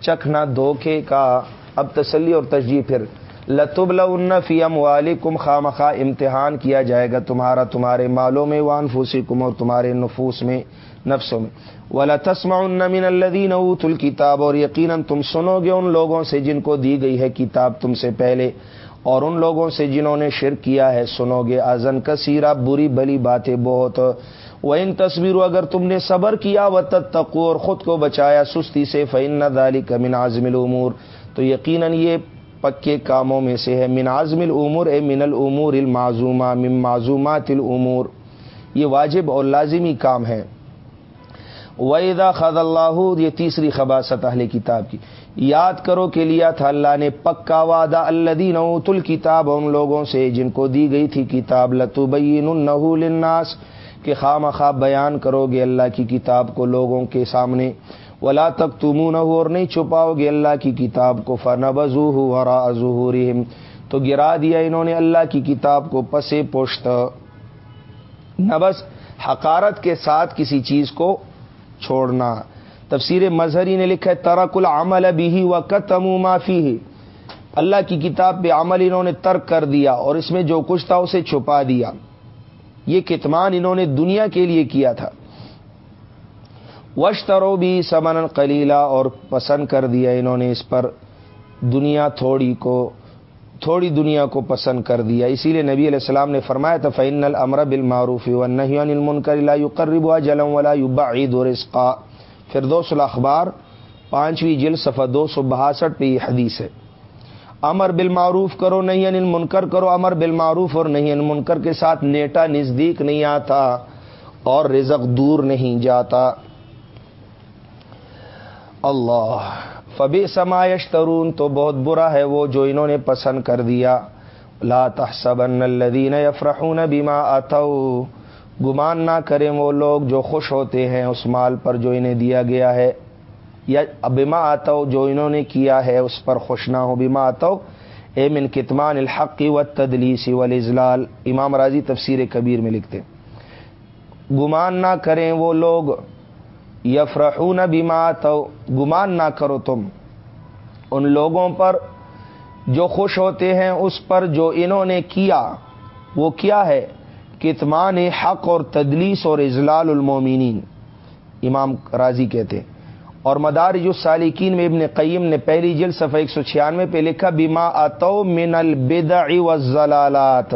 چکھنا دھوکے کا۔ اب تسلی اور تجزیح پھر۔ لطب فی ام والی کم امتحان کیا جائے گا تمہارا، تمہارے مالوں میں وان پھوسی کم اور تمہارے نفوس میں۔ نفسوں میں۔ ولا تسما من الدین اوت الکتاب اور یقیناً تم سنو گے ان لوگوں سے جن کو دی گئی ہے کتاب تم سے پہلے، اور ان لوگوں سے جنہوں نے شرک کیا ہے سنو گے ازن کثیرہ، بری بلی باتیں بہت۔ وہ ان تصویروں اگر تم نے صبر کیا و تقو اور خود کو بچایا سستی سے فعن دالی کا من عازم العمور تو یقیناً یہ پکے کاموں میں سے ہے۔ من عازم العمور اے من العمور المعظومہ من معذومات العمور یہ واجب اور لازمی کام ہے۔ ویدا خد اللہ یہ تیسری خباصت اہل کتاب کی۔ یاد کرو کہ لیا تھا اللہ نے پکا وعدہ اللہ اوت الکتاب، ان لوگوں سے جن کو دی گئی تھی کتاب لتبین الناس کہ خواہ مخواہ بیان کرو گے اللہ کی کتاب کو لوگوں کے سامنے۔ ولا تک تم نہ اور نہیں چھپاؤ گے اللہ کی کتاب کو۔ فن بزو ورا تو گرا دیا انہوں نے اللہ کی کتاب کو، پسے پوشت۔ نہ بس حقارت کے ساتھ کسی چیز کو چھوڑنا۔ تفسیر مظہری نے لکھا ہے، ترک العمل بھی و قتم معافی اللہ کی کتاب پہ عمل انہوں نے ترک کر دیا اور اس میں جو کچھ تھا اسے چھپا دیا۔ یہ کتمان انہوں نے دنیا کے لیے کیا تھا۔ وشترو بھی سمن کلیلہ اور پسند کر دیا انہوں نے اس پر۔ دنیا تھوڑی کو تھوڑی دنیا کو پسند کر دیا۔ اسی لیے نبی علیہ السلام نے فرمایا تھا فعن المر بل معروف قرب جلم ولا عید اور اسقا فردوس الاخبار پانچویں جل صفحہ دو سو باسٹھ پہ یہ حدیث ہے۔ امر بالمعروف کرو، نہیں انل منکر کرو۔ امر بالمعروف اور نہیں ان منکر کے ساتھ نیٹا نزدیک نہیں آتا اور رزق دور نہیں جاتا۔ اللہ فبی سمایش ترون تو بہت برا ہے وہ جو انہوں نے پسند کر دیا۔ لا تحسبن الذین یفرحون بما اتو گمان نہ کریں وہ لوگ جو خوش ہوتے ہیں اس مال پر جو انہیں دیا گیا ہے۔ یا بما آتو جو انہوں نے کیا ہے اس پر خوش نہ ہو بیما آتو اے من کتمان الحقی و تدلیسی وزلال امام راضی تفسیر کبیر میں لکھتے گمان نہ کریں وہ لوگ یفرحون بیما تو گمان نہ کرو تم ان لوگوں پر جو خوش ہوتے ہیں اس پر جو انہوں نے کیا، وہ کیا ہے؟ کتمان حق اور تدلیس اور اضلال المومنین۔ امام راضی کہتے اور مدارج السالکین میں ابن قیم نے پہلی جلد صفحہ ایک سو چھیانوے پہ لکھا بیما اتو من البدع والزلالات۔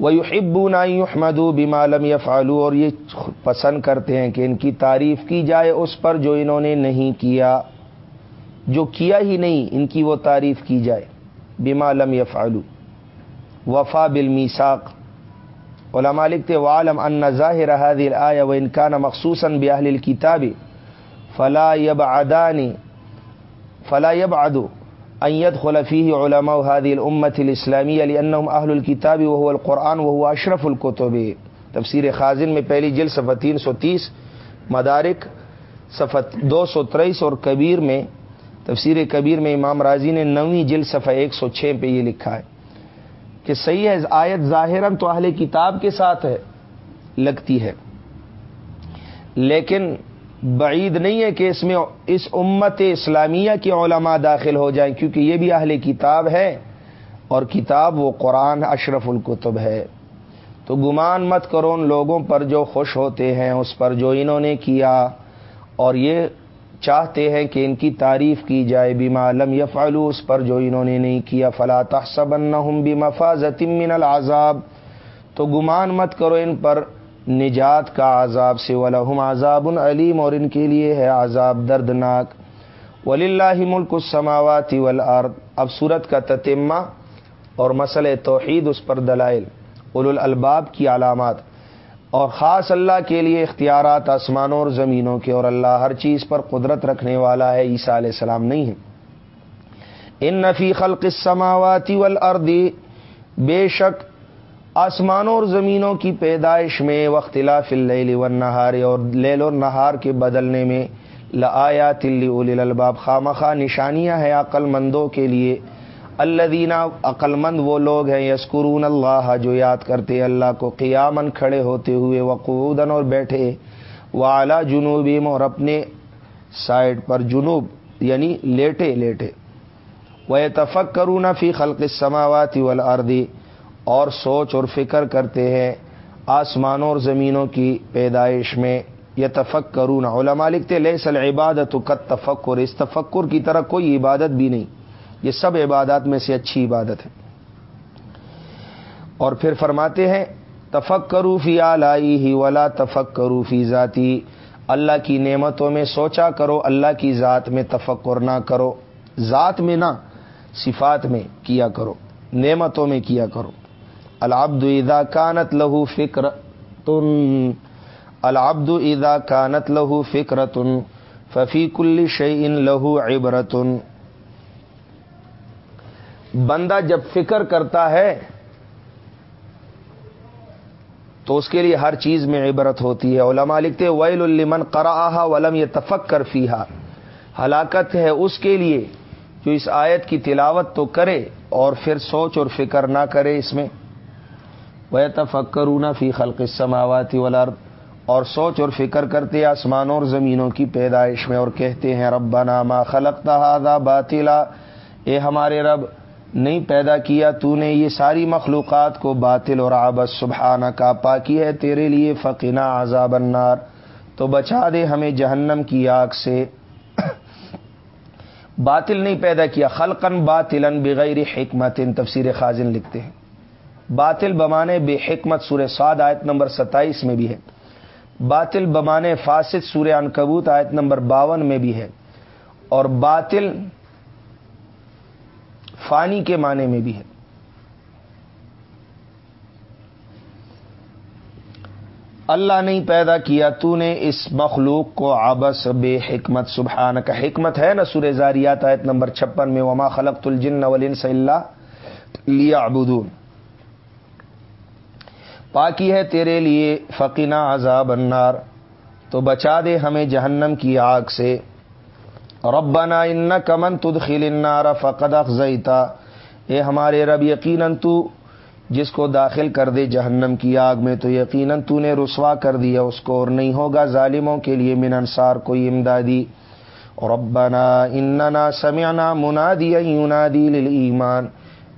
وَيُحِبُّونَ أَن يُحْمَدُوا بِمَا لَمْ يَفْعَلُوا، اور یہ پسند کرتے ہیں کہ ان کی تعریف کی جائے اس پر جو انہوں نے نہیں کیا، جو کیا ہی نہیں، ان کی وہ تعریف کی جائے، بما لم يفعلوا۔ وفا بالمیساق علماء لکھتے والم ان ظاہر هذه الايه وان كان مخصوصا باهل الكتاب فلا يبعدان، فلا يبعد۔ ان يدخل فيه علماء هذه الامه الاسلاميه لانهم اهل الكتاب وهو القران وهو اشرف الكتب. تفسیر خازن میں پہلی جلد صفحہ تین سو تیس، مدارک صفحہ دو سو تریس اور کبیر میں، تفسیر کبیر میں امام راضی نے نویں جلد صفحہ ایک سو چھ پہ یہ لکھا ہے کہ صحیح ہے، آیت ظاہر تو اہل کتاب کے ساتھ ہے، لگتی ہے۔ لیکن بعید نہیں ہے کہ اس میں اس امت اسلامیہ کے علماء داخل ہو جائیں، کیونکہ یہ بھی اہل کتاب ہے اور کتاب وہ قرآن اشرف القتب ہے۔ تو گمان مت کرو ان لوگوں پر جو خوش ہوتے ہیں، اس پر جو انہوں نے کیا اور یہ چاہتے ہیں کہ ان کی تعریف کی جائے بیما لم یفعلوا، اس پر جو انہوں نے نہیں کیا۔ فلا تحسبنہم بمفازت من العذاب۔ تو گمان مت کرو ان پر نجات کا عذاب سے ولہم عذاب علیم اور ان کے لیے ہے عذاب دردناک. ولی اللہ ملک السماوات والارض اب صورت کا تتمہ اور مسئلہ توحید، اس پر دلائل. اولو الالباب کی علامات. اور خاص اللہ کے لیے اختیارات آسمانوں اور زمینوں کے، اور اللہ ہر چیز پر قدرت رکھنے والا ہے، عیسیٰ علیہ السلام نہیں ہے. ان نفی خلق السماواتی والارضی بے شک آسمانوں اور زمینوں کی پیدائش میں وختلاف اللیل والنہار اور لیل اور نہار کے بدلنے میں لایا تلی الباب خامخواہ نشانیاں ہیں عقل مندوں کے لیے۔ اللہ دینا عقلمند وہ لوگ ہیں یسکرون اللہ، جو یاد کرتے اللہ کو قیامن کھڑے ہوتے ہوئے وقودن اور بیٹھے وہ اعلیٰ جنوبیم اور اپنے سائڈ پر جنوب یعنی لیٹے لیٹے۔ وہ تفق کرون فی خلق سماواتی والارضی اور سوچ اور فکر کرتے ہیں، آسمانوں اور زمینوں کی پیدائش میں یہ تفق کرون علما لکھتے لے سل عبادت کت تفکر، اس تفکر کی طرح کوئی عبادت بھی نہیں، یہ سب عبادات میں سے اچھی عبادت ہے۔ اور پھر فرماتے ہیں تفک کروفی آلائی ہی ولا تفک کروفی ذاتی. اللہ کی نعمتوں میں سوچا کرو، اللہ کی ذات میں تفکر نہ کرو، ذات میں نہ، صفات میں کیا کرو، نعمتوں میں کیا کرو۔ العبد ادا کانت لہو فکر تن العبد ادا کانت لہو فکر تن ففی کل شعین لہو عبرتن بندہ جب فکر کرتا ہے تو اس کے لیے ہر چیز میں عبرت ہوتی ہے علماء لکھتے ویل المن قرآ ولم یہ تفک کر فیحا ہلاکت ہے اس کے لیے جو اس آیت کی تلاوت تو کرے اور پھر سوچ اور فکر نہ کرے اس میں۔ وہ تفک کروں فی خلق سماواتی ولار اور سوچ اور فکر کرتے آسمانوں اور زمینوں کی پیدائش میں اور کہتے ہیں، ربنا ما خلق تہذا باطلا۔ اے ہمارے رب، نہیں پیدا کیا تو نے یہ ساری مخلوقات کو باطل اور آبس سبحانہ کا پاکی ہے تیرے لیے فقینہ عذاب النار۔ تو بچا دے ہمیں جہنم کی آگ سے۔ باطل نہیں پیدا کیا خلقن باطلن بغیر حکمت۔ تفسیر خازن لکھتے ہیں۔ باطل بمانے بے حکمت سورہ سعد آیت نمبر ستائیس میں بھی ہے۔ باطل بمانے فاسد سورہ انکبوت آیت نمبر باون میں بھی ہے۔ اور باطل فانی کے معنی میں بھی ہے۔ اللہ نہیں پیدا کیا، تو نے اس مخلوق کو آبس بے حکمت سبحان کا حکمت ہے نا سور زاریات آیت نمبر چھپن میں۔ وما خلق الجن ولنس اللہ لیا ابودون پاکی ہے تیرے لیے فقینہ عذاب النار۔ تو بچا دے ہمیں جہنم کی آگ سے۔ ربنا ان کمن تدخل النار فقد اخزیتا۔ اے ہمارے رب، یقیناً تو جس کو داخل کر دے جہنم کی آگ میں، تو یقیناً تو نے رسوا کر دیا اس کو، اور نہیں ہوگا ظالموں کے لیے من انصار کوئی امدادی۔ ربنا اننا سمعنا منادی یونادی للایمان۔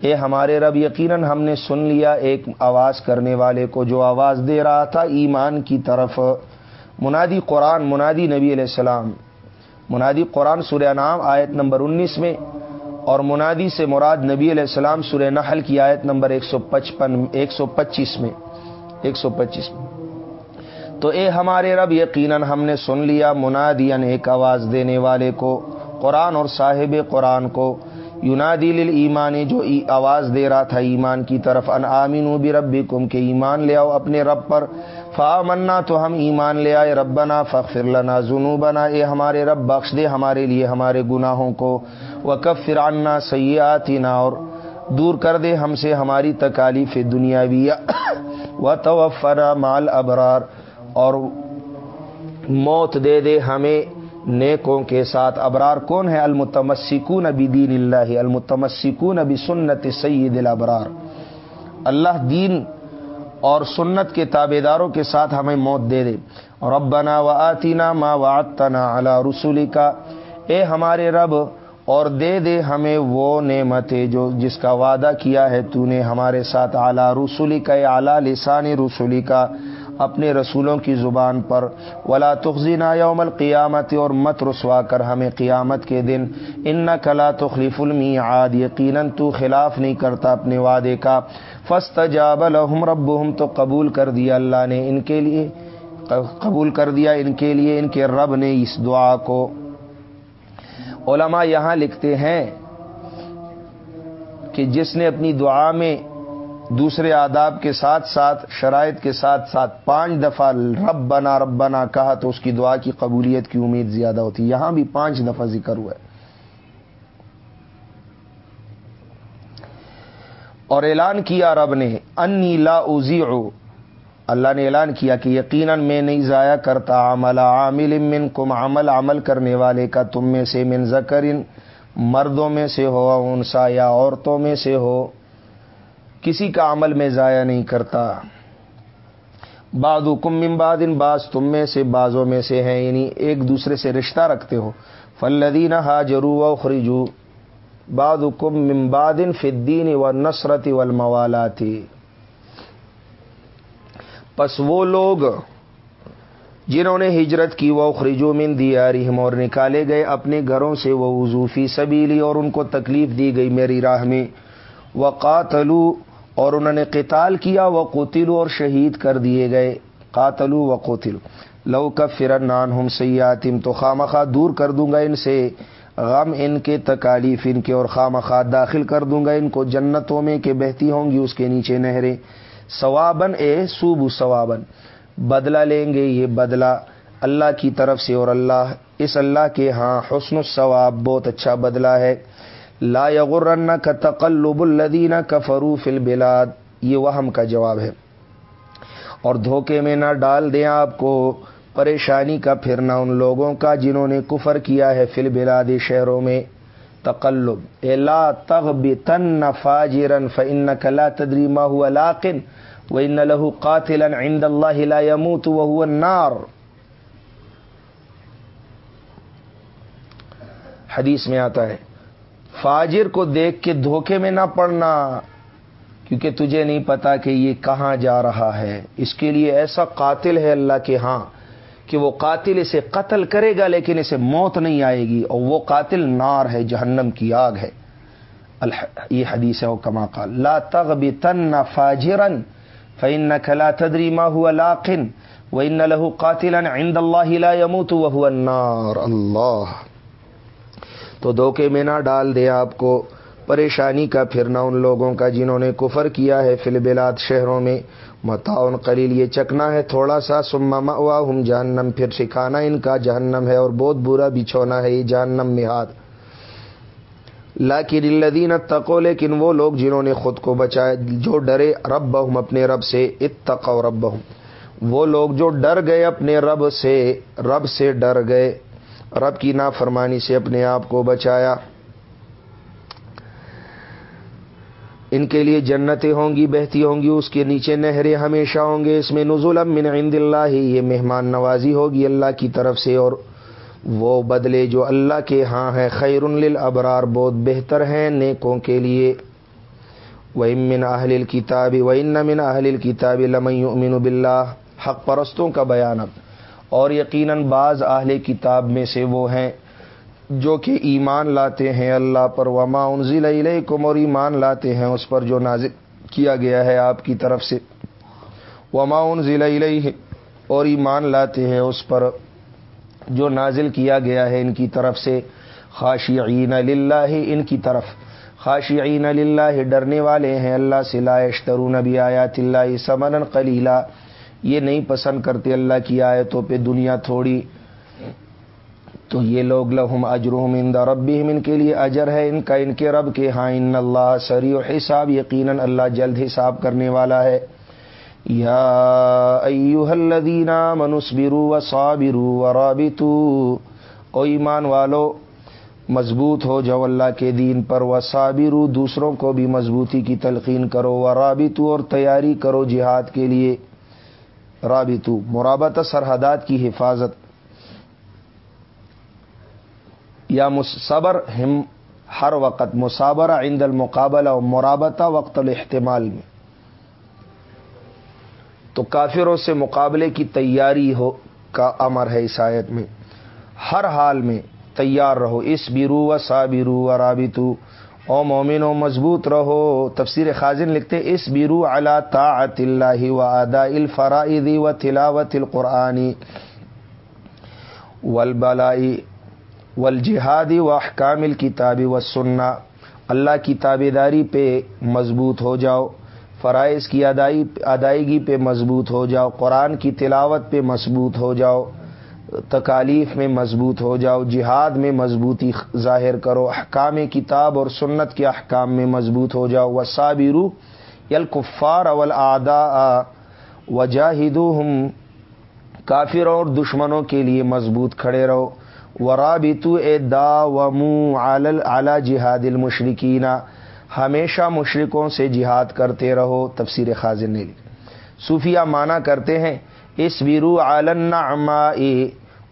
اے ہمارے رب، یقیناً ہم نے سن لیا ایک آواز کرنے والے کو جو آواز دے رہا تھا ایمان کی طرف۔ منادی قرآن، منادی نبی علیہ السلام۔ منادی قرآن سورہ نام آیت نمبر انیس میں، اور منادی سے مراد نبی علیہ السلام سورہ نحل کی آیت نمبر ایک سو پچپن، ایک سو پچیس میں۔ ایک سو پچیس میں۔ تو اے ہمارے رب، یقیناً ہم نے سن لیا منادی ایک آواز دینے والے کو، قرآن اور صاحب قرآن کو۔ یونادی لل ایمانی جو آواز دے رہا تھا ایمان کی طرف، ان آمین و بھی کم کے ایمان لے آؤ اپنے رب پر۔ فا منا تو ہم ایمان لے آئے، ربنا فخر لنا ظنو بنا اے ہمارے رب، بخش دے ہمارے لیے ہمارے گناہوں کو۔ وہ کب فراننا اور دور کر دے ہم سے ہماری تکالیف دنیاوی۔ و توفنا مال ابرار اور موت دے دے ہمیں نیکوں کے ساتھ ابرار کون ہے؟ المتمسکون نبی دین اللہ، المتمسکون نبی سنت سید الابرار۔ اللہ دین اور سنت کے تابے داروں کے ساتھ ہمیں موت دے دے۔ ربنا و آتینا ما وعدتنا علی رسولی کا اے ہمارے رب، اور دے دے ہمیں وہ نعمتیں جو جس کا وعدہ کیا ہے تو نے ہمارے ساتھ اعلیٰ رسولی کا اعلیٰ لسان رسولی کا اپنے رسولوں کی زبان پر۔ ولا تخذینا یوم القیامت اور مت رسوا کر ہمیں قیامت کے دن۔ ان کلا تخلیف المی عاد یقیناً تو خلاف نہیں کرتا اپنے وعدے کا۔ فسط جاب الحم رب تو قبول کر دیا اللہ نے ان کے لیے۔ قبول کر دیا ان کے لیے، ان کے رب نے اس دعا کو۔ علماء یہاں لکھتے ہیں کہ جس نے اپنی دعا میں دوسرے آداب کے ساتھ ساتھ، شرائط کے ساتھ ساتھ پانچ دفعہ رب بنا رب بنا کہا تو اس کی دعا کی قبولیت کی امید زیادہ ہوتی۔ یہاں بھی پانچ دفعہ ذکر ہوا ہے۔ اور اعلان کیا رب نے، انی لا اوزی اللہ نے اعلان کیا کہ یقیناً میں نہیں ضائع کرتا عمل عامل من کم عمل عمل کرنے والے کا تم میں سے من ذکر، مردوں میں سے ہو انسا یا عورتوں میں سے ہو۔ کسی کا عمل میں ضائع نہیں کرتا۔ بعد کم ممبادن بعض تم میں سے، بعضوں میں سے ہیں۔ یعنی ایک دوسرے سے رشتہ رکھتے ہو۔ فلدین ہا جرو و خریجو بعد کم ممبادن فدین و نصرت والموالاتی پس وہ لوگ جنہوں نے ہجرت کی، وہ خریجو من دیا رحم اور نکالے گئے اپنے گھروں سے۔ وہ وضوفی سبیلی اور ان کو تکلیف دی گئی میری راہ میں۔ وہ قاتلو اور انہوں نے قتال کیا وہ قوتلو اور شہید کر دیے گئے۔ قاتلو و قوتلو لو کا فرن نان ہم سیاتم تو خواہ دور کر دوں گا ان سے۔ غم ان کے، تکالیف ان کے، اور خواہ داخل کر دوں گا ان کو۔ جنتوں میں کہ بہتی ہوں گی اس کے نیچے نہریں۔ ثوابن اے سوبو ثوابن بدلہ لیں گے یہ بدلہ اللہ کی طرف سے، اور اللہ، اس اللہ کے ہاں حسن الثواب بہت اچھا بدلہ ہے۔ لا یغرن کا تقلب الدین کا فروف البلاد. یہ وہم کا جواب ہے۔ اور دھوکے میں نہ ڈال دیں آپ کو، پریشانی کا پھرنا ان لوگوں کا جنہوں نے کفر کیا ہے فل بلاد شہروں میں۔ تقلب الا تغ تن فاجرن فن کلا تدریما ہوا لاقن وہ ان لہو قاتل عند اللہ لا يموت وهو النار۔ حدیث میں آتا ہے۔ فاجر کو دیکھ کے دھوکے میں نہ پڑنا، کیونکہ تجھے نہیں پتا کہ یہ کہاں جا رہا ہے۔ اس کے لیے ایسا قاتل ہے اللہ کے ہاں کہ وہ قاتل اسے قتل کرے گا لیکن اسے موت نہیں آئے گی اور وہ قاتل نار ہے، جہنم کی آگ ہے۔ یہ حدیث ہے، وہ کما کا لا تغبی تن فاجرن فن کلا تدری ما ہوا لاقن و ان لہو قاتل عند اللہ لا يموت وهو النار۔ اللہ تو دھوکے میں نہ ڈال دے آپ کو۔ پریشانی کا پھرنا ان لوگوں کا جنہوں نے کفر کیا ہے فلبلاد شہروں میں۔ متاؤن قلیل یہ چکنا ہے تھوڑا سا سما ہوا ہم جہنم۔ پھر سکھانا ان کا جہنم ہے اور بہت برا بچھونا ہے یہ جہنم میں ہاتھ۔ لاکن الدین تقو لیکن وہ لوگ جنہوں نے خود کو بچایا، جو ڈرے رب ہم اپنے رب سے اتقو رب وہ لوگ جو ڈر گئے اپنے رب سے رب سے ڈر گئے۔ رب کی نافرمانی سے اپنے آپ کو بچایا۔ ان کے لیے جنتیں ہوں گی، بہتی ہوں گی، اس کے نیچے نہریں ہمیشہ ہوں گے۔ اس میں نزول من عند اللہ یہ مہمان نوازی ہوگی اللہ کی طرف سے، اور وہ بدلے جو اللہ کے ہاں ہیں۔ خیر للابرار، بہت بہتر ہیں نیکوں کے لیے۔ وہ امن اہل کتاب و ان من اہل کتاب لمن باللہ حق پرستوں کا بیان اب۔ اور یقیناً بعض اہل کتاب میں سے وہ ہیں جو کہ ایمان لاتے ہیں اللہ پر، وما انزل علیکم اور ایمان لاتے ہیں اس پر جو نازل کیا گیا ہے آپ کی طرف سے۔ وما انزل علیہ اور ایمان لاتے ہیں اس پر جو نازل کیا گیا ہے ان کی طرف سے۔ خاشعین للہ، ان کی طرف۔ خاشعین للہ، ڈرنے والے ہیں اللہ سے، لا یشترون بھی آیات اللہ سمن قلیلا۔ یہ نہیں پسند کرتے اللہ کی آیتوں پہ دنیا تھوڑی۔ تو یہ لوگ لہم اجرحم ان رب ان کے لیے اجر ہے، ان کا، ان کے رب کے۔ ہاں ان اللہ سری و حساب، یقیناً اللہ جلد حساب کرنے والا ہے۔ یا الذین منصبروا وصابروا ورابطوا۔ او ایمان والو، مضبوط ہو جو اللہ کے دین پر۔ وصابروا، دوسروں کو بھی مضبوطی کی تلقین کرو۔ ورابطوا، اور تیاری کرو جہاد کے لیے۔ رابطو مرابط سرحدات کی حفاظت یا صبر، ہم ہر وقت مسابرہ عند المقابلہ و مرابطہ وقت الاحتمال میں۔ تو کافروں سے مقابلے کی تیاری ہو کا امر ہے اس آیت میں۔ ہر حال میں تیار رہو اس بیرو و سا بیرو و رابطو۔ او مومن و مضبوط رہو۔ تفسیر خازن لکھتے اس بیرو اللہ طاعت اللہ و ادا الفرائدی و تلاوت القرآنی ولبلائی والجہادی و احکام الکتابی و سننا اللہ کی تابے داری پہ مضبوط ہو جاؤ، فرائض کی ادائی ادائیگی پہ مضبوط ہو جاؤ، قرآن کی تلاوت پہ مضبوط ہو جاؤ۔ تکالیف میں مضبوط ہو جاؤ، جہاد میں مضبوطی ظاہر کرو، احکام کتاب اور سنت کے احکام میں مضبوط ہو جاؤ۔ و صابرو یلکفار اول آدا وجاہدو ہم کافروں اور دشمنوں کے لیے مضبوط کھڑے رہو۔ ورابطو اے دا و اعلی جہاد المشرقین ہمیشہ مشرقوں سے جہاد کرتے رہو۔ تفسیر خازن نے صوفیہ مانا کرتے ہیں اس بیرو عالنا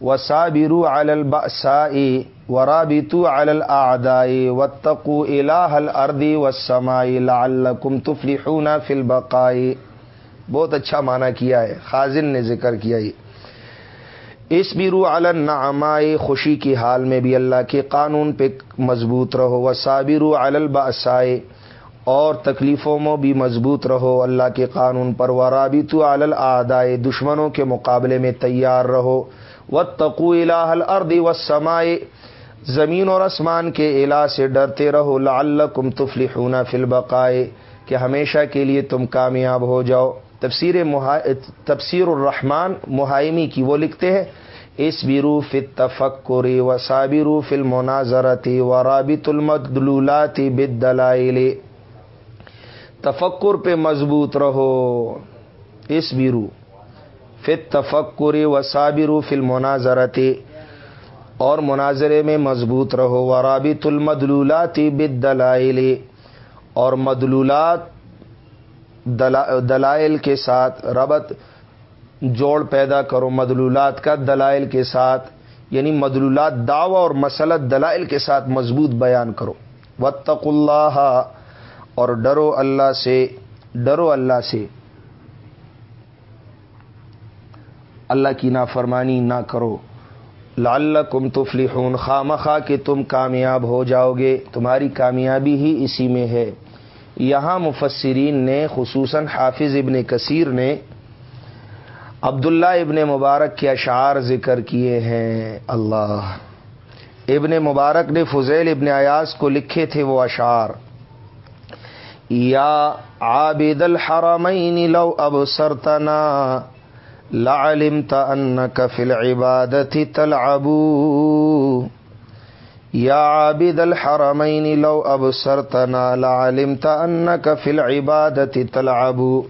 و صابرو الباسا ورابطو العدائی و تقو الہ الردی و سمائی لعلکم تفلحون فی البقائی بہت اچھا مانا کیا ہے، خازن نے ذکر کیا یہ اس بیرو النعمائے خوشی کی حال میں بھی اللہ کے قانون پہ مضبوط رہو۔ و صابرو الباسائے اور تکلیفوں میں بھی مضبوط رہو، اللہ کے قانون پر و رابط الادائے دشمنوں کے مقابلے میں تیار رہو۔ و تقو الہ اردی و سمائے زمین اور آسمان کے الہ سے ڈرتے رہو۔ لعلکم تفلحون فی البقائے کہ ہمیشہ کے لیے تم کامیاب ہو جاؤ۔ تفسیر محا تفسیر الرحمان محائمی کی وہ لکھتے ہیں اس بیرو فت و صابرو فل مناظرتی و رابط المدلولاتی بدلائل تفکر پہ مضبوط رہو۔ اس بیرو فت تفکری و صابرو فل مناظرتی اور مناظرے میں مضبوط رہو۔ و رابط المدلولاتی بدلائل اور مدلولات دلائل کے ساتھ ربط، جوڑ پیدا کرو۔ مدلولات کا دلائل کے ساتھ یعنی مدلولات دعوی اور مسلط دلائل کے ساتھ مضبوط بیان کرو۔ وطق اللہ اور ڈرو اللہ سے، ڈرو اللہ سے۔ اللہ کی نافرمانی نہ کرو۔ لال کم تفلحون۔ خام کہ تم کامیاب ہو جاؤ گے۔ تمہاری کامیابی ہی اسی میں ہے۔ یہاں مفسرین نے، خصوصاً حافظ ابن کثیر نے، عبداللہ ابن مبارک کے اشعار ذکر کیے ہیں۔ اللہ۔ ابن مبارک نے فضیل ابن ایاز کو لکھے تھے وہ اشعار۔ یا عابد الحرمین لو ابصرتنا لعلمت انك في العبادة تلعب. يا عابد الحرمين لو ابصرتنا لعلمت انك في العبادة تلعب.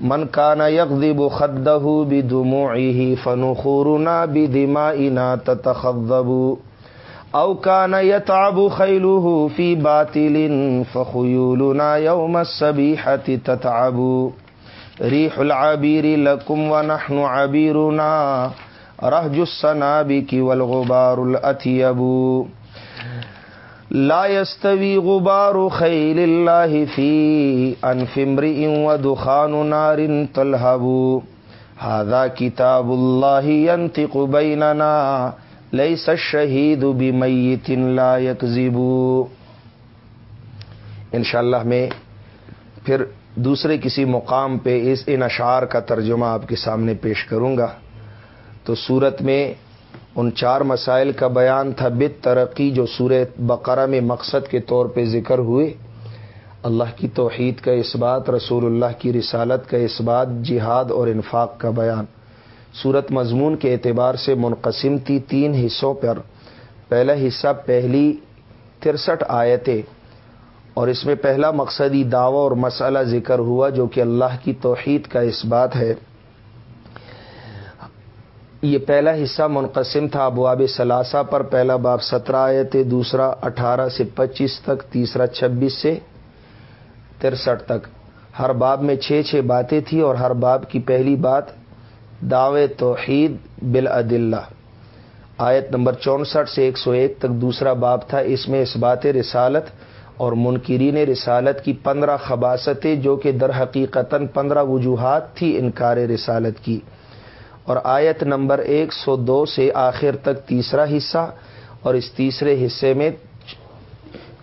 من كان يغضب خده بدموعه فنخورنا بدمائنا تتخضب او كان يتعب خيله في باطل فخيولنا يوم السبيحة تتعب. ریح العبیر لکم و نحن عبیرنا رہج السنابک والغبار الاتیب لا يستوي غبار خيل الله في انف امرئ ودخان نار تلهب. هذا كتاب الله ينطق بيننا ليس الشهيد بميت لا يكذب انشاءاللہ میں پھر دوسرے کسی مقام پہ اس ان اشعار کا ترجمہ آپ کے سامنے پیش کروں گا۔ تو صورت میں ان چار مسائل کا بیان تھا، بت ترقی، جو سورہ بقرہ میں مقصد کے طور پہ ذکر ہوئے۔ اللہ کی توحید کا اس بات، رسول اللہ کی رسالت کا اس بات، جہاد اور انفاق کا بیان۔ صورت مضمون کے اعتبار سے منقسم تھی تین حصوں پر۔ پہلا حصہ پہلی ترسٹھ آیتیں۔ اور اس میں پہلا مقصدی دعوی اور مسئلہ ذکر ہوا جو کہ اللہ کی توحید کا اس بات ہے۔ یہ پہلا حصہ منقسم تھا ابواب ثلاثہ پر۔ پہلا باب سترہ آئے تھے دوسرا اٹھارہ سے پچیس تک، تیسرا چھبیس سے ترسٹھ تک۔ ہر باب میں چھ چھ باتیں تھیں اور ہر باب کی پہلی بات دعو توحید بالعدلہ۔ آیت نمبر چونسٹھ سے ایک سو ایک تک دوسرا باب تھا۔ اس میں اس بات رسالت اور منکرین رسالت کی پندرہ خباستیں جو کہ در حقیقت پندرہ وجوہات تھی انکار رسالت کی۔ اور آیت نمبر ایک سو دو سے آخر تک تیسرا حصہ اور اس تیسرے حصے میں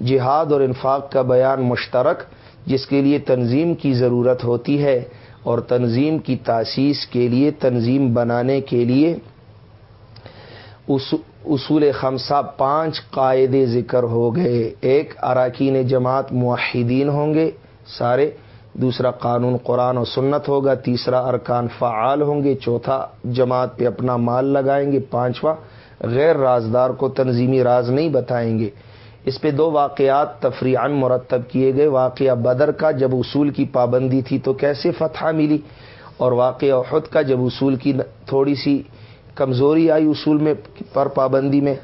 جہاد اور انفاق کا بیان مشترک، جس کے لیے تنظیم کی ضرورت ہوتی ہے۔ اور تنظیم کی تاسیس کے لیے، تنظیم بنانے کے لیے اصول خمسہ پانچ قاعدے ذکر ہو گئے۔ ایک، اراکین جماعت معاہدین ہوں گے، سارے۔ دوسرا، قانون قرآن و سنت ہوگا۔ تیسرا، ارکان فعال ہوں گے۔ چوتھا، جماعت پہ اپنا مال لگائیں گے۔ پانچواں، غیر رازدار کو تنظیمی راز نہیں بتائیں گے۔ اس پہ دو واقعات تفریح مرتب کیے گئے۔ واقعہ بدر کا جب اصول کی پابندی تھی تو کیسے فتح ملی؟ اور واقعہ خود کا جب اصول کی تھوڑی سی کمزوری آئی اصول میں پر پابندی میں،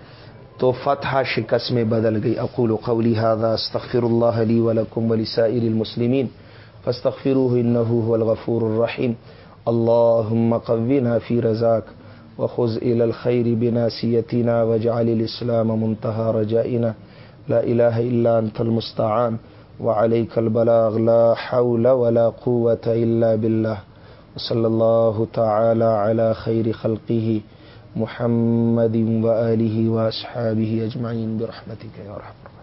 تو فتح شکست میں بدل گئی۔ اقول و قولی هذا استغفر اللہ علی ولکم ولسائر المسلمین، فاستغفروه انه هو الغفور الرحیم۔ اللهم قونا في رزاك وخذ الى الخير بناسيتنا واجعل الاسلام منتهى رجائنا۔ لا اله الا انت المستعان، وعليك البلاغ، لا حول ولا قوه الا بالله. صلی اللہ تعالی علی خیر خلقی محمد و علیہ و صحابہ اجمعین برحمتک یا رحمت